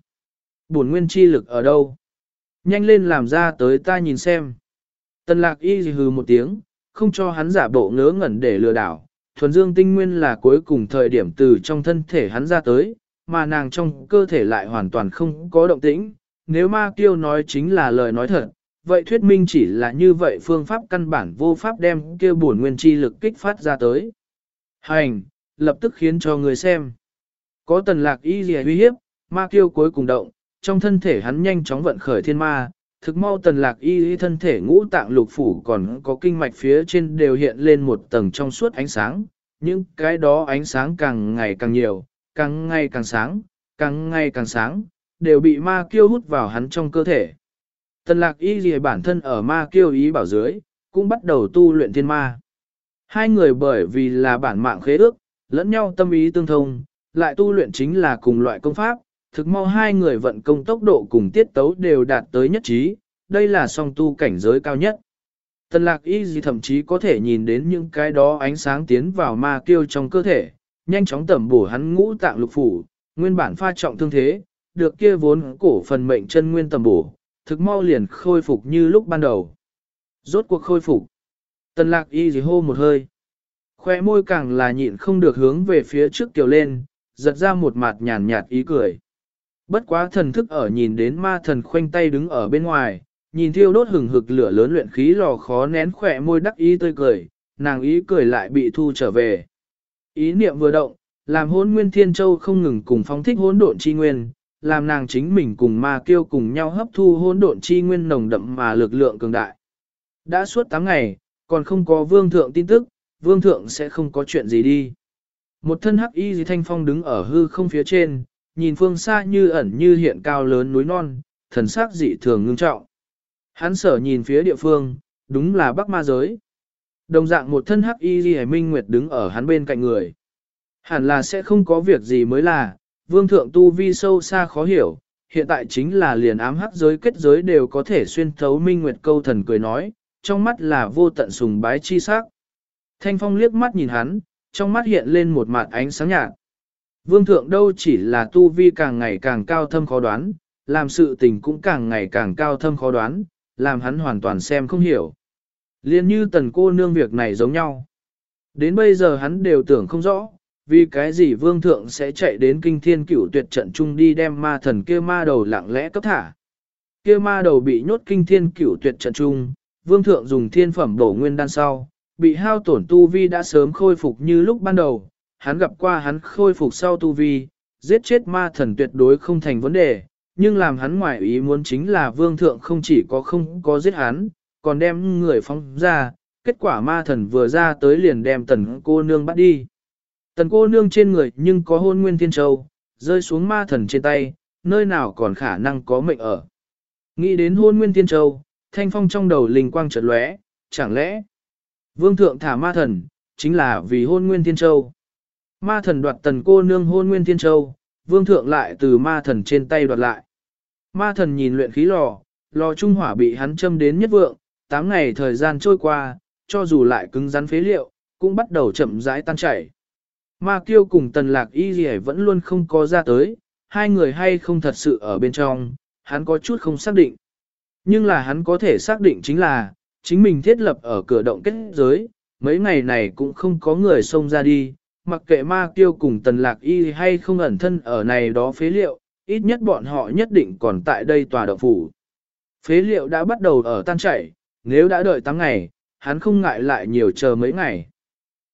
Bổn nguyên chi lực ở đâu? Nhanh lên làm ra tới ta nhìn xem. Tần lạc y hừ một tiếng, không cho hắn giả bộ ngớ ngẩn để lừa đảo. Thuần dương tinh nguyên là cuối cùng thời điểm từ trong thân thể hắn ra tới, mà nàng trong cơ thể lại hoàn toàn không có động tĩnh. Nếu ma tiêu nói chính là lời nói thật, vậy thuyết minh chỉ là như vậy phương pháp căn bản vô pháp đem kia bổn nguyên chi lực kích phát ra tới. Hành, lập tức khiến cho người xem. Có tần lạc y dì uy hiếp, ma kiêu cuối cùng động, trong thân thể hắn nhanh chóng vận khởi thiên ma, thực mau tần lạc y y thân thể ngũ tạng lục phủ còn có kinh mạch phía trên đều hiện lên một tầng trong suốt ánh sáng, những cái đó ánh sáng càng ngày càng nhiều, càng ngày càng sáng, càng ngày càng sáng, đều bị ma kiêu hút vào hắn trong cơ thể. Tần lạc y gì bản thân ở ma kiêu ý bảo dưới, cũng bắt đầu tu luyện thiên ma. Hai người bởi vì là bản mạng khế ước, lẫn nhau tâm ý tương thông, lại tu luyện chính là cùng loại công pháp, thực mau hai người vận công tốc độ cùng tiết tấu đều đạt tới nhất trí, đây là song tu cảnh giới cao nhất. Tần lạc y gì thậm chí có thể nhìn đến những cái đó ánh sáng tiến vào ma kiêu trong cơ thể, nhanh chóng tẩm bổ hắn ngũ tạng lục phủ, nguyên bản pha trọng thương thế, được kia vốn cổ phần mệnh chân nguyên tẩm bổ, thực mau liền khôi phục như lúc ban đầu. Rốt cuộc khôi phục. Tần lạc y dì hô một hơi. Khoe môi càng là nhịn không được hướng về phía trước tiểu lên, giật ra một mặt nhàn nhạt ý cười. Bất quá thần thức ở nhìn đến ma thần khoanh tay đứng ở bên ngoài, nhìn thiêu đốt hừng hực lửa lớn luyện khí lò khó nén khỏe môi đắc ý tươi cười, nàng ý cười lại bị thu trở về. Ý niệm vừa động, làm hôn nguyên thiên châu không ngừng cùng phóng thích hỗn độn chi nguyên, làm nàng chính mình cùng ma kêu cùng nhau hấp thu hỗn độn chi nguyên nồng đậm mà lực lượng cường đại. Đã suốt 8 ngày, còn không có vương thượng tin tức, vương thượng sẽ không có chuyện gì đi. Một thân hắc y dì thanh phong đứng ở hư không phía trên, nhìn phương xa như ẩn như hiện cao lớn núi non, thần sắc dị thường ngưng trọng. Hắn sở nhìn phía địa phương, đúng là Bắc Ma giới. Đồng dạng một thân hắc y dì minh nguyệt đứng ở hắn bên cạnh người. Hẳn là sẽ không có việc gì mới là, vương thượng tu vi sâu xa khó hiểu, hiện tại chính là liền ám hắc giới kết giới đều có thể xuyên thấu minh nguyệt câu thần cười nói, trong mắt là vô tận sùng bái chi sắc. Thanh phong liếc mắt nhìn hắn, trong mắt hiện lên một mặt ánh sáng nhạt. Vương thượng đâu chỉ là tu vi càng ngày càng cao thâm khó đoán, làm sự tình cũng càng ngày càng cao thâm khó đoán, làm hắn hoàn toàn xem không hiểu. Liên như tần cô nương việc này giống nhau. Đến bây giờ hắn đều tưởng không rõ, vì cái gì vương thượng sẽ chạy đến kinh thiên cửu tuyệt trận chung đi đem ma thần kia ma đầu lặng lẽ cấp thả. Kia ma đầu bị nhốt kinh thiên cửu tuyệt trận chung, vương thượng dùng thiên phẩm đổ nguyên đan sau, bị hao tổn tu vi đã sớm khôi phục như lúc ban đầu, hắn gặp qua hắn khôi phục sau tu vi, giết chết ma thần tuyệt đối không thành vấn đề, nhưng làm hắn ngoại ý muốn chính là vương thượng không chỉ có không có giết hắn, còn đem người phóng ra, kết quả ma thần vừa ra tới liền đem tần cô nương bắt đi. Tần cô nương trên người nhưng có hôn nguyên thiên châu, rơi xuống ma thần trên tay, nơi nào còn khả năng có mệnh ở. Nghĩ đến hôn nguyên thiên châu, thanh phong trong đầu linh quang chợt lóe, chẳng lẽ vương thượng thả ma thần, chính là vì hôn nguyên thiên châu. Ma thần đoạt tần cô nương hôn nguyên thiên châu, vương thượng lại từ ma thần trên tay đoạt lại. Ma thần nhìn luyện khí lò, lò trung hỏa bị hắn châm đến nhất vượng, 8 ngày thời gian trôi qua, cho dù lại cứng rắn phế liệu, cũng bắt đầu chậm rãi tan chảy. Ma kiêu cùng tần lạc y gì vẫn luôn không có ra tới, hai người hay không thật sự ở bên trong, hắn có chút không xác định. Nhưng là hắn có thể xác định chính là, chính mình thiết lập ở cửa động kết giới, mấy ngày này cũng không có người xông ra đi, mặc kệ ma kiêu cùng tần lạc y hay không ẩn thân ở này đó phế liệu, ít nhất bọn họ nhất định còn tại đây tòa động phủ. Phế liệu đã bắt đầu ở tan chảy, nếu đã đợi 8 ngày, hắn không ngại lại nhiều chờ mấy ngày.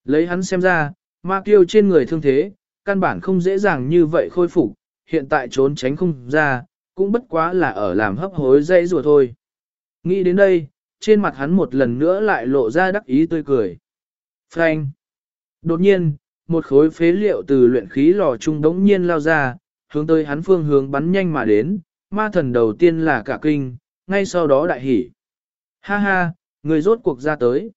Lấy hắn xem ra, ma kiêu trên người thương thế, căn bản không dễ dàng như vậy khôi phục, hiện tại trốn tránh không ra, cũng bất quá là ở làm hấp hối dây rùa thôi. Nghĩ đến đây, trên mặt hắn một lần nữa lại lộ ra đắc ý tươi cười. Frank! Đột nhiên, một khối phế liệu từ luyện khí lò trung đống nhiên lao ra, hướng tới hắn phương hướng bắn nhanh mà đến, ma thần đầu tiên là cả kinh, ngay sau đó đại hỉ. Ha ha, người rốt cuộc ra tới.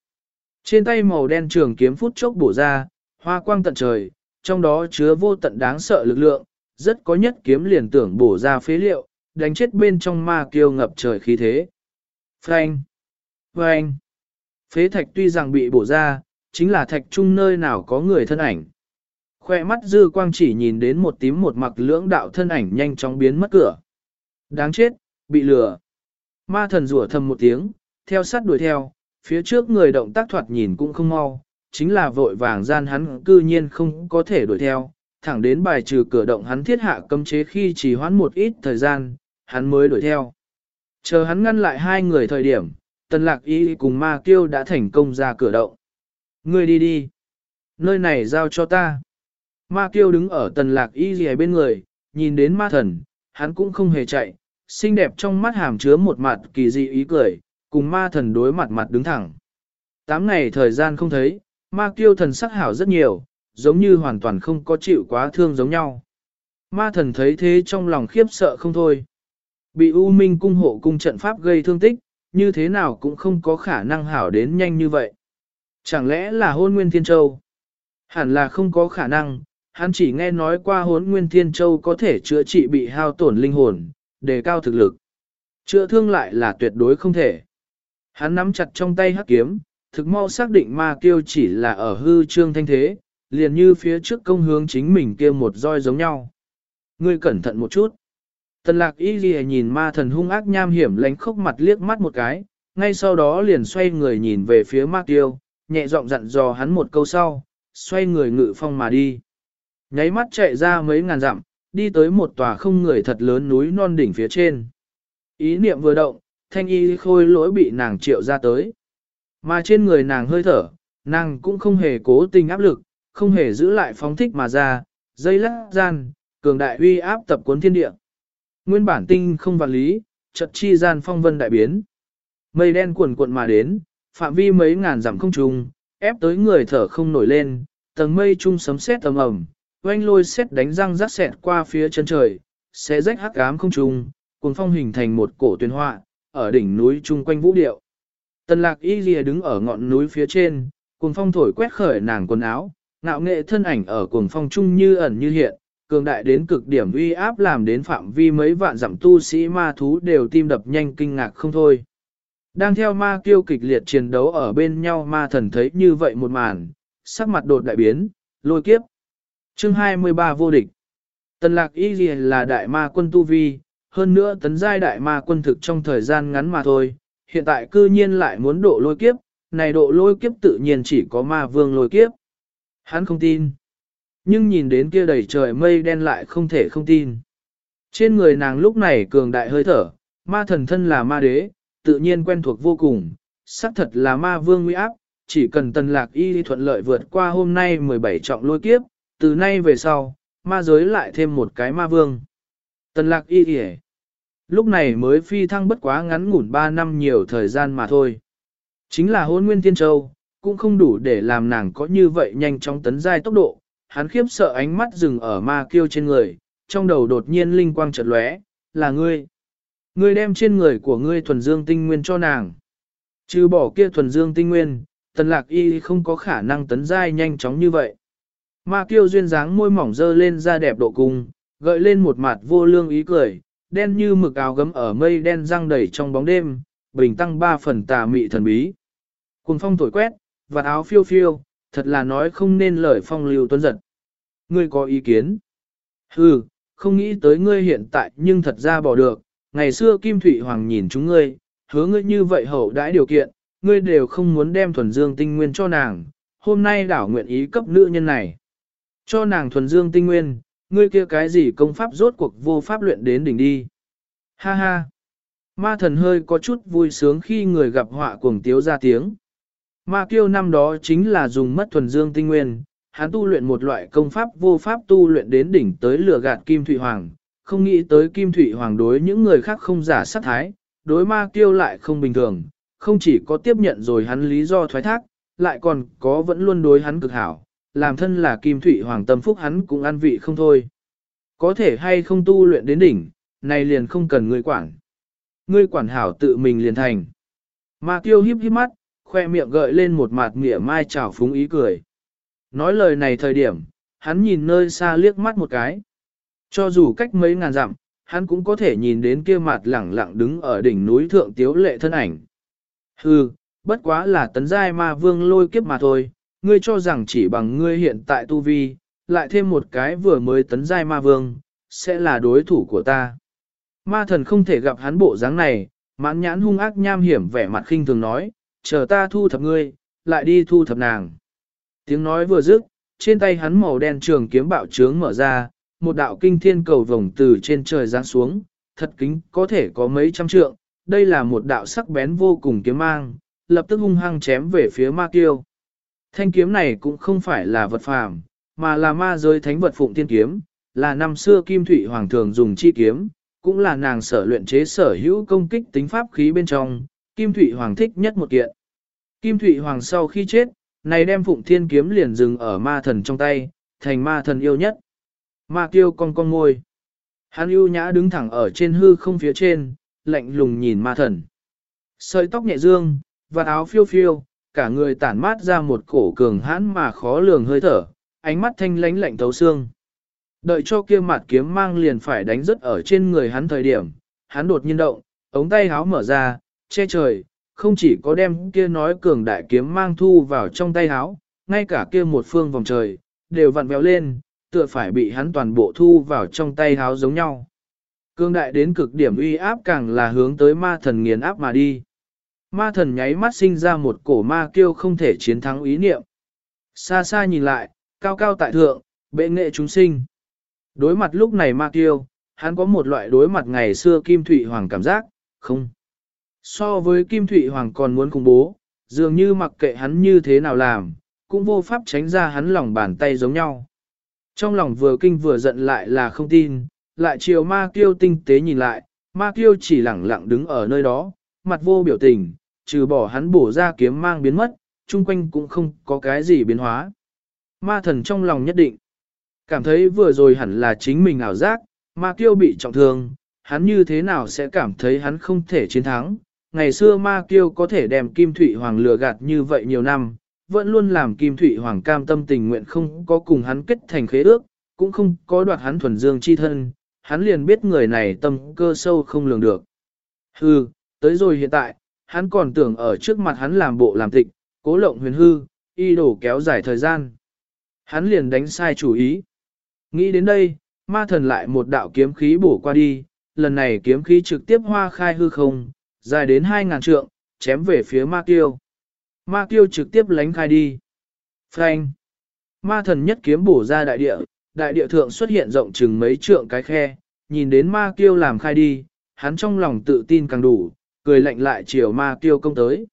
Trên tay màu đen trường kiếm phút chốc bổ ra, hoa quang tận trời, trong đó chứa vô tận đáng sợ lực lượng, rất có nhất kiếm liền tưởng bổ ra phế liệu, đánh chết bên trong ma kiêu ngập trời khí thế. Frank! Frank! Phế thạch tuy rằng bị bổ ra, chính là thạch trung nơi nào có người thân ảnh. Khoe mắt dư quang chỉ nhìn đến một tím một mặc lưỡng đạo thân ảnh nhanh chóng biến mất cửa. Đáng chết, bị lừa. Ma thần rủa thầm một tiếng, theo sát đuổi theo, phía trước người động tác thoạt nhìn cũng không mau, chính là vội vàng gian hắn cư nhiên không có thể đuổi theo, thẳng đến bài trừ cửa động hắn thiết hạ cấm chế khi chỉ hoãn một ít thời gian, hắn mới đuổi theo. Chờ hắn ngăn lại hai người thời điểm, tần lạc y cùng ma kiêu đã thành công ra cửa động. Ngươi đi đi. Nơi này giao cho ta. Ma kiêu đứng ở tần lạc y gì bên người, nhìn đến ma thần, hắn cũng không hề chạy, xinh đẹp trong mắt hàm chứa một mặt kỳ dị ý cười, cùng ma thần đối mặt mặt đứng thẳng. Tám ngày thời gian không thấy, ma kiêu thần sắc hảo rất nhiều, giống như hoàn toàn không có chịu quá thương giống nhau. Ma thần thấy thế trong lòng khiếp sợ không thôi. Bị U Minh cung hộ cung trận pháp gây thương tích, như thế nào cũng không có khả năng hảo đến nhanh như vậy. Chẳng lẽ là hôn nguyên thiên châu? Hẳn là không có khả năng, hắn chỉ nghe nói qua hốn nguyên thiên châu có thể chữa trị bị hao tổn linh hồn, đề cao thực lực. Chữa thương lại là tuyệt đối không thể. Hắn nắm chặt trong tay hắc kiếm, thực mau xác định ma kiêu chỉ là ở hư trương thanh thế, liền như phía trước công hướng chính mình kia một roi giống nhau. Ngươi cẩn thận một chút. Tần lạc y ghi nhìn ma thần hung ác nham hiểm lánh khốc mặt liếc mắt một cái, ngay sau đó liền xoay người nhìn về phía ma kiêu, nhẹ giọng dặn dò hắn một câu sau, xoay người ngự phong mà đi. Nháy mắt chạy ra mấy ngàn dặm, đi tới một tòa không người thật lớn núi non đỉnh phía trên. Ý niệm vừa động, thanh y khôi lỗi bị nàng triệu ra tới. Mà trên người nàng hơi thở, nàng cũng không hề cố tình áp lực, không hề giữ lại phóng thích mà ra, dây lắc gian, cường đại uy áp tập cuốn thiên địa. Nguyên bản tinh không vạn lý, chật chi gian phong vân đại biến. Mây đen cuộn cuộn mà đến, phạm vi mấy ngàn dặm không trùng, ép tới người thở không nổi lên, tầng mây trung sấm sét ầm ầm, oanh lôi sét đánh răng rắc sẹt qua phía chân trời, sẽ rách hắc ám không trùng, cuồng phong hình thành một cổ tuyên họa, ở đỉnh núi chung quanh vũ điệu. Tần lạc y lìa đứng ở ngọn núi phía trên, cuồng phong thổi quét khởi nàng quần áo, ngạo nghệ thân ảnh ở cuồng phong trung như ẩn như hiện, cường đại đến cực điểm uy áp làm đến phạm vi mấy vạn dặm tu sĩ ma thú đều tim đập nhanh kinh ngạc không thôi. Đang theo ma kiêu kịch liệt chiến đấu ở bên nhau ma thần thấy như vậy một màn, sắc mặt đột đại biến, lôi kiếp. Chương 23 vô địch. Tần lạc y gì là đại ma quân tu vi, hơn nữa tấn giai đại ma quân thực trong thời gian ngắn mà thôi, hiện tại cư nhiên lại muốn độ lôi kiếp, này độ lôi kiếp tự nhiên chỉ có ma vương lôi kiếp. Hắn không tin. Nhưng nhìn đến kia đầy trời mây đen lại không thể không tin. Trên người nàng lúc này cường đại hơi thở, ma thần thân là ma đế, tự nhiên quen thuộc vô cùng, xác thật là ma vương nguy áp, chỉ cần tần lạc y thuận lợi vượt qua hôm nay 17 trọng lôi kiếp, từ nay về sau, ma giới lại thêm một cái ma vương. Tần lạc y hề, Lúc này mới phi thăng bất quá ngắn ngủn 3 năm nhiều thời gian mà thôi. Chính là hôn nguyên thiên châu, cũng không đủ để làm nàng có như vậy nhanh chóng tấn giai tốc độ. Hắn khiếp sợ ánh mắt dừng ở ma kiêu trên người, trong đầu đột nhiên linh quang chợt lóe, là ngươi. Ngươi đem trên người của ngươi thuần dương tinh nguyên cho nàng. Trừ bỏ kia thuần dương tinh nguyên, tần lạc y không có khả năng tấn giai nhanh chóng như vậy. Ma kiêu duyên dáng môi mỏng dơ lên da đẹp độ cung, gợi lên một mặt vô lương ý cười, đen như mực áo gấm ở mây đen răng đầy trong bóng đêm, bình tăng ba phần tà mị thần bí. Cùng phong thổi quét, và áo phiêu phiêu, thật là nói không nên lời phong lưu tuấn giật. Ngươi có ý kiến? Hừ, không nghĩ tới ngươi hiện tại nhưng thật ra bỏ được, ngày xưa Kim Thụy Hoàng nhìn chúng ngươi, hứa ngươi như vậy hậu đãi điều kiện, ngươi đều không muốn đem thuần dương tinh nguyên cho nàng, hôm nay đảo nguyện ý cấp nữ nhân này. Cho nàng thuần dương tinh nguyên, ngươi kia cái gì công pháp rốt cuộc vô pháp luyện đến đỉnh đi. Ha ha! Ma thần hơi có chút vui sướng khi người gặp họa cuồng tiếu ra tiếng. Ma kiêu năm đó chính là dùng mất thuần dương tinh nguyên, hắn tu luyện một loại công pháp vô pháp tu luyện đến đỉnh tới lửa gạt Kim Thụy Hoàng, không nghĩ tới Kim Thụy Hoàng đối những người khác không giả sát thái, đối ma kiêu lại không bình thường, không chỉ có tiếp nhận rồi hắn lý do thoái thác, lại còn có vẫn luôn đối hắn cực hảo, làm thân là Kim thủy Hoàng tâm phúc hắn cũng ăn vị không thôi. Có thể hay không tu luyện đến đỉnh, này liền không cần ngươi quản. Ngươi quản hảo tự mình liền thành. Ma tiêu híp híp mắt, khoe miệng gợi lên một mặt mỉa mai trào phúng ý cười. Nói lời này thời điểm, hắn nhìn nơi xa liếc mắt một cái. Cho dù cách mấy ngàn dặm, hắn cũng có thể nhìn đến kia mặt lẳng lặng đứng ở đỉnh núi thượng tiếu lệ thân ảnh. Hừ, bất quá là tấn giai ma vương lôi kiếp mà thôi, ngươi cho rằng chỉ bằng ngươi hiện tại tu vi, lại thêm một cái vừa mới tấn giai ma vương, sẽ là đối thủ của ta. Ma thần không thể gặp hắn bộ dáng này, mãn nhãn hung ác nham hiểm vẻ mặt khinh thường nói, chờ ta thu thập ngươi, lại đi thu thập nàng. Tiếng nói vừa dứt, trên tay hắn màu đen trường kiếm bạo trướng mở ra, một đạo kinh thiên cầu vồng từ trên trời giáng xuống, thật kính có thể có mấy trăm trượng, đây là một đạo sắc bén vô cùng kiếm mang, lập tức hung hăng chém về phía ma kiêu. Thanh kiếm này cũng không phải là vật phàm, mà là ma giới thánh vật phụng tiên kiếm, là năm xưa kim thủy hoàng thường dùng chi kiếm, cũng là nàng sở luyện chế sở hữu công kích tính pháp khí bên trong, kim thủy hoàng thích nhất một kiện. Kim thủy hoàng sau khi chết, này đem phụng thiên kiếm liền dừng ở ma thần trong tay, thành ma thần yêu nhất. Ma kiêu con con ngôi. Hắn ưu nhã đứng thẳng ở trên hư không phía trên, lạnh lùng nhìn ma thần. Sợi tóc nhẹ dương, và áo phiêu phiêu, cả người tản mát ra một cổ cường hãn mà khó lường hơi thở, ánh mắt thanh lánh lạnh thấu xương. Đợi cho kia mặt kiếm mang liền phải đánh rớt ở trên người hắn thời điểm, hắn đột nhiên động, ống tay háo mở ra, che trời, không chỉ có đem kia nói cường đại kiếm mang thu vào trong tay háo, ngay cả kia một phương vòng trời, đều vặn vẹo lên, tựa phải bị hắn toàn bộ thu vào trong tay háo giống nhau. Cương đại đến cực điểm uy áp càng là hướng tới ma thần nghiền áp mà đi. Ma thần nháy mắt sinh ra một cổ ma kiêu không thể chiến thắng ý niệm. Xa xa nhìn lại, cao cao tại thượng, bệ nghệ chúng sinh. Đối mặt lúc này ma kiêu, hắn có một loại đối mặt ngày xưa Kim Thụy Hoàng cảm giác, không. So với Kim Thụy Hoàng còn muốn khủng bố, dường như mặc kệ hắn như thế nào làm, cũng vô pháp tránh ra hắn lòng bàn tay giống nhau. Trong lòng vừa kinh vừa giận lại là không tin, lại chiều ma kiêu tinh tế nhìn lại, ma kiêu chỉ lẳng lặng đứng ở nơi đó, mặt vô biểu tình, trừ bỏ hắn bổ ra kiếm mang biến mất, chung quanh cũng không có cái gì biến hóa. Ma thần trong lòng nhất định, cảm thấy vừa rồi hẳn là chính mình ảo giác, ma kiêu bị trọng thương, hắn như thế nào sẽ cảm thấy hắn không thể chiến thắng. Ngày xưa ma kiêu có thể đem Kim Thụy Hoàng lừa gạt như vậy nhiều năm, vẫn luôn làm Kim Thụy Hoàng cam tâm tình nguyện không có cùng hắn kết thành khế ước, cũng không có đoạt hắn thuần dương chi thân, hắn liền biết người này tâm cơ sâu không lường được. Hừ, tới rồi hiện tại, hắn còn tưởng ở trước mặt hắn làm bộ làm tịch, cố lộng huyền hư, y đổ kéo dài thời gian. Hắn liền đánh sai chủ ý. Nghĩ đến đây, ma thần lại một đạo kiếm khí bổ qua đi, lần này kiếm khí trực tiếp hoa khai hư không, dài đến 2.000 trượng, chém về phía ma kiêu. Ma kiêu trực tiếp lánh khai đi. Phanh. Ma thần nhất kiếm bổ ra đại địa, đại địa thượng xuất hiện rộng chừng mấy trượng cái khe, nhìn đến ma kiêu làm khai đi, hắn trong lòng tự tin càng đủ, cười lạnh lại chiều ma kiêu công tới.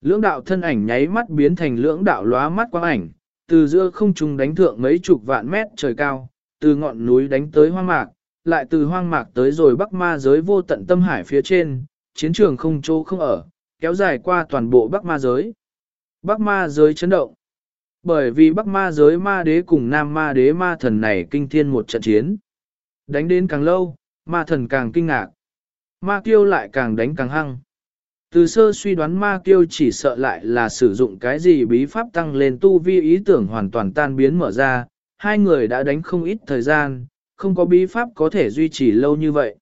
Lưỡng đạo thân ảnh nháy mắt biến thành lưỡng đạo lóa mắt quang ảnh, từ giữa không trung đánh thượng mấy chục vạn mét trời cao, từ ngọn núi đánh tới hoang mạc, lại từ hoang mạc tới rồi bắc ma giới vô tận tâm hải phía trên, chiến trường không chỗ không ở, kéo dài qua toàn bộ bắc ma giới. Bắc ma giới chấn động. Bởi vì bắc ma giới ma đế cùng nam ma đế ma thần này kinh thiên một trận chiến. Đánh đến càng lâu, ma thần càng kinh ngạc. Ma kiêu lại càng đánh càng hăng. Từ sơ suy đoán ma kiêu chỉ sợ lại là sử dụng cái gì bí pháp tăng lên tu vi ý tưởng hoàn toàn tan biến mở ra, hai người đã đánh không ít thời gian, không có bí pháp có thể duy trì lâu như vậy.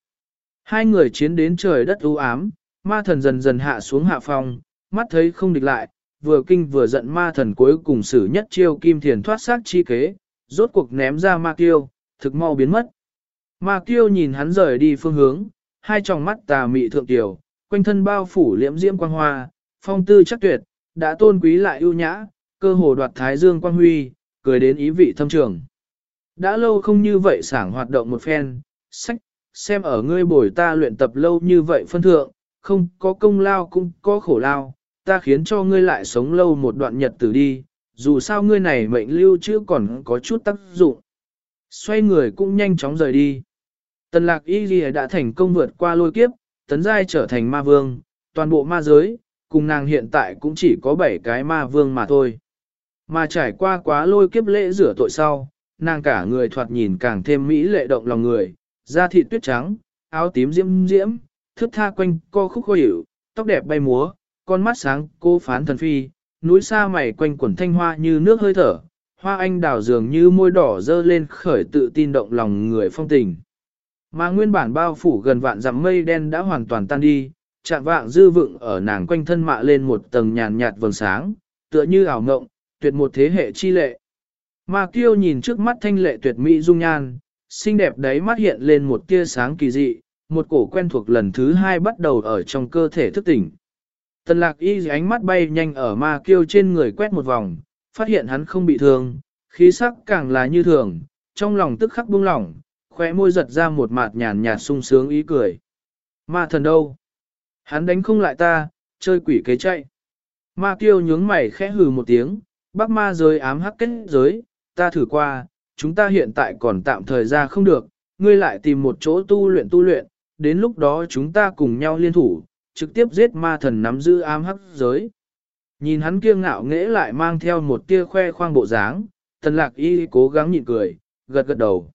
Hai người chiến đến trời đất u ám, ma thần dần dần hạ xuống hạ phòng, mắt thấy không địch lại, vừa kinh vừa giận ma thần cuối cùng xử nhất chiêu kim thiền thoát xác chi kế, rốt cuộc ném ra ma kiêu, thực mau biến mất. Ma kiêu nhìn hắn rời đi phương hướng, hai tròng mắt tà mị thượng tiểu, quanh thân bao phủ liễm diễm quang hoa, phong tư chắc tuyệt, đã tôn quý lại ưu nhã, cơ hồ đoạt thái dương quang huy, cười đến ý vị thâm trường. Đã lâu không như vậy sảng hoạt động một phen, sách, xem ở ngươi bồi ta luyện tập lâu như vậy phân thượng, không có công lao cũng có khổ lao, ta khiến cho ngươi lại sống lâu một đoạn nhật tử đi, dù sao ngươi này mệnh lưu chứ còn có chút tác dụng. Xoay người cũng nhanh chóng rời đi. Tần lạc y ghi đã thành công vượt qua lôi kiếp, tấn giai trở thành ma vương, toàn bộ ma giới, cùng nàng hiện tại cũng chỉ có 7 cái ma vương mà thôi. Mà trải qua quá lôi kiếp lễ rửa tội sau, nàng cả người thoạt nhìn càng thêm mỹ lệ động lòng người, da thịt tuyết trắng, áo tím diễm diễm, thước tha quanh co khúc khô hiểu, tóc đẹp bay múa, con mắt sáng cô phán thần phi, núi xa mày quanh quẩn thanh hoa như nước hơi thở, hoa anh đào dường như môi đỏ dơ lên khởi tự tin động lòng người phong tình. Mà nguyên bản bao phủ gần vạn dặm mây đen đã hoàn toàn tan đi, chạm vạng dư vựng ở nàng quanh thân mạ lên một tầng nhàn nhạt vầng sáng, tựa như ảo ngộng, tuyệt một thế hệ chi lệ. Ma kiêu nhìn trước mắt thanh lệ tuyệt mỹ dung nhan, xinh đẹp đấy mắt hiện lên một tia sáng kỳ dị, một cổ quen thuộc lần thứ hai bắt đầu ở trong cơ thể thức tỉnh. Tần lạc y ánh mắt bay nhanh ở ma kiêu trên người quét một vòng, phát hiện hắn không bị thương, khí sắc càng là như thường, trong lòng tức khắc buông lỏng, khóe môi giật ra một mạt nhàn nhạt sung sướng ý cười. Ma thần đâu? Hắn đánh không lại ta, chơi quỷ kế chạy. Ma kiêu nhướng mày khẽ hừ một tiếng, bác ma giới ám hắc kết giới, ta thử qua, chúng ta hiện tại còn tạm thời ra không được, ngươi lại tìm một chỗ tu luyện tu luyện, đến lúc đó chúng ta cùng nhau liên thủ, trực tiếp giết ma thần nắm giữ ám hắc giới. Nhìn hắn kiêng ngạo nghễ lại mang theo một tia khoe khoang bộ dáng, tần lạc y cố gắng nhịn cười, gật gật đầu.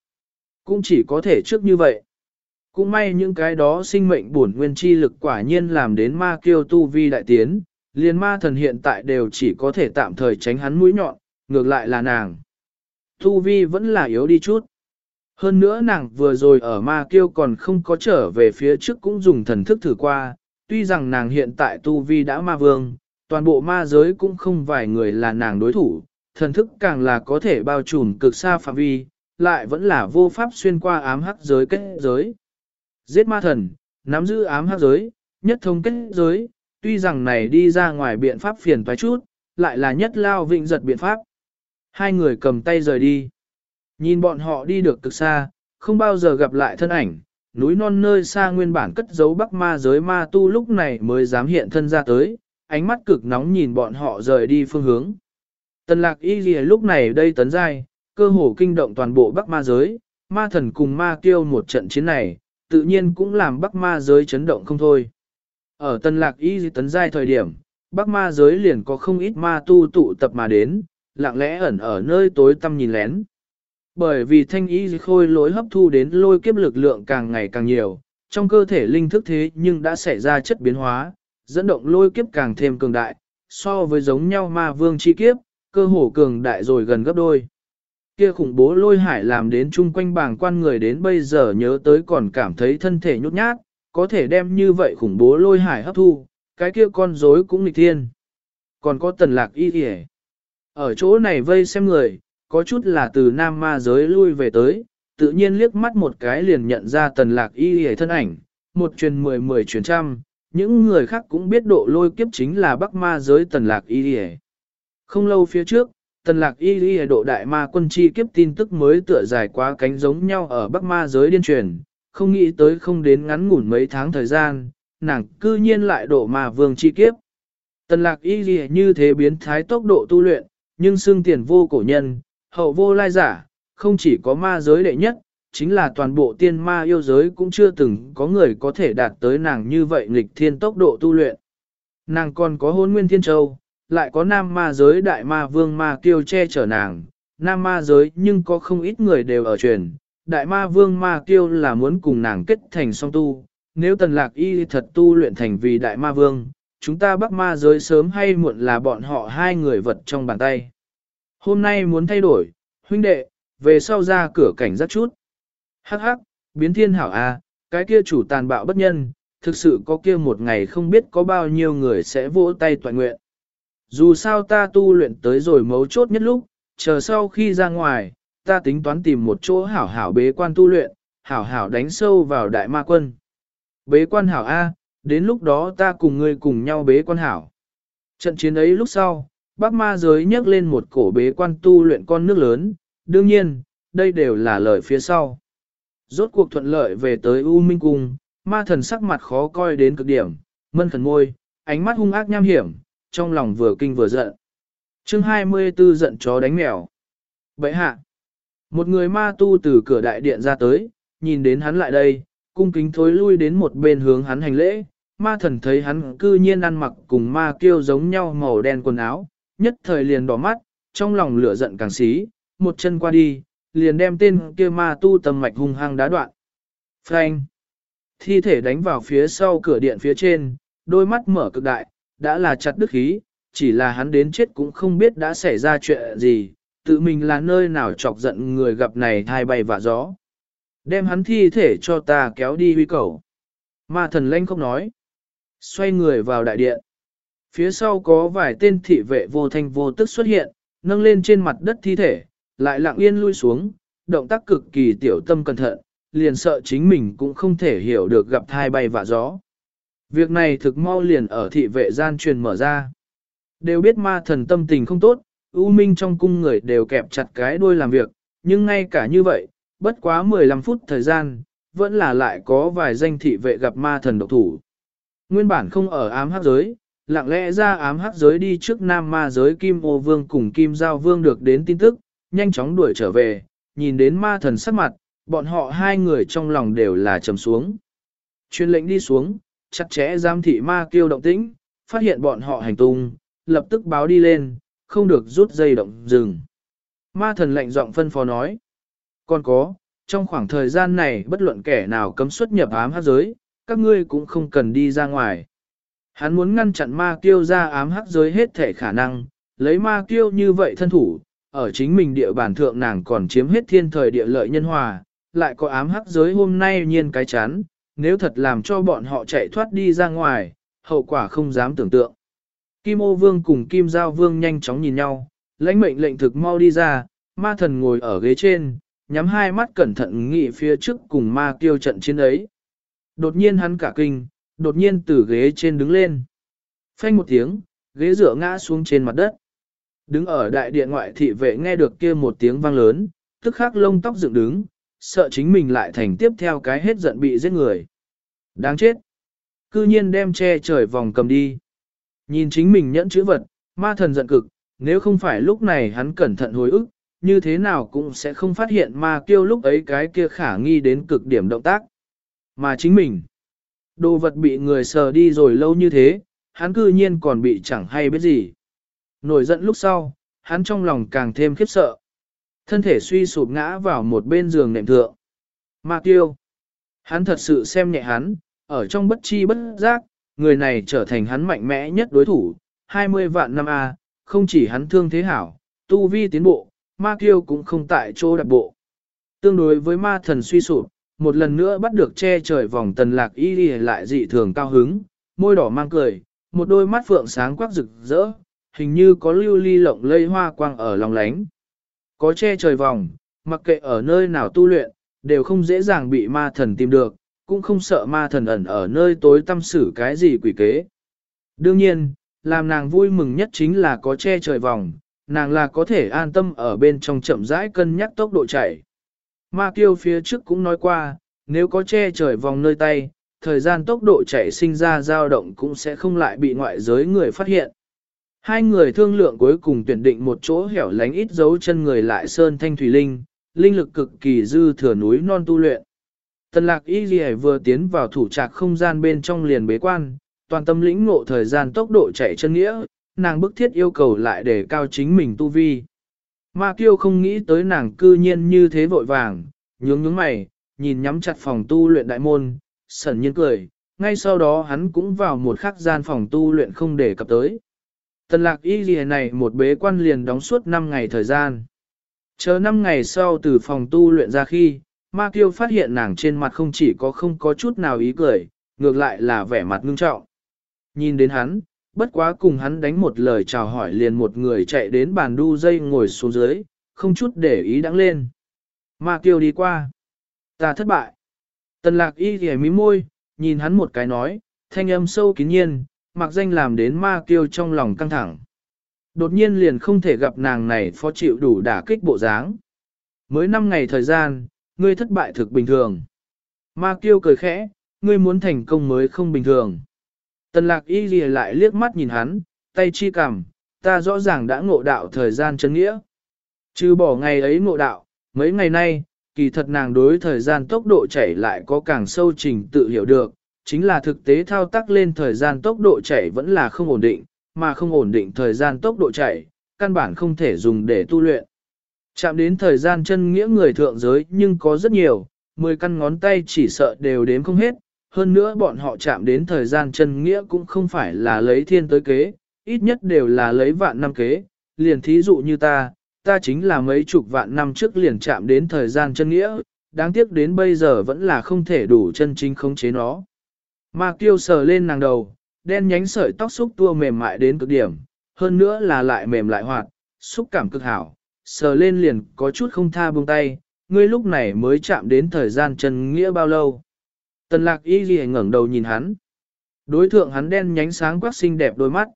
Cũng chỉ có thể trước như vậy. Cũng may những cái đó sinh mệnh bổn nguyên chi lực quả nhiên làm đến ma kiêu tu vi đại tiến, liền ma thần hiện tại đều chỉ có thể tạm thời tránh hắn mũi nhọn, ngược lại là nàng. Tu vi vẫn là yếu đi chút. Hơn nữa nàng vừa rồi ở ma kiêu còn không có trở về phía trước cũng dùng thần thức thử qua, tuy rằng nàng hiện tại tu vi đã ma vương, toàn bộ ma giới cũng không vài người là nàng đối thủ, thần thức càng là có thể bao trùm cực xa phạm vi, lại vẫn là vô pháp xuyên qua ám hắc giới kết giới. Giết ma thần, nắm giữ ám hắc giới, nhất thông kết giới, tuy rằng này đi ra ngoài biện pháp phiền toái chút, lại là nhất lao vịnh giật biện pháp. Hai người cầm tay rời đi. Nhìn bọn họ đi được cực xa, không bao giờ gặp lại thân ảnh, núi non nơi xa nguyên bản cất giấu bắc ma giới ma tu lúc này mới dám hiện thân ra tới, ánh mắt cực nóng nhìn bọn họ rời đi phương hướng. Tần lạc y ghi lúc này đây tấn dài cơ hồ kinh động toàn bộ bắc ma giới, ma thần cùng ma kiêu một trận chiến này, tự nhiên cũng làm bắc ma giới chấn động không thôi. Ở tân lạc y di tấn giai thời điểm, bắc ma giới liền có không ít ma tu tụ tập mà đến, lặng lẽ ẩn ở nơi tối tăm nhìn lén. Bởi vì thanh y khôi lối hấp thu đến lôi kiếp lực lượng càng ngày càng nhiều, trong cơ thể linh thức thế nhưng đã xảy ra chất biến hóa, dẫn động lôi kiếp càng thêm cường đại, so với giống nhau ma vương chi kiếp, cơ hồ cường đại rồi gần gấp đôi. Kia khủng bố lôi hải làm đến chung quanh bàng quan người đến bây giờ nhớ tới còn cảm thấy thân thể nhút nhát, có thể đem như vậy khủng bố lôi hải hấp thu, cái kia con rối cũng nghịch thiên. Còn có tần lạc y kìa. Ở chỗ này vây xem người, có chút là từ nam ma giới lui về tới, tự nhiên liếc mắt một cái liền nhận ra tần lạc y kìa thân ảnh, một truyền mười mười truyền trăm, những người khác cũng biết độ lôi kiếp chính là bắc ma giới tần lạc y kìa. Không lâu phía trước, tần lạc y hề độ đại ma quân chi kiếp tin tức mới tựa dài quá cánh giống nhau ở bắc ma giới điên truyền, không nghĩ tới không đến ngắn ngủn mấy tháng thời gian, nàng cư nhiên lại độ ma vương chi kiếp. Tần lạc y hề như thế biến thái tốc độ tu luyện, nhưng xương tiền vô cổ nhân, hậu vô lai giả, không chỉ có ma giới đệ nhất, chính là toàn bộ tiên ma yêu giới cũng chưa từng có người có thể đạt tới nàng như vậy nghịch thiên tốc độ tu luyện. Nàng còn có hôn nguyên thiên châu, lại có nam ma giới đại ma vương ma kiêu che chở nàng, nam ma giới nhưng có không ít người đều ở truyền, đại ma vương ma kiêu là muốn cùng nàng kết thành song tu, nếu tần lạc y thật tu luyện thành vì đại ma vương, chúng ta bắc ma giới sớm hay muộn là bọn họ hai người vật trong bàn tay. Hôm nay muốn thay đổi, huynh đệ, về sau ra cửa cảnh rất chút. Hắc hắc, biến thiên hảo a, à, cái kia chủ tàn bạo bất nhân, thực sự có kia một ngày không biết có bao nhiêu người sẽ vỗ tay toàn nguyện. Dù sao ta tu luyện tới rồi mấu chốt nhất lúc, chờ sau khi ra ngoài, ta tính toán tìm một chỗ hảo hảo bế quan tu luyện, hảo hảo đánh sâu vào đại ma quân. Bế quan hảo A, đến lúc đó ta cùng ngươi cùng nhau bế quan hảo. Trận chiến ấy lúc sau, bác ma giới nhắc lên một cổ bế quan tu luyện con nước lớn, đương nhiên, đây đều là lời phía sau. Rốt cuộc thuận lợi về tới U Minh Cung, ma thần sắc mặt khó coi đến cực điểm, mân khẩn môi, ánh mắt hung ác nham hiểm, trong lòng vừa kinh vừa giận. chương 24 giận chó đánh mèo. Vậy hạ, một người ma tu từ cửa đại điện ra tới, nhìn đến hắn lại đây, cung kính thối lui đến một bên hướng hắn hành lễ, ma thần thấy hắn cư nhiên ăn mặc cùng ma kiêu giống nhau màu đen quần áo, nhất thời liền đỏ mắt, trong lòng lửa giận càng xí, một chân qua đi, liền đem tên kia ma tu tầm mạch hung hăng đá đoạn. Frank! Thi thể đánh vào phía sau cửa điện phía trên, đôi mắt mở cực đại, đã là chặt đức khí, chỉ là hắn đến chết cũng không biết đã xảy ra chuyện gì, tự mình là nơi nào chọc giận người gặp này thai bay vạ gió. Đem hắn thi thể cho ta kéo đi huy cầu. Ma thần lanh không nói. Xoay người vào đại điện. Phía sau có vài tên thị vệ vô thanh vô tức xuất hiện, nâng lên trên mặt đất thi thể, lại lặng yên lui xuống, động tác cực kỳ tiểu tâm cẩn thận, liền sợ chính mình cũng không thể hiểu được gặp thai bay vạ gió. Việc này thực mau liền ở thị vệ gian truyền mở ra. Đều biết ma thần tâm tình không tốt, ưu Minh trong cung người đều kẹp chặt cái đuôi làm việc, nhưng ngay cả như vậy, bất quá 15 phút thời gian, vẫn là lại có vài danh thị vệ gặp ma thần độc thủ. Nguyên bản không ở ám hắc giới, lặng lẽ ra ám hắc giới đi trước nam ma giới Kim Ô Vương cùng Kim Giao Vương được đến tin tức, nhanh chóng đuổi trở về, nhìn đến ma thần sắc mặt, bọn họ hai người trong lòng đều là trầm xuống. Chuyên lệnh đi xuống, chặt chẽ giam thị ma kêu động tĩnh, phát hiện bọn họ hành tung, lập tức báo đi lên, không được rút dây động dừng. Ma thần lệnh giọng phân phó nói. Còn có, trong khoảng thời gian này bất luận kẻ nào cấm xuất nhập ám hắc giới, các ngươi cũng không cần đi ra ngoài. Hắn muốn ngăn chặn ma kiêu ra ám hắc giới hết thể khả năng, lấy ma kiêu như vậy thân thủ, ở chính mình địa bàn thượng nàng còn chiếm hết thiên thời địa lợi nhân hòa, lại có ám hắc giới hôm nay nhiên cái chán, nếu thật làm cho bọn họ chạy thoát đi ra ngoài, hậu quả không dám tưởng tượng. Kim ô vương cùng kim giao vương nhanh chóng nhìn nhau, lãnh mệnh lệnh thực mau đi ra, ma thần ngồi ở ghế trên, nhắm hai mắt cẩn thận nghị phía trước cùng ma kiêu trận chiến ấy. Đột nhiên hắn cả kinh, đột nhiên từ ghế trên đứng lên. Phanh một tiếng, ghế dựa ngã xuống trên mặt đất. Đứng ở đại điện ngoại thị vệ nghe được kia một tiếng vang lớn, tức khắc lông tóc dựng đứng, sợ chính mình lại thành tiếp theo cái hết giận bị giết người. Đáng chết. Cư nhiên đem che trời vòng cầm đi. Nhìn chính mình nhẫn chữ vật, ma thần giận cực, nếu không phải lúc này hắn cẩn thận hồi ức, như thế nào cũng sẽ không phát hiện ma kiêu lúc ấy cái kia khả nghi đến cực điểm động tác. Mà chính mình, đồ vật bị người sờ đi rồi lâu như thế, hắn cư nhiên còn bị chẳng hay biết gì. Nổi giận lúc sau, hắn trong lòng càng thêm khiếp sợ. Thân thể suy sụp ngã vào một bên giường nệm thượng. Ma kiêu, hắn thật sự xem nhẹ hắn, ở trong bất chi bất giác, người này trở thành hắn mạnh mẽ nhất đối thủ, 20 vạn năm A, không chỉ hắn thương thế hảo, tu vi tiến bộ, ma kiêu cũng không tại chỗ đặc bộ. Tương đối với ma thần suy sụp, một lần nữa bắt được che trời vòng tần lạc y đi lại dị thường cao hứng, môi đỏ mang cười, một đôi mắt phượng sáng quắc rực rỡ, hình như có lưu ly lộng lây hoa quang ở lòng lánh. Có che trời vòng, mặc kệ ở nơi nào tu luyện, đều không dễ dàng bị ma thần tìm được, cũng không sợ ma thần ẩn ở nơi tối tâm xử cái gì quỷ kế. Đương nhiên, làm nàng vui mừng nhất chính là có che trời vòng, nàng là có thể an tâm ở bên trong chậm rãi cân nhắc tốc độ chạy. Ma kiêu phía trước cũng nói qua, nếu có che trời vòng nơi tay, thời gian tốc độ chạy sinh ra dao động cũng sẽ không lại bị ngoại giới người phát hiện. Hai người thương lượng cuối cùng tuyển định một chỗ hẻo lánh ít dấu chân người lại sơn thanh thủy linh, linh lực cực kỳ dư thừa núi non tu luyện. Tần lạc y ghi vừa tiến vào thủ trạc không gian bên trong liền bế quan, toàn tâm lĩnh ngộ thời gian tốc độ chạy chân nghĩa, nàng bức thiết yêu cầu lại để cao chính mình tu vi. Ma kiêu không nghĩ tới nàng cư nhiên như thế vội vàng, nhướng nhướng mày, nhìn nhắm chặt phòng tu luyện đại môn, sẩn nhiên cười, ngay sau đó hắn cũng vào một khắc gian phòng tu luyện không để cập tới. Tần lạc y ghi này một bế quan liền đóng suốt 5 ngày thời gian. Chờ 5 ngày sau từ phòng tu luyện ra khi, Ma Kiêu phát hiện nàng trên mặt không chỉ có không có chút nào ý cười, ngược lại là vẻ mặt ngưng trọng. Nhìn đến hắn, bất quá cùng hắn đánh một lời chào hỏi liền một người chạy đến bàn đu dây ngồi xuống dưới, không chút để ý đắng lên. Ma Kiêu đi qua. Ta thất bại. Tần lạc y ghẻ mí môi, nhìn hắn một cái nói, thanh âm sâu kín nhiên, mặc danh làm đến ma kiêu trong lòng căng thẳng. Đột nhiên liền không thể gặp nàng này phó chịu đủ đả kích bộ dáng. Mới 5 ngày thời gian, ngươi thất bại thực bình thường. Ma kiêu cười khẽ, ngươi muốn thành công mới không bình thường. Tần lạc y ghi lại liếc mắt nhìn hắn, tay chi cằm, ta rõ ràng đã ngộ đạo thời gian chân nghĩa. Chứ bỏ ngày ấy ngộ đạo, mấy ngày nay, kỳ thật nàng đối thời gian tốc độ chảy lại có càng sâu trình tự hiểu được, chính là thực tế thao tác lên thời gian tốc độ chảy vẫn là không ổn định, mà không ổn định thời gian tốc độ chảy, căn bản không thể dùng để tu luyện. Chạm đến thời gian chân nghĩa người thượng giới nhưng có rất nhiều, 10 căn ngón tay chỉ sợ đều đếm không hết, hơn nữa bọn họ chạm đến thời gian chân nghĩa cũng không phải là lấy thiên tới kế, ít nhất đều là lấy vạn năm kế, liền thí dụ như ta, ta chính là mấy chục vạn năm trước liền chạm đến thời gian chân nghĩa, đáng tiếc đến bây giờ vẫn là không thể đủ chân chính khống chế nó. Ma kiêu sờ lên nàng đầu, đen nhánh sợi tóc xúc tua mềm mại đến cực điểm, hơn nữa là lại mềm lại hoạt, xúc cảm cực hảo, sờ lên liền có chút không tha buông tay, ngươi lúc này mới chạm đến thời gian chân nghĩa bao lâu. Tần lạc y ghi ngẩng đầu nhìn hắn. Đối thượng hắn đen nhánh sáng quắc xinh đẹp đôi mắt.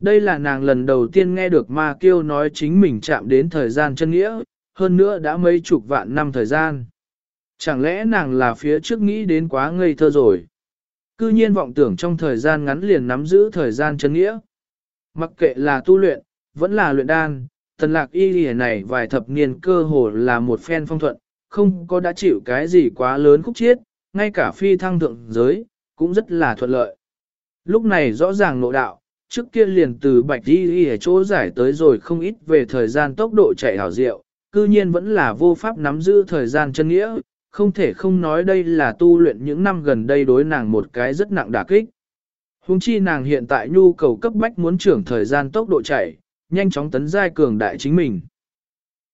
Đây là nàng lần đầu tiên nghe được ma kiêu nói chính mình chạm đến thời gian chân nghĩa, hơn nữa đã mấy chục vạn năm thời gian. Chẳng lẽ nàng là phía trước nghĩ đến quá ngây thơ rồi? Cư nhiên vọng tưởng trong thời gian ngắn liền nắm giữ thời gian chân nghĩa. Mặc kệ là tu luyện, vẫn là luyện đan, tần lạc y lìa này vài thập niên cơ hồ là một phen phong thuận, không có đã chịu cái gì quá lớn khúc chiết, ngay cả phi thăng thượng giới, cũng rất là thuận lợi. Lúc này rõ ràng nội đạo, trước kia liền từ bạch y ở chỗ giải tới rồi không ít về thời gian tốc độ chạy hảo diệu, cư nhiên vẫn là vô pháp nắm giữ thời gian chân nghĩa, không thể không nói đây là tu luyện những năm gần đây đối nàng một cái rất nặng đả kích. Hùng chi nàng hiện tại nhu cầu cấp bách muốn trưởng thời gian tốc độ chạy, nhanh chóng tấn giai cường đại chính mình.